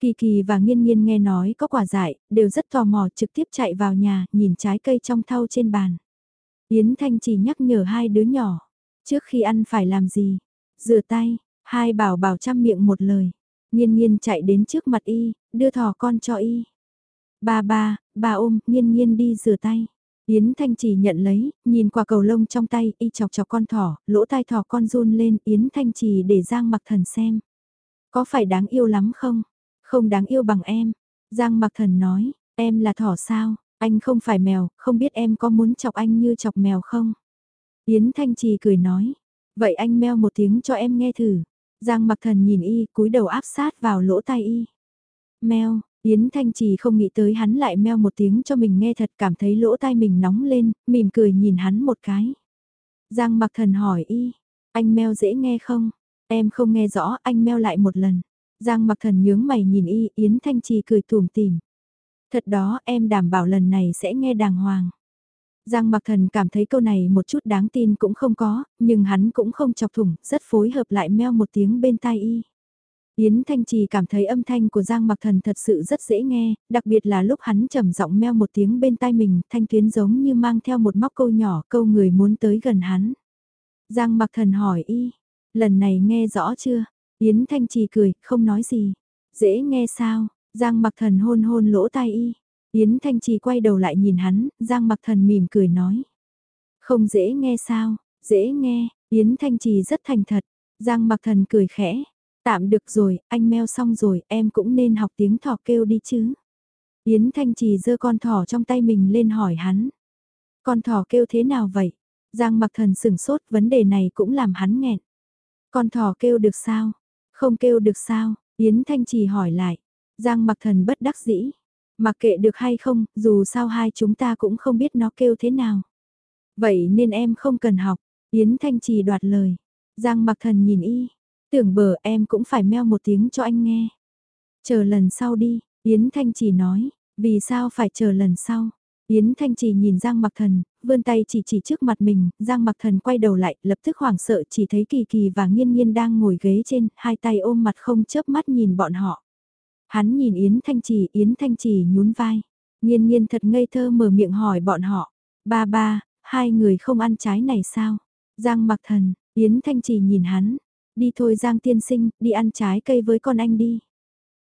Kỳ kỳ và nghiên nghiên nghe nói có quả dại, đều rất tò mò trực tiếp chạy vào nhà, nhìn trái cây trong thau trên bàn. Yến Thanh chỉ nhắc nhở hai đứa nhỏ, trước khi ăn phải làm gì? Rửa tay, hai bảo bảo chăm miệng một lời. nhiên nhiên chạy đến trước mặt y, đưa thỏ con cho y. Ba ba, ba ôm, nhiên nhiên đi rửa tay. Yến Thanh Trì nhận lấy, nhìn quả cầu lông trong tay, y chọc chọc con thỏ, lỗ tai thỏ con run lên, Yến Thanh Trì để Giang Mặc Thần xem. Có phải đáng yêu lắm không? Không đáng yêu bằng em. Giang Mặc Thần nói, em là thỏ sao? Anh không phải mèo, không biết em có muốn chọc anh như chọc mèo không? Yến Thanh Trì cười nói, vậy anh meo một tiếng cho em nghe thử. Giang Mặc Thần nhìn y, cúi đầu áp sát vào lỗ tai y. Meo, Yến Thanh Trì không nghĩ tới hắn lại meo một tiếng cho mình nghe thật cảm thấy lỗ tai mình nóng lên, mỉm cười nhìn hắn một cái. Giang mặc thần hỏi y, anh meo dễ nghe không? Em không nghe rõ, anh meo lại một lần. Giang mặc thần nhướng mày nhìn y, Yến Thanh Trì cười tùm tìm. Thật đó, em đảm bảo lần này sẽ nghe đàng hoàng. Giang mặc thần cảm thấy câu này một chút đáng tin cũng không có, nhưng hắn cũng không chọc thủng, rất phối hợp lại meo một tiếng bên tai y. Yến Thanh Trì cảm thấy âm thanh của Giang Mặc Thần thật sự rất dễ nghe, đặc biệt là lúc hắn trầm giọng meo một tiếng bên tai mình, thanh tuyến giống như mang theo một móc câu nhỏ, câu người muốn tới gần hắn. Giang Mặc Thần hỏi y, lần này nghe rõ chưa? Yến Thanh Trì cười, không nói gì. Dễ nghe sao? Giang Mặc Thần hôn hôn lỗ tai y. Yến Thanh Trì quay đầu lại nhìn hắn, Giang Mặc Thần mỉm cười nói. Không dễ nghe sao? Dễ nghe, Yến Thanh Trì rất thành thật. Giang Mặc Thần cười khẽ, Tạm được rồi, anh meo xong rồi, em cũng nên học tiếng thỏ kêu đi chứ. Yến Thanh Trì giơ con thỏ trong tay mình lên hỏi hắn. Con thỏ kêu thế nào vậy? Giang mặc thần sửng sốt, vấn đề này cũng làm hắn nghẹn. Con thỏ kêu được sao? Không kêu được sao? Yến Thanh Trì hỏi lại. Giang mặc thần bất đắc dĩ. Mặc kệ được hay không, dù sao hai chúng ta cũng không biết nó kêu thế nào. Vậy nên em không cần học. Yến Thanh Trì đoạt lời. Giang mặc thần nhìn y, Tưởng bờ em cũng phải meo một tiếng cho anh nghe. Chờ lần sau đi, Yến Thanh chỉ nói, vì sao phải chờ lần sau. Yến Thanh Trì nhìn Giang Mặc Thần, vươn tay chỉ chỉ trước mặt mình, Giang Mặc Thần quay đầu lại, lập tức hoảng sợ chỉ thấy Kỳ Kỳ và Nghiên Nghiên đang ngồi ghế trên, hai tay ôm mặt không chớp mắt nhìn bọn họ. Hắn nhìn Yến Thanh Trì, Yến Thanh Trì nhún vai. nhiên nhiên thật ngây thơ mở miệng hỏi bọn họ, ba ba, hai người không ăn trái này sao? Giang Mặc Thần, Yến Thanh Trì nhìn hắn, Đi thôi Giang tiên sinh, đi ăn trái cây với con anh đi.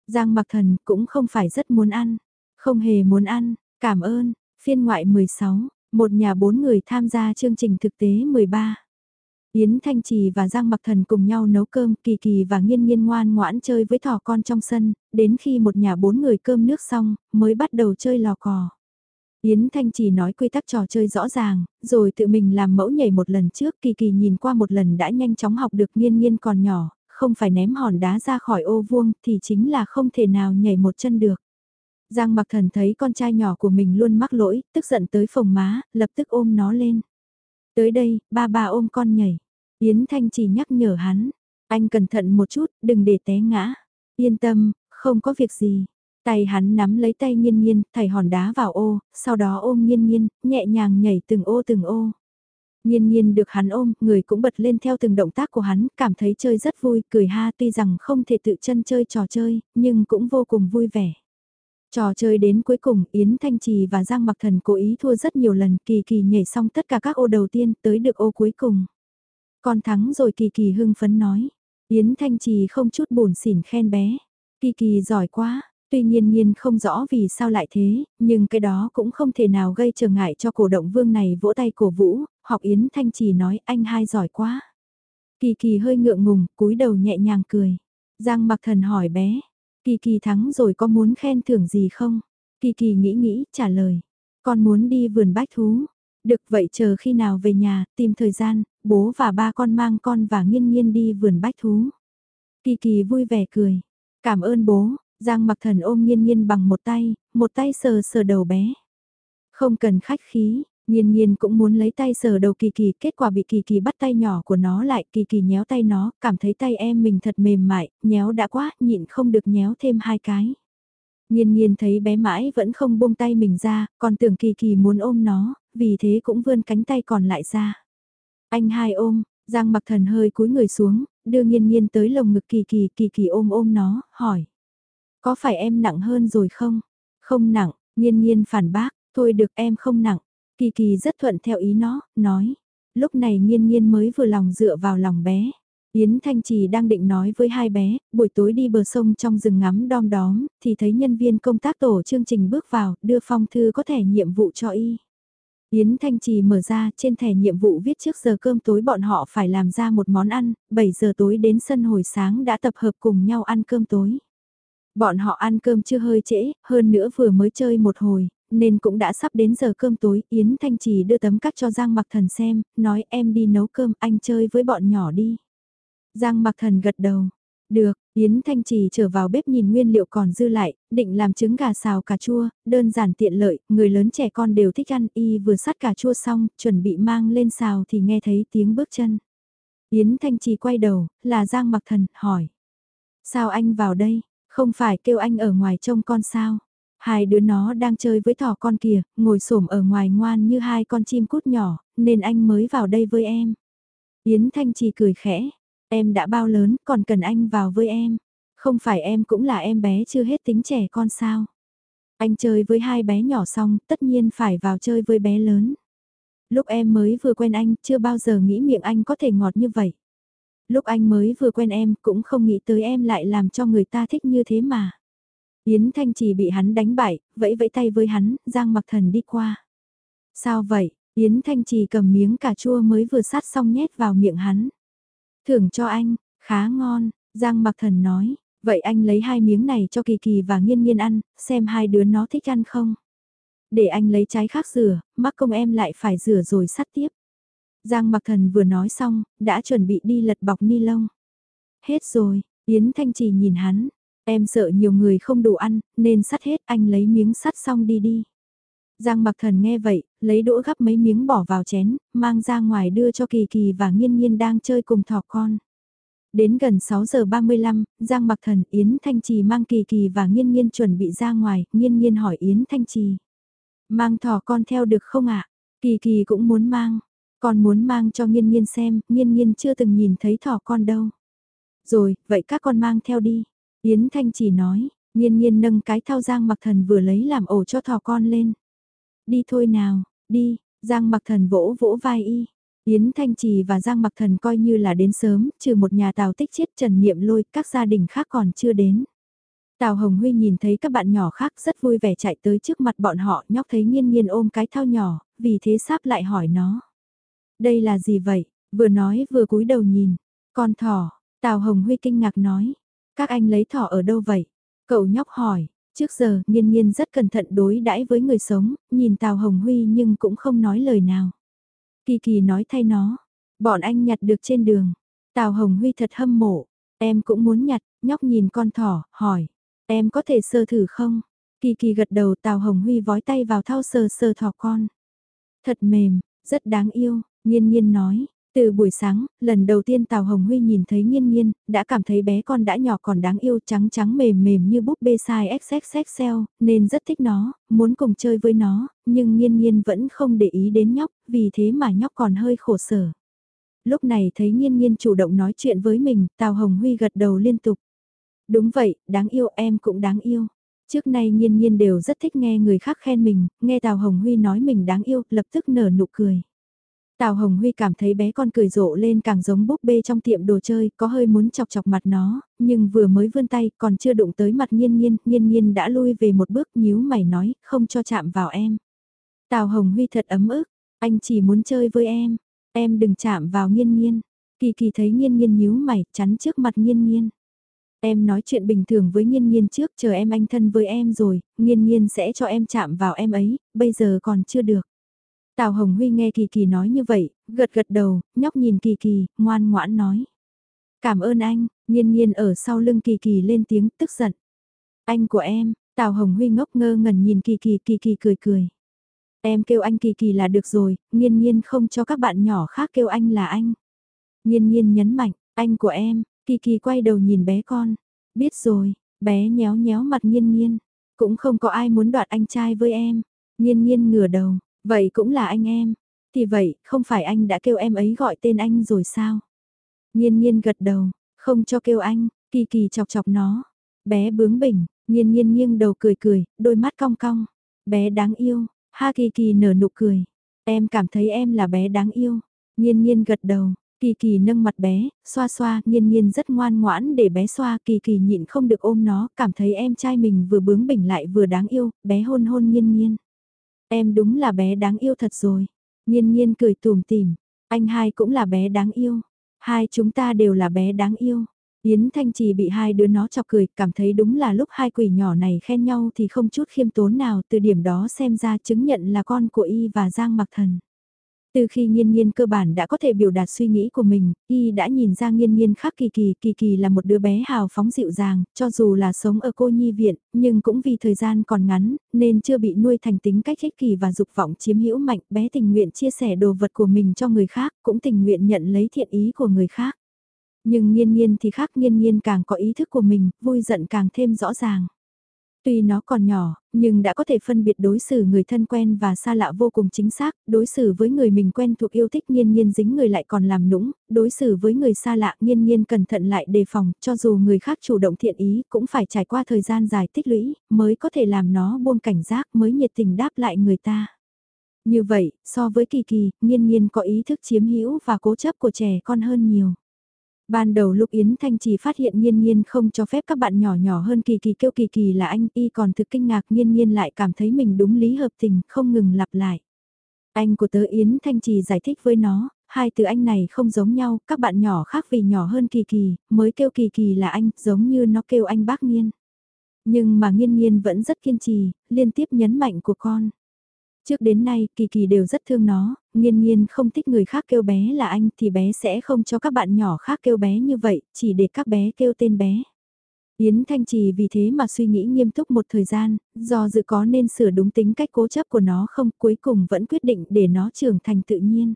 Giang mặc thần cũng không phải rất muốn ăn. Không hề muốn ăn, cảm ơn. Phiên ngoại 16, một nhà bốn người tham gia chương trình thực tế 13. Yến Thanh Trì và Giang Mặc Thần cùng nhau nấu cơm, Kỳ Kỳ và Nghiên Nghiên ngoan ngoãn chơi với thỏ con trong sân, đến khi một nhà bốn người cơm nước xong, mới bắt đầu chơi lò cò. Yến Thanh chỉ nói quy tắc trò chơi rõ ràng, rồi tự mình làm mẫu nhảy một lần trước kỳ kỳ nhìn qua một lần đã nhanh chóng học được nghiên nghiên còn nhỏ, không phải ném hòn đá ra khỏi ô vuông thì chính là không thể nào nhảy một chân được. Giang mặc thần thấy con trai nhỏ của mình luôn mắc lỗi, tức giận tới phòng má, lập tức ôm nó lên. Tới đây, ba ba ôm con nhảy. Yến Thanh chỉ nhắc nhở hắn, anh cẩn thận một chút, đừng để té ngã. Yên tâm, không có việc gì. Tay hắn nắm lấy tay nghiên nghiên, thảy hòn đá vào ô, sau đó ôm nghiên nghiên, nhẹ nhàng nhảy từng ô từng ô. Nhiên nhiên được hắn ôm, người cũng bật lên theo từng động tác của hắn, cảm thấy chơi rất vui, cười ha tuy rằng không thể tự chân chơi trò chơi, nhưng cũng vô cùng vui vẻ. Trò chơi đến cuối cùng, Yến Thanh Trì và Giang Mặc Thần cố ý thua rất nhiều lần, Kỳ Kỳ nhảy xong tất cả các ô đầu tiên, tới được ô cuối cùng. Con thắng rồi Kỳ Kỳ hưng phấn nói. Yến Thanh Trì không chút buồn xỉn khen bé. Kỳ Kỳ giỏi quá, Tuy nhiên nhiên không rõ vì sao lại thế, nhưng cái đó cũng không thể nào gây trở ngại cho cổ động vương này vỗ tay cổ vũ, học Yến Thanh Trì nói anh hai giỏi quá. Kỳ kỳ hơi ngượng ngùng, cúi đầu nhẹ nhàng cười. Giang mặc thần hỏi bé, kỳ kỳ thắng rồi có muốn khen thưởng gì không? Kỳ kỳ nghĩ nghĩ, trả lời. Con muốn đi vườn bách thú. Được vậy chờ khi nào về nhà, tìm thời gian, bố và ba con mang con và nghiên nghiên đi vườn bách thú. Kỳ kỳ vui vẻ cười. Cảm ơn bố, Giang mặc thần ôm nghiên nghiên bằng một tay, một tay sờ sờ đầu bé. Không cần khách khí, Nhiên nhiên cũng muốn lấy tay sờ đầu kỳ kỳ, kết quả bị kỳ kỳ bắt tay nhỏ của nó lại, kỳ kỳ nhéo tay nó, cảm thấy tay em mình thật mềm mại, nhéo đã quá, nhịn không được nhéo thêm hai cái. Nhiên nhiên thấy bé mãi vẫn không buông tay mình ra, còn tưởng kỳ kỳ muốn ôm nó, vì thế cũng vươn cánh tay còn lại ra. Anh hai ôm, Giang mặc thần hơi cúi người xuống, đưa nhiên nhiên tới lồng ngực kỳ kỳ, kỳ kỳ ôm ôm nó, hỏi. Có phải em nặng hơn rồi không? Không nặng, nhiên nhiên phản bác, thôi được em không nặng. Kỳ kỳ rất thuận theo ý nó, nói. Lúc này nghiên nghiên mới vừa lòng dựa vào lòng bé. Yến Thanh Trì đang định nói với hai bé, buổi tối đi bờ sông trong rừng ngắm đom đóm, thì thấy nhân viên công tác tổ chương trình bước vào, đưa phong thư có thẻ nhiệm vụ cho y. Yến Thanh Trì mở ra, trên thẻ nhiệm vụ viết trước giờ cơm tối bọn họ phải làm ra một món ăn, 7 giờ tối đến sân hồi sáng đã tập hợp cùng nhau ăn cơm tối. Bọn họ ăn cơm chưa hơi trễ, hơn nữa vừa mới chơi một hồi, nên cũng đã sắp đến giờ cơm tối, Yến Thanh Trì đưa tấm cắt cho Giang Mặc Thần xem, nói em đi nấu cơm, anh chơi với bọn nhỏ đi. Giang Mặc Thần gật đầu, được, Yến Thanh Trì trở vào bếp nhìn nguyên liệu còn dư lại, định làm trứng gà xào cà chua, đơn giản tiện lợi, người lớn trẻ con đều thích ăn, y vừa sắt cà chua xong, chuẩn bị mang lên xào thì nghe thấy tiếng bước chân. Yến Thanh Trì quay đầu, là Giang Mặc Thần, hỏi. Sao anh vào đây, không phải kêu anh ở ngoài trông con sao? Hai đứa nó đang chơi với thỏ con kìa, ngồi xổm ở ngoài ngoan như hai con chim cút nhỏ, nên anh mới vào đây với em. Yến Thanh trì cười khẽ, em đã bao lớn, còn cần anh vào với em. Không phải em cũng là em bé chưa hết tính trẻ con sao. Anh chơi với hai bé nhỏ xong, tất nhiên phải vào chơi với bé lớn. Lúc em mới vừa quen anh, chưa bao giờ nghĩ miệng anh có thể ngọt như vậy. Lúc anh mới vừa quen em, cũng không nghĩ tới em lại làm cho người ta thích như thế mà. Yến Thanh Trì bị hắn đánh bại, vẫy vẫy tay với hắn, Giang Mặc Thần đi qua. Sao vậy? Yến Thanh Trì cầm miếng cà chua mới vừa sát xong nhét vào miệng hắn. Thưởng cho anh, khá ngon, Giang Mặc Thần nói. Vậy anh lấy hai miếng này cho Kỳ Kỳ và Nghiên Nghiên ăn, xem hai đứa nó thích ăn không? Để anh lấy trái khác rửa, mắc công em lại phải rửa rồi sắt tiếp. Giang Mặc Thần vừa nói xong, đã chuẩn bị đi lật bọc ni lông. Hết rồi, Yến Thanh Trì nhìn hắn, Em sợ nhiều người không đủ ăn, nên sắt hết anh lấy miếng sắt xong đi đi. Giang mặc thần nghe vậy, lấy đũa gắp mấy miếng bỏ vào chén, mang ra ngoài đưa cho Kỳ Kỳ và Nghiên Nghiên đang chơi cùng thỏ con. Đến gần 6 giờ 35, Giang mặc thần Yến Thanh Trì mang Kỳ Kỳ và Nghiên Nghiên chuẩn bị ra ngoài, Nghiên Nghiên hỏi Yến Thanh Trì. Mang thỏ con theo được không ạ? Kỳ Kỳ cũng muốn mang. còn muốn mang cho Nghiên Nghiên xem, Nghiên Nghiên chưa từng nhìn thấy thỏ con đâu. Rồi, vậy các con mang theo đi. Yến Thanh chỉ nói, nghiên nghiên nâng cái thao Giang mặc thần vừa lấy làm ổ cho thỏ con lên. Đi thôi nào, đi, Giang mặc thần vỗ vỗ vai y. Yến Thanh Trì và Giang Mặc Thần coi như là đến sớm, trừ một nhà tàu Tích chết Trần Niệm Lôi, các gia đình khác còn chưa đến. Tào Hồng Huy nhìn thấy các bạn nhỏ khác rất vui vẻ chạy tới trước mặt bọn họ, nhóc thấy nghiên nghiên ôm cái thao nhỏ, vì thế sáp lại hỏi nó. Đây là gì vậy? Vừa nói vừa cúi đầu nhìn. Con thỏ, Tào Hồng Huy kinh ngạc nói. Các anh lấy thỏ ở đâu vậy? Cậu nhóc hỏi, trước giờ nghiên nghiên rất cẩn thận đối đãi với người sống, nhìn Tào Hồng Huy nhưng cũng không nói lời nào. Kỳ kỳ nói thay nó, bọn anh nhặt được trên đường. Tào Hồng Huy thật hâm mộ, em cũng muốn nhặt, nhóc nhìn con thỏ, hỏi, em có thể sơ thử không? Kỳ kỳ gật đầu Tào Hồng Huy vói tay vào thao sờ sờ thỏ con. Thật mềm, rất đáng yêu, nghiên nghiên nói. Từ buổi sáng, lần đầu tiên Tào Hồng Huy nhìn thấy nghiên nghiên, đã cảm thấy bé con đã nhỏ còn đáng yêu trắng trắng mềm mềm như búp bê size XXXL, nên rất thích nó, muốn cùng chơi với nó, nhưng nghiên nghiên vẫn không để ý đến nhóc, vì thế mà nhóc còn hơi khổ sở. Lúc này thấy nghiên nghiên chủ động nói chuyện với mình, Tào Hồng Huy gật đầu liên tục. Đúng vậy, đáng yêu em cũng đáng yêu. Trước nay nhiên nhiên đều rất thích nghe người khác khen mình, nghe Tào Hồng Huy nói mình đáng yêu, lập tức nở nụ cười. Tào Hồng Huy cảm thấy bé con cười rộ lên càng giống búp bê trong tiệm đồ chơi, có hơi muốn chọc chọc mặt nó, nhưng vừa mới vươn tay còn chưa đụng tới mặt nhiên nhiên, nhiên nhiên đã lui về một bước nhíu mày nói, không cho chạm vào em. Tào Hồng Huy thật ấm ức, anh chỉ muốn chơi với em, em đừng chạm vào nhiên nhiên. Kỳ kỳ thấy nhiên nhiên nhíu mày, chắn trước mặt nhiên nhiên. Em nói chuyện bình thường với nhiên nhiên trước chờ em anh thân với em rồi, nhiên nhiên sẽ cho em chạm vào em ấy, bây giờ còn chưa được. Tào Hồng Huy nghe Kỳ Kỳ nói như vậy, gật gật đầu, nhóc nhìn Kỳ Kỳ, ngoan ngoãn nói. Cảm ơn anh, nhiên nhiên ở sau lưng Kỳ Kỳ lên tiếng tức giận. Anh của em, Tào Hồng Huy ngốc ngơ ngẩn nhìn Kỳ Kỳ, Kỳ Kỳ cười cười. Em kêu anh Kỳ Kỳ là được rồi, nhiên nhiên không cho các bạn nhỏ khác kêu anh là anh. Nhiên nhiên nhấn mạnh, anh của em, Kỳ kỳ quay đầu nhìn bé con. Biết rồi, bé nhéo nhéo mặt nhiên nhiên. Cũng không có ai muốn đoạt anh trai với em. Nhiên nhiên ngửa đầu, vậy cũng là anh em. Thì vậy, không phải anh đã kêu em ấy gọi tên anh rồi sao? nhiên nhiên gật đầu, không cho kêu anh, kỳ kỳ chọc chọc nó. Bé bướng bỉnh, nhiên nhiên nghiêng đầu cười cười, đôi mắt cong cong. Bé đáng yêu, ha kỳ kỳ nở nụ cười. Em cảm thấy em là bé đáng yêu. nhiên nhiên gật đầu, Kỳ kỳ nâng mặt bé, xoa xoa, nhiên nhiên rất ngoan ngoãn để bé xoa, kỳ kỳ nhịn không được ôm nó, cảm thấy em trai mình vừa bướng bỉnh lại vừa đáng yêu, bé hôn hôn nhiên nhiên. Em đúng là bé đáng yêu thật rồi. Nhiên nhiên cười tùm tìm, anh hai cũng là bé đáng yêu. Hai chúng ta đều là bé đáng yêu. Yến Thanh Trì bị hai đứa nó chọc cười, cảm thấy đúng là lúc hai quỷ nhỏ này khen nhau thì không chút khiêm tốn nào, từ điểm đó xem ra chứng nhận là con của Y và Giang Mặc Thần. Từ khi nghiên nghiên cơ bản đã có thể biểu đạt suy nghĩ của mình, y đã nhìn ra nghiên nghiên khác kỳ kỳ, kỳ kỳ là một đứa bé hào phóng dịu dàng, cho dù là sống ở cô nhi viện, nhưng cũng vì thời gian còn ngắn, nên chưa bị nuôi thành tính cách ích kỳ và dục vọng chiếm hữu mạnh, bé tình nguyện chia sẻ đồ vật của mình cho người khác, cũng tình nguyện nhận lấy thiện ý của người khác. Nhưng nghiên nghiên thì khác nghiên nghiên càng có ý thức của mình, vui giận càng thêm rõ ràng. Tuy nó còn nhỏ, nhưng đã có thể phân biệt đối xử người thân quen và xa lạ vô cùng chính xác, đối xử với người mình quen thuộc yêu thích nhiên nhiên dính người lại còn làm nũng, đối xử với người xa lạ nhiên nhiên cẩn thận lại đề phòng, cho dù người khác chủ động thiện ý cũng phải trải qua thời gian dài tích lũy, mới có thể làm nó buông cảnh giác mới nhiệt tình đáp lại người ta. Như vậy, so với kỳ kỳ, nhiên nhiên có ý thức chiếm hữu và cố chấp của trẻ con hơn nhiều. Ban đầu lúc Yến Thanh chỉ phát hiện nhiên nhiên không cho phép các bạn nhỏ nhỏ hơn kỳ kỳ kêu kỳ kỳ là anh y còn thực kinh ngạc nhiên nhiên lại cảm thấy mình đúng lý hợp tình không ngừng lặp lại. Anh của tớ Yến Thanh Trì giải thích với nó, hai từ anh này không giống nhau, các bạn nhỏ khác vì nhỏ hơn kỳ kỳ, mới kêu kỳ kỳ là anh, giống như nó kêu anh bác nhiên Nhưng mà nhiên nhiên vẫn rất kiên trì, liên tiếp nhấn mạnh của con. Trước đến nay, Kỳ Kỳ đều rất thương nó, nghiên nghiên không thích người khác kêu bé là anh thì bé sẽ không cho các bạn nhỏ khác kêu bé như vậy, chỉ để các bé kêu tên bé. Yến Thanh Trì vì thế mà suy nghĩ nghiêm túc một thời gian, do dự có nên sửa đúng tính cách cố chấp của nó không, cuối cùng vẫn quyết định để nó trưởng thành tự nhiên.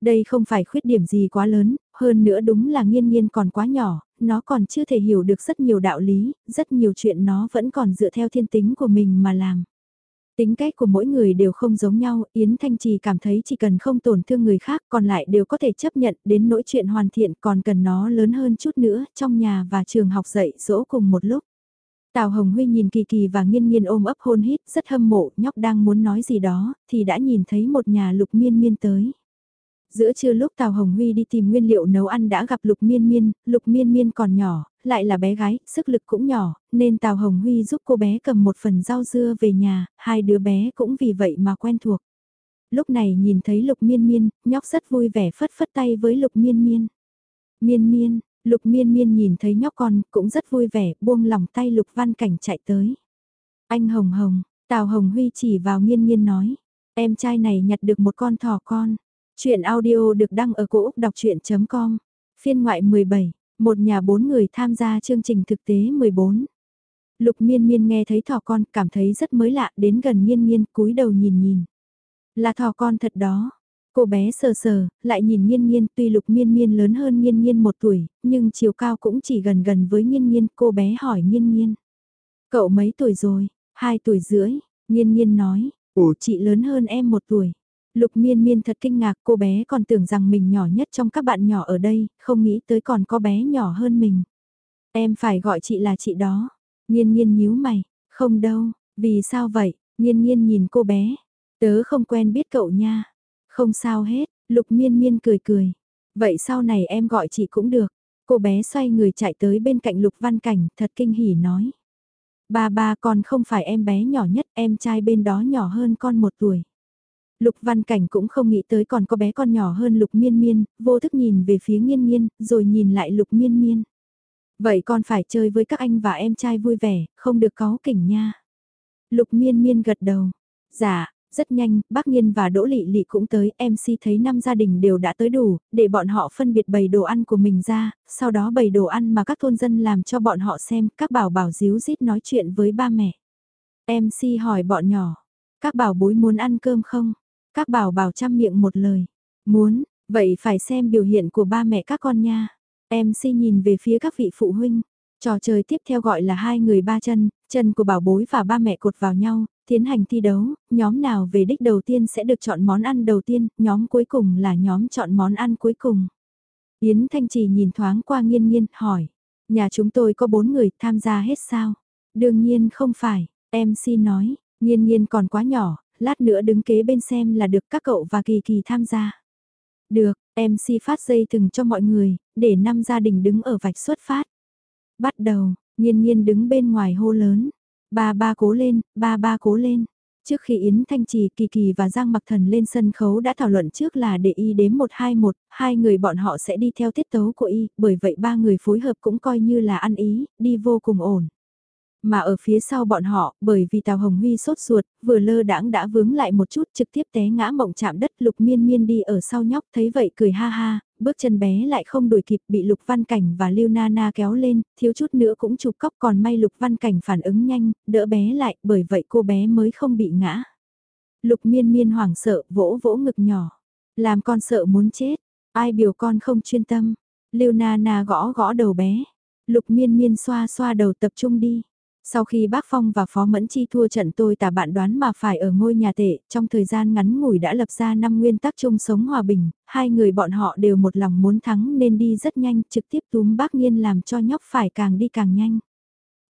Đây không phải khuyết điểm gì quá lớn, hơn nữa đúng là nghiên nghiên còn quá nhỏ, nó còn chưa thể hiểu được rất nhiều đạo lý, rất nhiều chuyện nó vẫn còn dựa theo thiên tính của mình mà làm. Tính cách của mỗi người đều không giống nhau, Yến Thanh Trì cảm thấy chỉ cần không tổn thương người khác còn lại đều có thể chấp nhận đến nỗi chuyện hoàn thiện còn cần nó lớn hơn chút nữa trong nhà và trường học dạy dỗ cùng một lúc. Tào Hồng Huy nhìn Kỳ Kỳ và nghiên nghiên ôm ấp hôn hít rất hâm mộ nhóc đang muốn nói gì đó thì đã nhìn thấy một nhà lục miên miên tới. Giữa trưa lúc Tào Hồng Huy đi tìm nguyên liệu nấu ăn đã gặp Lục Miên Miên, Lục Miên Miên còn nhỏ, lại là bé gái, sức lực cũng nhỏ, nên Tào Hồng Huy giúp cô bé cầm một phần rau dưa về nhà, hai đứa bé cũng vì vậy mà quen thuộc. Lúc này nhìn thấy Lục Miên Miên, nhóc rất vui vẻ phất phất tay với Lục Miên Miên. Miên Miên, Lục Miên Miên nhìn thấy nhóc con, cũng rất vui vẻ, buông lòng tay Lục Văn Cảnh chạy tới. Anh Hồng Hồng, Tào Hồng Huy chỉ vào Miên Miên nói, em trai này nhặt được một con thỏ con. Chuyện audio được đăng ở cổ Úc đọc chuyện.com, phiên ngoại 17, một nhà bốn người tham gia chương trình thực tế 14. Lục miên miên nghe thấy thỏ con cảm thấy rất mới lạ đến gần miên miên cúi đầu nhìn nhìn. Là thỏ con thật đó. Cô bé sờ sờ, lại nhìn miên miên tuy lục miên miên lớn hơn miên miên một tuổi, nhưng chiều cao cũng chỉ gần gần với miên miên. Cô bé hỏi miên miên. Cậu mấy tuổi rồi? Hai tuổi rưỡi. Miên miên nói. Ủa chị lớn hơn em một tuổi. Lục miên miên thật kinh ngạc cô bé còn tưởng rằng mình nhỏ nhất trong các bạn nhỏ ở đây, không nghĩ tới còn có bé nhỏ hơn mình. Em phải gọi chị là chị đó. Nhiên nhiên nhíu mày, không đâu, vì sao vậy? Nhiên nhiên nhìn cô bé, tớ không quen biết cậu nha. Không sao hết, lục miên miên cười cười. Vậy sau này em gọi chị cũng được. Cô bé xoay người chạy tới bên cạnh lục văn cảnh thật kinh hỉ nói. Ba ba con không phải em bé nhỏ nhất, em trai bên đó nhỏ hơn con một tuổi. Lục Văn Cảnh cũng không nghĩ tới còn có bé con nhỏ hơn Lục Miên Miên, vô thức nhìn về phía Nghiên Miên rồi nhìn lại Lục Miên Miên. Vậy con phải chơi với các anh và em trai vui vẻ, không được có kỉnh nha. Lục Miên Miên gật đầu. Dạ, rất nhanh, bác Nhiên và Đỗ Lị Lị cũng tới, MC thấy năm gia đình đều đã tới đủ, để bọn họ phân biệt bày đồ ăn của mình ra, sau đó bày đồ ăn mà các thôn dân làm cho bọn họ xem, các bảo bảo díu dít nói chuyện với ba mẹ. MC hỏi bọn nhỏ, các bảo bối muốn ăn cơm không? Các bảo bảo chăm miệng một lời. Muốn, vậy phải xem biểu hiện của ba mẹ các con nha. Em si nhìn về phía các vị phụ huynh. Trò chơi tiếp theo gọi là hai người ba chân, chân của bảo bối và ba mẹ cột vào nhau, tiến hành thi đấu, nhóm nào về đích đầu tiên sẽ được chọn món ăn đầu tiên, nhóm cuối cùng là nhóm chọn món ăn cuối cùng. Yến Thanh Trì nhìn thoáng qua nghiên nghiên, hỏi, nhà chúng tôi có bốn người tham gia hết sao? Đương nhiên không phải, em si nói, nghiên nghiên còn quá nhỏ, lát nữa đứng kế bên xem là được các cậu và Kỳ Kỳ tham gia. Được, MC phát dây thừng cho mọi người, để năm gia đình đứng ở vạch xuất phát. Bắt đầu, nhiên nhiên đứng bên ngoài hô lớn. Ba ba cố lên, ba ba cố lên. Trước khi Yến Thanh Trì, Kỳ Kỳ và Giang Mặc Thần lên sân khấu đã thảo luận trước là để y đếm 121, hai người bọn họ sẽ đi theo tiết tấu của y, bởi vậy ba người phối hợp cũng coi như là ăn ý, đi vô cùng ổn. Mà ở phía sau bọn họ, bởi vì Tào Hồng Huy sốt ruột, vừa lơ đãng đã vướng lại một chút trực tiếp té ngã mộng chạm đất lục miên miên đi ở sau nhóc thấy vậy cười ha ha, bước chân bé lại không đuổi kịp bị lục văn cảnh và lưu na na kéo lên, thiếu chút nữa cũng chụp cóc còn may lục văn cảnh phản ứng nhanh, đỡ bé lại, bởi vậy cô bé mới không bị ngã. Lục miên miên hoảng sợ, vỗ vỗ ngực nhỏ, làm con sợ muốn chết, ai biểu con không chuyên tâm, lưu na na gõ gõ đầu bé, lục miên miên xoa xoa đầu tập trung đi. Sau khi bác Phong và Phó Mẫn Chi thua trận tôi tả bạn đoán mà phải ở ngôi nhà tệ, trong thời gian ngắn ngủi đã lập ra 5 nguyên tắc chung sống hòa bình, hai người bọn họ đều một lòng muốn thắng nên đi rất nhanh, trực tiếp túm bác Nhiên làm cho nhóc phải càng đi càng nhanh.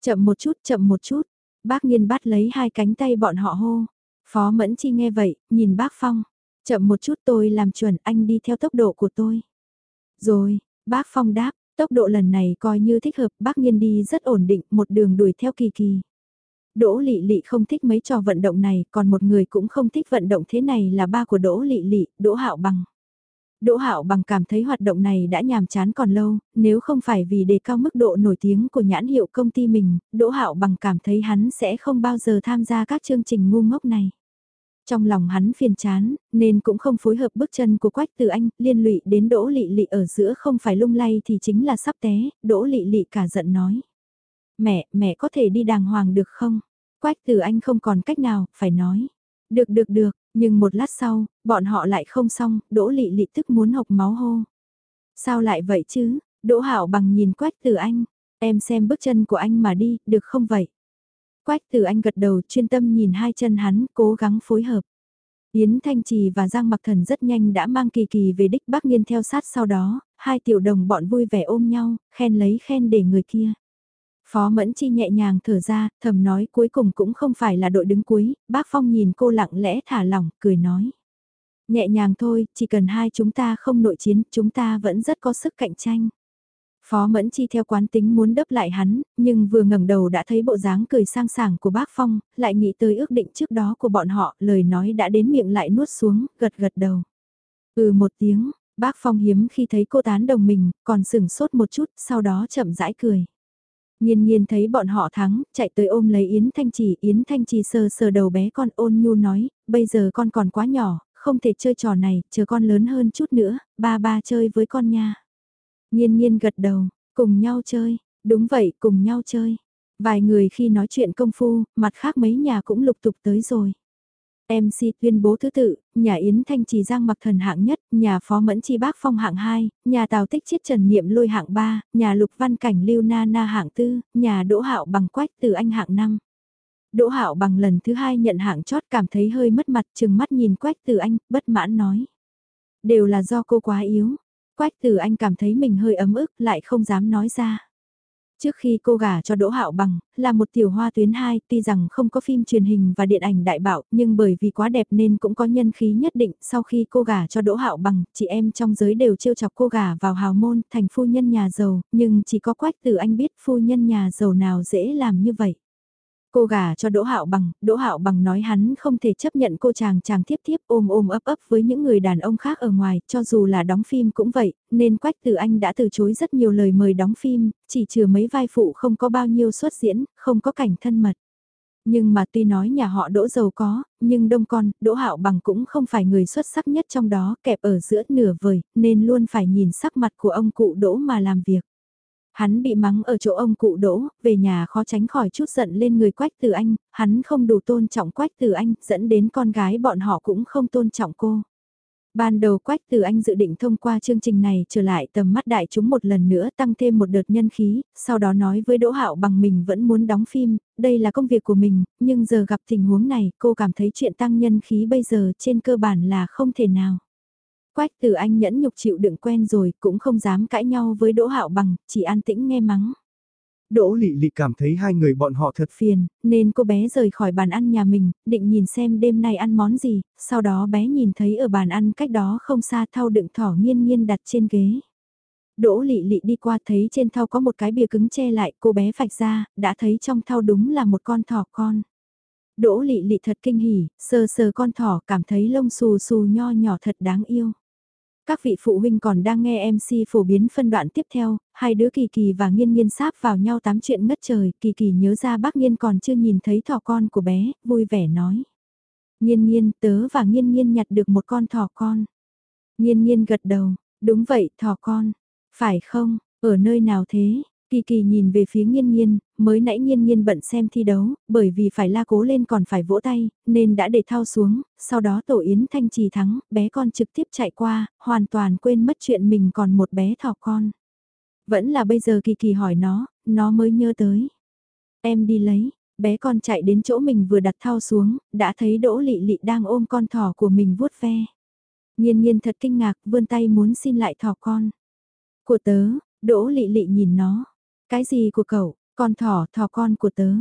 Chậm một chút, chậm một chút, bác Nhiên bắt lấy hai cánh tay bọn họ hô. Phó Mẫn Chi nghe vậy, nhìn bác Phong, chậm một chút tôi làm chuẩn anh đi theo tốc độ của tôi. Rồi, bác Phong đáp, Tốc độ lần này coi như thích hợp, bác nhiên đi rất ổn định, một đường đuổi theo kỳ kỳ. Đỗ Lị Lị không thích mấy trò vận động này, còn một người cũng không thích vận động thế này là ba của Đỗ Lị Lị, Đỗ Hạo Bằng. Đỗ Hạo Bằng cảm thấy hoạt động này đã nhàm chán còn lâu, nếu không phải vì đề cao mức độ nổi tiếng của nhãn hiệu công ty mình, Đỗ Hạo Bằng cảm thấy hắn sẽ không bao giờ tham gia các chương trình ngu ngốc này. Trong lòng hắn phiền chán, nên cũng không phối hợp bước chân của Quách Từ Anh, liên lụy đến Đỗ Lị Lị ở giữa không phải lung lay thì chính là sắp té, Đỗ Lị Lị cả giận nói. Mẹ, mẹ có thể đi đàng hoàng được không? Quách Từ Anh không còn cách nào, phải nói. Được được được, nhưng một lát sau, bọn họ lại không xong, Đỗ Lị Lị tức muốn hộc máu hô. Sao lại vậy chứ? Đỗ Hạo bằng nhìn Quách Từ Anh, em xem bước chân của anh mà đi, được không vậy? Quách từ anh gật đầu chuyên tâm nhìn hai chân hắn, cố gắng phối hợp. Yến Thanh Trì và Giang Mặc Thần rất nhanh đã mang kỳ kỳ về đích Bắc nghiên theo sát sau đó, hai tiểu đồng bọn vui vẻ ôm nhau, khen lấy khen để người kia. Phó Mẫn Chi nhẹ nhàng thở ra, thầm nói cuối cùng cũng không phải là đội đứng cuối, bác Phong nhìn cô lặng lẽ thả lỏng, cười nói. Nhẹ nhàng thôi, chỉ cần hai chúng ta không nội chiến, chúng ta vẫn rất có sức cạnh tranh. Phó Mẫn Chi theo quán tính muốn đấp lại hắn, nhưng vừa ngẩng đầu đã thấy bộ dáng cười sang sảng của bác Phong, lại nghĩ tới ước định trước đó của bọn họ, lời nói đã đến miệng lại nuốt xuống, gật gật đầu. Ừ một tiếng, bác Phong hiếm khi thấy cô tán đồng mình, còn sửng sốt một chút, sau đó chậm rãi cười. Nhiên nhiên thấy bọn họ thắng, chạy tới ôm lấy Yến Thanh Trì, Yến Thanh Trì sờ sờ đầu bé con ôn nhu nói, bây giờ con còn quá nhỏ, không thể chơi trò này, chờ con lớn hơn chút nữa, ba ba chơi với con nha. Nhiên nhiên gật đầu, cùng nhau chơi, đúng vậy cùng nhau chơi. Vài người khi nói chuyện công phu, mặt khác mấy nhà cũng lục tục tới rồi. MC tuyên bố thứ tự, nhà Yến Thanh Trì Giang mặc thần hạng nhất, nhà Phó Mẫn Chi Bác Phong hạng 2, nhà Tào Tích Chiết Trần Niệm Lôi hạng 3, nhà Lục Văn Cảnh Lưu Na Na hạng 4, nhà Đỗ Hạo bằng Quách Từ Anh hạng 5. Đỗ Hạo bằng lần thứ hai nhận hạng chót cảm thấy hơi mất mặt chừng mắt nhìn Quách Từ Anh, bất mãn nói. Đều là do cô quá yếu. Quách Từ Anh cảm thấy mình hơi ấm ức lại không dám nói ra. Trước khi cô gả cho Đỗ Hạo Bằng, là một tiểu hoa tuyến 2, tuy rằng không có phim truyền hình và điện ảnh đại bảo, nhưng bởi vì quá đẹp nên cũng có nhân khí nhất định. Sau khi cô gả cho Đỗ Hạo Bằng, chị em trong giới đều trêu chọc cô gả vào hào môn, thành phu nhân nhà giàu, nhưng chỉ có Quách Từ Anh biết phu nhân nhà giàu nào dễ làm như vậy. Cô gả cho Đỗ Hạo Bằng, Đỗ Hạo Bằng nói hắn không thể chấp nhận cô chàng chàng tiếp tiếp ôm ôm ấp ấp với những người đàn ông khác ở ngoài, cho dù là đóng phim cũng vậy, nên Quách Tử Anh đã từ chối rất nhiều lời mời đóng phim, chỉ trừ mấy vai phụ không có bao nhiêu xuất diễn, không có cảnh thân mật. Nhưng mà tuy nói nhà họ Đỗ giàu có, nhưng đông con, Đỗ Hạo Bằng cũng không phải người xuất sắc nhất trong đó, kẹp ở giữa nửa vời, nên luôn phải nhìn sắc mặt của ông cụ Đỗ mà làm việc. Hắn bị mắng ở chỗ ông cụ đỗ, về nhà khó tránh khỏi chút giận lên người Quách Tử Anh, hắn không đủ tôn trọng Quách Tử Anh, dẫn đến con gái bọn họ cũng không tôn trọng cô. Ban đầu Quách Tử Anh dự định thông qua chương trình này trở lại tầm mắt đại chúng một lần nữa tăng thêm một đợt nhân khí, sau đó nói với Đỗ Hạo bằng mình vẫn muốn đóng phim, đây là công việc của mình, nhưng giờ gặp tình huống này cô cảm thấy chuyện tăng nhân khí bây giờ trên cơ bản là không thể nào. Quách từ anh nhẫn nhục chịu đựng quen rồi, cũng không dám cãi nhau với Đỗ Hạo Bằng, chỉ an tĩnh nghe mắng. Đỗ Lị Lị cảm thấy hai người bọn họ thật phiền, nên cô bé rời khỏi bàn ăn nhà mình, định nhìn xem đêm nay ăn món gì, sau đó bé nhìn thấy ở bàn ăn cách đó không xa thau đựng thỏ nghiên nghiên đặt trên ghế. Đỗ Lị Lị đi qua thấy trên thau có một cái bìa cứng che lại, cô bé phạch ra, đã thấy trong thau đúng là một con thỏ con. Đỗ Lị Lị thật kinh hỉ, sờ sờ con thỏ cảm thấy lông xù xù nho nhỏ thật đáng yêu. Các vị phụ huynh còn đang nghe MC phổ biến phân đoạn tiếp theo, hai đứa Kỳ Kỳ và Nghiên Nghiên sáp vào nhau tám chuyện ngất trời, Kỳ Kỳ nhớ ra bác Nghiên còn chưa nhìn thấy thỏ con của bé, vui vẻ nói. Nghiên Nghiên, tớ và Nghiên Nghiên nhặt được một con thỏ con. Nghiên Nghiên gật đầu, đúng vậy, thỏ con. Phải không, ở nơi nào thế? Kỳ kỳ nhìn về phía nghiên nghiên, mới nãy nghiên nghiên bận xem thi đấu, bởi vì phải la cố lên còn phải vỗ tay, nên đã để thao xuống, sau đó tổ yến thanh trì thắng, bé con trực tiếp chạy qua, hoàn toàn quên mất chuyện mình còn một bé thỏ con. Vẫn là bây giờ kỳ kỳ hỏi nó, nó mới nhớ tới. Em đi lấy, bé con chạy đến chỗ mình vừa đặt thao xuống, đã thấy đỗ lị lị đang ôm con thỏ của mình vuốt ve. Nhiên nhiên thật kinh ngạc, vươn tay muốn xin lại thỏ con. Của tớ, đỗ lị lị nhìn nó, cái gì của cậu, con thỏ, thỏ con của tớ.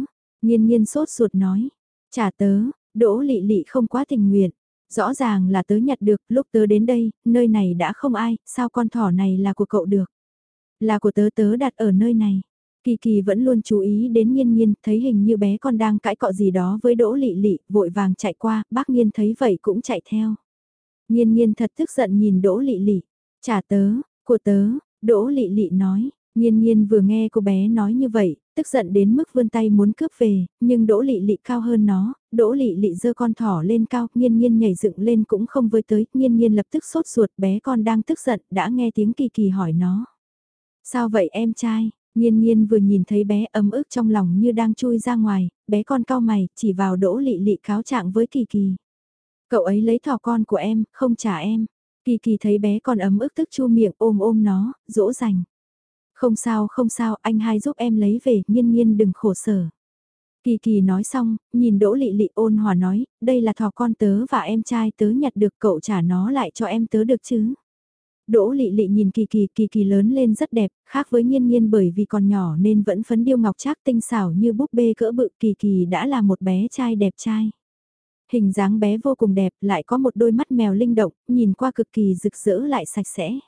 Nhiên nhiên sốt ruột nói. Trả tớ, đỗ lị lị không quá tình nguyện. Rõ ràng là tớ nhặt được, lúc tớ đến đây, nơi này đã không ai, sao con thỏ này là của cậu được? Là của tớ tớ đặt ở nơi này. Kỳ kỳ vẫn luôn chú ý đến nhiên nhiên, thấy hình như bé con đang cãi cọ gì đó với đỗ lị lị, vội vàng chạy qua, bác nhiên thấy vậy cũng chạy theo. Nhiên nhiên thật tức giận nhìn đỗ lị lị, trả tớ, của tớ, đỗ lị lị nói, Nhiên nhiên vừa nghe cô bé nói như vậy, tức giận đến mức vươn tay muốn cướp về, nhưng đỗ lị lị cao hơn nó, đỗ lị lị giơ con thỏ lên cao, nhiên nhiên nhảy dựng lên cũng không với tới, nhiên nhiên lập tức sốt ruột bé con đang tức giận, đã nghe tiếng kỳ kỳ hỏi nó. Sao vậy em trai? Nhiên nhiên vừa nhìn thấy bé ấm ức trong lòng như đang chui ra ngoài, bé con cao mày, chỉ vào đỗ lị lị cáo trạng với kỳ kỳ. Cậu ấy lấy thỏ con của em, không trả em. Kỳ kỳ thấy bé con ấm ức tức chu miệng ôm ôm nó, dỗ dành. Không sao không sao, anh hai giúp em lấy về, nhiên nhiên đừng khổ sở. Kỳ kỳ nói xong, nhìn đỗ lị lị ôn hòa nói, đây là thỏ con tớ và em trai tớ nhặt được cậu trả nó lại cho em tớ được chứ. Đỗ lị lị nhìn kỳ kỳ, kỳ kỳ lớn lên rất đẹp, khác với nhiên nhiên bởi vì còn nhỏ nên vẫn phấn điêu ngọc trác tinh xảo như búp bê cỡ bự kỳ kỳ đã là một bé trai đẹp trai. Hình dáng bé vô cùng đẹp, lại có một đôi mắt mèo linh động, nhìn qua cực kỳ rực rỡ lại sạch sẽ.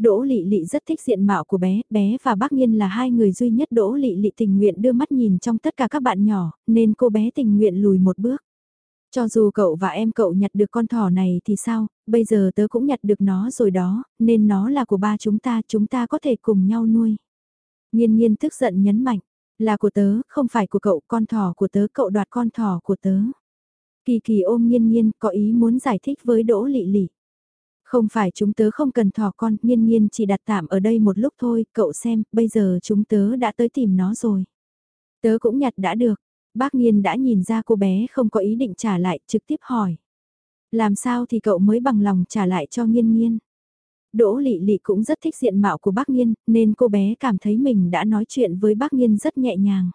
Đỗ Lị Lị rất thích diện mạo của bé, bé và bác Nhiên là hai người duy nhất Đỗ Lị Lị tình nguyện đưa mắt nhìn trong tất cả các bạn nhỏ, nên cô bé tình nguyện lùi một bước. Cho dù cậu và em cậu nhặt được con thỏ này thì sao, bây giờ tớ cũng nhặt được nó rồi đó, nên nó là của ba chúng ta, chúng ta có thể cùng nhau nuôi. Nhiên nhiên tức giận nhấn mạnh, là của tớ, không phải của cậu, con thỏ của tớ, cậu đoạt con thỏ của tớ. Kỳ kỳ ôm nhiên nhiên, có ý muốn giải thích với Đỗ Lị Lị. Không phải chúng tớ không cần thỏ con, nhiên nhiên chỉ đặt tạm ở đây một lúc thôi, cậu xem, bây giờ chúng tớ đã tới tìm nó rồi. Tớ cũng nhặt đã được. Bác Nhiên đã nhìn ra cô bé không có ý định trả lại, trực tiếp hỏi. Làm sao thì cậu mới bằng lòng trả lại cho Nhiên Nhiên? Đỗ Lị Lị cũng rất thích diện mạo của bác Nhiên, nên cô bé cảm thấy mình đã nói chuyện với bác Nhiên rất nhẹ nhàng.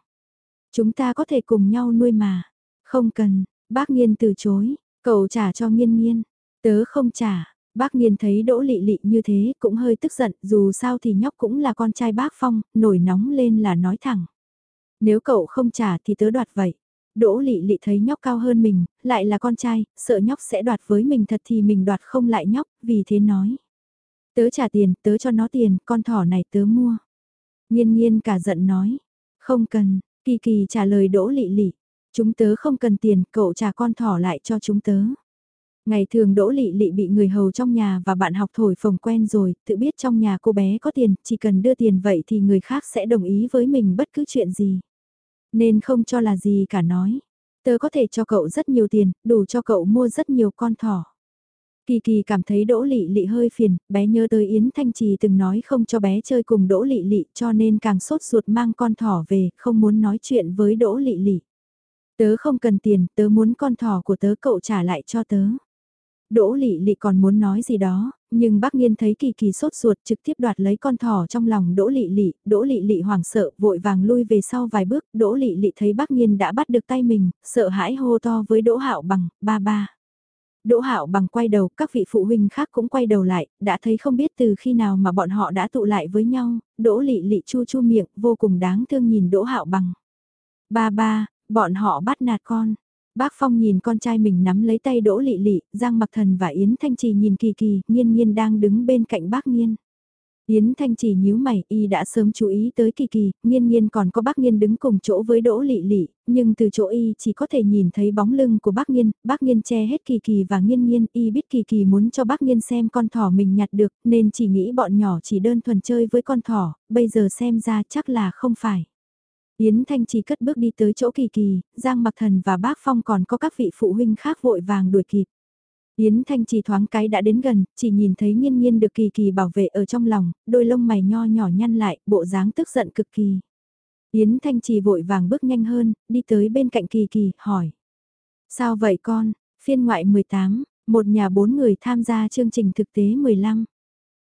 Chúng ta có thể cùng nhau nuôi mà. Không cần, bác Nhiên từ chối, cậu trả cho Nhiên Nhiên. Tớ không trả, bác Nghiên thấy Đỗ Lị Lị như thế cũng hơi tức giận, dù sao thì nhóc cũng là con trai bác Phong, nổi nóng lên là nói thẳng. Nếu cậu không trả thì tớ đoạt vậy. Đỗ Lị Lị thấy nhóc cao hơn mình, lại là con trai, sợ nhóc sẽ đoạt với mình thật thì mình đoạt không lại nhóc, vì thế nói. Tớ trả tiền, tớ cho nó tiền, con thỏ này tớ mua. Nhiên nhiên cả giận nói. Không cần, Kỳ Kỳ trả lời Đỗ Lị Lị. Chúng tớ không cần tiền, cậu trả con thỏ lại cho chúng tớ. Ngày thường Đỗ Lị Lị bị người hầu trong nhà và bạn học thổi phồng quen rồi, tự biết trong nhà cô bé có tiền, chỉ cần đưa tiền vậy thì người khác sẽ đồng ý với mình bất cứ chuyện gì. Nên không cho là gì cả nói. Tớ có thể cho cậu rất nhiều tiền, đủ cho cậu mua rất nhiều con thỏ. Kỳ kỳ cảm thấy Đỗ Lị Lị hơi phiền, bé nhớ tới Yến Thanh Trì từng nói không cho bé chơi cùng Đỗ Lị Lị cho nên càng sốt ruột mang con thỏ về, không muốn nói chuyện với Đỗ Lị Lị. Tớ không cần tiền, tớ muốn con thỏ của tớ cậu trả lại cho tớ. Đỗ Lị Lị còn muốn nói gì đó, nhưng bác nghiên thấy Kỳ Kỳ sốt ruột trực tiếp đoạt lấy con thỏ trong lòng Đỗ Lị Lị, Đỗ Lị Lị hoảng sợ, vội vàng lui về sau vài bước, Đỗ Lị Lị thấy bác nghiên đã bắt được tay mình, sợ hãi hô to với Đỗ Hạo Bằng, "Ba ba." Đỗ Hạo Bằng quay đầu, các vị phụ huynh khác cũng quay đầu lại, đã thấy không biết từ khi nào mà bọn họ đã tụ lại với nhau, Đỗ Lị Lị chu chu miệng, vô cùng đáng thương nhìn Đỗ Hạo Bằng. "Ba ba, bọn họ bắt nạt con." Bác Phong nhìn con trai mình nắm lấy tay Đỗ Lị Lị, Giang Mặc Thần và Yến Thanh Trì nhìn Kỳ Kỳ, Nhiên Nhiên đang đứng bên cạnh bác Nhiên. Yến Thanh Trì nhíu mày, y đã sớm chú ý tới Kỳ Kỳ, Nhiên Nhiên còn có bác Nhiên đứng cùng chỗ với Đỗ Lị Lị, nhưng từ chỗ y chỉ có thể nhìn thấy bóng lưng của bác Nhiên, bác Nhiên che hết Kỳ Kỳ và Nhiên Nhiên, y biết Kỳ Kỳ muốn cho bác Nhiên xem con thỏ mình nhặt được, nên chỉ nghĩ bọn nhỏ chỉ đơn thuần chơi với con thỏ, bây giờ xem ra chắc là không phải. Yến Thanh Trì cất bước đi tới chỗ kỳ kỳ, Giang Mặc Thần và bác Phong còn có các vị phụ huynh khác vội vàng đuổi kịp. Yến Thanh Trì thoáng cái đã đến gần, chỉ nhìn thấy nhiên nhiên được kỳ kỳ bảo vệ ở trong lòng, đôi lông mày nho nhỏ nhăn lại, bộ dáng tức giận cực kỳ. Yến Thanh Trì vội vàng bước nhanh hơn, đi tới bên cạnh kỳ kỳ, hỏi. Sao vậy con? Phiên ngoại 18, một nhà bốn người tham gia chương trình thực tế 15.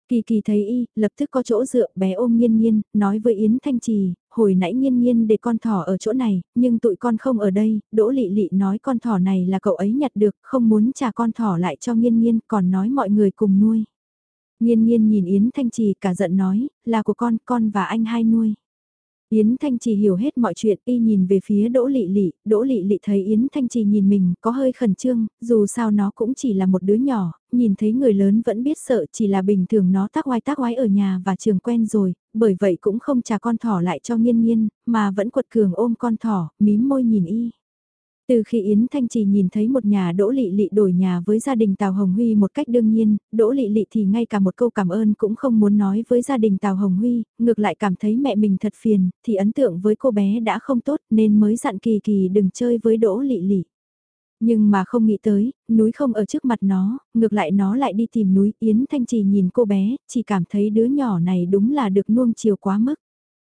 Kỳ kỳ thấy y, lập tức có chỗ dựa, bé ôm nghiên nghiên, nói với Yến Thanh Trì, hồi nãy nghiên nghiên để con thỏ ở chỗ này, nhưng tụi con không ở đây, đỗ lị lị nói con thỏ này là cậu ấy nhặt được, không muốn trả con thỏ lại cho nghiên nghiên, còn nói mọi người cùng nuôi. Nghiên nghiên nhìn Yến Thanh Trì cả giận nói, là của con, con và anh hai nuôi. Yến Thanh Trì hiểu hết mọi chuyện, y nhìn về phía Đỗ Lị Lị, Đỗ Lị Lị thấy Yến Thanh Trì nhìn mình có hơi khẩn trương, dù sao nó cũng chỉ là một đứa nhỏ, nhìn thấy người lớn vẫn biết sợ chỉ là bình thường nó tác oai tác oái ở nhà và trường quen rồi, bởi vậy cũng không trả con thỏ lại cho nghiên nghiên, mà vẫn quật cường ôm con thỏ, mím môi nhìn y. Từ khi Yến Thanh Trì nhìn thấy một nhà Đỗ Lị Lị đổi nhà với gia đình Tào Hồng Huy một cách đương nhiên, Đỗ Lị Lị thì ngay cả một câu cảm ơn cũng không muốn nói với gia đình Tào Hồng Huy, ngược lại cảm thấy mẹ mình thật phiền, thì ấn tượng với cô bé đã không tốt nên mới dặn Kỳ Kỳ đừng chơi với Đỗ Lị Lị. Nhưng mà không nghĩ tới, núi không ở trước mặt nó, ngược lại nó lại đi tìm núi Yến Thanh Trì nhìn cô bé, chỉ cảm thấy đứa nhỏ này đúng là được nuông chiều quá mức.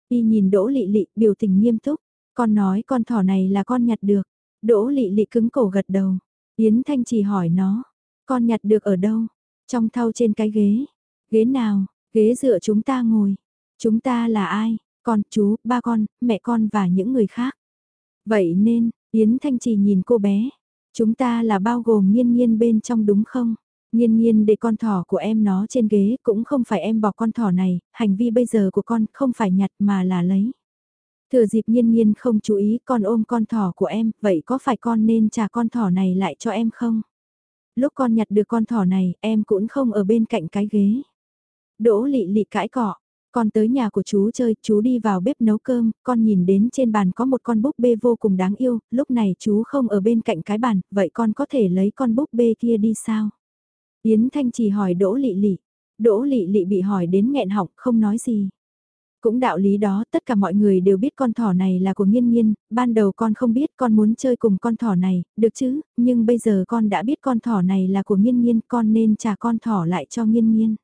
Y nhìn Đỗ Lị Lị biểu tình nghiêm túc, con nói con thỏ này là con nhặt được. Đỗ lị lị cứng cổ gật đầu. Yến Thanh chỉ hỏi nó, con nhặt được ở đâu? Trong thau trên cái ghế. Ghế nào? Ghế dựa chúng ta ngồi. Chúng ta là ai? Con, chú, ba con, mẹ con và những người khác. Vậy nên, Yến Thanh chỉ nhìn cô bé. Chúng ta là bao gồm nghiên nghiên bên trong đúng không? Nghiên nghiên để con thỏ của em nó trên ghế cũng không phải em bỏ con thỏ này, hành vi bây giờ của con không phải nhặt mà là lấy. Thừa dịp nhiên nhiên không chú ý con ôm con thỏ của em, vậy có phải con nên trả con thỏ này lại cho em không? Lúc con nhặt được con thỏ này, em cũng không ở bên cạnh cái ghế. Đỗ lị lị cãi cọ, con tới nhà của chú chơi, chú đi vào bếp nấu cơm, con nhìn đến trên bàn có một con búp bê vô cùng đáng yêu, lúc này chú không ở bên cạnh cái bàn, vậy con có thể lấy con búp bê kia đi sao? Yến Thanh chỉ hỏi Đỗ lị lị, Đỗ lị lị bị hỏi đến nghẹn họng không nói gì. Cũng đạo lý đó, tất cả mọi người đều biết con thỏ này là của nghiên nghiên, ban đầu con không biết con muốn chơi cùng con thỏ này, được chứ, nhưng bây giờ con đã biết con thỏ này là của nghiên nghiên, con nên trả con thỏ lại cho nghiên nghiên.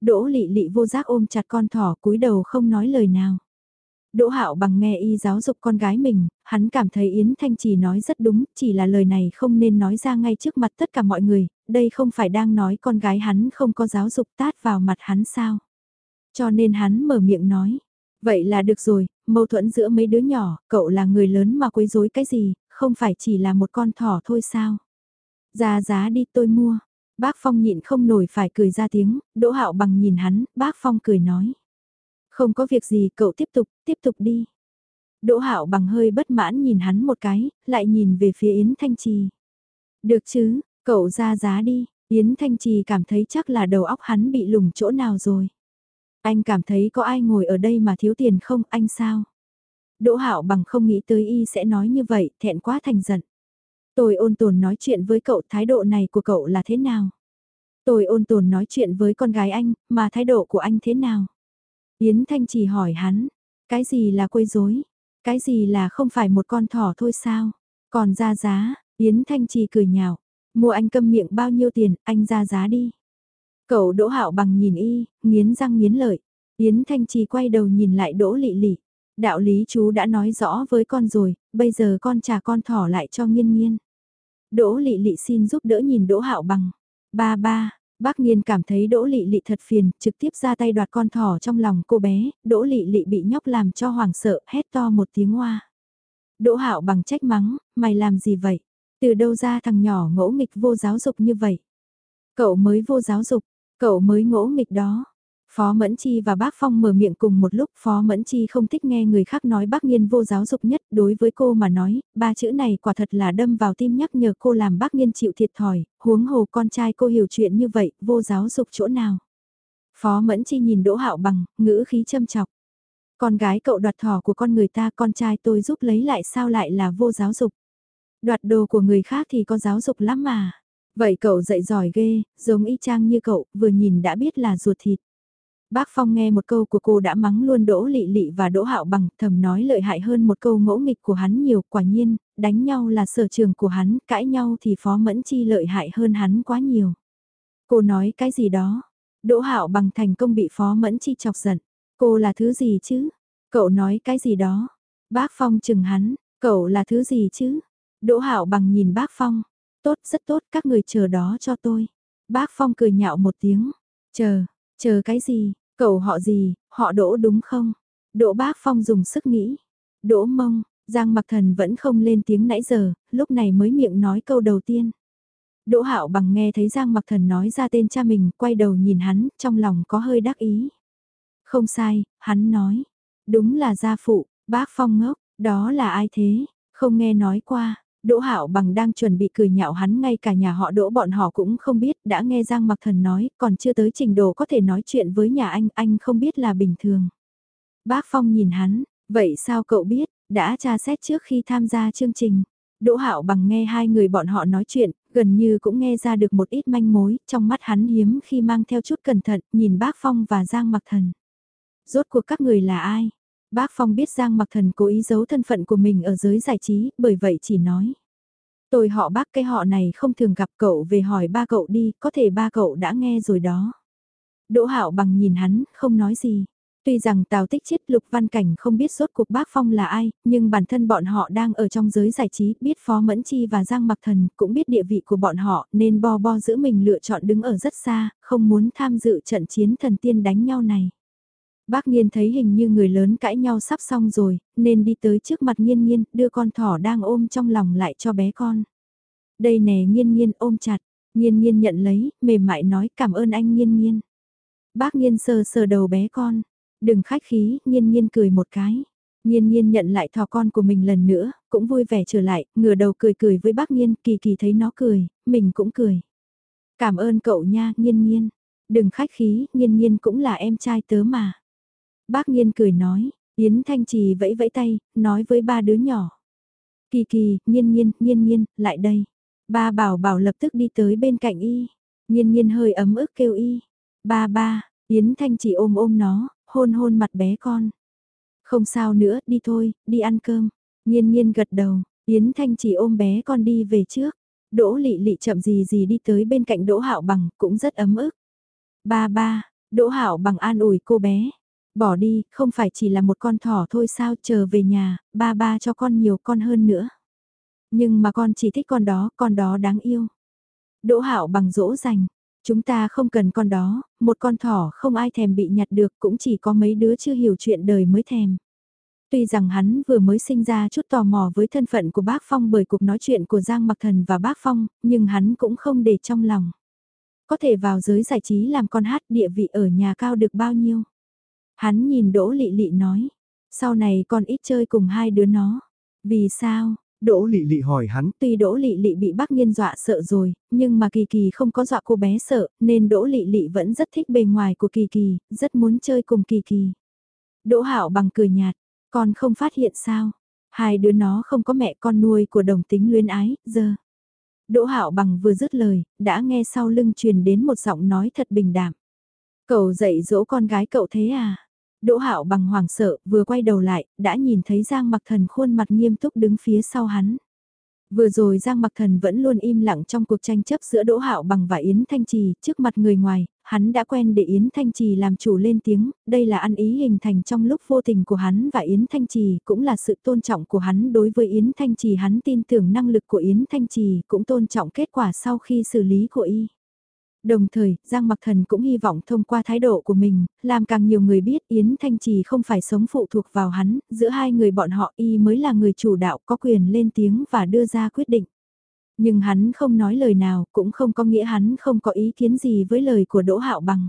Đỗ lị lị vô giác ôm chặt con thỏ cúi đầu không nói lời nào. Đỗ Hạo bằng nghe y giáo dục con gái mình, hắn cảm thấy Yến Thanh Trì nói rất đúng, chỉ là lời này không nên nói ra ngay trước mặt tất cả mọi người, đây không phải đang nói con gái hắn không có giáo dục tát vào mặt hắn sao. Cho nên hắn mở miệng nói, vậy là được rồi, mâu thuẫn giữa mấy đứa nhỏ, cậu là người lớn mà quấy rối cái gì, không phải chỉ là một con thỏ thôi sao. Ra giá đi tôi mua. Bác Phong nhịn không nổi phải cười ra tiếng, Đỗ Hạo bằng nhìn hắn, bác Phong cười nói. Không có việc gì cậu tiếp tục, tiếp tục đi. Đỗ Hạo bằng hơi bất mãn nhìn hắn một cái, lại nhìn về phía Yến Thanh Trì. Được chứ, cậu ra giá đi, Yến Thanh Trì cảm thấy chắc là đầu óc hắn bị lủng chỗ nào rồi. Anh cảm thấy có ai ngồi ở đây mà thiếu tiền không, anh sao? Đỗ Hạo bằng không nghĩ tới y sẽ nói như vậy, thẹn quá thành giận. Tôi ôn tồn nói chuyện với cậu, thái độ này của cậu là thế nào? Tôi ôn tồn nói chuyện với con gái anh, mà thái độ của anh thế nào? Yến Thanh chỉ hỏi hắn, cái gì là quấy rối? Cái gì là không phải một con thỏ thôi sao? Còn ra giá, Yến Thanh Trì cười nhạo, mua anh câm miệng bao nhiêu tiền, anh ra giá đi. Cậu Đỗ Hạo bằng nhìn y, nghiến răng nghiến lợi. Yến Thanh Trì quay đầu nhìn lại Đỗ Lị Lị. Đạo lý chú đã nói rõ với con rồi, bây giờ con trả con thỏ lại cho nghiên nghiên. Đỗ Lị Lị xin giúp đỡ nhìn Đỗ Hạo bằng. Ba ba, Bác Nhiên cảm thấy Đỗ Lị Lị thật phiền, trực tiếp ra tay đoạt con thỏ trong lòng cô bé, Đỗ Lị Lị bị nhóc làm cho hoảng sợ, hét to một tiếng hoa. Đỗ Hạo bằng trách mắng, mày làm gì vậy? Từ đâu ra thằng nhỏ ngỗ nghịch vô giáo dục như vậy? Cậu mới vô giáo dục, cậu mới ngỗ nghịch đó. Phó Mẫn Chi và bác Phong mở miệng cùng một lúc Phó Mẫn Chi không thích nghe người khác nói bác Nhiên vô giáo dục nhất đối với cô mà nói, ba chữ này quả thật là đâm vào tim nhắc nhở cô làm bác Nhiên chịu thiệt thòi, huống hồ con trai cô hiểu chuyện như vậy, vô giáo dục chỗ nào. Phó Mẫn Chi nhìn Đỗ Hạo bằng, ngữ khí châm chọc. Con gái cậu đoạt thỏ của con người ta con trai tôi giúp lấy lại sao lại là vô giáo dục. Đoạt đồ của người khác thì có giáo dục lắm mà. Vậy cậu dạy giỏi ghê, giống y chang như cậu, vừa nhìn đã biết là ruột thịt. Bác Phong nghe một câu của cô đã mắng luôn Đỗ Lị Lị và Đỗ Hạo Bằng, thầm nói lợi hại hơn một câu ngỗ nghịch của hắn nhiều, quả nhiên, đánh nhau là sở trường của hắn, cãi nhau thì Phó Mẫn Chi lợi hại hơn hắn quá nhiều. Cô nói cái gì đó? Đỗ Hạo Bằng thành công bị Phó Mẫn Chi chọc giận. Cô là thứ gì chứ? Cậu nói cái gì đó? Bác Phong chừng hắn, cậu là thứ gì chứ? Đỗ Hạo Bằng nhìn Bác Phong. Tốt, rất tốt, các người chờ đó cho tôi. Bác Phong cười nhạo một tiếng. Chờ, Chờ cái gì, cậu họ gì, họ đỗ đúng không? Đỗ bác phong dùng sức nghĩ. Đỗ mông, Giang mặc thần vẫn không lên tiếng nãy giờ, lúc này mới miệng nói câu đầu tiên. Đỗ hạo bằng nghe thấy Giang mặc thần nói ra tên cha mình, quay đầu nhìn hắn, trong lòng có hơi đắc ý. Không sai, hắn nói. Đúng là gia phụ, bác phong ngốc, đó là ai thế, không nghe nói qua. Đỗ Hạo bằng đang chuẩn bị cười nhạo hắn ngay cả nhà họ Đỗ bọn họ cũng không biết, đã nghe Giang Mặc Thần nói, còn chưa tới trình độ có thể nói chuyện với nhà anh, anh không biết là bình thường. Bác Phong nhìn hắn, vậy sao cậu biết, đã tra xét trước khi tham gia chương trình. Đỗ Hạo bằng nghe hai người bọn họ nói chuyện, gần như cũng nghe ra được một ít manh mối, trong mắt hắn hiếm khi mang theo chút cẩn thận, nhìn bác Phong và Giang Mặc Thần. Rốt cuộc các người là ai? Bác Phong biết Giang Mặc Thần cố ý giấu thân phận của mình ở giới giải trí, bởi vậy chỉ nói. Tôi họ bác cái họ này không thường gặp cậu về hỏi ba cậu đi, có thể ba cậu đã nghe rồi đó. Đỗ Hạo bằng nhìn hắn, không nói gì. Tuy rằng Tào Tích Chiết Lục Văn Cảnh không biết rốt cuộc bác Phong là ai, nhưng bản thân bọn họ đang ở trong giới giải trí, biết Phó Mẫn Chi và Giang Mặc Thần, cũng biết địa vị của bọn họ, nên bo bo giữ mình lựa chọn đứng ở rất xa, không muốn tham dự trận chiến thần tiên đánh nhau này. Bác nghiên thấy hình như người lớn cãi nhau sắp xong rồi, nên đi tới trước mặt nghiên nghiên đưa con thỏ đang ôm trong lòng lại cho bé con. Đây nè nghiên nghiên ôm chặt, nghiên nghiên nhận lấy, mềm mại nói cảm ơn anh nghiên nghiên Bác nghiên sờ sờ đầu bé con, đừng khách khí, nghiên nghiên cười một cái. Nhiên Nhiên nhận lại thỏ con của mình lần nữa, cũng vui vẻ trở lại, ngửa đầu cười cười với bác Nhiên, kỳ kỳ thấy nó cười, mình cũng cười. Cảm ơn cậu nha, Nhiên Nhiên. Đừng khách khí, Nhiên Nhiên cũng là em trai tớ mà. Bác Nhiên cười nói, Yến Thanh Trì vẫy vẫy tay, nói với ba đứa nhỏ. Kỳ kỳ, nhiên nhiên, nhiên nhiên, lại đây. Ba bảo bảo lập tức đi tới bên cạnh y. Nhiên nhiên hơi ấm ức kêu y. Ba ba, Yến Thanh Trì ôm ôm nó, hôn hôn mặt bé con. Không sao nữa, đi thôi, đi ăn cơm. Nhiên nhiên gật đầu, Yến Thanh Trì ôm bé con đi về trước. Đỗ lị lị chậm gì gì đi tới bên cạnh Đỗ Hạo Bằng, cũng rất ấm ức. Ba ba, Đỗ Hạo Bằng an ủi cô bé. Bỏ đi, không phải chỉ là một con thỏ thôi sao, chờ về nhà, ba ba cho con nhiều con hơn nữa. Nhưng mà con chỉ thích con đó, con đó đáng yêu. Đỗ Hạo bằng dỗ dành, chúng ta không cần con đó, một con thỏ không ai thèm bị nhặt được cũng chỉ có mấy đứa chưa hiểu chuyện đời mới thèm. Tuy rằng hắn vừa mới sinh ra chút tò mò với thân phận của bác Phong bởi cuộc nói chuyện của Giang Mặc Thần và bác Phong, nhưng hắn cũng không để trong lòng. Có thể vào giới giải trí làm con hát địa vị ở nhà cao được bao nhiêu. Hắn nhìn Đỗ Lị Lị nói, sau này con ít chơi cùng hai đứa nó. Vì sao? Đỗ Lị Lị hỏi hắn. Tuy Đỗ Lị Lị bị bác Nhiên dọa sợ rồi, nhưng mà Kỳ Kỳ không có dọa cô bé sợ, nên Đỗ Lị Lị vẫn rất thích bề ngoài của Kỳ Kỳ, rất muốn chơi cùng Kỳ Kỳ. Đỗ Hạo bằng cười nhạt, con không phát hiện sao? Hai đứa nó không có mẹ con nuôi của đồng tính luyến ái, giờ. Đỗ Hạo bằng vừa dứt lời, đã nghe sau lưng truyền đến một giọng nói thật bình đạm. Cậu dạy dỗ con gái cậu thế à? Đỗ Hạo bằng hoàng sợ, vừa quay đầu lại, đã nhìn thấy Giang Mặc Thần khuôn mặt nghiêm túc đứng phía sau hắn. Vừa rồi Giang Mặc Thần vẫn luôn im lặng trong cuộc tranh chấp giữa Đỗ Hạo bằng và Yến Thanh Trì, trước mặt người ngoài, hắn đã quen để Yến Thanh Trì làm chủ lên tiếng, đây là ăn ý hình thành trong lúc vô tình của hắn và Yến Thanh Trì, cũng là sự tôn trọng của hắn đối với Yến Thanh Trì hắn tin tưởng năng lực của Yến Thanh Trì, cũng tôn trọng kết quả sau khi xử lý của y. Đồng thời, Giang Mặc Thần cũng hy vọng thông qua thái độ của mình, làm càng nhiều người biết Yến Thanh Trì không phải sống phụ thuộc vào hắn, giữa hai người bọn họ y mới là người chủ đạo có quyền lên tiếng và đưa ra quyết định. Nhưng hắn không nói lời nào, cũng không có nghĩa hắn không có ý kiến gì với lời của Đỗ Hạo Bằng.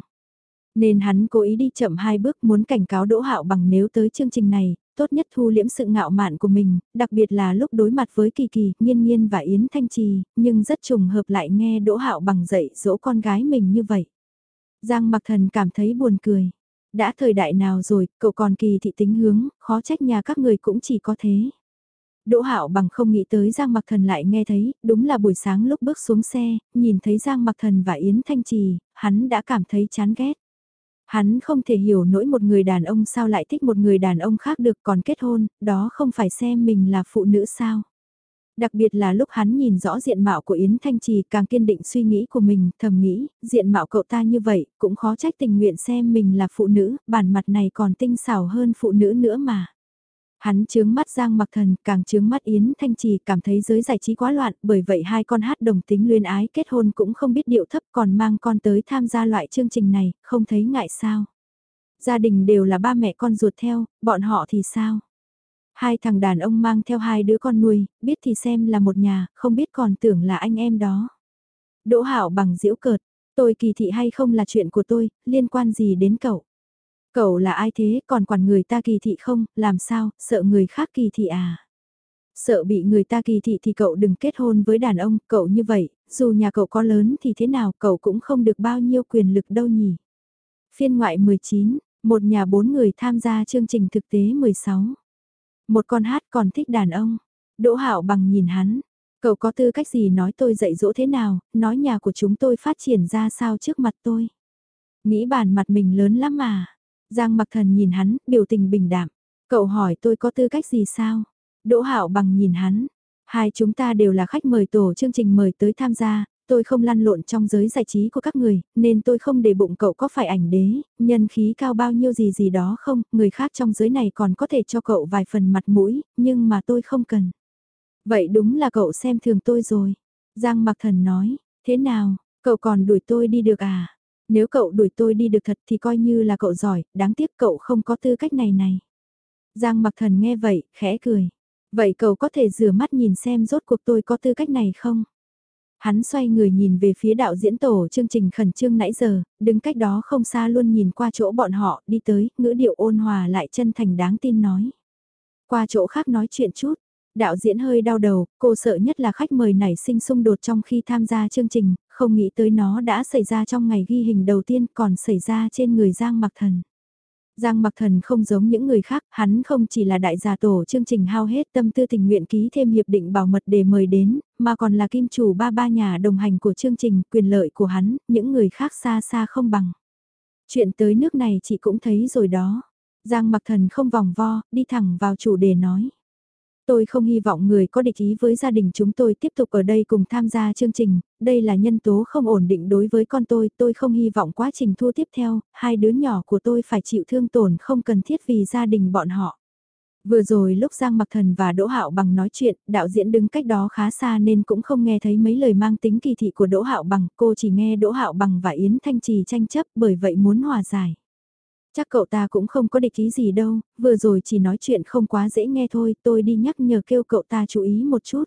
Nên hắn cố ý đi chậm hai bước muốn cảnh cáo Đỗ Hạo Bằng nếu tới chương trình này, tốt nhất thu liễm sự ngạo mạn của mình, đặc biệt là lúc đối mặt với Kỳ Kỳ, Nhiên Nhiên và Yến Thanh Trì, nhưng rất trùng hợp lại nghe Đỗ Hạo Bằng dạy dỗ con gái mình như vậy. Giang Mặc Thần cảm thấy buồn cười. Đã thời đại nào rồi, cậu còn kỳ thị tính hướng, khó trách nhà các người cũng chỉ có thế. Đỗ Hạo bằng không nghĩ tới Giang Mặc Thần lại nghe thấy, đúng là buổi sáng lúc bước xuống xe, nhìn thấy Giang Mặc Thần và Yến Thanh Trì, hắn đã cảm thấy chán ghét. Hắn không thể hiểu nỗi một người đàn ông sao lại thích một người đàn ông khác được còn kết hôn, đó không phải xem mình là phụ nữ sao. Đặc biệt là lúc hắn nhìn rõ diện mạo của Yến Thanh Trì càng kiên định suy nghĩ của mình, thầm nghĩ, diện mạo cậu ta như vậy, cũng khó trách tình nguyện xem mình là phụ nữ, bản mặt này còn tinh xảo hơn phụ nữ nữa mà. Hắn chướng mắt Giang Mặc Thần, càng chướng mắt Yến Thanh Trì, cảm thấy giới giải trí quá loạn, bởi vậy hai con hát đồng tính luyên ái kết hôn cũng không biết điệu thấp còn mang con tới tham gia loại chương trình này, không thấy ngại sao. Gia đình đều là ba mẹ con ruột theo, bọn họ thì sao? Hai thằng đàn ông mang theo hai đứa con nuôi, biết thì xem là một nhà, không biết còn tưởng là anh em đó. Đỗ Hạo bằng diễu cợt, tôi kỳ thị hay không là chuyện của tôi, liên quan gì đến cậu? Cậu là ai thế, còn quản người ta kỳ thị không, làm sao, sợ người khác kỳ thị à? Sợ bị người ta kỳ thị thì cậu đừng kết hôn với đàn ông, cậu như vậy, dù nhà cậu có lớn thì thế nào cậu cũng không được bao nhiêu quyền lực đâu nhỉ. Phiên ngoại 19, một nhà bốn người tham gia chương trình thực tế 16. Một con hát còn thích đàn ông. Đỗ Hạo bằng nhìn hắn. Cậu có tư cách gì nói tôi dạy dỗ thế nào, nói nhà của chúng tôi phát triển ra sao trước mặt tôi. Nghĩ bản mặt mình lớn lắm mà. Giang mặc thần nhìn hắn, biểu tình bình đạm. Cậu hỏi tôi có tư cách gì sao? Đỗ Hạo bằng nhìn hắn. Hai chúng ta đều là khách mời tổ chương trình mời tới tham gia, tôi không lăn lộn trong giới giải trí của các người, nên tôi không để bụng cậu có phải ảnh đế, nhân khí cao bao nhiêu gì gì đó không, người khác trong giới này còn có thể cho cậu vài phần mặt mũi, nhưng mà tôi không cần. Vậy đúng là cậu xem thường tôi rồi. Giang Mặc Thần nói, thế nào, cậu còn đuổi tôi đi được à? Nếu cậu đuổi tôi đi được thật thì coi như là cậu giỏi, đáng tiếc cậu không có tư cách này này. Giang mặc thần nghe vậy, khẽ cười. Vậy cậu có thể rửa mắt nhìn xem rốt cuộc tôi có tư cách này không? Hắn xoay người nhìn về phía đạo diễn tổ chương trình khẩn trương nãy giờ, đứng cách đó không xa luôn nhìn qua chỗ bọn họ, đi tới, ngữ điệu ôn hòa lại chân thành đáng tin nói. Qua chỗ khác nói chuyện chút, đạo diễn hơi đau đầu, cô sợ nhất là khách mời nảy sinh xung đột trong khi tham gia chương trình, không nghĩ tới nó đã xảy ra trong ngày ghi hình đầu tiên còn xảy ra trên người Giang Mặc Thần. Giang Mặc Thần không giống những người khác, hắn không chỉ là đại gia tổ chương trình hao hết tâm tư tình nguyện ký thêm hiệp định bảo mật để mời đến, mà còn là kim chủ ba ba nhà đồng hành của chương trình, quyền lợi của hắn, những người khác xa xa không bằng. Chuyện tới nước này chị cũng thấy rồi đó. Giang Mặc Thần không vòng vo, đi thẳng vào chủ đề nói. Tôi không hy vọng người có địch ý với gia đình chúng tôi tiếp tục ở đây cùng tham gia chương trình, đây là nhân tố không ổn định đối với con tôi, tôi không hy vọng quá trình thua tiếp theo, hai đứa nhỏ của tôi phải chịu thương tổn không cần thiết vì gia đình bọn họ. Vừa rồi lúc Giang Mặc Thần và Đỗ Hạo Bằng nói chuyện, đạo diễn đứng cách đó khá xa nên cũng không nghe thấy mấy lời mang tính kỳ thị của Đỗ Hạo Bằng, cô chỉ nghe Đỗ Hạo Bằng và Yến Thanh Trì tranh chấp bởi vậy muốn hòa giải. Chắc cậu ta cũng không có địch ý gì đâu, vừa rồi chỉ nói chuyện không quá dễ nghe thôi, tôi đi nhắc nhở kêu cậu ta chú ý một chút.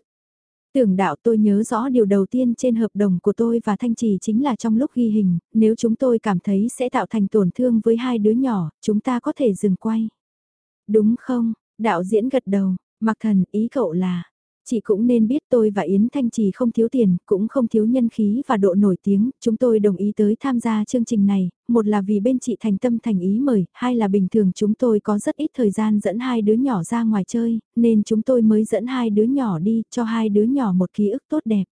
Tưởng đạo tôi nhớ rõ điều đầu tiên trên hợp đồng của tôi và Thanh Trì chính là trong lúc ghi hình, nếu chúng tôi cảm thấy sẽ tạo thành tổn thương với hai đứa nhỏ, chúng ta có thể dừng quay. Đúng không, đạo diễn gật đầu, mặc thần ý cậu là, Chị cũng nên biết tôi và Yến Thanh Trì không thiếu tiền, cũng không thiếu nhân khí và độ nổi tiếng, chúng tôi đồng ý tới tham gia chương trình này, một là vì bên chị thành tâm thành ý mời, hai là bình thường chúng tôi có rất ít thời gian dẫn hai đứa nhỏ ra ngoài chơi, nên chúng tôi mới dẫn hai đứa nhỏ đi, cho hai đứa nhỏ một ký ức tốt đẹp.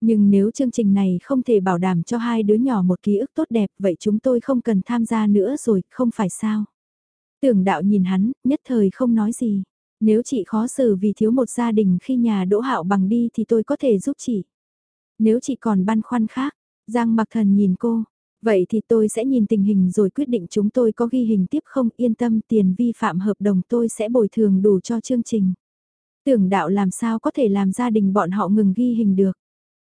Nhưng nếu chương trình này không thể bảo đảm cho hai đứa nhỏ một ký ức tốt đẹp, vậy chúng tôi không cần tham gia nữa rồi, không phải sao? Tưởng đạo nhìn hắn, nhất thời không nói gì. Nếu chị khó xử vì thiếu một gia đình khi nhà đỗ hạo bằng đi thì tôi có thể giúp chị. Nếu chị còn băn khoăn khác, Giang mặc thần nhìn cô, vậy thì tôi sẽ nhìn tình hình rồi quyết định chúng tôi có ghi hình tiếp không yên tâm tiền vi phạm hợp đồng tôi sẽ bồi thường đủ cho chương trình. Tưởng đạo làm sao có thể làm gia đình bọn họ ngừng ghi hình được.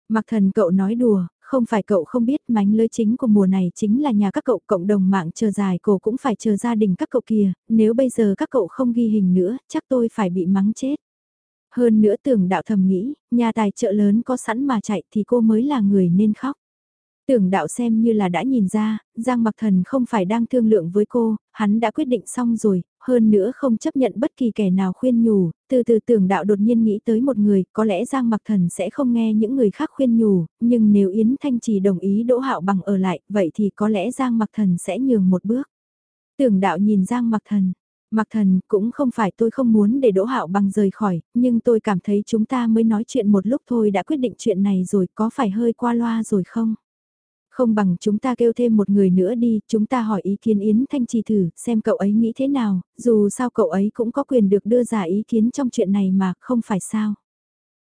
Mặc thần cậu nói đùa, không phải cậu không biết mánh lưới chính của mùa này chính là nhà các cậu cộng đồng mạng chờ dài cổ cũng phải chờ gia đình các cậu kia nếu bây giờ các cậu không ghi hình nữa, chắc tôi phải bị mắng chết. Hơn nữa tưởng đạo thầm nghĩ, nhà tài trợ lớn có sẵn mà chạy thì cô mới là người nên khóc. Tưởng đạo xem như là đã nhìn ra, Giang Mặc Thần không phải đang thương lượng với cô, hắn đã quyết định xong rồi, hơn nữa không chấp nhận bất kỳ kẻ nào khuyên nhủ, từ từ tưởng đạo đột nhiên nghĩ tới một người, có lẽ Giang Mặc Thần sẽ không nghe những người khác khuyên nhủ, nhưng nếu Yến Thanh Trì đồng ý Đỗ Hạo Bằng ở lại, vậy thì có lẽ Giang Mặc Thần sẽ nhường một bước. Tưởng đạo nhìn Giang Mặc Thần, Mặc Thần cũng không phải tôi không muốn để Đỗ Hạo Bằng rời khỏi, nhưng tôi cảm thấy chúng ta mới nói chuyện một lúc thôi đã quyết định chuyện này rồi, có phải hơi qua loa rồi không? Không bằng chúng ta kêu thêm một người nữa đi, chúng ta hỏi ý kiến Yến Thanh Trì thử, xem cậu ấy nghĩ thế nào, dù sao cậu ấy cũng có quyền được đưa ra ý kiến trong chuyện này mà, không phải sao.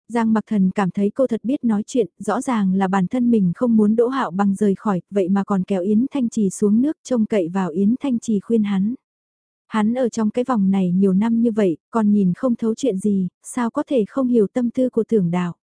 Giang Mặc Thần cảm thấy cô thật biết nói chuyện, rõ ràng là bản thân mình không muốn Đỗ Hạo bằng rời khỏi, vậy mà còn kéo Yến Thanh Trì xuống nước trông cậy vào Yến Thanh Trì khuyên hắn. Hắn ở trong cái vòng này nhiều năm như vậy, còn nhìn không thấu chuyện gì, sao có thể không hiểu tâm tư của tưởng đạo.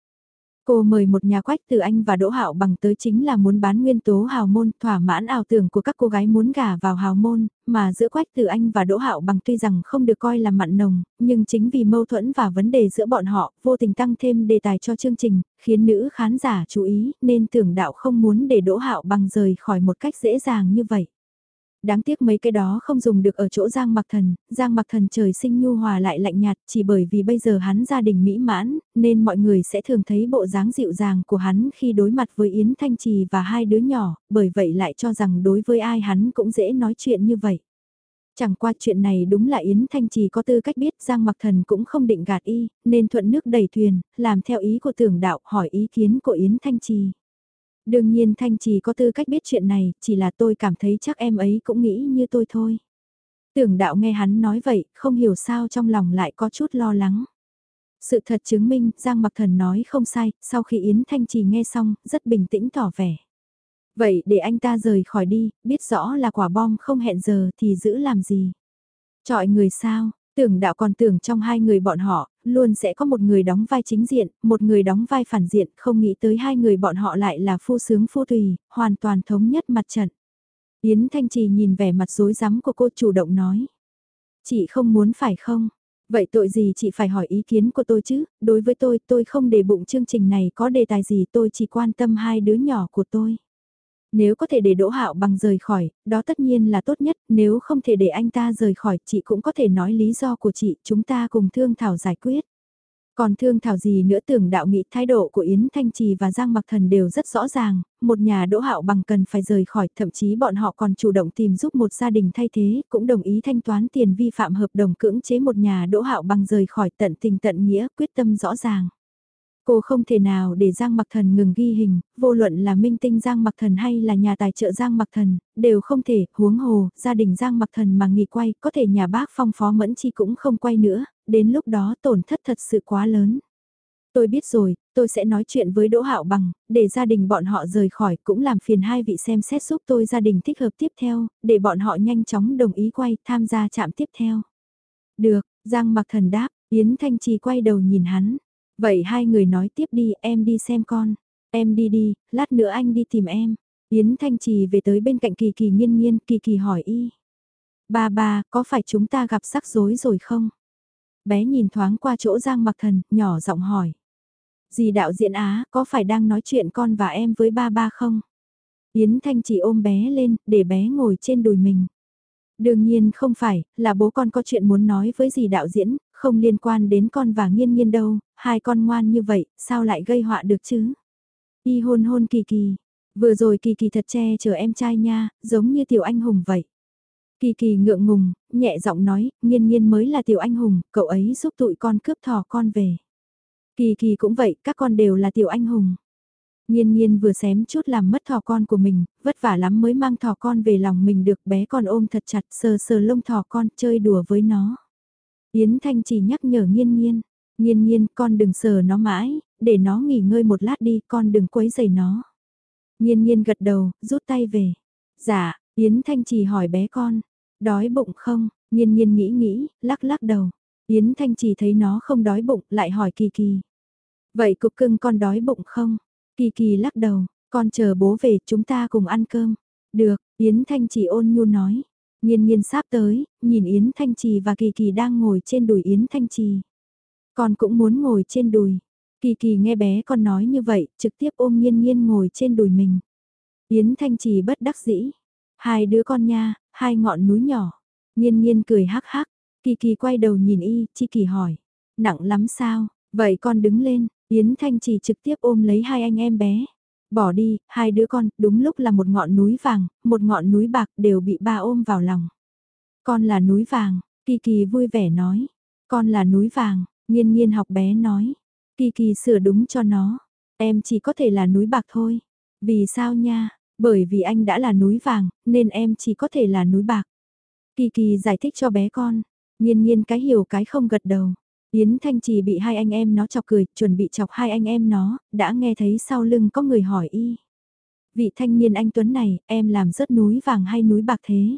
Cô mời một nhà quách từ Anh và Đỗ Hạo bằng tới chính là muốn bán nguyên tố hào môn thỏa mãn ảo tưởng của các cô gái muốn gả vào hào môn, mà giữa quách từ Anh và Đỗ Hạo bằng tuy rằng không được coi là mặn nồng, nhưng chính vì mâu thuẫn và vấn đề giữa bọn họ vô tình tăng thêm đề tài cho chương trình, khiến nữ khán giả chú ý nên tưởng đạo không muốn để Đỗ Hạo bằng rời khỏi một cách dễ dàng như vậy. Đáng tiếc mấy cái đó không dùng được ở chỗ Giang Mặc Thần, Giang Mặc Thần trời sinh nhu hòa lại lạnh nhạt chỉ bởi vì bây giờ hắn gia đình mỹ mãn, nên mọi người sẽ thường thấy bộ dáng dịu dàng của hắn khi đối mặt với Yến Thanh Trì và hai đứa nhỏ, bởi vậy lại cho rằng đối với ai hắn cũng dễ nói chuyện như vậy. Chẳng qua chuyện này đúng là Yến Thanh Trì có tư cách biết Giang Mặc Thần cũng không định gạt y, nên thuận nước đầy thuyền, làm theo ý của tưởng đạo hỏi ý kiến của Yến Thanh Trì. Đương nhiên Thanh Trì có tư cách biết chuyện này, chỉ là tôi cảm thấy chắc em ấy cũng nghĩ như tôi thôi. Tưởng đạo nghe hắn nói vậy, không hiểu sao trong lòng lại có chút lo lắng. Sự thật chứng minh, Giang Mặc Thần nói không sai, sau khi Yến Thanh Trì nghe xong, rất bình tĩnh tỏ vẻ. Vậy để anh ta rời khỏi đi, biết rõ là quả bom không hẹn giờ thì giữ làm gì? Chọi người sao, Tưởng đạo còn tưởng trong hai người bọn họ, luôn sẽ có một người đóng vai chính diện, một người đóng vai phản diện, không nghĩ tới hai người bọn họ lại là phu sướng phu tùy, hoàn toàn thống nhất mặt trận. Yến Thanh Trì nhìn vẻ mặt rối rắm của cô chủ động nói. Chị không muốn phải không? Vậy tội gì chị phải hỏi ý kiến của tôi chứ? Đối với tôi, tôi không để bụng chương trình này có đề tài gì tôi chỉ quan tâm hai đứa nhỏ của tôi. Nếu có thể để Đỗ Hạo bằng rời khỏi, đó tất nhiên là tốt nhất, nếu không thể để anh ta rời khỏi, chị cũng có thể nói lý do của chị, chúng ta cùng thương thảo giải quyết. Còn thương thảo gì nữa tưởng đạo nghị thái độ của Yến Thanh Trì và Giang Mặc Thần đều rất rõ ràng, một nhà đỗ hạo bằng cần phải rời khỏi, thậm chí bọn họ còn chủ động tìm giúp một gia đình thay thế, cũng đồng ý thanh toán tiền vi phạm hợp đồng cưỡng chế một nhà đỗ hạo bằng rời khỏi tận tình tận nghĩa, quyết tâm rõ ràng. Cô không thể nào để Giang Mặc Thần ngừng ghi hình, vô luận là minh tinh Giang Mặc Thần hay là nhà tài trợ Giang Mặc Thần, đều không thể, huống hồ, gia đình Giang Mặc Thần mà nghỉ quay, có thể nhà bác phong phó mẫn chi cũng không quay nữa, đến lúc đó tổn thất thật sự quá lớn. Tôi biết rồi, tôi sẽ nói chuyện với Đỗ Hạo Bằng, để gia đình bọn họ rời khỏi cũng làm phiền hai vị xem xét giúp tôi gia đình thích hợp tiếp theo, để bọn họ nhanh chóng đồng ý quay tham gia trạm tiếp theo. Được, Giang Mặc Thần đáp, Yến Thanh Trì quay đầu nhìn hắn. Vậy hai người nói tiếp đi, em đi xem con. Em đi đi, lát nữa anh đi tìm em. Yến Thanh Trì về tới bên cạnh Kỳ Kỳ nghiên nghiên, Kỳ Kỳ hỏi y. Ba ba, có phải chúng ta gặp rắc rối rồi không? Bé nhìn thoáng qua chỗ Giang Mặc Thần, nhỏ giọng hỏi. Dì đạo diễn Á, có phải đang nói chuyện con và em với ba ba không? Yến Thanh trì ôm bé lên, để bé ngồi trên đùi mình. Đương nhiên không phải, là bố con có chuyện muốn nói với gì đạo diễn, không liên quan đến con và nghiên nghiên đâu, hai con ngoan như vậy, sao lại gây họa được chứ? Y hôn hôn kỳ kỳ, vừa rồi kỳ kỳ thật che chở em trai nha, giống như tiểu anh hùng vậy. Kỳ kỳ ngượng ngùng, nhẹ giọng nói, nghiên nghiên mới là tiểu anh hùng, cậu ấy giúp tụi con cướp thỏ con về. Kỳ kỳ cũng vậy, các con đều là tiểu anh hùng. Nhiên nhiên vừa xém chút làm mất thỏ con của mình, vất vả lắm mới mang thỏ con về lòng mình được bé con ôm thật chặt sờ sờ lông thỏ con chơi đùa với nó. Yến Thanh chỉ nhắc nhở nhiên nhiên, nhiên nhiên con đừng sờ nó mãi, để nó nghỉ ngơi một lát đi con đừng quấy dày nó. Nhiên nhiên gật đầu, rút tay về. Dạ, Yến Thanh chỉ hỏi bé con, đói bụng không, nhiên nhiên nghĩ nghĩ, lắc lắc đầu. Yến Thanh chỉ thấy nó không đói bụng, lại hỏi Kỳ Kỳ. Vậy cục cưng con đói bụng không? Kỳ Kỳ lắc đầu, con chờ bố về chúng ta cùng ăn cơm. Được, Yến Thanh chỉ ôn nhu nói. Nhiên nhiên sắp tới, nhìn Yến Thanh Trì và Kỳ Kỳ đang ngồi trên đùi Yến Thanh Trì. Con cũng muốn ngồi trên đùi. Kỳ Kỳ nghe bé con nói như vậy, trực tiếp ôm nhiên nhiên ngồi trên đùi mình. Yến Thanh Trì bất đắc dĩ. Hai đứa con nha, hai ngọn núi nhỏ. Nhiên nhiên cười hắc hắc, Kỳ kỳ quay đầu nhìn y, chi kỳ hỏi. Nặng lắm sao, vậy con đứng lên, Yến Thanh chỉ trực tiếp ôm lấy hai anh em bé. Bỏ đi, hai đứa con, đúng lúc là một ngọn núi vàng, một ngọn núi bạc đều bị ba ôm vào lòng. Con là núi vàng, Kỳ Kỳ vui vẻ nói. Con là núi vàng, nghiên nghiên học bé nói. Kỳ Kỳ sửa đúng cho nó. Em chỉ có thể là núi bạc thôi. Vì sao nha? Bởi vì anh đã là núi vàng, nên em chỉ có thể là núi bạc. Kỳ Kỳ giải thích cho bé con. Nhiên nhiên cái hiểu cái không gật đầu. Yến Thanh Trì bị hai anh em nó chọc cười, chuẩn bị chọc hai anh em nó, đã nghe thấy sau lưng có người hỏi y. Vị thanh niên anh Tuấn này, em làm rớt núi vàng hay núi bạc thế?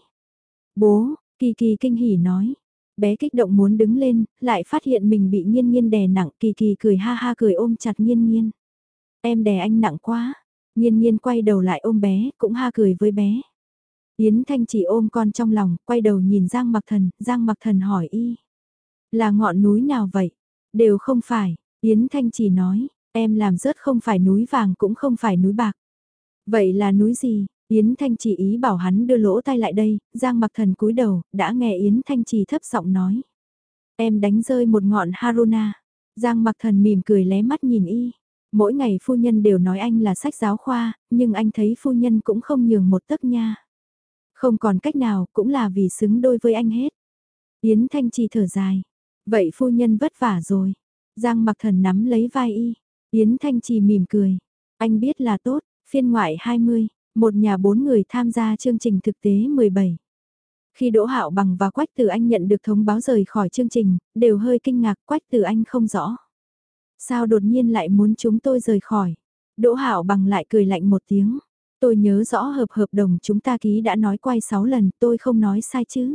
Bố, Kỳ Kỳ kinh hỉ nói. Bé kích động muốn đứng lên, lại phát hiện mình bị nghiên nghiên đè nặng, Kỳ Kỳ cười ha ha cười ôm chặt nghiên nghiên. Em đè anh nặng quá. Nghiên nghiên quay đầu lại ôm bé, cũng ha cười với bé. Yến Thanh chỉ ôm con trong lòng, quay đầu nhìn Giang Mặc Thần, Giang Mặc Thần hỏi y. Là ngọn núi nào vậy? Đều không phải, Yến Thanh chỉ nói, em làm rớt không phải núi vàng cũng không phải núi bạc. Vậy là núi gì? Yến Thanh chỉ ý bảo hắn đưa lỗ tay lại đây, Giang Mặc Thần cúi đầu, đã nghe Yến Thanh chỉ thấp giọng nói. Em đánh rơi một ngọn Haruna. Giang Mặc Thần mỉm cười lé mắt nhìn y. Mỗi ngày phu nhân đều nói anh là sách giáo khoa, nhưng anh thấy phu nhân cũng không nhường một tấc nha. Không còn cách nào, cũng là vì xứng đôi với anh hết. Yến Thanh Trì thở dài. Vậy phu nhân vất vả rồi. Giang mặc thần nắm lấy vai y. Yến Thanh Trì mỉm cười. Anh biết là tốt, phiên ngoại 20, một nhà bốn người tham gia chương trình thực tế 17. Khi Đỗ Hạo Bằng và Quách Tử Anh nhận được thông báo rời khỏi chương trình, đều hơi kinh ngạc Quách Tử Anh không rõ. Sao đột nhiên lại muốn chúng tôi rời khỏi? Đỗ Hạo Bằng lại cười lạnh một tiếng. Tôi nhớ rõ hợp hợp đồng chúng ta ký đã nói quay 6 lần, tôi không nói sai chứ.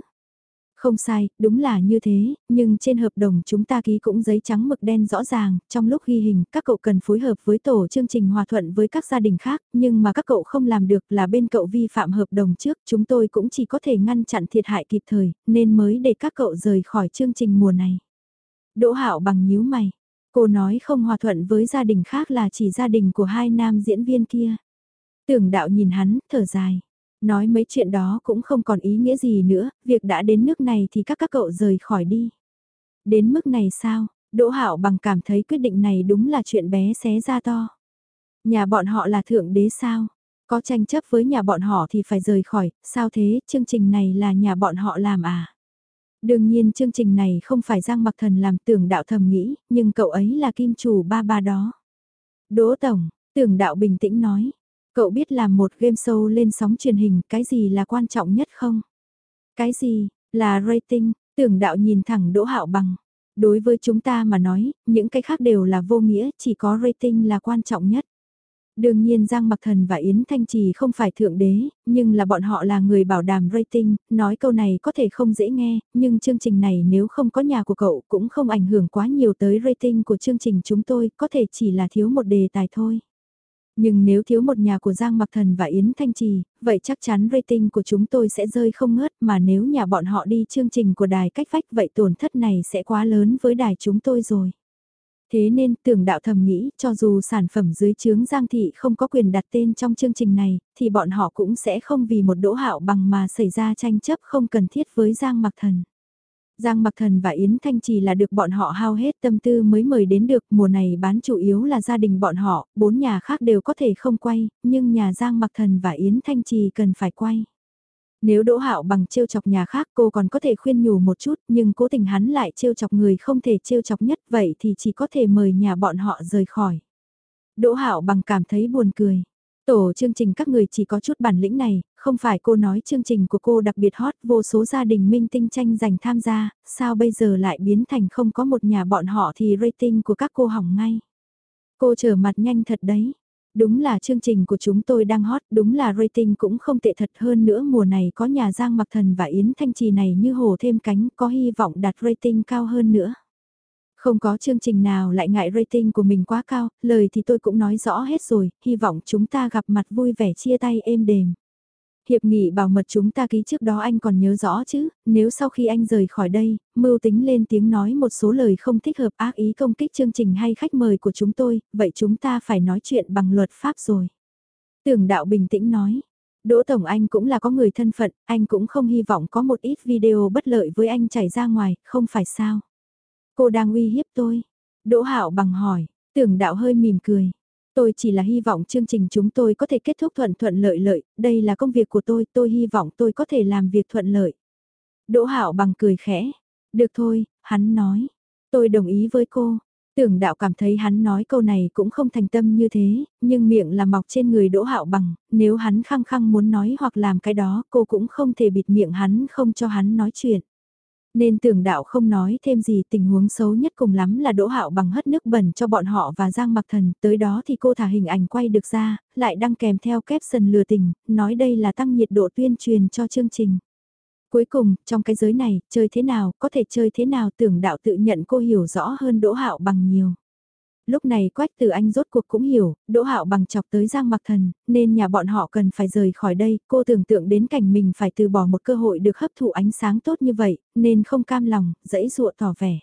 Không sai, đúng là như thế, nhưng trên hợp đồng chúng ta ký cũng giấy trắng mực đen rõ ràng, trong lúc ghi hình các cậu cần phối hợp với tổ chương trình hòa thuận với các gia đình khác, nhưng mà các cậu không làm được là bên cậu vi phạm hợp đồng trước, chúng tôi cũng chỉ có thể ngăn chặn thiệt hại kịp thời, nên mới để các cậu rời khỏi chương trình mùa này. Đỗ Hạo bằng nhíu mày, cô nói không hòa thuận với gia đình khác là chỉ gia đình của hai nam diễn viên kia. Tưởng đạo nhìn hắn, thở dài. Nói mấy chuyện đó cũng không còn ý nghĩa gì nữa, việc đã đến nước này thì các các cậu rời khỏi đi. Đến mức này sao, Đỗ Hạo bằng cảm thấy quyết định này đúng là chuyện bé xé ra to. Nhà bọn họ là thượng đế sao? Có tranh chấp với nhà bọn họ thì phải rời khỏi, sao thế, chương trình này là nhà bọn họ làm à? Đương nhiên chương trình này không phải Giang Mặc Thần làm tưởng đạo thầm nghĩ, nhưng cậu ấy là kim chủ ba ba đó. Đỗ Tổng, tưởng đạo bình tĩnh nói, Cậu biết làm một game show lên sóng truyền hình cái gì là quan trọng nhất không? Cái gì, là rating, tưởng đạo nhìn thẳng Đỗ Hạo Bằng. Đối với chúng ta mà nói, những cái khác đều là vô nghĩa, chỉ có rating là quan trọng nhất. Đương nhiên Giang Mặc Thần và Yến Thanh Trì không phải thượng đế, nhưng là bọn họ là người bảo đảm rating, nói câu này có thể không dễ nghe, nhưng chương trình này nếu không có nhà của cậu cũng không ảnh hưởng quá nhiều tới rating của chương trình chúng tôi, có thể chỉ là thiếu một đề tài thôi. Nhưng nếu thiếu một nhà của Giang Mặc Thần và Yến Thanh Trì, vậy chắc chắn rating của chúng tôi sẽ rơi không ngớt mà nếu nhà bọn họ đi chương trình của đài cách vách vậy tổn thất này sẽ quá lớn với đài chúng tôi rồi. Thế nên tưởng đạo thầm nghĩ cho dù sản phẩm dưới chướng Giang Thị không có quyền đặt tên trong chương trình này, thì bọn họ cũng sẽ không vì một đỗ hạo bằng mà xảy ra tranh chấp không cần thiết với Giang Mặc Thần. Giang Mặc Thần và Yến Thanh Trì là được bọn họ hao hết tâm tư mới mời đến được, mùa này bán chủ yếu là gia đình bọn họ, bốn nhà khác đều có thể không quay, nhưng nhà Giang Mặc Thần và Yến Thanh Trì cần phải quay. Nếu Đỗ Hạo bằng trêu chọc nhà khác cô còn có thể khuyên nhủ một chút, nhưng cố tình hắn lại trêu chọc người không thể trêu chọc nhất vậy thì chỉ có thể mời nhà bọn họ rời khỏi. Đỗ Hạo bằng cảm thấy buồn cười. Tổ chương trình các người chỉ có chút bản lĩnh này, không phải cô nói chương trình của cô đặc biệt hot vô số gia đình minh tinh tranh giành tham gia, sao bây giờ lại biến thành không có một nhà bọn họ thì rating của các cô hỏng ngay. Cô trở mặt nhanh thật đấy. Đúng là chương trình của chúng tôi đang hot, đúng là rating cũng không tệ thật hơn nữa mùa này có nhà Giang Mặc Thần và Yến Thanh Trì này như hồ thêm cánh có hy vọng đạt rating cao hơn nữa. Không có chương trình nào lại ngại rating của mình quá cao, lời thì tôi cũng nói rõ hết rồi, hy vọng chúng ta gặp mặt vui vẻ chia tay êm đềm. Hiệp nghị bảo mật chúng ta ký trước đó anh còn nhớ rõ chứ, nếu sau khi anh rời khỏi đây, mưu tính lên tiếng nói một số lời không thích hợp ác ý công kích chương trình hay khách mời của chúng tôi, vậy chúng ta phải nói chuyện bằng luật pháp rồi. Tưởng đạo bình tĩnh nói, Đỗ Tổng Anh cũng là có người thân phận, anh cũng không hy vọng có một ít video bất lợi với anh chảy ra ngoài, không phải sao. Cô đang uy hiếp tôi. Đỗ Hạo bằng hỏi, tưởng đạo hơi mỉm cười. Tôi chỉ là hy vọng chương trình chúng tôi có thể kết thúc thuận thuận lợi lợi, đây là công việc của tôi, tôi hy vọng tôi có thể làm việc thuận lợi. Đỗ Hạo bằng cười khẽ. Được thôi, hắn nói. Tôi đồng ý với cô. Tưởng đạo cảm thấy hắn nói câu này cũng không thành tâm như thế, nhưng miệng là mọc trên người Đỗ Hạo bằng, nếu hắn khăng khăng muốn nói hoặc làm cái đó cô cũng không thể bịt miệng hắn không cho hắn nói chuyện. Nên tưởng đạo không nói thêm gì tình huống xấu nhất cùng lắm là đỗ hạo bằng hất nước bẩn cho bọn họ và giang mặc thần, tới đó thì cô thả hình ảnh quay được ra, lại đăng kèm theo caption lừa tình, nói đây là tăng nhiệt độ tuyên truyền cho chương trình. Cuối cùng, trong cái giới này, chơi thế nào, có thể chơi thế nào tưởng đạo tự nhận cô hiểu rõ hơn đỗ hạo bằng nhiều. Lúc này Quách Từ Anh rốt cuộc cũng hiểu, Đỗ Hạo bằng chọc tới Giang Mặc Thần, nên nhà bọn họ cần phải rời khỏi đây, cô tưởng tượng đến cảnh mình phải từ bỏ một cơ hội được hấp thụ ánh sáng tốt như vậy, nên không cam lòng, dẫy dụa tỏ vẻ.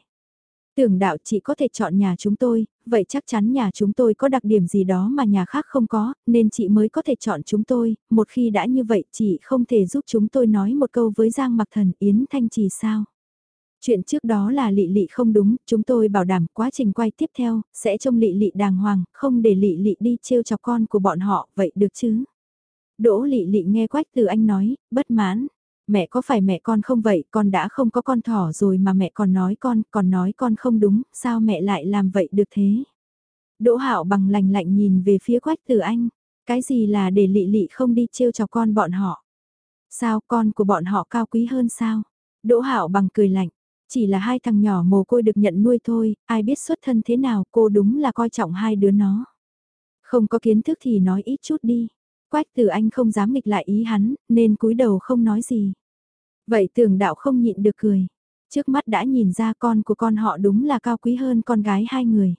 Tưởng đạo chỉ có thể chọn nhà chúng tôi, vậy chắc chắn nhà chúng tôi có đặc điểm gì đó mà nhà khác không có, nên chị mới có thể chọn chúng tôi, một khi đã như vậy chị không thể giúp chúng tôi nói một câu với Giang Mặc Thần Yến Thanh Trì sao. Chuyện trước đó là lị lị không đúng, chúng tôi bảo đảm quá trình quay tiếp theo, sẽ trông lị lị đàng hoàng, không để lị lị đi trêu chọc con của bọn họ, vậy được chứ? Đỗ lị lị nghe quách từ anh nói, bất mãn. Mẹ có phải mẹ con không vậy, con đã không có con thỏ rồi mà mẹ còn nói con, còn nói con không đúng, sao mẹ lại làm vậy được thế? Đỗ hạo bằng lành lạnh nhìn về phía quách từ anh, cái gì là để lị lị không đi trêu chọc con bọn họ? Sao con của bọn họ cao quý hơn sao? Đỗ hạo bằng cười lạnh, chỉ là hai thằng nhỏ mồ côi được nhận nuôi thôi, ai biết xuất thân thế nào cô đúng là coi trọng hai đứa nó. Không có kiến thức thì nói ít chút đi. Quách Tử anh không dám nghịch lại ý hắn, nên cúi đầu không nói gì. Vậy tưởng đạo không nhịn được cười. Trước mắt đã nhìn ra con của con họ đúng là cao quý hơn con gái hai người.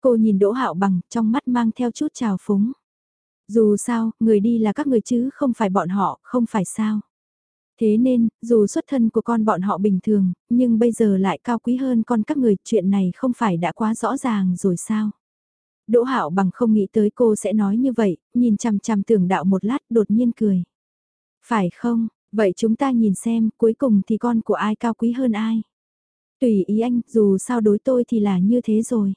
Cô nhìn Đỗ Hạo bằng, trong mắt mang theo chút trào phúng. Dù sao, người đi là các người chứ không phải bọn họ, không phải sao. Thế nên, dù xuất thân của con bọn họ bình thường, nhưng bây giờ lại cao quý hơn con các người, chuyện này không phải đã quá rõ ràng rồi sao? Đỗ Hạo bằng không nghĩ tới cô sẽ nói như vậy, nhìn chằm chằm tưởng đạo một lát đột nhiên cười. Phải không, vậy chúng ta nhìn xem cuối cùng thì con của ai cao quý hơn ai? Tùy ý anh, dù sao đối tôi thì là như thế rồi.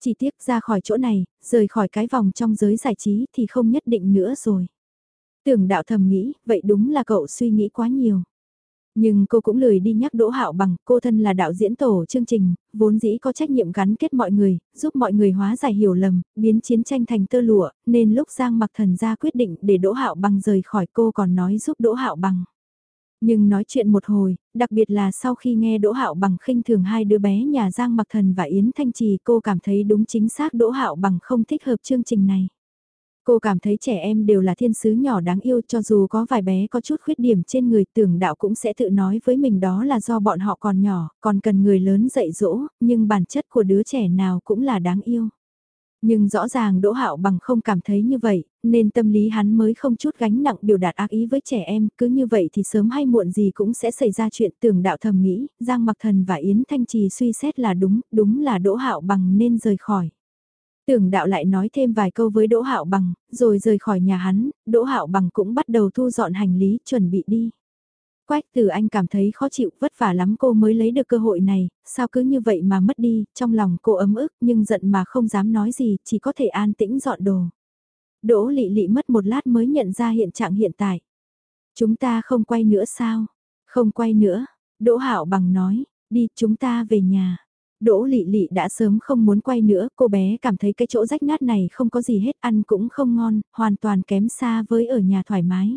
Chỉ tiếc ra khỏi chỗ này, rời khỏi cái vòng trong giới giải trí thì không nhất định nữa rồi. Tưởng đạo thầm nghĩ, vậy đúng là cậu suy nghĩ quá nhiều. Nhưng cô cũng lười đi nhắc Đỗ Hạo bằng, cô thân là đạo diễn tổ chương trình, vốn dĩ có trách nhiệm gắn kết mọi người, giúp mọi người hóa giải hiểu lầm, biến chiến tranh thành tơ lụa, nên lúc Giang Mặc Thần ra quyết định để Đỗ Hạo bằng rời khỏi cô còn nói giúp Đỗ Hạo bằng. Nhưng nói chuyện một hồi, đặc biệt là sau khi nghe Đỗ Hạo bằng khinh thường hai đứa bé nhà Giang Mặc Thần và Yến Thanh Trì cô cảm thấy đúng chính xác Đỗ Hạo bằng không thích hợp chương trình này. Cô cảm thấy trẻ em đều là thiên sứ nhỏ đáng yêu cho dù có vài bé có chút khuyết điểm trên người tưởng đạo cũng sẽ tự nói với mình đó là do bọn họ còn nhỏ, còn cần người lớn dạy dỗ, nhưng bản chất của đứa trẻ nào cũng là đáng yêu. Nhưng rõ ràng Đỗ Hạo bằng không cảm thấy như vậy, nên tâm lý hắn mới không chút gánh nặng biểu đạt ác ý với trẻ em, cứ như vậy thì sớm hay muộn gì cũng sẽ xảy ra chuyện tưởng đạo thầm nghĩ, Giang Mặc Thần và Yến Thanh Trì suy xét là đúng, đúng là Đỗ Hạo bằng nên rời khỏi. Tưởng đạo lại nói thêm vài câu với Đỗ Hạo Bằng, rồi rời khỏi nhà hắn, Đỗ Hạo Bằng cũng bắt đầu thu dọn hành lý, chuẩn bị đi. Quách Tử Anh cảm thấy khó chịu, vất vả lắm cô mới lấy được cơ hội này, sao cứ như vậy mà mất đi, trong lòng cô ấm ức nhưng giận mà không dám nói gì, chỉ có thể an tĩnh dọn đồ. Đỗ Lị Lị mất một lát mới nhận ra hiện trạng hiện tại. Chúng ta không quay nữa sao? Không quay nữa, Đỗ Hạo Bằng nói, đi chúng ta về nhà. Đỗ Lị Lị đã sớm không muốn quay nữa, cô bé cảm thấy cái chỗ rách nát này không có gì hết, ăn cũng không ngon, hoàn toàn kém xa với ở nhà thoải mái.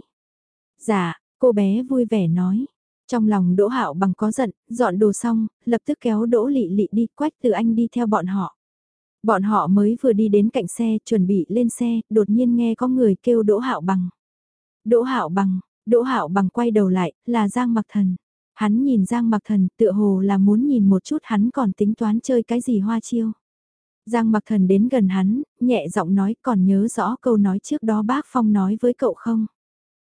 Dạ, cô bé vui vẻ nói. Trong lòng Đỗ Hạo bằng có giận, dọn đồ xong, lập tức kéo Đỗ Lị Lị đi, quách từ anh đi theo bọn họ. Bọn họ mới vừa đi đến cạnh xe, chuẩn bị lên xe, đột nhiên nghe có người kêu Đỗ Hạo bằng. Đỗ Hạo bằng, Đỗ Hạo bằng quay đầu lại, là Giang Mặc Thần. Hắn nhìn Giang Mặc Thần tựa hồ là muốn nhìn một chút hắn còn tính toán chơi cái gì hoa chiêu. Giang Mặc Thần đến gần hắn, nhẹ giọng nói còn nhớ rõ câu nói trước đó bác Phong nói với cậu không?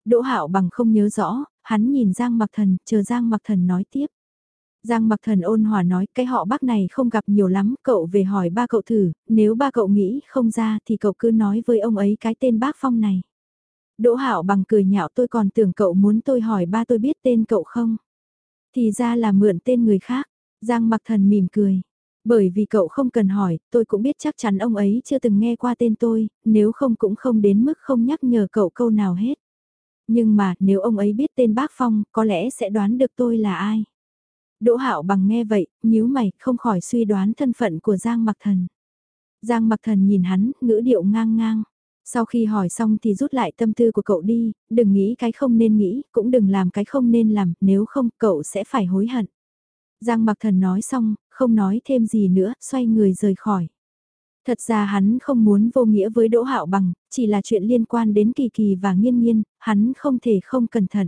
Đỗ Hạo bằng không nhớ rõ, hắn nhìn Giang Mặc Thần, chờ Giang Mặc Thần nói tiếp. Giang Mặc Thần ôn hòa nói cái họ bác này không gặp nhiều lắm, cậu về hỏi ba cậu thử, nếu ba cậu nghĩ không ra thì cậu cứ nói với ông ấy cái tên bác Phong này. Đỗ Hạo bằng cười nhạo tôi còn tưởng cậu muốn tôi hỏi ba tôi biết tên cậu không. Thì ra là mượn tên người khác, Giang mặc thần mỉm cười. Bởi vì cậu không cần hỏi, tôi cũng biết chắc chắn ông ấy chưa từng nghe qua tên tôi, nếu không cũng không đến mức không nhắc nhở cậu câu nào hết. Nhưng mà nếu ông ấy biết tên bác Phong, có lẽ sẽ đoán được tôi là ai. Đỗ Hạo bằng nghe vậy, nhíu mày, không khỏi suy đoán thân phận của Giang Mặc Thần. Giang Mặc Thần nhìn hắn, ngữ điệu ngang ngang. Sau khi hỏi xong thì rút lại tâm tư của cậu đi, đừng nghĩ cái không nên nghĩ, cũng đừng làm cái không nên làm, nếu không cậu sẽ phải hối hận. Giang mặc thần nói xong, không nói thêm gì nữa, xoay người rời khỏi. Thật ra hắn không muốn vô nghĩa với Đỗ Hạo Bằng, chỉ là chuyện liên quan đến kỳ kỳ và nghiên nghiên, hắn không thể không cẩn thận.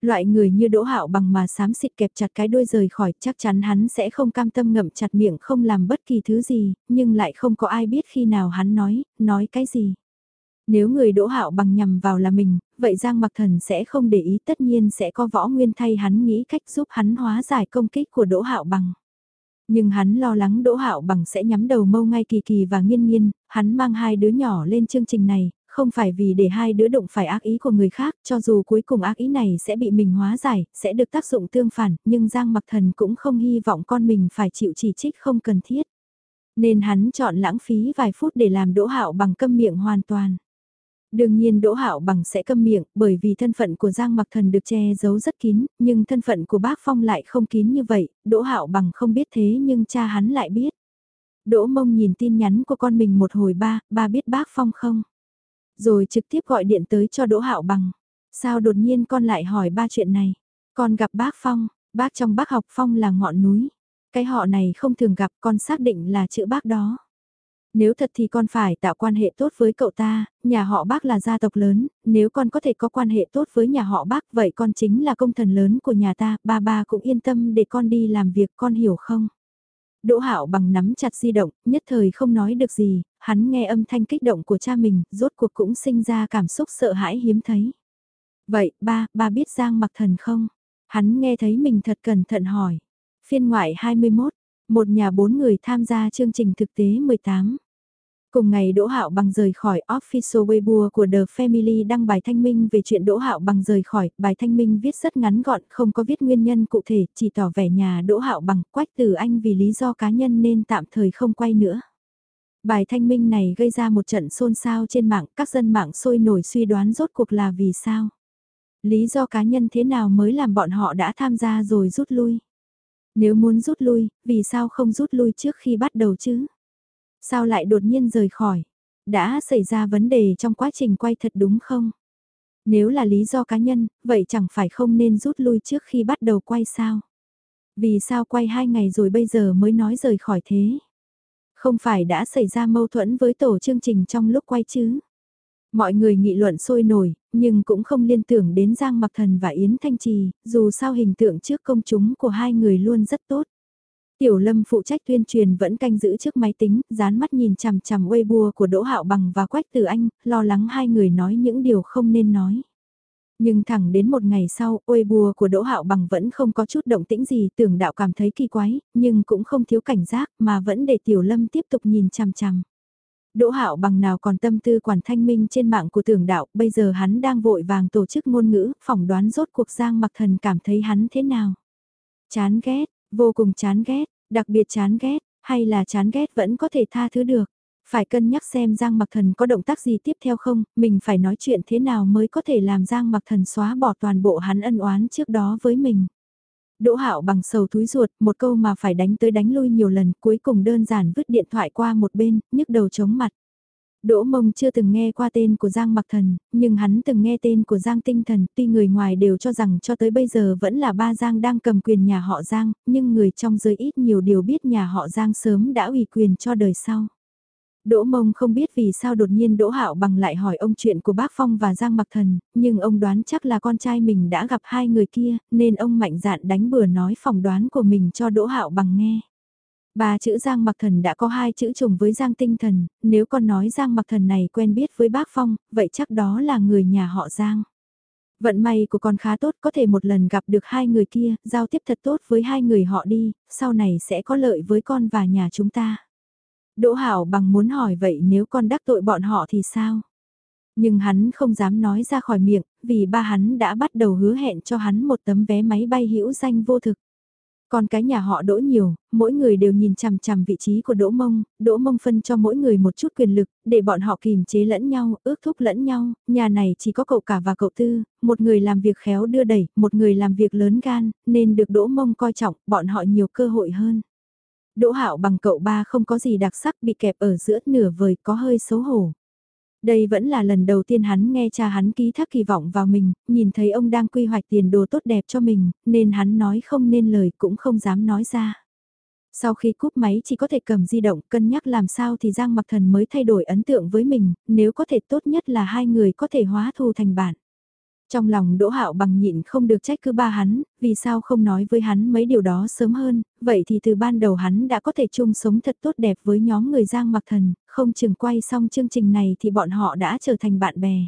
Loại người như Đỗ Hạo Bằng mà xám xịt kẹp chặt cái đuôi rời khỏi chắc chắn hắn sẽ không cam tâm ngậm chặt miệng không làm bất kỳ thứ gì, nhưng lại không có ai biết khi nào hắn nói, nói cái gì. Nếu người đỗ hạo bằng nhằm vào là mình, vậy Giang Mặc Thần sẽ không để ý tất nhiên sẽ có võ nguyên thay hắn nghĩ cách giúp hắn hóa giải công kích của đỗ hạo bằng. Nhưng hắn lo lắng Đỗ Hạo Bằng sẽ nhắm đầu mâu ngay kỳ kỳ và nghiên nghiên, hắn mang hai đứa nhỏ lên chương trình này, không phải vì để hai đứa đụng phải ác ý của người khác, cho dù cuối cùng ác ý này sẽ bị mình hóa giải, sẽ được tác dụng tương phản, nhưng Giang Mặc Thần cũng không hy vọng con mình phải chịu chỉ trích không cần thiết. Nên hắn chọn lãng phí vài phút để làm Đỗ Hạo Bằng câm miệng hoàn toàn. Đương nhiên Đỗ Hạo bằng sẽ câm miệng, bởi vì thân phận của Giang Mặc Thần được che giấu rất kín, nhưng thân phận của bác Phong lại không kín như vậy, Đỗ Hạo bằng không biết thế nhưng cha hắn lại biết. Đỗ Mông nhìn tin nhắn của con mình một hồi ba, ba biết bác Phong không? Rồi trực tiếp gọi điện tới cho Đỗ Hạo bằng. Sao đột nhiên con lại hỏi ba chuyện này? Con gặp bác Phong, bác trong bác học Phong là ngọn núi. Cái họ này không thường gặp con xác định là chữ bác đó. Nếu thật thì con phải tạo quan hệ tốt với cậu ta, nhà họ bác là gia tộc lớn, nếu con có thể có quan hệ tốt với nhà họ bác vậy con chính là công thần lớn của nhà ta, ba ba cũng yên tâm để con đi làm việc con hiểu không? Đỗ Hạo bằng nắm chặt di động, nhất thời không nói được gì, hắn nghe âm thanh kích động của cha mình, rốt cuộc cũng sinh ra cảm xúc sợ hãi hiếm thấy. Vậy, ba, ba biết Giang mặc thần không? Hắn nghe thấy mình thật cẩn thận hỏi. Phiên ngoại 21, một nhà bốn người tham gia chương trình thực tế 18. Cùng ngày Đỗ Hạo bằng rời khỏi official Weibo của The Family đăng bài thanh minh về chuyện Đỗ Hạo bằng rời khỏi, bài thanh minh viết rất ngắn gọn, không có viết nguyên nhân cụ thể, chỉ tỏ vẻ nhà Đỗ Hạo bằng quách từ anh vì lý do cá nhân nên tạm thời không quay nữa. Bài thanh minh này gây ra một trận xôn xao trên mạng, các dân mạng sôi nổi suy đoán rốt cuộc là vì sao. Lý do cá nhân thế nào mới làm bọn họ đã tham gia rồi rút lui. Nếu muốn rút lui, vì sao không rút lui trước khi bắt đầu chứ? Sao lại đột nhiên rời khỏi? Đã xảy ra vấn đề trong quá trình quay thật đúng không? Nếu là lý do cá nhân, vậy chẳng phải không nên rút lui trước khi bắt đầu quay sao? Vì sao quay hai ngày rồi bây giờ mới nói rời khỏi thế? Không phải đã xảy ra mâu thuẫn với tổ chương trình trong lúc quay chứ? Mọi người nghị luận sôi nổi, nhưng cũng không liên tưởng đến Giang Mặc Thần và Yến Thanh Trì, dù sao hình tượng trước công chúng của hai người luôn rất tốt. Tiểu Lâm phụ trách tuyên truyền vẫn canh giữ trước máy tính, dán mắt nhìn chằm chằm Weibo của Đỗ Hạo Bằng và Quách từ Anh, lo lắng hai người nói những điều không nên nói. Nhưng thẳng đến một ngày sau, ôi bùa của Đỗ Hạo Bằng vẫn không có chút động tĩnh gì, tưởng đạo cảm thấy kỳ quái, nhưng cũng không thiếu cảnh giác, mà vẫn để Tiểu Lâm tiếp tục nhìn chằm chằm. Đỗ Hạo Bằng nào còn tâm tư quản thanh minh trên mạng của tưởng đạo, bây giờ hắn đang vội vàng tổ chức ngôn ngữ, phỏng đoán rốt cuộc Giang Mặc Thần cảm thấy hắn thế nào. Chán ghét, vô cùng chán ghét, đặc biệt chán ghét, hay là chán ghét vẫn có thể tha thứ được. Phải cân nhắc xem Giang Mặc Thần có động tác gì tiếp theo không, mình phải nói chuyện thế nào mới có thể làm Giang Mặc Thần xóa bỏ toàn bộ hắn ân oán trước đó với mình. Đỗ Hạo bằng sầu túi ruột, một câu mà phải đánh tới đánh lui nhiều lần, cuối cùng đơn giản vứt điện thoại qua một bên, nhức đầu chống mặt. Đỗ Mông chưa từng nghe qua tên của Giang Mặc Thần, nhưng hắn từng nghe tên của Giang Tinh Thần, tuy người ngoài đều cho rằng cho tới bây giờ vẫn là ba Giang đang cầm quyền nhà họ Giang, nhưng người trong giới ít nhiều điều biết nhà họ Giang sớm đã ủy quyền cho đời sau. Đỗ Mông không biết vì sao đột nhiên Đỗ Hạo bằng lại hỏi ông chuyện của bác Phong và Giang Mặc Thần, nhưng ông đoán chắc là con trai mình đã gặp hai người kia, nên ông mạnh dạn đánh bừa nói phỏng đoán của mình cho Đỗ Hạo bằng nghe. Ba chữ Giang Mặc Thần đã có hai chữ trùng với Giang Tinh Thần, nếu con nói Giang Mặc Thần này quen biết với bác Phong, vậy chắc đó là người nhà họ Giang. Vận may của con khá tốt có thể một lần gặp được hai người kia, giao tiếp thật tốt với hai người họ đi, sau này sẽ có lợi với con và nhà chúng ta. Đỗ Hảo bằng muốn hỏi vậy nếu con đắc tội bọn họ thì sao? Nhưng hắn không dám nói ra khỏi miệng, vì ba hắn đã bắt đầu hứa hẹn cho hắn một tấm vé máy bay hữu danh vô thực. Còn cái nhà họ đỗ nhiều, mỗi người đều nhìn chằm chằm vị trí của đỗ mông, đỗ mông phân cho mỗi người một chút quyền lực, để bọn họ kìm chế lẫn nhau, ước thúc lẫn nhau, nhà này chỉ có cậu cả và cậu tư, một người làm việc khéo đưa đẩy, một người làm việc lớn gan, nên được đỗ mông coi trọng, bọn họ nhiều cơ hội hơn. Đỗ Hạo bằng cậu ba không có gì đặc sắc bị kẹp ở giữa nửa vời có hơi xấu hổ. Đây vẫn là lần đầu tiên hắn nghe cha hắn ký thác kỳ vọng vào mình, nhìn thấy ông đang quy hoạch tiền đồ tốt đẹp cho mình, nên hắn nói không nên lời cũng không dám nói ra. Sau khi cúp máy chỉ có thể cầm di động cân nhắc làm sao thì Giang Mặc Thần mới thay đổi ấn tượng với mình, nếu có thể tốt nhất là hai người có thể hóa thù thành bạn. Trong lòng Đỗ Hạo bằng nhịn không được trách cứ ba hắn, vì sao không nói với hắn mấy điều đó sớm hơn, vậy thì từ ban đầu hắn đã có thể chung sống thật tốt đẹp với nhóm người Giang Mặc Thần, không chừng quay xong chương trình này thì bọn họ đã trở thành bạn bè.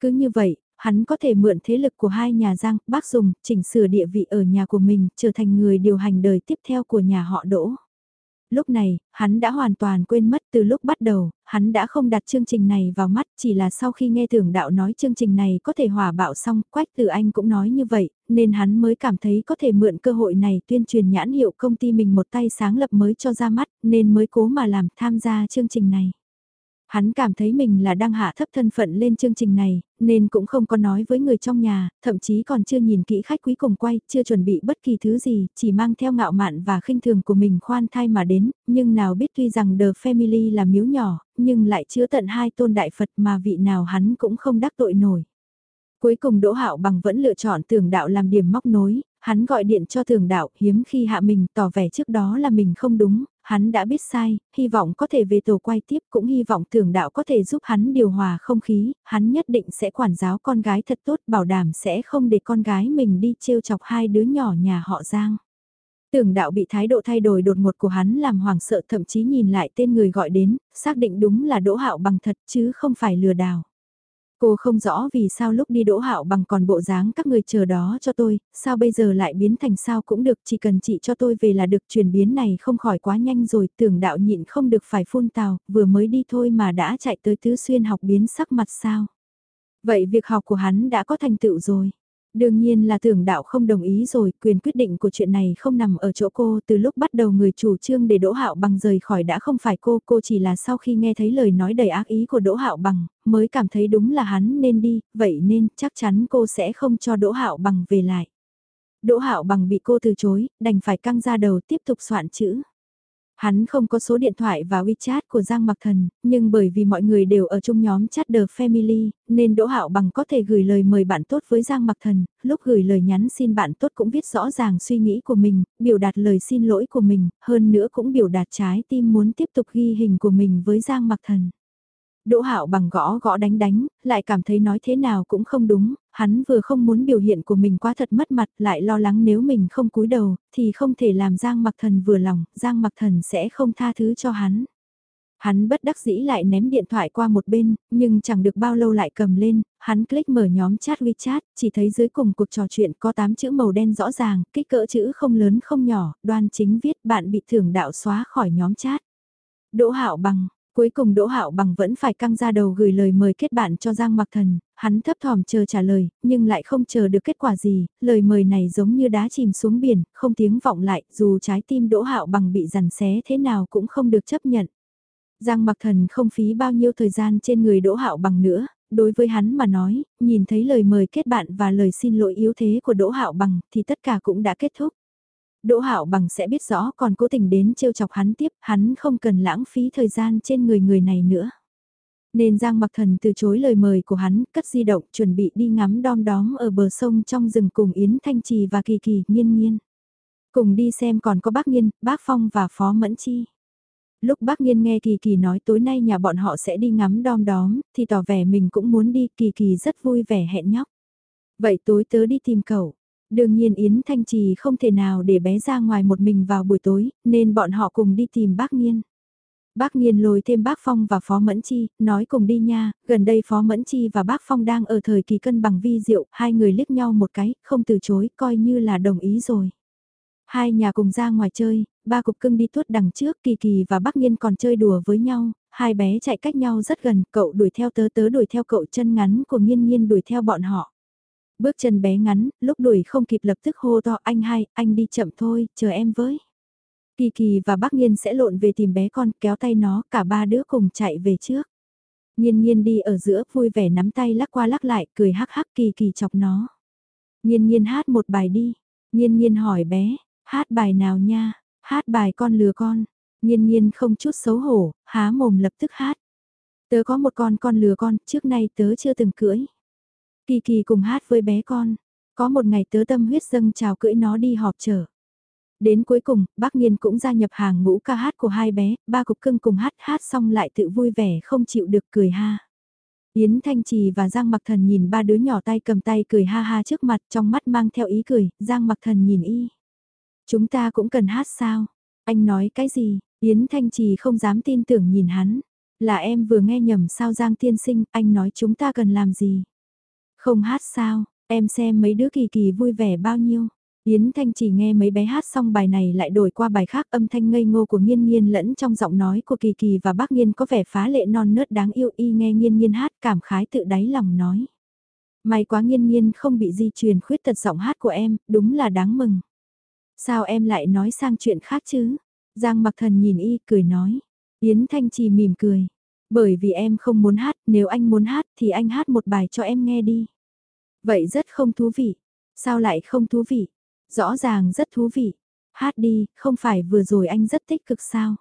Cứ như vậy, hắn có thể mượn thế lực của hai nhà Giang, bác dùng, chỉnh sửa địa vị ở nhà của mình, trở thành người điều hành đời tiếp theo của nhà họ Đỗ lúc này, hắn đã hoàn toàn quên mất từ lúc bắt đầu, hắn đã không đặt chương trình này vào mắt, chỉ là sau khi nghe thưởng đạo nói chương trình này có thể hòa bạo xong, Quách Từ Anh cũng nói như vậy, nên hắn mới cảm thấy có thể mượn cơ hội này tuyên truyền nhãn hiệu công ty mình một tay sáng lập mới cho ra mắt, nên mới cố mà làm tham gia chương trình này. Hắn cảm thấy mình là đang hạ thấp thân phận lên chương trình này, nên cũng không có nói với người trong nhà, thậm chí còn chưa nhìn kỹ khách quý cùng quay, chưa chuẩn bị bất kỳ thứ gì, chỉ mang theo ngạo mạn và khinh thường của mình khoan thai mà đến, nhưng nào biết tuy rằng The Family là miếu nhỏ, nhưng lại chứa tận hai tôn đại Phật mà vị nào hắn cũng không đắc tội nổi. Cuối cùng Đỗ Hạo Bằng vẫn lựa chọn tưởng đạo làm điểm móc nối, hắn gọi điện cho thường đạo hiếm khi hạ mình tỏ vẻ trước đó là mình không đúng, hắn đã biết sai, hy vọng có thể về tổ quay tiếp cũng hy vọng tưởng đạo có thể giúp hắn điều hòa không khí, hắn nhất định sẽ quản giáo con gái thật tốt bảo đảm sẽ không để con gái mình đi trêu chọc hai đứa nhỏ nhà họ Giang. Tưởng đạo bị thái độ thay đổi đột ngột của hắn làm hoảng sợ thậm chí nhìn lại tên người gọi đến, xác định đúng là đỗ hạo bằng thật chứ không phải lừa đảo. Cô không rõ vì sao lúc đi đỗ hạo bằng còn bộ dáng các người chờ đó cho tôi, sao bây giờ lại biến thành sao cũng được, chỉ cần chị cho tôi về là được chuyển biến này không khỏi quá nhanh rồi, tưởng đạo nhịn không được phải phun tào, vừa mới đi thôi mà đã chạy tới tứ xuyên học biến sắc mặt sao. Vậy việc học của hắn đã có thành tựu rồi. Đương nhiên là tưởng đạo không đồng ý rồi, quyền quyết định của chuyện này không nằm ở chỗ cô, từ lúc bắt đầu người chủ trương để Đỗ Hạo Bằng rời khỏi đã không phải cô, cô chỉ là sau khi nghe thấy lời nói đầy ác ý của Đỗ Hạo Bằng, mới cảm thấy đúng là hắn nên đi, vậy nên chắc chắn cô sẽ không cho Đỗ Hạo Bằng về lại. Đỗ Hạo Bằng bị cô từ chối, đành phải căng ra đầu tiếp tục soạn chữ. Hắn không có số điện thoại và WeChat của Giang Mặc Thần, nhưng bởi vì mọi người đều ở chung nhóm chat The Family, nên Đỗ Hạo Bằng có thể gửi lời mời bạn tốt với Giang Mặc Thần, lúc gửi lời nhắn xin bạn tốt cũng viết rõ ràng suy nghĩ của mình, biểu đạt lời xin lỗi của mình, hơn nữa cũng biểu đạt trái tim muốn tiếp tục ghi hình của mình với Giang Mặc Thần. Đỗ Hạo bằng gõ gõ đánh đánh, lại cảm thấy nói thế nào cũng không đúng, hắn vừa không muốn biểu hiện của mình quá thật mất mặt, lại lo lắng nếu mình không cúi đầu, thì không thể làm Giang Mặc Thần vừa lòng, Giang Mặc Thần sẽ không tha thứ cho hắn. Hắn bất đắc dĩ lại ném điện thoại qua một bên, nhưng chẳng được bao lâu lại cầm lên, hắn click mở nhóm chat WeChat, chỉ thấy dưới cùng cuộc trò chuyện có 8 chữ màu đen rõ ràng, kích cỡ chữ không lớn không nhỏ, đoan chính viết bạn bị thưởng đạo xóa khỏi nhóm chat. Đỗ Hạo bằng, Cuối cùng Đỗ Hạo Bằng vẫn phải căng ra đầu gửi lời mời kết bạn cho Giang Mặc Thần, hắn thấp thỏm chờ trả lời, nhưng lại không chờ được kết quả gì, lời mời này giống như đá chìm xuống biển, không tiếng vọng lại, dù trái tim Đỗ Hạo Bằng bị rằn xé thế nào cũng không được chấp nhận. Giang Mặc Thần không phí bao nhiêu thời gian trên người Đỗ Hạo Bằng nữa, đối với hắn mà nói, nhìn thấy lời mời kết bạn và lời xin lỗi yếu thế của Đỗ Hạo Bằng thì tất cả cũng đã kết thúc. Đỗ Hạo Bằng sẽ biết rõ còn cố tình đến trêu chọc hắn tiếp, hắn không cần lãng phí thời gian trên người người này nữa. Nên Giang Mặc Thần từ chối lời mời của hắn, cất di động chuẩn bị đi ngắm đom đóm ở bờ sông trong rừng cùng Yến Thanh Trì và Kỳ Kỳ, Nhiên Nhiên. Cùng đi xem còn có bác Nhiên, bác Phong và Phó Mẫn Chi. Lúc bác Nhiên nghe Kỳ Kỳ nói tối nay nhà bọn họ sẽ đi ngắm đom đóm, thì tỏ vẻ mình cũng muốn đi, Kỳ Kỳ rất vui vẻ hẹn nhóc. Vậy tối tớ đi tìm cậu. Đương nhiên Yến Thanh Trì không thể nào để bé ra ngoài một mình vào buổi tối, nên bọn họ cùng đi tìm bác Nhiên. Bác Nhiên lôi thêm bác Phong và Phó Mẫn Chi, nói cùng đi nha, gần đây Phó Mẫn Chi và bác Phong đang ở thời kỳ cân bằng vi diệu, hai người liếc nhau một cái, không từ chối, coi như là đồng ý rồi. Hai nhà cùng ra ngoài chơi, ba cục cưng đi tuốt đằng trước, Kỳ Kỳ và bác Nhiên còn chơi đùa với nhau, hai bé chạy cách nhau rất gần, cậu đuổi theo tớ tớ đuổi theo cậu chân ngắn của Nhiên Nhiên đuổi theo bọn họ. Bước chân bé ngắn, lúc đuổi không kịp lập tức hô to anh hai, anh đi chậm thôi, chờ em với. Kỳ kỳ và bác Nhiên sẽ lộn về tìm bé con, kéo tay nó, cả ba đứa cùng chạy về trước. Nhiên nhiên đi ở giữa, vui vẻ nắm tay lắc qua lắc lại, cười hắc hắc kỳ kỳ chọc nó. Nhiên nhiên hát một bài đi. Nhiên nhiên hỏi bé, hát bài nào nha, hát bài con lừa con. Nhiên nhiên không chút xấu hổ, há mồm lập tức hát. Tớ có một con con lừa con, trước nay tớ chưa từng cưỡi. Kỳ kỳ cùng hát với bé con. Có một ngày tớ tâm huyết dâng chào cưỡi nó đi họp chở. Đến cuối cùng, bác Nhiên cũng gia nhập hàng ngũ ca hát của hai bé, ba cục cưng cùng hát hát xong lại tự vui vẻ không chịu được cười ha. Yến Thanh Trì và Giang Mặc Thần nhìn ba đứa nhỏ tay cầm tay cười ha ha trước mặt trong mắt mang theo ý cười, Giang Mặc Thần nhìn y. Chúng ta cũng cần hát sao? Anh nói cái gì? Yến Thanh Trì không dám tin tưởng nhìn hắn. Là em vừa nghe nhầm sao Giang Tiên Sinh, anh nói chúng ta cần làm gì? Không hát sao, em xem mấy đứa kỳ kỳ vui vẻ bao nhiêu. Yến Thanh chỉ nghe mấy bé hát xong bài này lại đổi qua bài khác âm thanh ngây ngô của nghiên nghiên lẫn trong giọng nói của kỳ kỳ và bác nghiên có vẻ phá lệ non nớt đáng yêu y nghe nghiên nghiên hát cảm khái tự đáy lòng nói. May quá nghiên nghiên không bị di truyền khuyết tật giọng hát của em, đúng là đáng mừng. Sao em lại nói sang chuyện khác chứ? Giang mặc thần nhìn y cười nói. Yến Thanh chỉ mỉm cười. Bởi vì em không muốn hát, nếu anh muốn hát thì anh hát một bài cho em nghe đi. Vậy rất không thú vị. Sao lại không thú vị? Rõ ràng rất thú vị. Hát đi, không phải vừa rồi anh rất tích cực sao?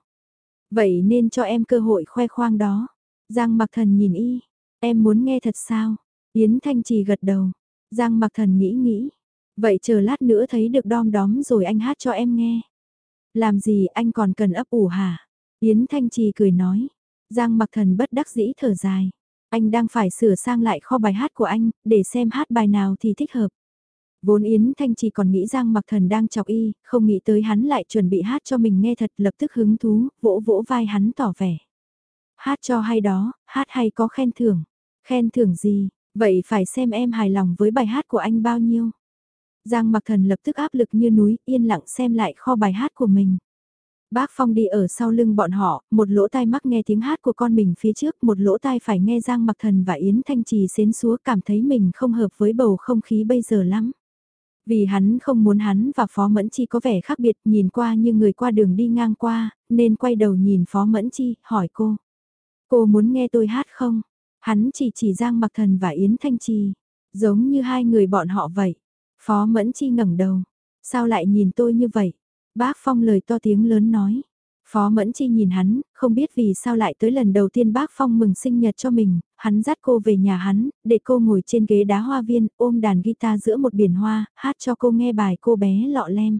Vậy nên cho em cơ hội khoe khoang đó. Giang mặc thần nhìn y. Em muốn nghe thật sao? Yến Thanh Trì gật đầu. Giang mặc thần nghĩ nghĩ. Vậy chờ lát nữa thấy được đom đóm rồi anh hát cho em nghe. Làm gì anh còn cần ấp ủ hả? Yến Thanh Trì cười nói. Giang mặc thần bất đắc dĩ thở dài. Anh đang phải sửa sang lại kho bài hát của anh, để xem hát bài nào thì thích hợp. Vốn Yến Thanh chỉ còn nghĩ Giang mặc thần đang chọc y, không nghĩ tới hắn lại chuẩn bị hát cho mình nghe thật lập tức hứng thú, vỗ vỗ vai hắn tỏ vẻ. Hát cho hay đó, hát hay có khen thưởng. Khen thưởng gì, vậy phải xem em hài lòng với bài hát của anh bao nhiêu. Giang mặc thần lập tức áp lực như núi, yên lặng xem lại kho bài hát của mình. Bác Phong đi ở sau lưng bọn họ, một lỗ tai mắc nghe tiếng hát của con mình phía trước, một lỗ tai phải nghe Giang Mặc Thần và Yến Thanh Trì xến xúa cảm thấy mình không hợp với bầu không khí bây giờ lắm. Vì hắn không muốn hắn và Phó Mẫn Chi có vẻ khác biệt nhìn qua như người qua đường đi ngang qua, nên quay đầu nhìn Phó Mẫn Chi, hỏi cô. Cô muốn nghe tôi hát không? Hắn chỉ chỉ Giang Mặc Thần và Yến Thanh Trì, giống như hai người bọn họ vậy. Phó Mẫn Chi ngẩng đầu, sao lại nhìn tôi như vậy? Bác Phong lời to tiếng lớn nói. Phó Mẫn Chi nhìn hắn, không biết vì sao lại tới lần đầu tiên bác Phong mừng sinh nhật cho mình, hắn dắt cô về nhà hắn, để cô ngồi trên ghế đá hoa viên, ôm đàn guitar giữa một biển hoa, hát cho cô nghe bài cô bé lọ lem.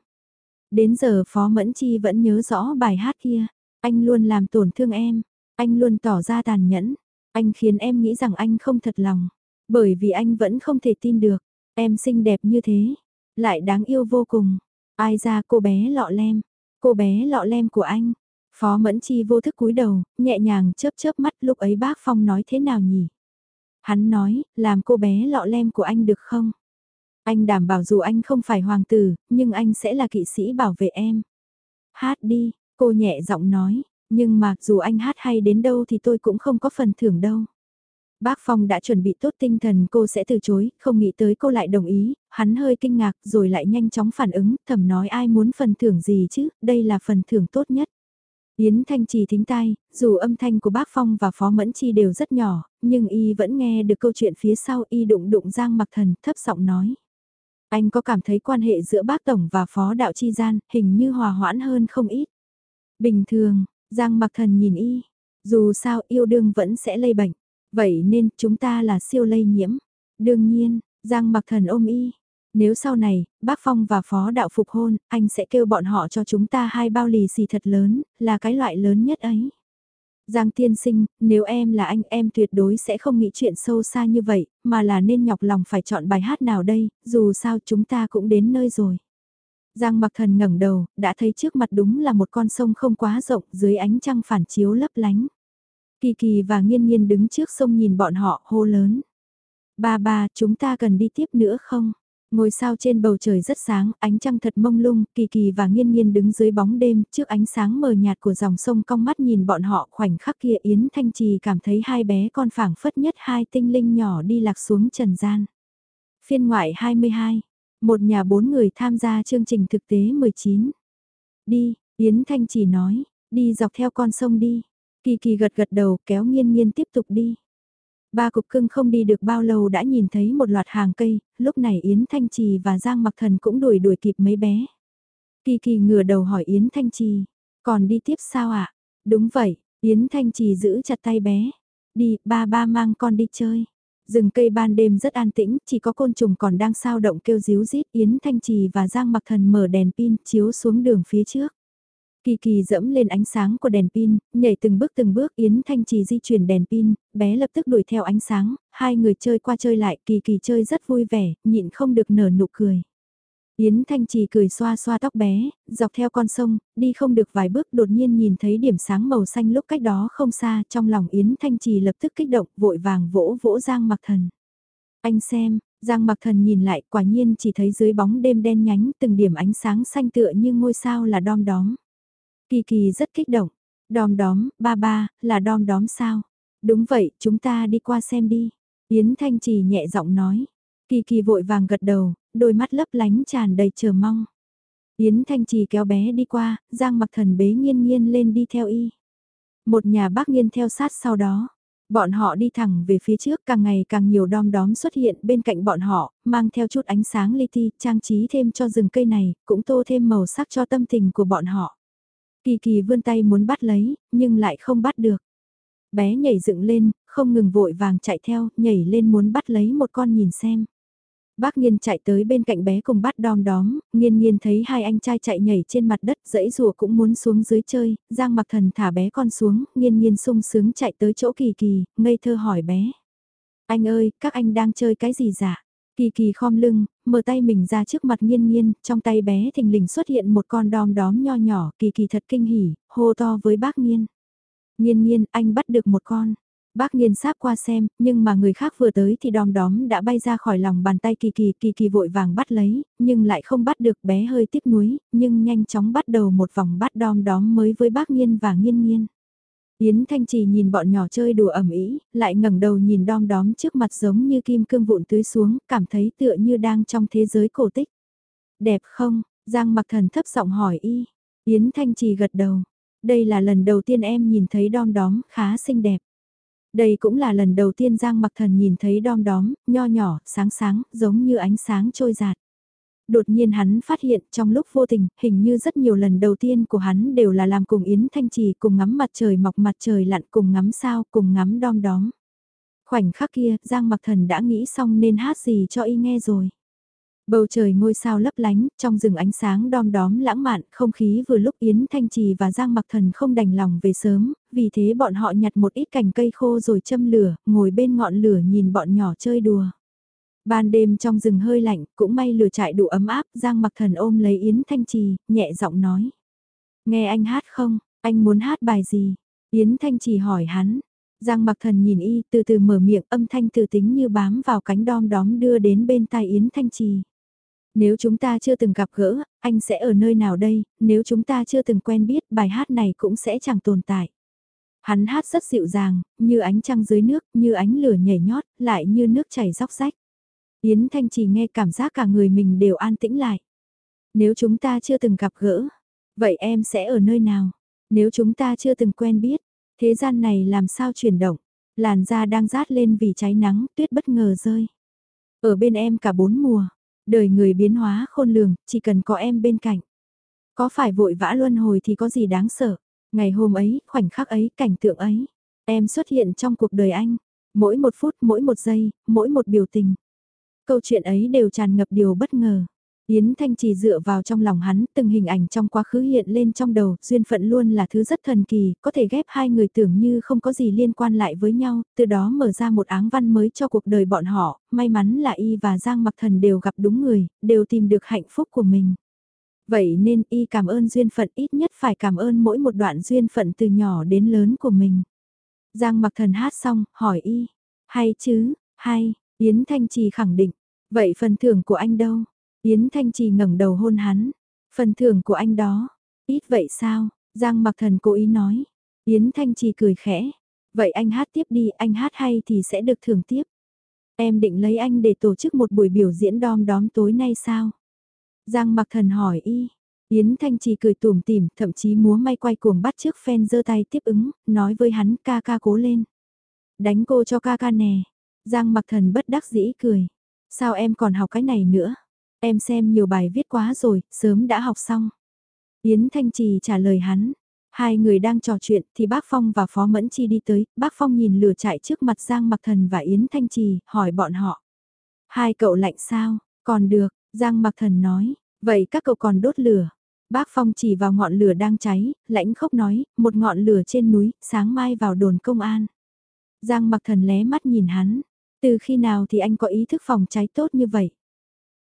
Đến giờ Phó Mẫn Chi vẫn nhớ rõ bài hát kia, anh luôn làm tổn thương em, anh luôn tỏ ra tàn nhẫn, anh khiến em nghĩ rằng anh không thật lòng, bởi vì anh vẫn không thể tin được, em xinh đẹp như thế, lại đáng yêu vô cùng, ai ra cô bé lọ lem, cô bé lọ lem của anh. Phó Mẫn Chi vô thức cúi đầu, nhẹ nhàng chớp chớp mắt lúc ấy bác Phong nói thế nào nhỉ? Hắn nói, làm cô bé lọ lem của anh được không? Anh đảm bảo dù anh không phải hoàng tử, nhưng anh sẽ là kỵ sĩ bảo vệ em. Hát đi, cô nhẹ giọng nói, nhưng mà dù anh hát hay đến đâu thì tôi cũng không có phần thưởng đâu. Bác Phong đã chuẩn bị tốt tinh thần cô sẽ từ chối, không nghĩ tới cô lại đồng ý, hắn hơi kinh ngạc rồi lại nhanh chóng phản ứng, thầm nói ai muốn phần thưởng gì chứ, đây là phần thưởng tốt nhất. Yến Thanh Trì thính tai, dù âm thanh của bác Phong và Phó Mẫn Chi đều rất nhỏ, nhưng y vẫn nghe được câu chuyện phía sau y đụng đụng Giang Mặc Thần thấp giọng nói. Anh có cảm thấy quan hệ giữa bác Tổng và Phó Đạo Chi Gian hình như hòa hoãn hơn không ít. Bình thường, Giang Mặc Thần nhìn y, dù sao yêu đương vẫn sẽ lây bệnh, vậy nên chúng ta là siêu lây nhiễm. Đương nhiên, Giang Mặc Thần ôm y, nếu sau này, bác Phong và phó đạo phục hôn, anh sẽ kêu bọn họ cho chúng ta hai bao lì xì thật lớn, là cái loại lớn nhất ấy. Giang tiên sinh, nếu em là anh em tuyệt đối sẽ không nghĩ chuyện sâu xa như vậy, mà là nên nhọc lòng phải chọn bài hát nào đây, dù sao chúng ta cũng đến nơi rồi. Giang mặc thần ngẩng đầu, đã thấy trước mặt đúng là một con sông không quá rộng dưới ánh trăng phản chiếu lấp lánh. Kỳ kỳ và nghiên nghiên đứng trước sông nhìn bọn họ hô lớn. Ba ba, chúng ta cần đi tiếp nữa không? Ngôi sao trên bầu trời rất sáng, ánh trăng thật mông lung, kỳ kỳ và nghiên nghiên đứng dưới bóng đêm, trước ánh sáng mờ nhạt của dòng sông cong mắt nhìn bọn họ khoảnh khắc kia Yến Thanh Trì cảm thấy hai bé con phảng phất nhất hai tinh linh nhỏ đi lạc xuống trần gian. Phiên ngoại 22, một nhà bốn người tham gia chương trình thực tế 19. Đi, Yến Thanh Trì nói, đi dọc theo con sông đi. Kỳ kỳ gật gật đầu kéo nghiên nghiên tiếp tục đi. Ba cục cưng không đi được bao lâu đã nhìn thấy một loạt hàng cây, lúc này Yến Thanh Trì và Giang Mặc Thần cũng đuổi đuổi kịp mấy bé. Kỳ kỳ ngửa đầu hỏi Yến Thanh Trì, còn đi tiếp sao ạ? À? Đúng vậy, Yến Thanh Trì giữ chặt tay bé. Đi, ba ba mang con đi chơi. Rừng cây ban đêm rất an tĩnh, chỉ có côn trùng còn đang sao động kêu díu rít Yến Thanh Trì và Giang Mặc Thần mở đèn pin chiếu xuống đường phía trước. Kỳ kỳ dẫm lên ánh sáng của đèn pin, nhảy từng bước từng bước Yến Thanh Trì di chuyển đèn pin, bé lập tức đuổi theo ánh sáng, hai người chơi qua chơi lại, kỳ kỳ chơi rất vui vẻ, nhịn không được nở nụ cười. Yến Thanh Trì cười xoa xoa tóc bé, dọc theo con sông, đi không được vài bước đột nhiên nhìn thấy điểm sáng màu xanh lúc cách đó không xa, trong lòng Yến Thanh Trì lập tức kích động, vội vàng vỗ vỗ Giang Mặc Thần. Anh xem, Giang Mặc Thần nhìn lại quả nhiên chỉ thấy dưới bóng đêm đen nhánh từng điểm ánh sáng xanh tựa như ngôi sao là đom đóm. Kỳ kỳ rất kích động. Đom đóm, ba ba, là đom đóm sao? Đúng vậy, chúng ta đi qua xem đi. Yến Thanh Trì nhẹ giọng nói. Kỳ kỳ vội vàng gật đầu, đôi mắt lấp lánh tràn đầy chờ mong. Yến Thanh Trì kéo bé đi qua, Giang mặc thần bế nghiên nghiên lên đi theo y. Một nhà bác nghiên theo sát sau đó. Bọn họ đi thẳng về phía trước càng ngày càng nhiều đom đóm xuất hiện bên cạnh bọn họ, mang theo chút ánh sáng li ti, trang trí thêm cho rừng cây này, cũng tô thêm màu sắc cho tâm tình của bọn họ. Kỳ kỳ vươn tay muốn bắt lấy, nhưng lại không bắt được. Bé nhảy dựng lên, không ngừng vội vàng chạy theo, nhảy lên muốn bắt lấy một con nhìn xem. Bác Nghiên chạy tới bên cạnh bé cùng bắt đom đóm, Nghiên Nghiên thấy hai anh trai chạy nhảy trên mặt đất dãy rùa cũng muốn xuống dưới chơi, Giang mặc thần thả bé con xuống, Nghiên Nghiên sung sướng chạy tới chỗ kỳ kỳ, ngây thơ hỏi bé. Anh ơi, các anh đang chơi cái gì dạ? Kỳ kỳ khom lưng, mở tay mình ra trước mặt nghiên nghiên, trong tay bé thình lình xuất hiện một con đom đóm nho nhỏ, kỳ kỳ thật kinh hỉ, hô to với bác nghiên. Nghiên nghiên, anh bắt được một con. Bác nghiên sáp qua xem, nhưng mà người khác vừa tới thì đom đóm đã bay ra khỏi lòng bàn tay kỳ kỳ, kỳ kỳ vội vàng bắt lấy, nhưng lại không bắt được bé hơi tiếc nuối, nhưng nhanh chóng bắt đầu một vòng bắt đom đóm mới với bác nghiên và nghiên nghiên. Yến Thanh Trì nhìn bọn nhỏ chơi đùa ẩm ý, lại ngẩng đầu nhìn đom đóm trước mặt giống như kim cương vụn tưới xuống, cảm thấy tựa như đang trong thế giới cổ tích. Đẹp không? Giang mặc thần thấp giọng hỏi y. Yến Thanh Trì gật đầu. Đây là lần đầu tiên em nhìn thấy đom đóm khá xinh đẹp. Đây cũng là lần đầu tiên Giang mặc thần nhìn thấy đom đóm, nho nhỏ, sáng sáng, giống như ánh sáng trôi giạt. Đột nhiên hắn phát hiện trong lúc vô tình, hình như rất nhiều lần đầu tiên của hắn đều là làm cùng Yến Thanh Trì cùng ngắm mặt trời mọc mặt trời lặn cùng ngắm sao cùng ngắm đom đóm. Khoảnh khắc kia, Giang Mặc Thần đã nghĩ xong nên hát gì cho y nghe rồi. Bầu trời ngôi sao lấp lánh, trong rừng ánh sáng đom đóm lãng mạn, không khí vừa lúc Yến Thanh Trì và Giang Mặc Thần không đành lòng về sớm, vì thế bọn họ nhặt một ít cành cây khô rồi châm lửa, ngồi bên ngọn lửa nhìn bọn nhỏ chơi đùa. Ban đêm trong rừng hơi lạnh, cũng may lửa trại đủ ấm áp, Giang Mặc Thần ôm lấy Yến Thanh Trì, nhẹ giọng nói. Nghe anh hát không, anh muốn hát bài gì? Yến Thanh Trì hỏi hắn. Giang Mặc Thần nhìn y, từ từ mở miệng, âm thanh từ tính như bám vào cánh đom đóm đưa đến bên tai Yến Thanh Trì. Nếu chúng ta chưa từng gặp gỡ, anh sẽ ở nơi nào đây, nếu chúng ta chưa từng quen biết bài hát này cũng sẽ chẳng tồn tại. Hắn hát rất dịu dàng, như ánh trăng dưới nước, như ánh lửa nhảy nhót, lại như nước chảy róc rách. Yến Thanh chỉ nghe cảm giác cả người mình đều an tĩnh lại. Nếu chúng ta chưa từng gặp gỡ, vậy em sẽ ở nơi nào? Nếu chúng ta chưa từng quen biết, thế gian này làm sao chuyển động? Làn da đang rát lên vì cháy nắng, tuyết bất ngờ rơi. Ở bên em cả bốn mùa, Đời người biến hóa khôn lường, chỉ cần có em bên cạnh. Có phải vội vã luân hồi thì có gì đáng sợ. Ngày hôm ấy, khoảnh khắc ấy, cảnh tượng ấy. Em xuất hiện trong cuộc đời anh. Mỗi một phút, mỗi một giây, mỗi một biểu tình. Câu chuyện ấy đều tràn ngập điều bất ngờ. Yến Thanh chỉ dựa vào trong lòng hắn, từng hình ảnh trong quá khứ hiện lên trong đầu, duyên phận luôn là thứ rất thần kỳ, có thể ghép hai người tưởng như không có gì liên quan lại với nhau, từ đó mở ra một áng văn mới cho cuộc đời bọn họ, may mắn là Y và Giang Mặc Thần đều gặp đúng người, đều tìm được hạnh phúc của mình. Vậy nên Y cảm ơn duyên phận ít nhất phải cảm ơn mỗi một đoạn duyên phận từ nhỏ đến lớn của mình. Giang Mặc Thần hát xong, hỏi Y, hay chứ, hay, Yến Thanh Trì khẳng định, vậy phần thưởng của anh đâu? Yến Thanh Trì ngẩng đầu hôn hắn. Phần thưởng của anh đó. Ít vậy sao? Giang mặc thần cố ý nói. Yến Thanh Trì cười khẽ. Vậy anh hát tiếp đi, anh hát hay thì sẽ được thưởng tiếp. Em định lấy anh để tổ chức một buổi biểu diễn đom đóm tối nay sao? Giang mặc thần hỏi y. Yến Thanh Trì cười tủm tỉm, thậm chí múa may quay cuồng bắt trước fan giơ tay tiếp ứng, nói với hắn ca ca cố lên. Đánh cô cho ca ca nè. Giang mặc thần bất đắc dĩ cười. Sao em còn học cái này nữa? Em xem nhiều bài viết quá rồi, sớm đã học xong. Yến Thanh Trì trả lời hắn. Hai người đang trò chuyện thì bác Phong và Phó Mẫn Chi đi tới, bác Phong nhìn lửa chạy trước mặt Giang Mặc Thần và Yến Thanh Trì, hỏi bọn họ. Hai cậu lạnh sao, còn được, Giang Mặc Thần nói, vậy các cậu còn đốt lửa. Bác Phong chỉ vào ngọn lửa đang cháy, lãnh khốc nói, một ngọn lửa trên núi, sáng mai vào đồn công an. Giang Mặc Thần lé mắt nhìn hắn, từ khi nào thì anh có ý thức phòng cháy tốt như vậy?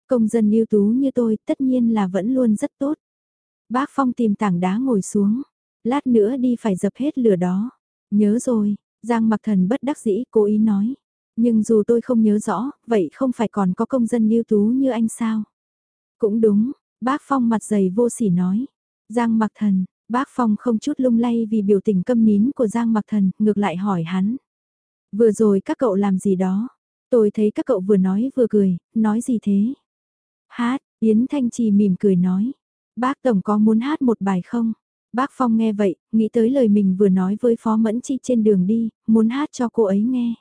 Công dân ưu tú như tôi tất nhiên là vẫn luôn rất tốt. Bác Phong tìm tảng đá ngồi xuống. Lát nữa đi phải dập hết lửa đó. Nhớ rồi, Giang mặc thần bất đắc dĩ cố ý nói. Nhưng dù tôi không nhớ rõ, vậy không phải còn có công dân ưu tú như anh sao? Cũng đúng, bác Phong mặt dày vô sỉ nói. Giang mặc thần, bác Phong không chút lung lay vì biểu tình câm nín của Giang mặc thần, ngược lại hỏi hắn. Vừa rồi các cậu làm gì đó? Tôi thấy các cậu vừa nói vừa cười, nói gì thế? Hát, Yến Thanh Trì mỉm cười nói. Bác Tổng có muốn hát một bài không? Bác Phong nghe vậy, nghĩ tới lời mình vừa nói với Phó Mẫn Chi trên đường đi, muốn hát cho cô ấy nghe.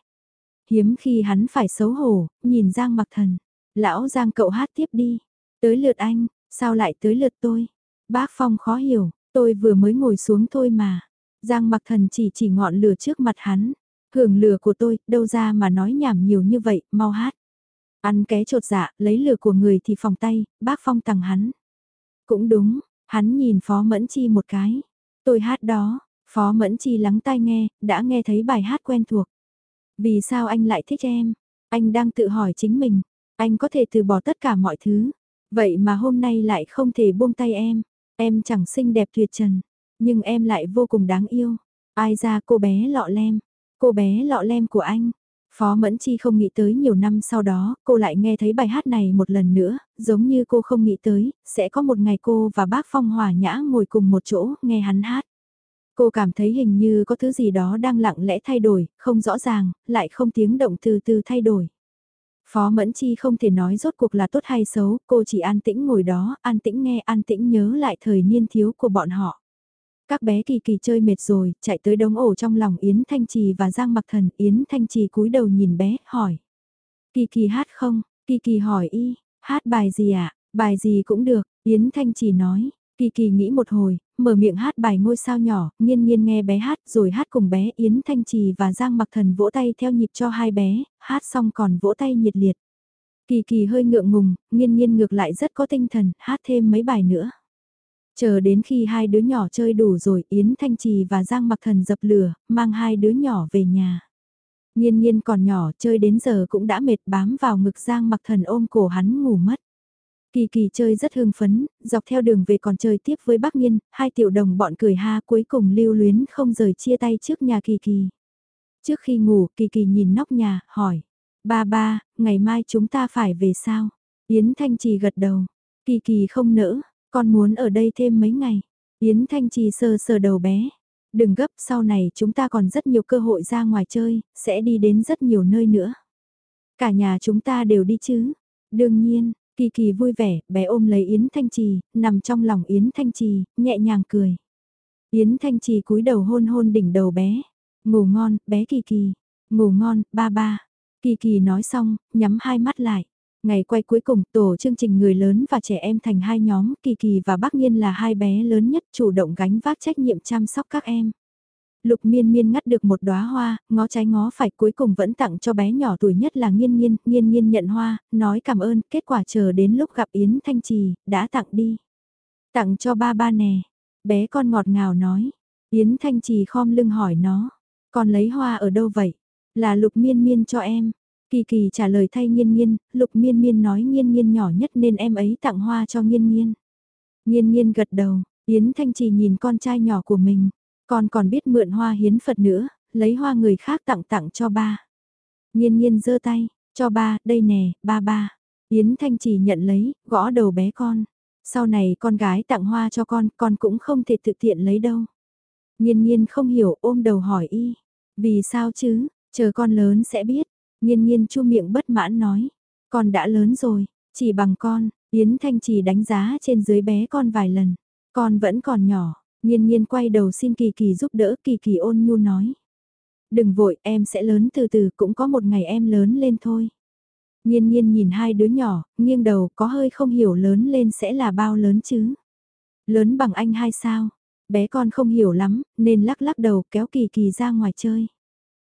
Hiếm khi hắn phải xấu hổ, nhìn Giang mặc thần. Lão Giang cậu hát tiếp đi. Tới lượt anh, sao lại tới lượt tôi? Bác Phong khó hiểu, tôi vừa mới ngồi xuống thôi mà. Giang mặc thần chỉ chỉ ngọn lửa trước mặt hắn. Hưởng lửa của tôi, đâu ra mà nói nhảm nhiều như vậy, mau hát. Ăn ké trột dạ, lấy lửa của người thì phòng tay, bác Phong tặng hắn. Cũng đúng, hắn nhìn Phó Mẫn Chi một cái. Tôi hát đó, Phó Mẫn Chi lắng tai nghe, đã nghe thấy bài hát quen thuộc. Vì sao anh lại thích em? Anh đang tự hỏi chính mình. Anh có thể từ bỏ tất cả mọi thứ. Vậy mà hôm nay lại không thể buông tay em. Em chẳng xinh đẹp tuyệt trần. Nhưng em lại vô cùng đáng yêu. Ai ra cô bé lọ lem. Cô bé lọ lem của anh. Phó Mẫn Chi không nghĩ tới nhiều năm sau đó, cô lại nghe thấy bài hát này một lần nữa, giống như cô không nghĩ tới, sẽ có một ngày cô và bác Phong Hòa Nhã ngồi cùng một chỗ, nghe hắn hát. Cô cảm thấy hình như có thứ gì đó đang lặng lẽ thay đổi, không rõ ràng, lại không tiếng động từ từ thay đổi. Phó Mẫn Chi không thể nói rốt cuộc là tốt hay xấu, cô chỉ an tĩnh ngồi đó, an tĩnh nghe, an tĩnh nhớ lại thời niên thiếu của bọn họ. Các bé kỳ kỳ chơi mệt rồi, chạy tới đống ổ trong lòng Yến Thanh Trì và Giang Mặc Thần. Yến Thanh Trì cúi đầu nhìn bé, hỏi. Kỳ kỳ hát không? Kỳ kỳ hỏi y, hát bài gì ạ? À? Bài gì cũng được, Yến Thanh trì nói, Kỳ Kỳ nghĩ một hồi, mở miệng hát bài ngôi sao nhỏ, nghiên nghiên nghe bé hát rồi hát cùng bé Yến Thanh Trì và Giang Mặc Thần vỗ tay theo nhịp cho hai bé, hát xong còn vỗ tay nhiệt liệt. Kỳ Kỳ hơi ngượng ngùng, nghiên nghiên ngược lại rất có tinh thần, hát thêm mấy bài nữa. Chờ đến khi hai đứa nhỏ chơi đủ rồi, Yến Thanh Trì và Giang Mặc Thần dập lửa, mang hai đứa nhỏ về nhà. Nhiên nhiên còn nhỏ, chơi đến giờ cũng đã mệt bám vào ngực Giang Mặc Thần ôm cổ hắn ngủ mất. Kỳ kỳ chơi rất hưng phấn, dọc theo đường về còn chơi tiếp với bác Nhiên, hai tiểu đồng bọn cười ha cuối cùng lưu luyến không rời chia tay trước nhà kỳ kỳ. Trước khi ngủ, kỳ kỳ nhìn nóc nhà, hỏi. Ba ba, ngày mai chúng ta phải về sao? Yến Thanh Trì gật đầu. Kỳ kỳ không nỡ, con muốn ở đây thêm mấy ngày. Yến Thanh Trì sờ sờ đầu bé. Đừng gấp, sau này chúng ta còn rất nhiều cơ hội ra ngoài chơi, sẽ đi đến rất nhiều nơi nữa. Cả nhà chúng ta đều đi chứ. Đương nhiên, Kỳ Kỳ vui vẻ, bé ôm lấy Yến Thanh Trì, nằm trong lòng Yến Thanh Trì, nhẹ nhàng cười. Yến Thanh Trì cúi đầu hôn hôn đỉnh đầu bé. Ngủ ngon, bé Kỳ Kỳ. Ngủ ngon, ba ba. Kỳ Kỳ nói xong, nhắm hai mắt lại. Ngày quay cuối cùng tổ chương trình người lớn và trẻ em thành hai nhóm, Kỳ Kỳ và Bác Nhiên là hai bé lớn nhất chủ động gánh vác trách nhiệm chăm sóc các em. Lục miên miên ngắt được một đóa hoa, ngó trái ngó phải cuối cùng vẫn tặng cho bé nhỏ tuổi nhất là nghiên nghiên, nghiên nghiên nhận hoa, nói cảm ơn, kết quả chờ đến lúc gặp Yến Thanh Trì, đã tặng đi. Tặng cho ba ba nè, bé con ngọt ngào nói, Yến Thanh Trì khom lưng hỏi nó, con lấy hoa ở đâu vậy? Là lục miên miên cho em. Kỳ kỳ trả lời thay nghiên nghiên, lục miên miên nói nghiên nghiên nhỏ nhất nên em ấy tặng hoa cho nghiên nghiên. Nghiên nghiên gật đầu, Yến Thanh Trì nhìn con trai nhỏ của mình, con còn biết mượn hoa hiến Phật nữa, lấy hoa người khác tặng tặng cho ba. nghiên nghiên giơ tay, cho ba, đây nè, ba ba. Yến Thanh trì nhận lấy, gõ đầu bé con. Sau này con gái tặng hoa cho con, con cũng không thể tự tiện lấy đâu. Nhiên nhiên không hiểu ôm đầu hỏi y. Vì sao chứ, chờ con lớn sẽ biết. Nhiên nhiên chu miệng bất mãn nói. Con đã lớn rồi, chỉ bằng con, Yến Thanh chỉ đánh giá trên dưới bé con vài lần. Con vẫn còn nhỏ, Nhiên nhiên quay đầu xin Kỳ Kỳ giúp đỡ Kỳ Kỳ ôn nhu nói. Đừng vội em sẽ lớn từ từ cũng có một ngày em lớn lên thôi. Nhiên nhiên nhìn hai đứa nhỏ, nghiêng đầu có hơi không hiểu lớn lên sẽ là bao lớn chứ. Lớn bằng anh hay sao? Bé con không hiểu lắm, nên lắc lắc đầu kéo Kỳ Kỳ ra ngoài chơi.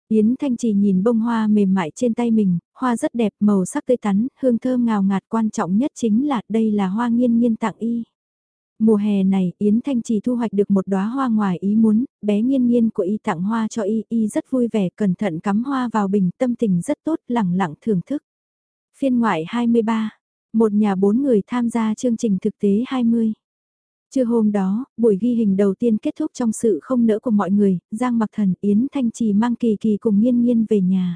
Yến Thanh Trì nhìn bông hoa mềm mại trên tay mình, hoa rất đẹp, màu sắc tươi tắn, hương thơm ngào ngạt quan trọng nhất chính là đây là hoa nghiên nghiên tặng y. Mùa hè này, Yến Thanh chỉ thu hoạch được một đóa hoa ngoài ý muốn, bé nghiên nghiên của y tặng hoa cho y, y rất vui vẻ, cẩn thận cắm hoa vào bình, tâm tình rất tốt, lẳng lặng thưởng thức. Phiên ngoại 23, một nhà bốn người tham gia chương trình thực tế 20. Trưa hôm đó, buổi ghi hình đầu tiên kết thúc trong sự không nỡ của mọi người, Giang Mặc Thần, Yến Thanh Trì mang kỳ kỳ cùng nghiên nghiên về nhà.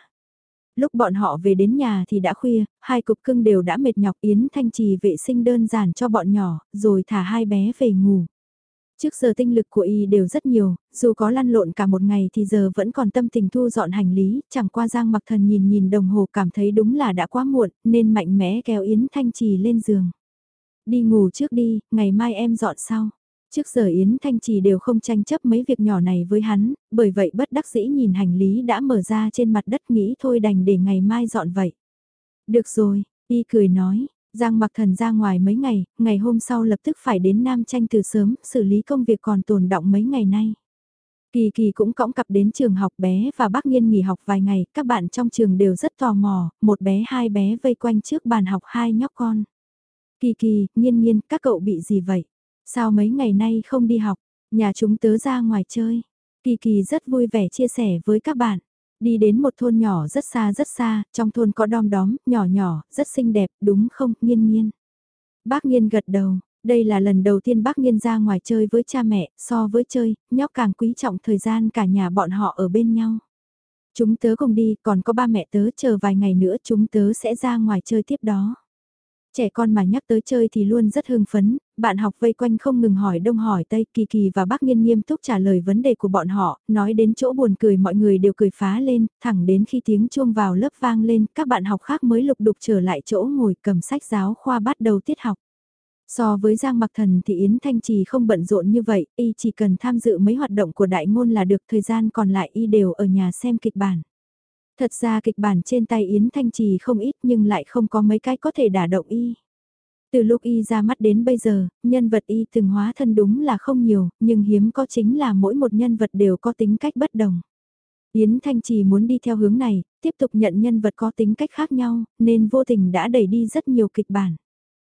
Lúc bọn họ về đến nhà thì đã khuya, hai cục cưng đều đã mệt nhọc Yến Thanh Trì vệ sinh đơn giản cho bọn nhỏ, rồi thả hai bé về ngủ. Trước giờ tinh lực của y đều rất nhiều, dù có lăn lộn cả một ngày thì giờ vẫn còn tâm tình thu dọn hành lý, chẳng qua Giang Mặc Thần nhìn nhìn đồng hồ cảm thấy đúng là đã quá muộn, nên mạnh mẽ kéo Yến Thanh Trì lên giường. Đi ngủ trước đi, ngày mai em dọn sau. Trước giờ Yến Thanh Trì đều không tranh chấp mấy việc nhỏ này với hắn, bởi vậy bất đắc dĩ nhìn hành lý đã mở ra trên mặt đất nghĩ thôi đành để ngày mai dọn vậy. Được rồi, y cười nói, Giang mặc thần ra ngoài mấy ngày, ngày hôm sau lập tức phải đến Nam Tranh từ sớm, xử lý công việc còn tồn động mấy ngày nay. Kỳ kỳ cũng cõng cặp đến trường học bé và bác nghiên nghỉ học vài ngày, các bạn trong trường đều rất tò mò, một bé hai bé vây quanh trước bàn học hai nhóc con. Kỳ kỳ, nhiên nhiên, các cậu bị gì vậy? Sao mấy ngày nay không đi học, nhà chúng tớ ra ngoài chơi. Kỳ kỳ rất vui vẻ chia sẻ với các bạn. Đi đến một thôn nhỏ rất xa rất xa, trong thôn có đom đóm, nhỏ nhỏ, rất xinh đẹp, đúng không, nghiên nghiên. Bác nghiên gật đầu, đây là lần đầu tiên bác nghiên ra ngoài chơi với cha mẹ, so với chơi, nhóc càng quý trọng thời gian cả nhà bọn họ ở bên nhau. Chúng tớ cùng đi, còn có ba mẹ tớ chờ vài ngày nữa chúng tớ sẽ ra ngoài chơi tiếp đó. Trẻ con mà nhắc tới chơi thì luôn rất hưng phấn, bạn học vây quanh không ngừng hỏi đông hỏi tây, Kỳ Kỳ và bác Nghiên nghiêm túc trả lời vấn đề của bọn họ, nói đến chỗ buồn cười mọi người đều cười phá lên, thẳng đến khi tiếng chuông vào lớp vang lên, các bạn học khác mới lục đục trở lại chỗ ngồi cầm sách giáo khoa bắt đầu tiết học. So với Giang Mặc Thần thì Yến Thanh Trì không bận rộn như vậy, y chỉ cần tham dự mấy hoạt động của đại ngôn là được thời gian còn lại y đều ở nhà xem kịch bản. Thật ra kịch bản trên tay Yến Thanh Trì không ít nhưng lại không có mấy cái có thể đả động y. Từ lúc y ra mắt đến bây giờ, nhân vật y từng hóa thân đúng là không nhiều, nhưng hiếm có chính là mỗi một nhân vật đều có tính cách bất đồng. Yến Thanh Trì muốn đi theo hướng này, tiếp tục nhận nhân vật có tính cách khác nhau, nên vô tình đã đẩy đi rất nhiều kịch bản.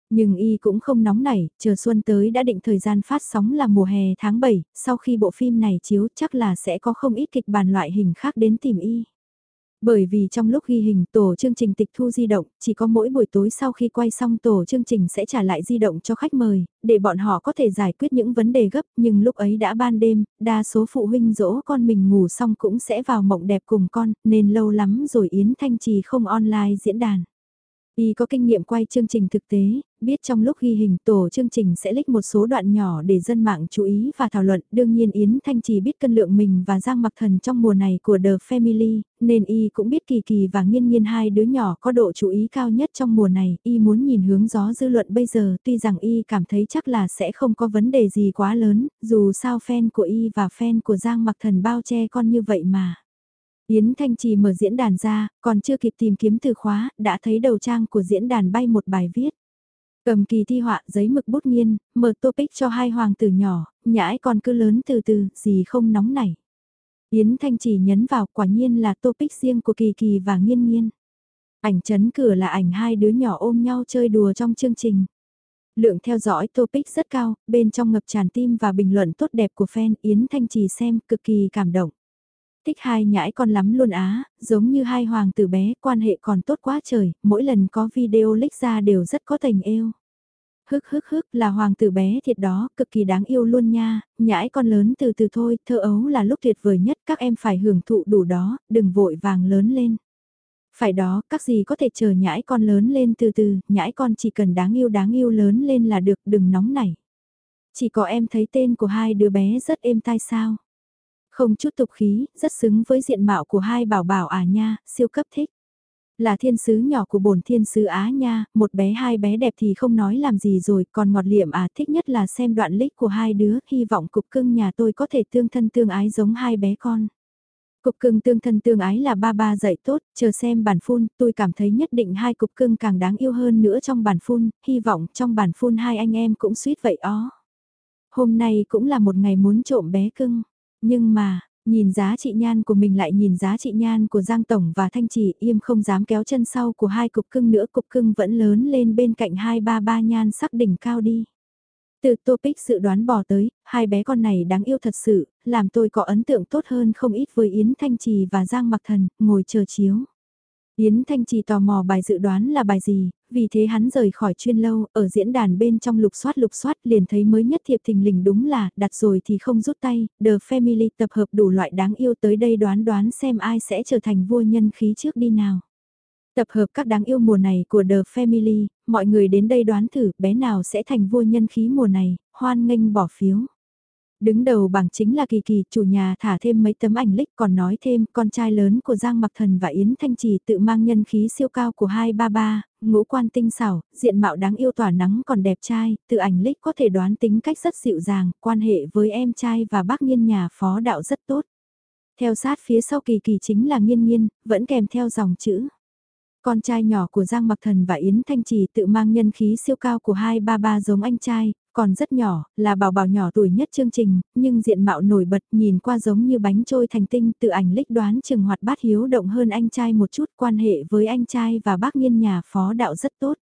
Nhưng y cũng không nóng nảy, chờ xuân tới đã định thời gian phát sóng là mùa hè tháng 7, sau khi bộ phim này chiếu chắc là sẽ có không ít kịch bản loại hình khác đến tìm y. Bởi vì trong lúc ghi hình tổ chương trình tịch thu di động, chỉ có mỗi buổi tối sau khi quay xong tổ chương trình sẽ trả lại di động cho khách mời, để bọn họ có thể giải quyết những vấn đề gấp, nhưng lúc ấy đã ban đêm, đa số phụ huynh dỗ con mình ngủ xong cũng sẽ vào mộng đẹp cùng con, nên lâu lắm rồi Yến Thanh Trì không online diễn đàn. Y có kinh nghiệm quay chương trình thực tế, biết trong lúc ghi hình tổ chương trình sẽ lích một số đoạn nhỏ để dân mạng chú ý và thảo luận. Đương nhiên Yến Thanh Trì biết cân lượng mình và Giang Mặc Thần trong mùa này của The Family, nên Y cũng biết Kỳ Kỳ và Nghiên Nghiên hai đứa nhỏ có độ chú ý cao nhất trong mùa này. Y muốn nhìn hướng gió dư luận bây giờ tuy rằng Y cảm thấy chắc là sẽ không có vấn đề gì quá lớn, dù sao fan của Y và fan của Giang Mặc Thần bao che con như vậy mà. Yến Thanh Trì mở diễn đàn ra, còn chưa kịp tìm kiếm từ khóa, đã thấy đầu trang của diễn đàn bay một bài viết. Cầm kỳ thi họa giấy mực bút nghiên, mở topic cho hai hoàng tử nhỏ, nhãi còn cứ lớn từ từ, gì không nóng nảy. Yến Thanh Trì nhấn vào quả nhiên là topic riêng của kỳ kỳ và nghiên nghiên. Ảnh chấn cửa là ảnh hai đứa nhỏ ôm nhau chơi đùa trong chương trình. Lượng theo dõi topic rất cao, bên trong ngập tràn tim và bình luận tốt đẹp của fan Yến Thanh Trì xem cực kỳ cảm động. Thích hai nhãi con lắm luôn á, giống như hai hoàng tử bé, quan hệ còn tốt quá trời, mỗi lần có video lích ra đều rất có tình yêu. Hức hức hức là hoàng tử bé thiệt đó, cực kỳ đáng yêu luôn nha, nhãi con lớn từ từ thôi, thơ ấu là lúc tuyệt vời nhất các em phải hưởng thụ đủ đó, đừng vội vàng lớn lên. Phải đó, các gì có thể chờ nhãi con lớn lên từ từ, nhãi con chỉ cần đáng yêu đáng yêu lớn lên là được, đừng nóng nảy. Chỉ có em thấy tên của hai đứa bé rất êm tai sao. Không chút tục khí, rất xứng với diện mạo của hai bảo bảo à nha, siêu cấp thích. Là thiên sứ nhỏ của bổn thiên sứ Á nha, một bé hai bé đẹp thì không nói làm gì rồi, còn ngọt liệm à thích nhất là xem đoạn lích của hai đứa, hy vọng cục cưng nhà tôi có thể tương thân tương ái giống hai bé con. Cục cưng tương thân tương ái là ba ba dạy tốt, chờ xem bản phun, tôi cảm thấy nhất định hai cục cưng càng đáng yêu hơn nữa trong bản phun, hy vọng trong bản phun hai anh em cũng suýt vậy ó. Hôm nay cũng là một ngày muốn trộm bé cưng. Nhưng mà, nhìn giá trị nhan của mình lại nhìn giá trị nhan của Giang Tổng và Thanh Chỉ im không dám kéo chân sau của hai cục cưng nữa cục cưng vẫn lớn lên bên cạnh hai ba ba nhan sắc đỉnh cao đi. Từ topic dự đoán bỏ tới, hai bé con này đáng yêu thật sự, làm tôi có ấn tượng tốt hơn không ít với Yến Thanh Trì và Giang Mặc Thần, ngồi chờ chiếu. Yến Thanh Trì tò mò bài dự đoán là bài gì, vì thế hắn rời khỏi chuyên lâu, ở diễn đàn bên trong lục soát lục soát liền thấy mới nhất thiệp thình lình đúng là, đặt rồi thì không rút tay, The Family tập hợp đủ loại đáng yêu tới đây đoán đoán xem ai sẽ trở thành vua nhân khí trước đi nào. Tập hợp các đáng yêu mùa này của The Family, mọi người đến đây đoán thử bé nào sẽ thành vua nhân khí mùa này, hoan nghênh bỏ phiếu. Đứng đầu bảng chính là Kỳ Kỳ, chủ nhà thả thêm mấy tấm ảnh lích còn nói thêm con trai lớn của Giang Mặc Thần và Yến Thanh Trì tự mang nhân khí siêu cao của hai ba ba, ngũ quan tinh xảo, diện mạo đáng yêu tỏa nắng còn đẹp trai, tự ảnh lích có thể đoán tính cách rất dịu dàng, quan hệ với em trai và bác nghiên nhà phó đạo rất tốt. Theo sát phía sau Kỳ Kỳ chính là nghiên nghiên, vẫn kèm theo dòng chữ. Con trai nhỏ của Giang Mặc Thần và Yến Thanh Trì tự mang nhân khí siêu cao của hai ba ba giống anh trai, còn rất nhỏ, là bảo bảo nhỏ tuổi nhất chương trình, nhưng diện mạo nổi bật nhìn qua giống như bánh trôi thành tinh tự ảnh lích đoán chừng hoạt bát hiếu động hơn anh trai một chút quan hệ với anh trai và bác nghiên nhà phó đạo rất tốt.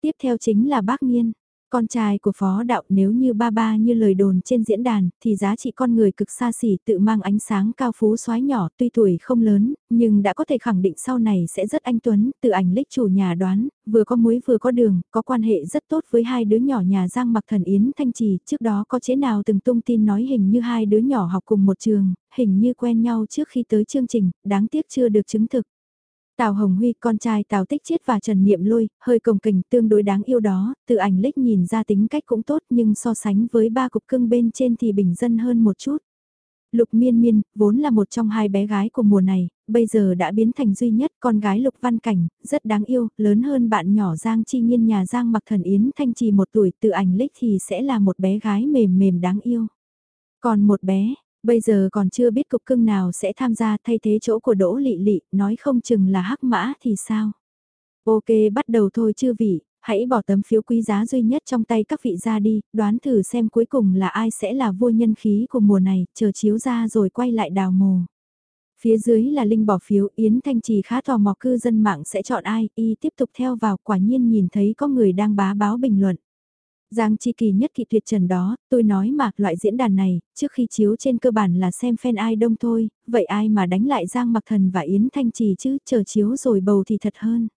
Tiếp theo chính là bác nghiên. Con trai của phó đạo nếu như ba ba như lời đồn trên diễn đàn, thì giá trị con người cực xa xỉ, tự mang ánh sáng cao phú soái nhỏ, tuy tuổi không lớn, nhưng đã có thể khẳng định sau này sẽ rất anh Tuấn tự ảnh lích chủ nhà đoán, vừa có muối vừa có đường, có quan hệ rất tốt với hai đứa nhỏ nhà Giang Mặc Thần Yến Thanh Trì, trước đó có chế nào từng tung tin nói hình như hai đứa nhỏ học cùng một trường, hình như quen nhau trước khi tới chương trình, đáng tiếc chưa được chứng thực. Tào Hồng Huy, con trai Tào Tích Chiết và Trần Niệm Lôi, hơi cồng kềnh tương đối đáng yêu đó, từ ảnh lích nhìn ra tính cách cũng tốt nhưng so sánh với ba cục cưng bên trên thì bình dân hơn một chút. Lục Miên Miên, vốn là một trong hai bé gái của mùa này, bây giờ đã biến thành duy nhất con gái Lục Văn Cảnh, rất đáng yêu, lớn hơn bạn nhỏ Giang Chi Nhiên nhà Giang Mặc Thần Yến Thanh Trì một tuổi, từ ảnh lích thì sẽ là một bé gái mềm mềm đáng yêu. Còn một bé, Bây giờ còn chưa biết cục cưng nào sẽ tham gia thay thế chỗ của Đỗ Lị Lị, nói không chừng là hắc mã thì sao. Ok bắt đầu thôi chưa vị, Hãy bỏ tấm phiếu quý giá duy nhất trong tay các vị ra đi, đoán thử xem cuối cùng là ai sẽ là vua nhân khí của mùa này, chờ chiếu ra rồi quay lại đào mồ. Phía dưới là Linh bỏ phiếu, Yến Thanh Trì khá tò mò cư dân mạng sẽ chọn ai, y tiếp tục theo vào quả nhiên nhìn thấy có người đang bá báo bình luận. Giang Chi Kỳ nhất kỳ tuyệt trần đó, tôi nói mà, loại diễn đàn này, trước khi chiếu trên cơ bản là xem fan ai đông thôi, vậy ai mà đánh lại Giang Mặc Thần và Yến Thanh Trì chứ, chờ chiếu rồi bầu thì thật hơn.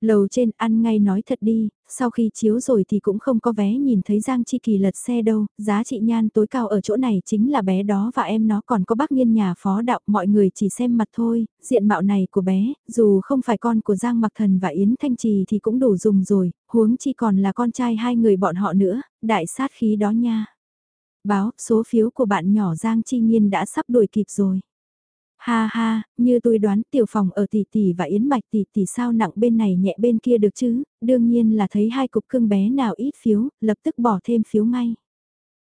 Lầu trên ăn ngay nói thật đi, sau khi chiếu rồi thì cũng không có vé nhìn thấy Giang Chi Kỳ lật xe đâu, giá trị nhan tối cao ở chỗ này chính là bé đó và em nó còn có bác nghiên nhà phó đạo, mọi người chỉ xem mặt thôi, diện mạo này của bé, dù không phải con của Giang Mặc Thần và Yến Thanh Trì thì cũng đủ dùng rồi, huống chi còn là con trai hai người bọn họ nữa, đại sát khí đó nha. Báo, số phiếu của bạn nhỏ Giang Chi Nhiên đã sắp đuổi kịp rồi. Ha ha, như tôi đoán tiểu phòng ở tỷ tỷ và yến mạch tỷ tỷ sao nặng bên này nhẹ bên kia được chứ, đương nhiên là thấy hai cục cưng bé nào ít phiếu, lập tức bỏ thêm phiếu ngay.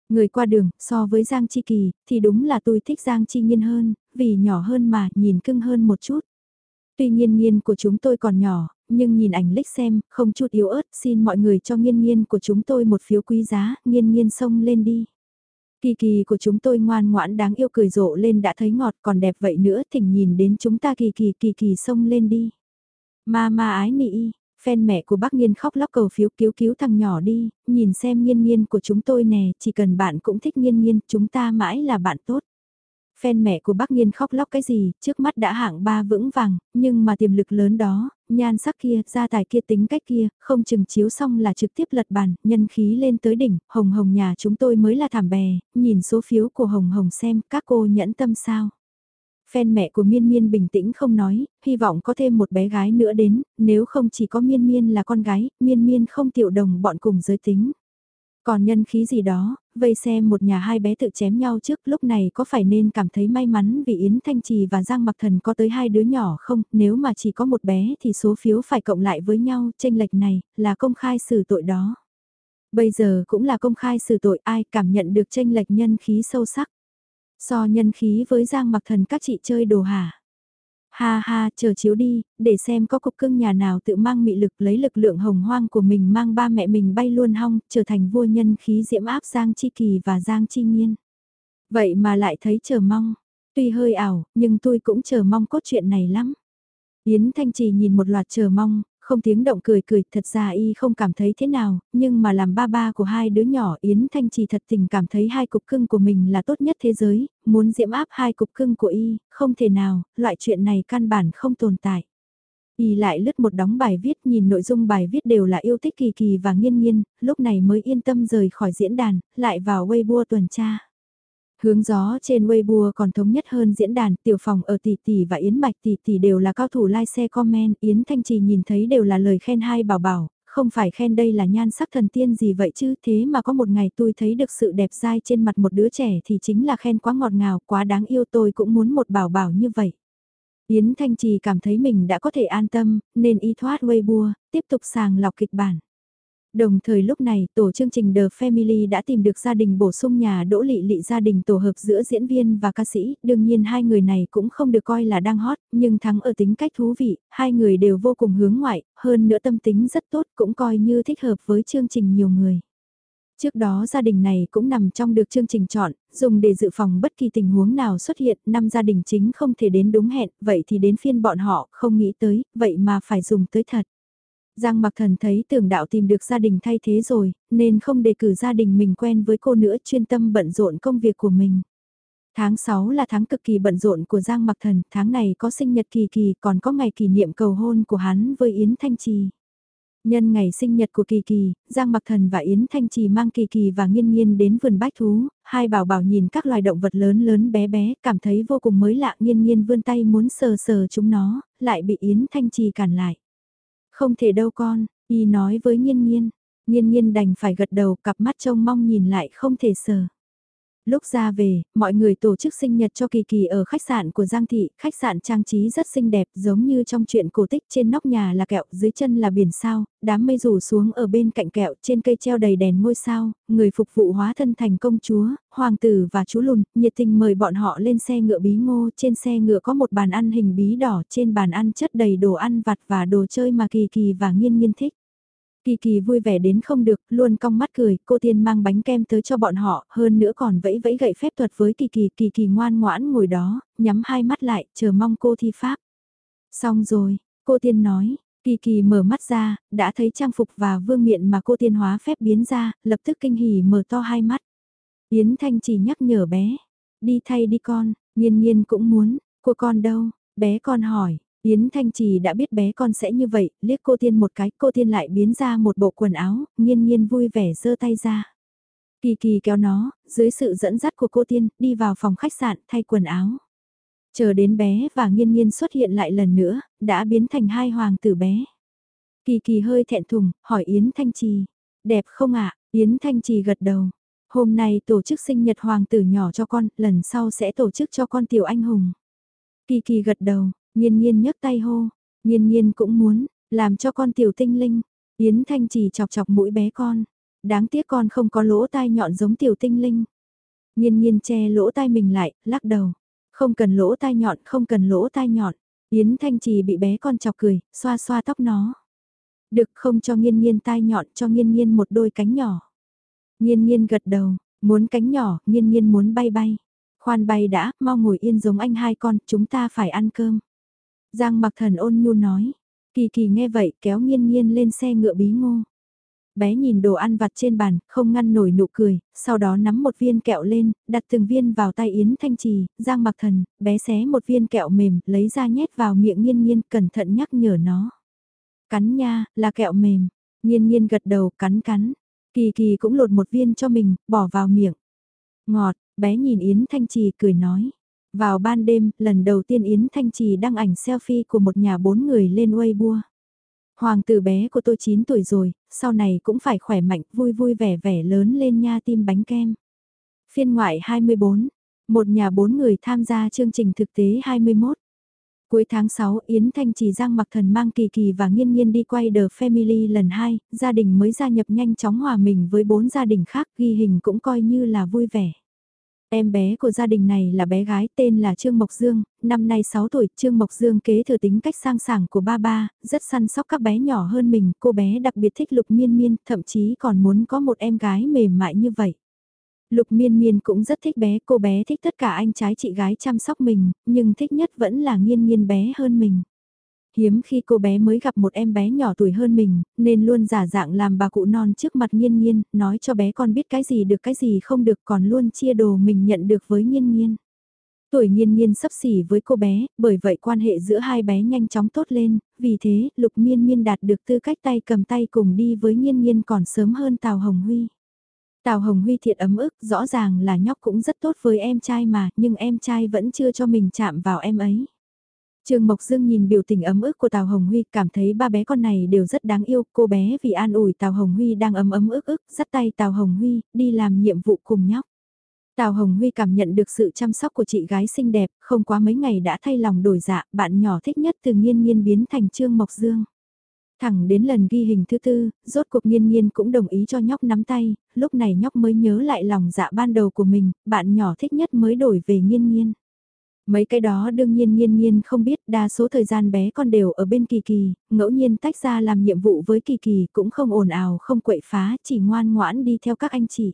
Người qua đường, so với Giang Chi Kỳ, thì đúng là tôi thích Giang Chi Nhiên hơn, vì nhỏ hơn mà, nhìn cưng hơn một chút. Tuy nhiên nhiên của chúng tôi còn nhỏ, nhưng nhìn ảnh lích xem, không chút yếu ớt, xin mọi người cho nghiên nghiên của chúng tôi một phiếu quý giá, nghiên nghiên xông lên đi. Kỳ kỳ của chúng tôi ngoan ngoãn đáng yêu cười rộ lên đã thấy ngọt còn đẹp vậy nữa thỉnh nhìn đến chúng ta kỳ kỳ kỳ kỳ xông lên đi. Ma ma ái nị, fan mẹ của bác Nghiên khóc lóc cầu phiếu cứu cứu thằng nhỏ đi, nhìn xem nghiên nghiên của chúng tôi nè, chỉ cần bạn cũng thích nghiên nghiên, chúng ta mãi là bạn tốt. Fan mẹ của bác Nghiên khóc lóc cái gì, trước mắt đã hạng ba vững vàng, nhưng mà tiềm lực lớn đó, nhan sắc kia, gia tài kia tính cách kia, không chừng chiếu xong là trực tiếp lật bàn, nhân khí lên tới đỉnh, hồng hồng nhà chúng tôi mới là thảm bè, nhìn số phiếu của hồng hồng xem, các cô nhẫn tâm sao. Fan mẹ của Miên Miên bình tĩnh không nói, hy vọng có thêm một bé gái nữa đến, nếu không chỉ có Miên Miên là con gái, Miên Miên không tiểu đồng bọn cùng giới tính. Còn nhân khí gì đó, vây xem một nhà hai bé tự chém nhau trước lúc này có phải nên cảm thấy may mắn vì Yến Thanh Trì và Giang Mặc Thần có tới hai đứa nhỏ không, nếu mà chỉ có một bé thì số phiếu phải cộng lại với nhau, tranh lệch này là công khai xử tội đó. Bây giờ cũng là công khai xử tội ai cảm nhận được tranh lệch nhân khí sâu sắc. So nhân khí với Giang Mặc Thần các chị chơi đồ hả? Ha ha, chờ chiếu đi, để xem có cục cưng nhà nào tự mang mị lực lấy lực lượng hồng hoang của mình mang ba mẹ mình bay luôn hong, trở thành vua nhân khí diễm áp Giang Chi Kỳ và Giang Chi Nhiên. Vậy mà lại thấy chờ mong, tuy hơi ảo, nhưng tôi cũng chờ mong cốt truyện này lắm. Yến Thanh Trì nhìn một loạt chờ mong, không tiếng động cười cười, thật ra y không cảm thấy thế nào, nhưng mà làm ba ba của hai đứa nhỏ Yến Thanh Trì thật tình cảm thấy hai cục cưng của mình là tốt nhất thế giới, muốn diễm áp hai cục cưng của y, không thể nào, loại chuyện này căn bản không tồn tại. Y lại lướt một đóng bài viết nhìn nội dung bài viết đều là yêu thích kỳ kỳ và nghiên nghiên, lúc này mới yên tâm rời khỏi diễn đàn, lại vào Weibo tuần tra. Hướng gió trên Weibo còn thống nhất hơn diễn đàn, tiểu phòng ở tỷ tỷ và Yến Mạch tỷ tỷ đều là cao thủ like xe comment, Yến Thanh Trì nhìn thấy đều là lời khen hai bảo bảo, không phải khen đây là nhan sắc thần tiên gì vậy chứ, thế mà có một ngày tôi thấy được sự đẹp dai trên mặt một đứa trẻ thì chính là khen quá ngọt ngào, quá đáng yêu tôi cũng muốn một bảo bảo như vậy. Yến Thanh Trì cảm thấy mình đã có thể an tâm, nên y thoát Weibo, tiếp tục sàng lọc kịch bản. Đồng thời lúc này, tổ chương trình The Family đã tìm được gia đình bổ sung nhà đỗ lị lị gia đình tổ hợp giữa diễn viên và ca sĩ, đương nhiên hai người này cũng không được coi là đang hot, nhưng thắng ở tính cách thú vị, hai người đều vô cùng hướng ngoại, hơn nữa tâm tính rất tốt cũng coi như thích hợp với chương trình nhiều người. Trước đó gia đình này cũng nằm trong được chương trình chọn, dùng để dự phòng bất kỳ tình huống nào xuất hiện, năm gia đình chính không thể đến đúng hẹn, vậy thì đến phiên bọn họ không nghĩ tới, vậy mà phải dùng tới thật. Giang Mặc Thần thấy tưởng đạo tìm được gia đình thay thế rồi, nên không đề cử gia đình mình quen với cô nữa chuyên tâm bận rộn công việc của mình. Tháng 6 là tháng cực kỳ bận rộn của Giang Mặc Thần, tháng này có sinh nhật kỳ kỳ còn có ngày kỷ niệm cầu hôn của hắn với Yến Thanh Trì. Nhân ngày sinh nhật của Kỳ Kỳ, Giang Mặc Thần và Yến Thanh Trì mang Kỳ Kỳ và Nghiên Nghiên đến vườn bách thú, hai bảo bảo nhìn các loài động vật lớn lớn bé bé, cảm thấy vô cùng mới lạ Nghiên Nghiên vươn tay muốn sờ sờ chúng nó, lại bị Yến Thanh Trì cản lại. Không thể đâu con, y nói với nhiên nhiên. Nhiên nhiên đành phải gật đầu cặp mắt trông mong nhìn lại không thể sờ. Lúc ra về, mọi người tổ chức sinh nhật cho Kỳ Kỳ ở khách sạn của Giang Thị, khách sạn trang trí rất xinh đẹp giống như trong chuyện cổ tích trên nóc nhà là kẹo, dưới chân là biển sao, đám mây rủ xuống ở bên cạnh kẹo, trên cây treo đầy đèn ngôi sao, người phục vụ hóa thân thành công chúa, hoàng tử và chú lùn, nhiệt tình mời bọn họ lên xe ngựa bí ngô, trên xe ngựa có một bàn ăn hình bí đỏ, trên bàn ăn chất đầy đồ ăn vặt và đồ chơi mà Kỳ Kỳ và Nghiên Nghiên thích. Kỳ kỳ vui vẻ đến không được, luôn cong mắt cười, cô tiên mang bánh kem tới cho bọn họ, hơn nữa còn vẫy vẫy gậy phép thuật với kỳ kỳ, kỳ kỳ ngoan ngoãn ngồi đó, nhắm hai mắt lại, chờ mong cô thi pháp. Xong rồi, cô tiên nói, kỳ kỳ mở mắt ra, đã thấy trang phục và vương miện mà cô tiên hóa phép biến ra, lập tức kinh hỉ mở to hai mắt. Yến Thanh chỉ nhắc nhở bé, đi thay đi con, nhiên nhiên cũng muốn, của con đâu, bé con hỏi, Yến Thanh Trì đã biết bé con sẽ như vậy, liếc cô Tiên một cái, cô Tiên lại biến ra một bộ quần áo, nghiên nghiên vui vẻ giơ tay ra. Kỳ kỳ kéo nó, dưới sự dẫn dắt của cô Tiên, đi vào phòng khách sạn thay quần áo. Chờ đến bé và nghiên nghiên xuất hiện lại lần nữa, đã biến thành hai hoàng tử bé. Kỳ kỳ hơi thẹn thùng, hỏi Yến Thanh Trì, đẹp không ạ? Yến Thanh Trì gật đầu. Hôm nay tổ chức sinh nhật hoàng tử nhỏ cho con, lần sau sẽ tổ chức cho con tiểu anh hùng. Kỳ kỳ gật đầu, Nhiên nhiên nhấc tay hô, nhiên nhiên cũng muốn, làm cho con tiểu tinh linh. Yến Thanh chỉ chọc chọc mũi bé con. Đáng tiếc con không có lỗ tai nhọn giống tiểu tinh linh. Nhiên nhiên che lỗ tai mình lại, lắc đầu. Không cần lỗ tai nhọn, không cần lỗ tai nhọn. Yến Thanh Trì bị bé con chọc cười, xoa xoa tóc nó. Được không cho nghiên nghiên tai nhọn cho nghiên nghiên một đôi cánh nhỏ. Nghiên nghiên gật đầu, muốn cánh nhỏ, nghiên nghiên muốn bay bay. Khoan bay đã, mau ngồi yên giống anh hai con, chúng ta phải ăn cơm. Giang mặc thần ôn nhu nói. Kỳ kỳ nghe vậy kéo nghiên nghiên lên xe ngựa bí ngô. Bé nhìn đồ ăn vặt trên bàn, không ngăn nổi nụ cười, sau đó nắm một viên kẹo lên, đặt từng viên vào tay Yến Thanh Trì, Giang mặc thần, bé xé một viên kẹo mềm, lấy ra nhét vào miệng nghiên nghiên, cẩn thận nhắc nhở nó. Cắn nha, là kẹo mềm. Nghiên nghiên gật đầu, cắn cắn. Kỳ kỳ cũng lột một viên cho mình, bỏ vào miệng. Ngọt, bé nhìn Yến Thanh Trì cười nói. Vào ban đêm, lần đầu tiên Yến Thanh Trì đăng ảnh selfie của một nhà bốn người lên Weibo. Hoàng tử bé của tôi 9 tuổi rồi, sau này cũng phải khỏe mạnh, vui vui vẻ vẻ lớn lên nha tim bánh kem. Phiên ngoại 24, một nhà bốn người tham gia chương trình thực tế 21. Cuối tháng 6, Yến Thanh Trì Giang Mặc Thần mang Kỳ Kỳ và Nghiên Nghiên đi quay The Family lần 2, gia đình mới gia nhập nhanh chóng hòa mình với bốn gia đình khác, ghi hình cũng coi như là vui vẻ. Em bé của gia đình này là bé gái tên là Trương Mộc Dương, năm nay 6 tuổi, Trương Mộc Dương kế thừa tính cách sang sảng của ba ba, rất săn sóc các bé nhỏ hơn mình, cô bé đặc biệt thích Lục Miên Miên, thậm chí còn muốn có một em gái mềm mại như vậy. Lục Miên Miên cũng rất thích bé, cô bé thích tất cả anh trái chị gái chăm sóc mình, nhưng thích nhất vẫn là nghiên nghiên bé hơn mình. Hiếm khi cô bé mới gặp một em bé nhỏ tuổi hơn mình, nên luôn giả dạng làm bà cụ non trước mặt nhiên nhiên nói cho bé con biết cái gì được cái gì không được còn luôn chia đồ mình nhận được với nhiên nhiên Tuổi nhiên nhiên sấp xỉ với cô bé, bởi vậy quan hệ giữa hai bé nhanh chóng tốt lên, vì thế lục miên miên đạt được tư cách tay cầm tay cùng đi với nhiên nhiên còn sớm hơn Tào Hồng Huy. Tào Hồng Huy thiệt ấm ức, rõ ràng là nhóc cũng rất tốt với em trai mà, nhưng em trai vẫn chưa cho mình chạm vào em ấy. Trương Mộc Dương nhìn biểu tình ấm ức của Tào Hồng Huy, cảm thấy ba bé con này đều rất đáng yêu, cô bé vì an ủi Tào Hồng Huy đang ấm ấm ức ức, dắt tay Tào Hồng Huy, đi làm nhiệm vụ cùng nhóc. Tào Hồng Huy cảm nhận được sự chăm sóc của chị gái xinh đẹp, không quá mấy ngày đã thay lòng đổi dạ, bạn nhỏ thích nhất từ nghiên nghiên biến thành Trương Mộc Dương. Thẳng đến lần ghi hình thứ tư, rốt cuộc nghiên nghiên cũng đồng ý cho nhóc nắm tay, lúc này nhóc mới nhớ lại lòng dạ ban đầu của mình, bạn nhỏ thích nhất mới đổi về nghiên nghiên. Mấy cái đó đương nhiên nhiên nhiên không biết đa số thời gian bé con đều ở bên Kỳ Kỳ, ngẫu nhiên tách ra làm nhiệm vụ với Kỳ Kỳ cũng không ồn ào không quậy phá chỉ ngoan ngoãn đi theo các anh chị.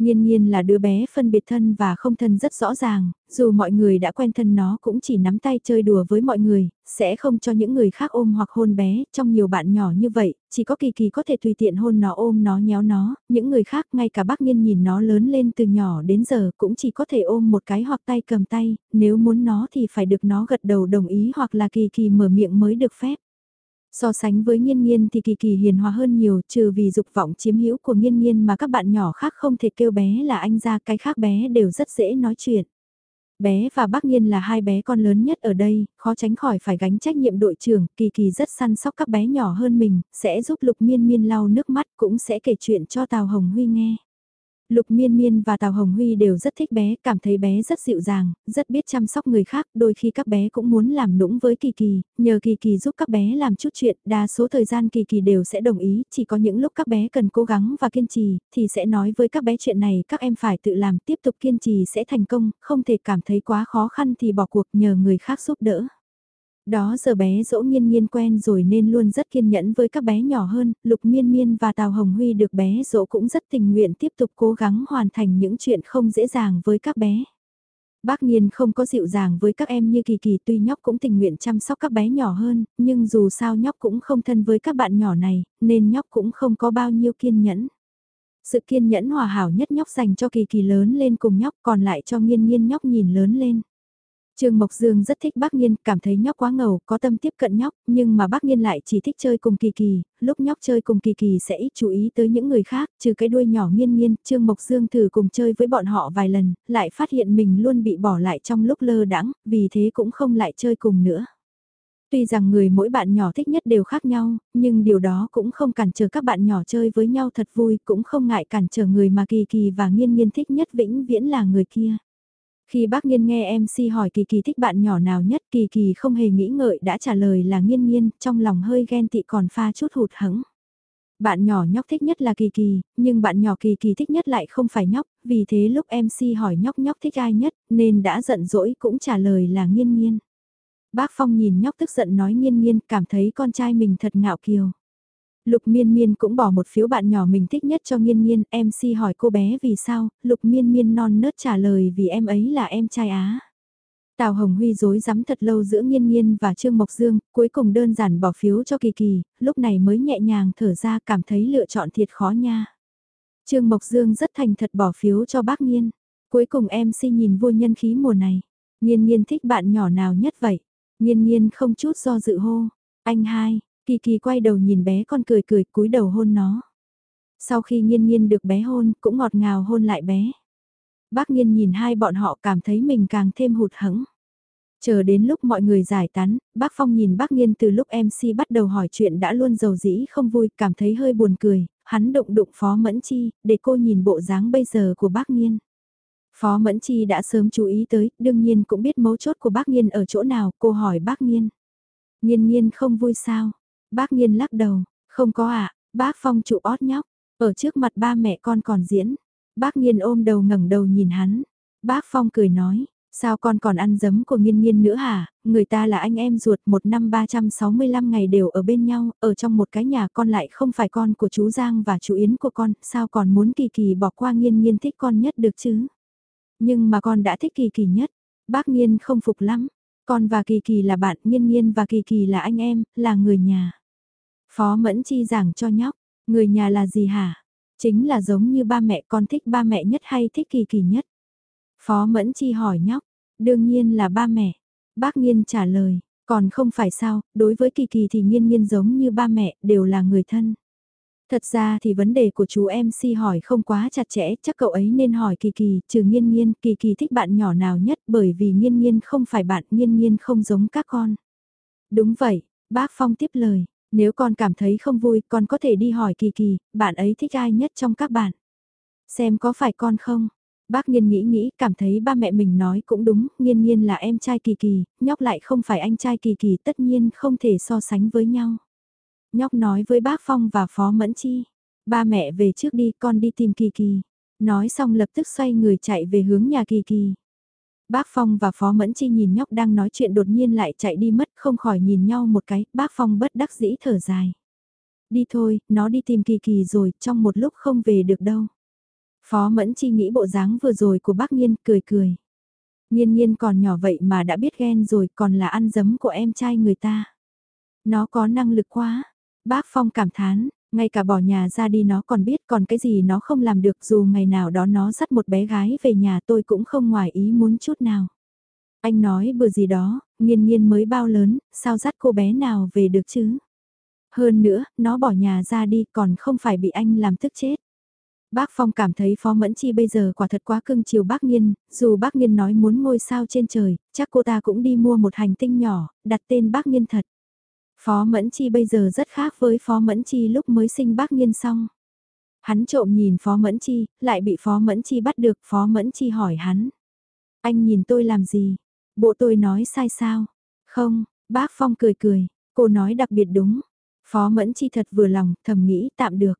Nhiên nhiên là đứa bé phân biệt thân và không thân rất rõ ràng, dù mọi người đã quen thân nó cũng chỉ nắm tay chơi đùa với mọi người, sẽ không cho những người khác ôm hoặc hôn bé, trong nhiều bạn nhỏ như vậy, chỉ có kỳ kỳ có thể tùy tiện hôn nó ôm nó nhéo nó, những người khác ngay cả bác nhiên nhìn nó lớn lên từ nhỏ đến giờ cũng chỉ có thể ôm một cái hoặc tay cầm tay, nếu muốn nó thì phải được nó gật đầu đồng ý hoặc là kỳ kỳ mở miệng mới được phép. So sánh với nghiên nghiên thì kỳ kỳ hiền hòa hơn nhiều trừ vì dục vọng chiếm hữu của nghiên nghiên mà các bạn nhỏ khác không thể kêu bé là anh ra cái khác bé đều rất dễ nói chuyện. Bé và bác nghiên là hai bé con lớn nhất ở đây, khó tránh khỏi phải gánh trách nhiệm đội trưởng, kỳ kỳ rất săn sóc các bé nhỏ hơn mình, sẽ giúp lục miên miên lau nước mắt cũng sẽ kể chuyện cho Tào Hồng Huy nghe. Lục Miên Miên và Tào Hồng Huy đều rất thích bé, cảm thấy bé rất dịu dàng, rất biết chăm sóc người khác, đôi khi các bé cũng muốn làm nũng với Kỳ Kỳ, nhờ Kỳ Kỳ giúp các bé làm chút chuyện, đa số thời gian Kỳ Kỳ đều sẽ đồng ý, chỉ có những lúc các bé cần cố gắng và kiên trì, thì sẽ nói với các bé chuyện này các em phải tự làm, tiếp tục kiên trì sẽ thành công, không thể cảm thấy quá khó khăn thì bỏ cuộc nhờ người khác giúp đỡ. Đó giờ bé dỗ nghiên nghiên quen rồi nên luôn rất kiên nhẫn với các bé nhỏ hơn, Lục Miên Miên và Tào Hồng Huy được bé dỗ cũng rất tình nguyện tiếp tục cố gắng hoàn thành những chuyện không dễ dàng với các bé. Bác Nhiên không có dịu dàng với các em như Kỳ Kỳ tuy nhóc cũng tình nguyện chăm sóc các bé nhỏ hơn, nhưng dù sao nhóc cũng không thân với các bạn nhỏ này, nên nhóc cũng không có bao nhiêu kiên nhẫn. Sự kiên nhẫn hòa hảo nhất nhóc dành cho Kỳ Kỳ lớn lên cùng nhóc còn lại cho nghiên nghiên nhóc nhìn lớn lên. Trương Mộc Dương rất thích bác Nhiên, cảm thấy nhóc quá ngầu, có tâm tiếp cận nhóc, nhưng mà bác Nhiên lại chỉ thích chơi cùng Kỳ Kỳ, lúc nhóc chơi cùng Kỳ Kỳ sẽ ít chú ý tới những người khác, trừ cái đuôi nhỏ nghiên nghiên, Trương Mộc Dương thử cùng chơi với bọn họ vài lần, lại phát hiện mình luôn bị bỏ lại trong lúc lơ đãng, vì thế cũng không lại chơi cùng nữa. Tuy rằng người mỗi bạn nhỏ thích nhất đều khác nhau, nhưng điều đó cũng không cản trở các bạn nhỏ chơi với nhau thật vui, cũng không ngại cản trở người mà Kỳ Kỳ và Nghiên Nghiên thích nhất vĩnh viễn là người kia. Khi bác Nhiên nghe MC hỏi Kỳ Kỳ thích bạn nhỏ nào nhất Kỳ Kỳ không hề nghĩ ngợi đã trả lời là Nghiên Nghiên, trong lòng hơi ghen tị còn pha chút hụt hẫng. Bạn nhỏ nhóc thích nhất là Kỳ Kỳ, nhưng bạn nhỏ Kỳ Kỳ thích nhất lại không phải nhóc, vì thế lúc MC hỏi nhóc nhóc thích ai nhất, nên đã giận dỗi cũng trả lời là Nghiên Nghiên. Bác Phong nhìn nhóc tức giận nói Nghiên Nghiên cảm thấy con trai mình thật ngạo kiều. Lục Miên Miên cũng bỏ một phiếu bạn nhỏ mình thích nhất cho Nghiên Nghiên, MC hỏi cô bé vì sao, Lục Miên Miên non nớt trả lời vì em ấy là em trai Á. Tào Hồng Huy dối rắm thật lâu giữa Nghiên Nghiên và Trương Mộc Dương, cuối cùng đơn giản bỏ phiếu cho Kỳ Kỳ, lúc này mới nhẹ nhàng thở ra cảm thấy lựa chọn thiệt khó nha. Trương Mộc Dương rất thành thật bỏ phiếu cho bác Nghiên. Cuối cùng MC nhìn vua nhân khí mùa này. Nghiên Nghiên thích bạn nhỏ nào nhất vậy? Nghiên Nghiên không chút do dự hô. Anh hai, Kỳ kỳ quay đầu nhìn bé con cười cười cúi đầu hôn nó. Sau khi nghiên nghiên được bé hôn, cũng ngọt ngào hôn lại bé. Bác nghiên nhìn hai bọn họ cảm thấy mình càng thêm hụt hẫng. Chờ đến lúc mọi người giải tán, bác Phong nhìn bác Nghiên từ lúc MC bắt đầu hỏi chuyện đã luôn giàu dĩ không vui, cảm thấy hơi buồn cười, hắn động đụng Phó Mẫn Chi, để cô nhìn bộ dáng bây giờ của bác Nghiên. Phó Mẫn Chi đã sớm chú ý tới, đương nhiên cũng biết mấu chốt của bác Nghiên ở chỗ nào, cô hỏi bác Nghiên. Nghiên Nghiên không vui sao? Bác Nhiên lắc đầu, không có ạ, à, bác Phong trụ ót nhóc, ở trước mặt ba mẹ con còn diễn. Bác Nhiên ôm đầu ngẩng đầu nhìn hắn. Bác Phong cười nói, sao con còn ăn dấm của Nhiên Nhiên nữa hả, người ta là anh em ruột một năm 365 ngày đều ở bên nhau, ở trong một cái nhà con lại không phải con của chú Giang và chú Yến của con, sao còn muốn kỳ kỳ bỏ qua Nhiên Nhiên thích con nhất được chứ? Nhưng mà con đã thích kỳ kỳ nhất, bác Nhiên không phục lắm, con và kỳ kỳ là bạn, Nhiên Nhiên và kỳ kỳ là anh em, là người nhà. Phó Mẫn Chi giảng cho nhóc, người nhà là gì hả? Chính là giống như ba mẹ con thích ba mẹ nhất hay thích kỳ kỳ nhất? Phó Mẫn Chi hỏi nhóc, đương nhiên là ba mẹ. Bác Nghiên trả lời, còn không phải sao, đối với kỳ kỳ thì nghiên nghiên giống như ba mẹ, đều là người thân. Thật ra thì vấn đề của chú MC hỏi không quá chặt chẽ, chắc cậu ấy nên hỏi Kỳ Kỳ, trừ nghiên nghiên, Kỳ Kỳ thích bạn nhỏ nào nhất bởi vì nghiên nghiên không phải bạn, nghiên nghiên không giống các con. Đúng vậy, bác Phong tiếp lời, nếu con cảm thấy không vui, con có thể đi hỏi Kỳ Kỳ, bạn ấy thích ai nhất trong các bạn. Xem có phải con không? Bác Nhiên nghĩ nghĩ, cảm thấy ba mẹ mình nói cũng đúng, Nhiên Nhiên là em trai Kỳ Kỳ, nhóc lại không phải anh trai Kỳ Kỳ, tất nhiên không thể so sánh với nhau. Nhóc nói với bác Phong và Phó Mẫn Chi, ba mẹ về trước đi, con đi tìm Kỳ Kỳ. Nói xong lập tức xoay người chạy về hướng nhà Kỳ Kỳ. Bác Phong và Phó Mẫn Chi nhìn nhóc đang nói chuyện đột nhiên lại chạy đi mất không khỏi nhìn nhau một cái, bác Phong bất đắc dĩ thở dài. Đi thôi, nó đi tìm Kỳ Kỳ rồi, trong một lúc không về được đâu. Phó Mẫn Chi nghĩ bộ dáng vừa rồi của bác Nhiên, cười cười. Nhiên nhiên còn nhỏ vậy mà đã biết ghen rồi, còn là ăn dấm của em trai người ta. Nó có năng lực quá. Bác Phong cảm thán, ngay cả bỏ nhà ra đi nó còn biết còn cái gì nó không làm được dù ngày nào đó nó dắt một bé gái về nhà tôi cũng không ngoài ý muốn chút nào. Anh nói bừa gì đó, nghiên nghiên mới bao lớn, sao dắt cô bé nào về được chứ? Hơn nữa, nó bỏ nhà ra đi còn không phải bị anh làm tức chết. Bác Phong cảm thấy Phó Mẫn Chi bây giờ quả thật quá cưng chiều bác Nghiên, dù bác Nghiên nói muốn ngôi sao trên trời, chắc cô ta cũng đi mua một hành tinh nhỏ, đặt tên bác Nghiên thật. Phó Mẫn Chi bây giờ rất khác với Phó Mẫn Chi lúc mới sinh bác Nhiên xong. Hắn trộm nhìn Phó Mẫn Chi, lại bị Phó Mẫn Chi bắt được, Phó Mẫn Chi hỏi hắn. Anh nhìn tôi làm gì? Bộ tôi nói sai sao? Không, bác Phong cười cười, cô nói đặc biệt đúng. Phó Mẫn Chi thật vừa lòng, thầm nghĩ tạm được.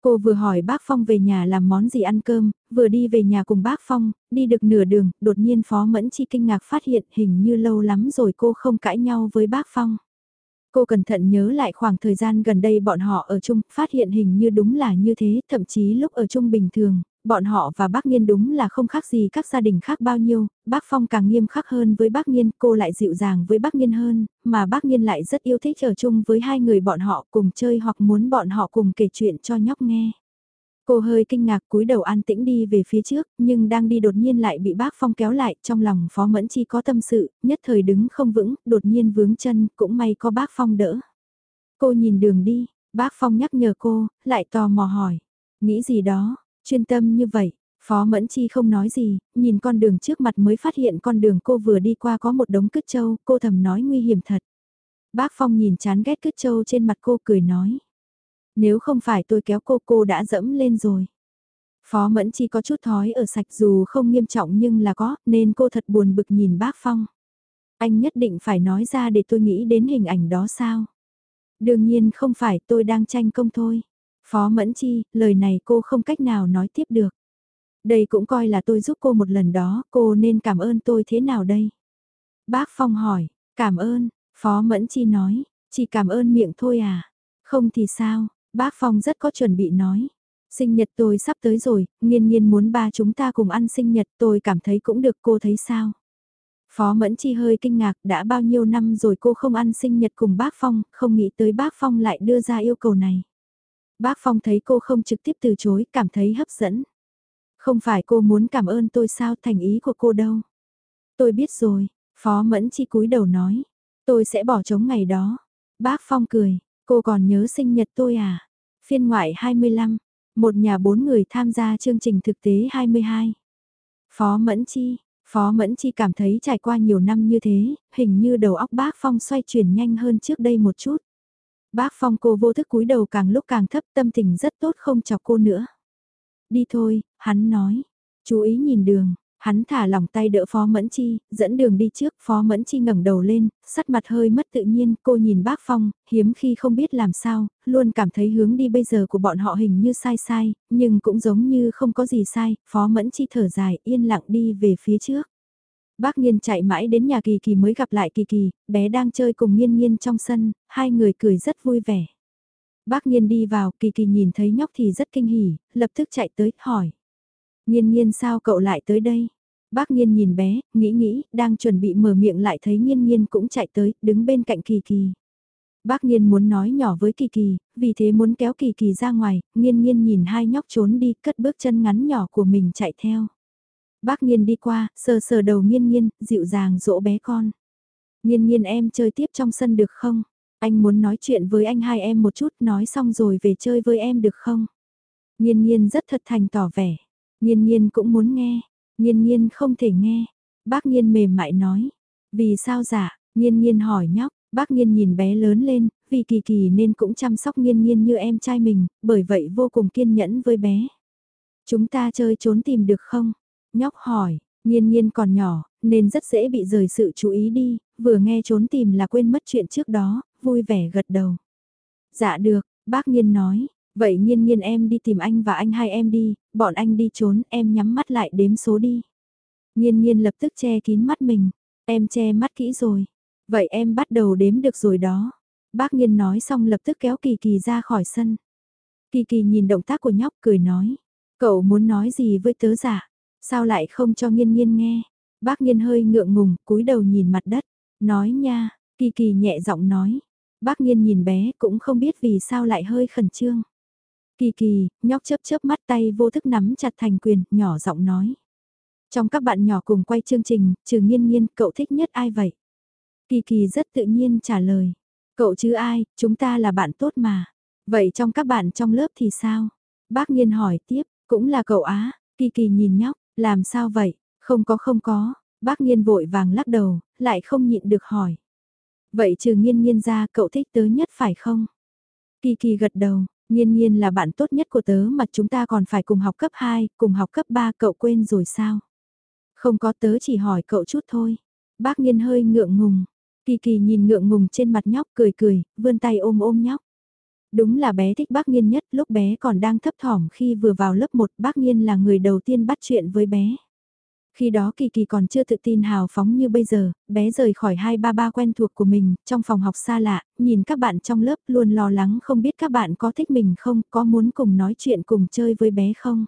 Cô vừa hỏi bác Phong về nhà làm món gì ăn cơm, vừa đi về nhà cùng bác Phong, đi được nửa đường, đột nhiên Phó Mẫn Chi kinh ngạc phát hiện hình như lâu lắm rồi cô không cãi nhau với bác Phong. Cô cẩn thận nhớ lại khoảng thời gian gần đây bọn họ ở chung, phát hiện hình như đúng là như thế, thậm chí lúc ở chung bình thường, bọn họ và bác Nhiên đúng là không khác gì các gia đình khác bao nhiêu, bác Phong càng nghiêm khắc hơn với bác Nhiên, cô lại dịu dàng với bác Nhiên hơn, mà bác Nhiên lại rất yêu thích ở chung với hai người bọn họ cùng chơi hoặc muốn bọn họ cùng kể chuyện cho nhóc nghe. Cô hơi kinh ngạc cúi đầu an tĩnh đi về phía trước, nhưng đang đi đột nhiên lại bị bác Phong kéo lại, trong lòng Phó Mẫn Chi có tâm sự, nhất thời đứng không vững, đột nhiên vướng chân, cũng may có bác Phong đỡ. Cô nhìn đường đi, bác Phong nhắc nhở cô, lại tò mò hỏi, nghĩ gì đó, chuyên tâm như vậy. Phó Mẫn Chi không nói gì, nhìn con đường trước mặt mới phát hiện con đường cô vừa đi qua có một đống cứt trâu, cô thầm nói nguy hiểm thật. Bác Phong nhìn chán ghét cứt trâu trên mặt cô cười nói. Nếu không phải tôi kéo cô cô đã dẫm lên rồi. Phó Mẫn Chi có chút thói ở sạch dù không nghiêm trọng nhưng là có, nên cô thật buồn bực nhìn bác Phong. Anh nhất định phải nói ra để tôi nghĩ đến hình ảnh đó sao? Đương nhiên không phải tôi đang tranh công thôi. Phó Mẫn Chi, lời này cô không cách nào nói tiếp được. Đây cũng coi là tôi giúp cô một lần đó, cô nên cảm ơn tôi thế nào đây? Bác Phong hỏi, cảm ơn, Phó Mẫn Chi nói, chỉ cảm ơn miệng thôi à? Không thì sao, Bác Phong rất có chuẩn bị nói. Sinh nhật tôi sắp tới rồi, nghiên nghiên muốn ba chúng ta cùng ăn sinh nhật tôi cảm thấy cũng được cô thấy sao. Phó Mẫn Chi hơi kinh ngạc đã bao nhiêu năm rồi cô không ăn sinh nhật cùng bác Phong, không nghĩ tới bác Phong lại đưa ra yêu cầu này. Bác Phong thấy cô không trực tiếp từ chối, cảm thấy hấp dẫn. Không phải cô muốn cảm ơn tôi sao thành ý của cô đâu. Tôi biết rồi, Phó Mẫn Chi cúi đầu nói. Tôi sẽ bỏ trống ngày đó. Bác Phong cười, Cô còn nhớ sinh nhật tôi à? Phiên ngoại 25, một nhà bốn người tham gia chương trình thực tế 22. Phó Mẫn Chi, Phó Mẫn Chi cảm thấy trải qua nhiều năm như thế, hình như đầu óc bác Phong xoay chuyển nhanh hơn trước đây một chút. Bác Phong cô vô thức cúi đầu càng lúc càng thấp tâm tình rất tốt không chọc cô nữa. Đi thôi, hắn nói. Chú ý nhìn đường, Hắn thả lỏng tay đỡ Phó Mẫn Chi, dẫn đường đi trước, Phó Mẫn Chi ngẩng đầu lên, sắt mặt hơi mất tự nhiên, cô nhìn bác Phong, hiếm khi không biết làm sao, luôn cảm thấy hướng đi bây giờ của bọn họ hình như sai sai, nhưng cũng giống như không có gì sai, Phó Mẫn Chi thở dài, yên lặng đi về phía trước. Bác Nhiên chạy mãi đến nhà Kỳ Kỳ mới gặp lại Kỳ Kỳ, bé đang chơi cùng Nhiên Nhiên trong sân, hai người cười rất vui vẻ. Bác Nhiên đi vào, Kỳ Kỳ nhìn thấy nhóc thì rất kinh hỉ, lập tức chạy tới, hỏi. Nhiên Nhiên sao cậu lại tới đây? Bác Nhiên nhìn bé, nghĩ nghĩ, đang chuẩn bị mở miệng lại thấy Nhiên Nhiên cũng chạy tới, đứng bên cạnh Kỳ Kỳ. Bác Nhiên muốn nói nhỏ với Kỳ Kỳ, vì thế muốn kéo Kỳ Kỳ ra ngoài, Nhiên Nhiên nhìn hai nhóc trốn đi, cất bước chân ngắn nhỏ của mình chạy theo. Bác Nhiên đi qua, sờ sờ đầu Nhiên Nhiên, dịu dàng dỗ bé con. Nhiên Nhiên em chơi tiếp trong sân được không? Anh muốn nói chuyện với anh hai em một chút, nói xong rồi về chơi với em được không? Nhiên Nhiên rất thật thành tỏ vẻ. Nhiên Nhiên cũng muốn nghe, Nhiên Nhiên không thể nghe. Bác Nhiên mềm mại nói. Vì sao dạ? Nhiên Nhiên hỏi nhóc. Bác Nhiên nhìn bé lớn lên, vì kỳ kỳ nên cũng chăm sóc Nhiên Nhiên như em trai mình, bởi vậy vô cùng kiên nhẫn với bé. Chúng ta chơi trốn tìm được không? Nhóc hỏi, Nhiên Nhiên còn nhỏ, nên rất dễ bị rời sự chú ý đi, vừa nghe trốn tìm là quên mất chuyện trước đó, vui vẻ gật đầu. Dạ được, bác Nhiên nói, Vậy nhiên nhiên em đi tìm anh và anh hai em đi, bọn anh đi trốn, em nhắm mắt lại đếm số đi. Nhiên nhiên lập tức che kín mắt mình, em che mắt kỹ rồi. Vậy em bắt đầu đếm được rồi đó. Bác nhiên nói xong lập tức kéo Kỳ Kỳ ra khỏi sân. Kỳ Kỳ nhìn động tác của nhóc cười nói. Cậu muốn nói gì với tớ giả? Sao lại không cho nhiên nhiên nghe? Bác nhiên hơi ngượng ngùng, cúi đầu nhìn mặt đất. Nói nha, Kỳ Kỳ nhẹ giọng nói. Bác nhiên nhìn bé cũng không biết vì sao lại hơi khẩn trương. Kỳ kỳ, nhóc chớp chớp mắt tay vô thức nắm chặt thành quyền, nhỏ giọng nói. Trong các bạn nhỏ cùng quay chương trình, trừ nghiên nghiên, cậu thích nhất ai vậy? Kỳ kỳ rất tự nhiên trả lời. Cậu chứ ai, chúng ta là bạn tốt mà. Vậy trong các bạn trong lớp thì sao? Bác nghiên hỏi tiếp, cũng là cậu á. Kỳ kỳ nhìn nhóc, làm sao vậy? Không có không có. Bác nghiên vội vàng lắc đầu, lại không nhịn được hỏi. Vậy trừ nghiên nghiên ra cậu thích tớ nhất phải không? Kỳ kỳ gật đầu, Nhiên nhiên là bạn tốt nhất của tớ mà chúng ta còn phải cùng học cấp 2, cùng học cấp 3 cậu quên rồi sao? Không có tớ chỉ hỏi cậu chút thôi. Bác nhiên hơi ngượng ngùng. Kỳ kỳ nhìn ngượng ngùng trên mặt nhóc cười cười, vươn tay ôm ôm nhóc. Đúng là bé thích bác Nhiên nhất, lúc bé còn đang thấp thỏm khi vừa vào lớp 1 bác Nhiên là người đầu tiên bắt chuyện với bé. Khi đó Kỳ Kỳ còn chưa tự tin hào phóng như bây giờ, bé rời khỏi hai ba ba quen thuộc của mình, trong phòng học xa lạ, nhìn các bạn trong lớp luôn lo lắng không biết các bạn có thích mình không, có muốn cùng nói chuyện cùng chơi với bé không.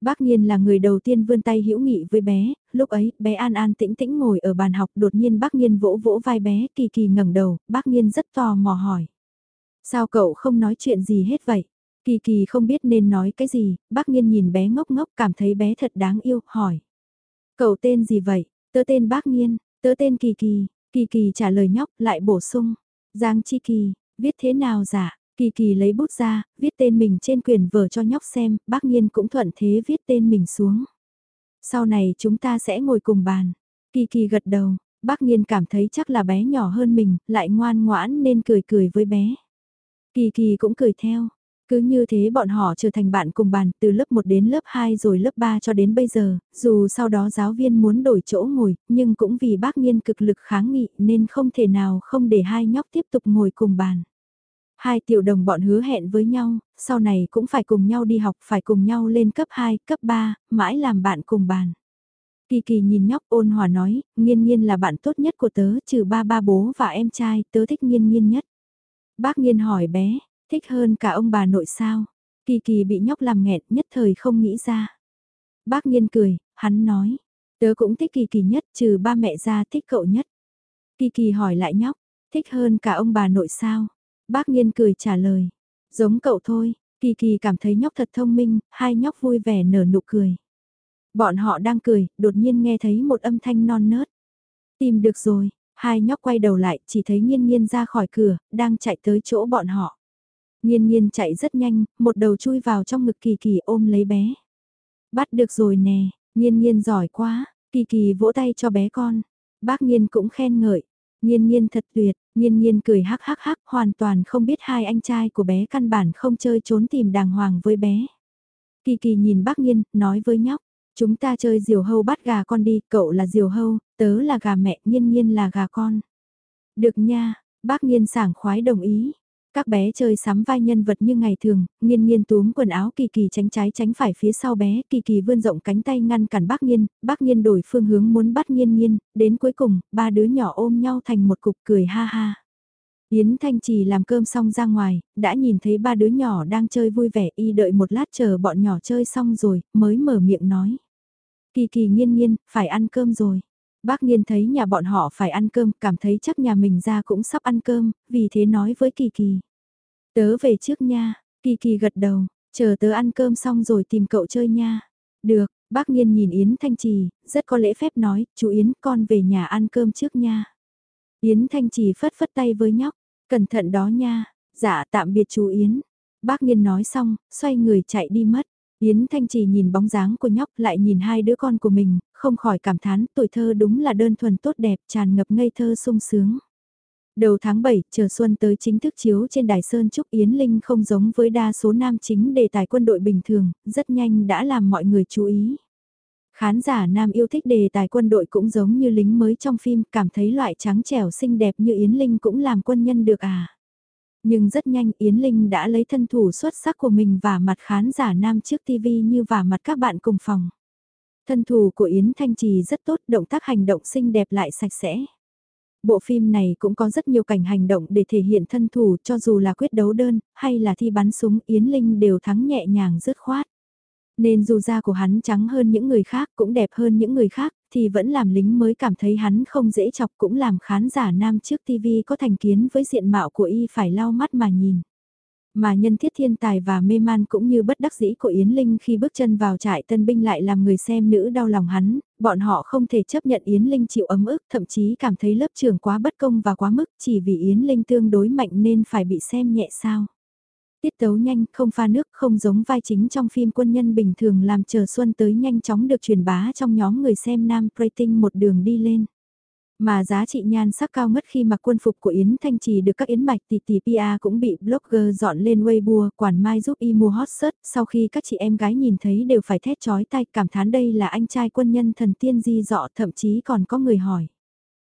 Bác Nhiên là người đầu tiên vươn tay hữu nghị với bé, lúc ấy bé An An tĩnh tĩnh ngồi ở bàn học đột nhiên bác Nhiên vỗ vỗ vai bé Kỳ Kỳ ngẩng đầu, bác Nhiên rất tò mò hỏi. Sao cậu không nói chuyện gì hết vậy? Kỳ Kỳ không biết nên nói cái gì, bác Nhiên nhìn bé ngốc ngốc cảm thấy bé thật đáng yêu, hỏi. Cậu tên gì vậy? Tớ tên bác Nhiên, tớ tên Kỳ Kỳ, Kỳ Kỳ trả lời nhóc lại bổ sung. Giang Chi Kỳ, viết thế nào dạ? Kỳ Kỳ lấy bút ra, viết tên mình trên quyển vở cho nhóc xem, bác Nhiên cũng thuận thế viết tên mình xuống. Sau này chúng ta sẽ ngồi cùng bàn. Kỳ Kỳ gật đầu, bác Nhiên cảm thấy chắc là bé nhỏ hơn mình, lại ngoan ngoãn nên cười cười với bé. Kỳ Kỳ cũng cười theo, cứ như thế bọn họ trở thành bạn cùng bàn từ lớp 1 đến lớp 2 rồi lớp 3 cho đến bây giờ, dù sau đó giáo viên muốn đổi chỗ ngồi, nhưng cũng vì bác nghiên cực lực kháng nghị nên không thể nào không để hai nhóc tiếp tục ngồi cùng bàn. Hai tiểu đồng bọn hứa hẹn với nhau, sau này cũng phải cùng nhau đi học, phải cùng nhau lên cấp 2, cấp 3, mãi làm bạn cùng bàn. Kỳ kỳ nhìn nhóc ôn hòa nói, nghiên nghiên là bạn tốt nhất của tớ, trừ ba ba bố và em trai, tớ thích nghiên nghiên nhất. Bác nghiên hỏi bé, Thích hơn cả ông bà nội sao? Kỳ kỳ bị nhóc làm nghẹn nhất thời không nghĩ ra. Bác nghiên cười, hắn nói. Tớ cũng thích kỳ kỳ nhất trừ ba mẹ ra thích cậu nhất. Kỳ kỳ hỏi lại nhóc, thích hơn cả ông bà nội sao? Bác nghiên cười trả lời. Giống cậu thôi, kỳ kỳ cảm thấy nhóc thật thông minh, hai nhóc vui vẻ nở nụ cười. Bọn họ đang cười, đột nhiên nghe thấy một âm thanh non nớt. Tìm được rồi, hai nhóc quay đầu lại, chỉ thấy nghiên nghiên ra khỏi cửa, đang chạy tới chỗ bọn họ. Nhiên nhiên chạy rất nhanh, một đầu chui vào trong ngực kỳ kỳ ôm lấy bé. Bắt được rồi nè, nhiên nhiên giỏi quá, kỳ kỳ vỗ tay cho bé con. Bác nhiên cũng khen ngợi, nhiên nhiên thật tuyệt, nhiên nhiên cười hắc hắc hắc hoàn toàn không biết hai anh trai của bé căn bản không chơi trốn tìm đàng hoàng với bé. Kỳ kỳ nhìn bác nhiên, nói với nhóc, chúng ta chơi diều hâu bắt gà con đi, cậu là diều hâu, tớ là gà mẹ, nhiên nhiên là gà con. Được nha, bác nhiên sảng khoái đồng ý, các bé chơi sắm vai nhân vật như ngày thường, nghiên nghiên túm quần áo kỳ kỳ tránh trái tránh phải phía sau bé, kỳ kỳ vươn rộng cánh tay ngăn cản bác nghiên, bác nghiên đổi phương hướng muốn bắt nghiên nghiên, đến cuối cùng, ba đứa nhỏ ôm nhau thành một cục cười ha ha. Yến Thanh Trì làm cơm xong ra ngoài, đã nhìn thấy ba đứa nhỏ đang chơi vui vẻ y đợi một lát chờ bọn nhỏ chơi xong rồi, mới mở miệng nói. Kỳ kỳ nghiên nghiên, phải ăn cơm rồi. Bác Nghiên thấy nhà bọn họ phải ăn cơm, cảm thấy chắc nhà mình ra cũng sắp ăn cơm, vì thế nói với Kỳ Kỳ. Tớ về trước nha, Kỳ Kỳ gật đầu, chờ tớ ăn cơm xong rồi tìm cậu chơi nha. Được, bác Nghiên nhìn Yến Thanh Trì, rất có lễ phép nói, chú Yến con về nhà ăn cơm trước nha. Yến Thanh Trì phất phất tay với nhóc, cẩn thận đó nha, dạ tạm biệt chú Yến. Bác Nghiên nói xong, xoay người chạy đi mất. Yến Thanh Trì nhìn bóng dáng của nhóc lại nhìn hai đứa con của mình, không khỏi cảm thán tuổi thơ đúng là đơn thuần tốt đẹp tràn ngập ngây thơ sung sướng. Đầu tháng 7, chờ xuân tới chính thức chiếu trên đài Sơn Trúc Yến Linh không giống với đa số nam chính đề tài quân đội bình thường, rất nhanh đã làm mọi người chú ý. Khán giả nam yêu thích đề tài quân đội cũng giống như lính mới trong phim, cảm thấy loại trắng trẻo xinh đẹp như Yến Linh cũng làm quân nhân được à. Nhưng rất nhanh Yến Linh đã lấy thân thủ xuất sắc của mình và mặt khán giả nam trước TV như và mặt các bạn cùng phòng. Thân thủ của Yến Thanh Trì rất tốt, động tác hành động xinh đẹp lại sạch sẽ. Bộ phim này cũng có rất nhiều cảnh hành động để thể hiện thân thủ cho dù là quyết đấu đơn, hay là thi bắn súng Yến Linh đều thắng nhẹ nhàng dứt khoát. Nên dù da của hắn trắng hơn những người khác cũng đẹp hơn những người khác, thì vẫn làm lính mới cảm thấy hắn không dễ chọc cũng làm khán giả nam trước TV có thành kiến với diện mạo của y phải lau mắt mà nhìn. Mà nhân thiết thiên tài và mê man cũng như bất đắc dĩ của Yến Linh khi bước chân vào trại tân binh lại làm người xem nữ đau lòng hắn, bọn họ không thể chấp nhận Yến Linh chịu ấm ức, thậm chí cảm thấy lớp trường quá bất công và quá mức chỉ vì Yến Linh tương đối mạnh nên phải bị xem nhẹ sao. Tiết tấu nhanh, không pha nước, không giống vai chính trong phim quân nhân bình thường làm chờ xuân tới nhanh chóng được truyền bá trong nhóm người xem nam rating một đường đi lên. Mà giá trị nhan sắc cao ngất khi mặc quân phục của Yến Thanh Trì được các yến mạch tỷ tỷ PA cũng bị blogger dọn lên Weibo, quản mai giúp y mua hot search, sau khi các chị em gái nhìn thấy đều phải thét chói tai cảm thán đây là anh trai quân nhân thần tiên di dọ thậm chí còn có người hỏi.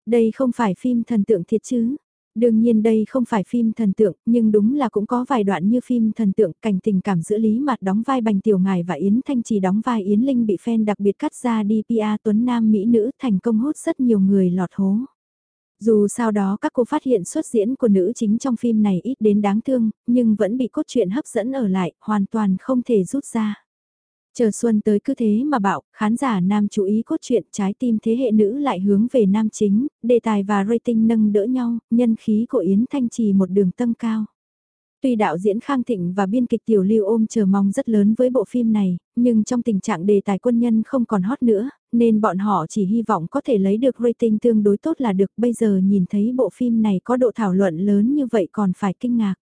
Đây không phải phim thần tượng thiệt chứ? Đương nhiên đây không phải phim thần tượng, nhưng đúng là cũng có vài đoạn như phim thần tượng, cảnh tình cảm giữa Lý Mạt đóng vai Bành Tiểu Ngài và Yến Thanh Trì đóng vai Yến Linh bị fan đặc biệt cắt ra đi PA Tuấn Nam Mỹ nữ thành công hút rất nhiều người lọt hố. Dù sau đó các cô phát hiện xuất diễn của nữ chính trong phim này ít đến đáng thương, nhưng vẫn bị cốt truyện hấp dẫn ở lại, hoàn toàn không thể rút ra. Chờ xuân tới cứ thế mà bảo, khán giả nam chú ý cốt truyện trái tim thế hệ nữ lại hướng về nam chính, đề tài và rating nâng đỡ nhau, nhân khí của Yến Thanh Trì một đường tăng cao. Tuy đạo diễn Khang Thịnh và biên kịch Tiểu Lưu ôm chờ mong rất lớn với bộ phim này, nhưng trong tình trạng đề tài quân nhân không còn hot nữa, nên bọn họ chỉ hy vọng có thể lấy được rating tương đối tốt là được. Bây giờ nhìn thấy bộ phim này có độ thảo luận lớn như vậy còn phải kinh ngạc.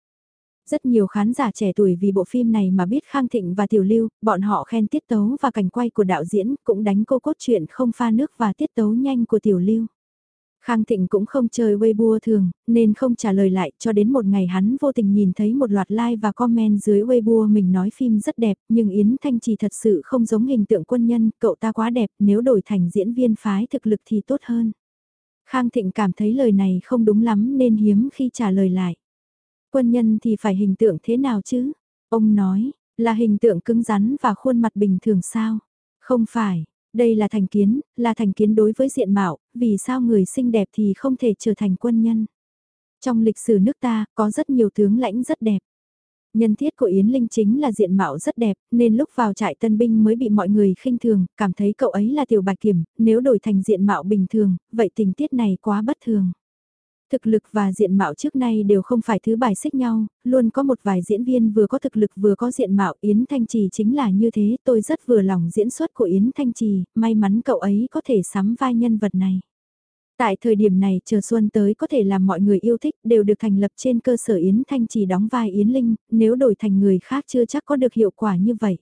Rất nhiều khán giả trẻ tuổi vì bộ phim này mà biết Khang Thịnh và Tiểu Lưu, bọn họ khen tiết tấu và cảnh quay của đạo diễn, cũng đánh cô cốt truyện không pha nước và tiết tấu nhanh của Tiểu Lưu. Khang Thịnh cũng không chơi Weibo thường, nên không trả lời lại cho đến một ngày hắn vô tình nhìn thấy một loạt like và comment dưới Weibo mình nói phim rất đẹp, nhưng Yến Thanh Trì thật sự không giống hình tượng quân nhân, cậu ta quá đẹp, nếu đổi thành diễn viên phái thực lực thì tốt hơn. Khang Thịnh cảm thấy lời này không đúng lắm nên hiếm khi trả lời lại. Quân nhân thì phải hình tượng thế nào chứ? Ông nói, là hình tượng cứng rắn và khuôn mặt bình thường sao? Không phải, đây là thành kiến, là thành kiến đối với diện mạo, vì sao người xinh đẹp thì không thể trở thành quân nhân. Trong lịch sử nước ta, có rất nhiều tướng lãnh rất đẹp. Nhân thiết của Yến Linh chính là diện mạo rất đẹp, nên lúc vào trại tân binh mới bị mọi người khinh thường, cảm thấy cậu ấy là tiểu bạch kiểm, nếu đổi thành diện mạo bình thường, vậy tình tiết này quá bất thường. Thực lực và diện mạo trước nay đều không phải thứ bài xích nhau, luôn có một vài diễn viên vừa có thực lực vừa có diện mạo Yến Thanh Trì chính là như thế, tôi rất vừa lòng diễn xuất của Yến Thanh Trì, may mắn cậu ấy có thể sắm vai nhân vật này. Tại thời điểm này chờ xuân tới có thể làm mọi người yêu thích đều được thành lập trên cơ sở Yến Thanh Trì đóng vai Yến Linh, nếu đổi thành người khác chưa chắc có được hiệu quả như vậy.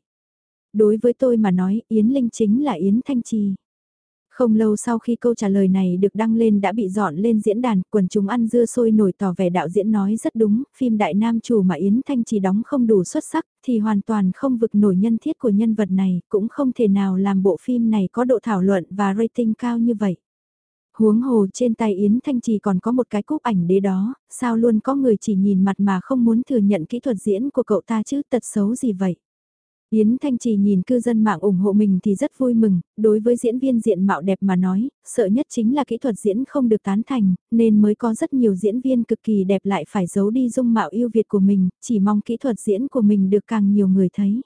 Đối với tôi mà nói Yến Linh chính là Yến Thanh Trì. Không lâu sau khi câu trả lời này được đăng lên đã bị dọn lên diễn đàn, quần chúng ăn dưa sôi nổi tỏ vẻ đạo diễn nói rất đúng, phim đại nam chủ mà Yến Thanh chỉ đóng không đủ xuất sắc, thì hoàn toàn không vực nổi nhân thiết của nhân vật này, cũng không thể nào làm bộ phim này có độ thảo luận và rating cao như vậy. Huống hồ trên tay Yến Thanh Trì còn có một cái cúp ảnh đế đó, sao luôn có người chỉ nhìn mặt mà không muốn thừa nhận kỹ thuật diễn của cậu ta chứ tật xấu gì vậy. Yến Thanh Trì nhìn cư dân mạng ủng hộ mình thì rất vui mừng, đối với diễn viên diện mạo đẹp mà nói, sợ nhất chính là kỹ thuật diễn không được tán thành, nên mới có rất nhiều diễn viên cực kỳ đẹp lại phải giấu đi dung mạo yêu Việt của mình, chỉ mong kỹ thuật diễn của mình được càng nhiều người thấy.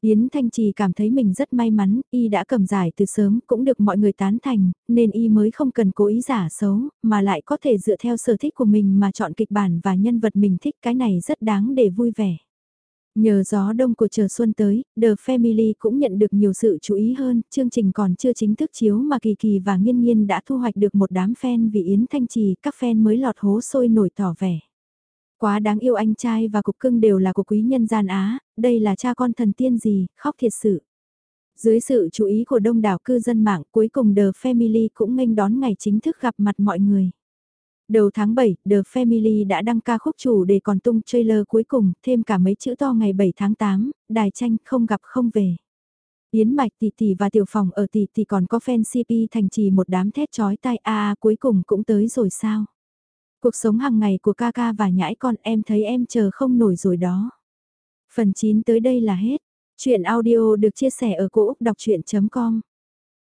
Yến Thanh Trì cảm thấy mình rất may mắn, y đã cầm giải từ sớm cũng được mọi người tán thành, nên y mới không cần cố ý giả xấu, mà lại có thể dựa theo sở thích của mình mà chọn kịch bản và nhân vật mình thích cái này rất đáng để vui vẻ. Nhờ gió đông của chờ xuân tới, The Family cũng nhận được nhiều sự chú ý hơn, chương trình còn chưa chính thức chiếu mà Kỳ Kỳ và Nghiên Nghiên đã thu hoạch được một đám fan vì Yến Thanh Trì, các fan mới lọt hố sôi nổi tỏ vẻ. Quá đáng yêu anh trai và cục cưng đều là của quý nhân gian Á, đây là cha con thần tiên gì, khóc thiệt sự. Dưới sự chú ý của đông đảo cư dân mạng cuối cùng The Family cũng nghênh đón ngày chính thức gặp mặt mọi người. Đầu tháng 7, The Family đã đăng ca khúc chủ để còn tung trailer cuối cùng, thêm cả mấy chữ to ngày 7 tháng 8, đài tranh không gặp không về. Yến Mạch tỷ tỷ và tiểu phòng ở tỷ tỷ còn có fan CP thành trì một đám thét chói tai a à, cuối cùng cũng tới rồi sao. Cuộc sống hàng ngày của ca ca và nhãi con em thấy em chờ không nổi rồi đó. Phần 9 tới đây là hết. Chuyện audio được chia sẻ ở cỗ đọc chuyện.com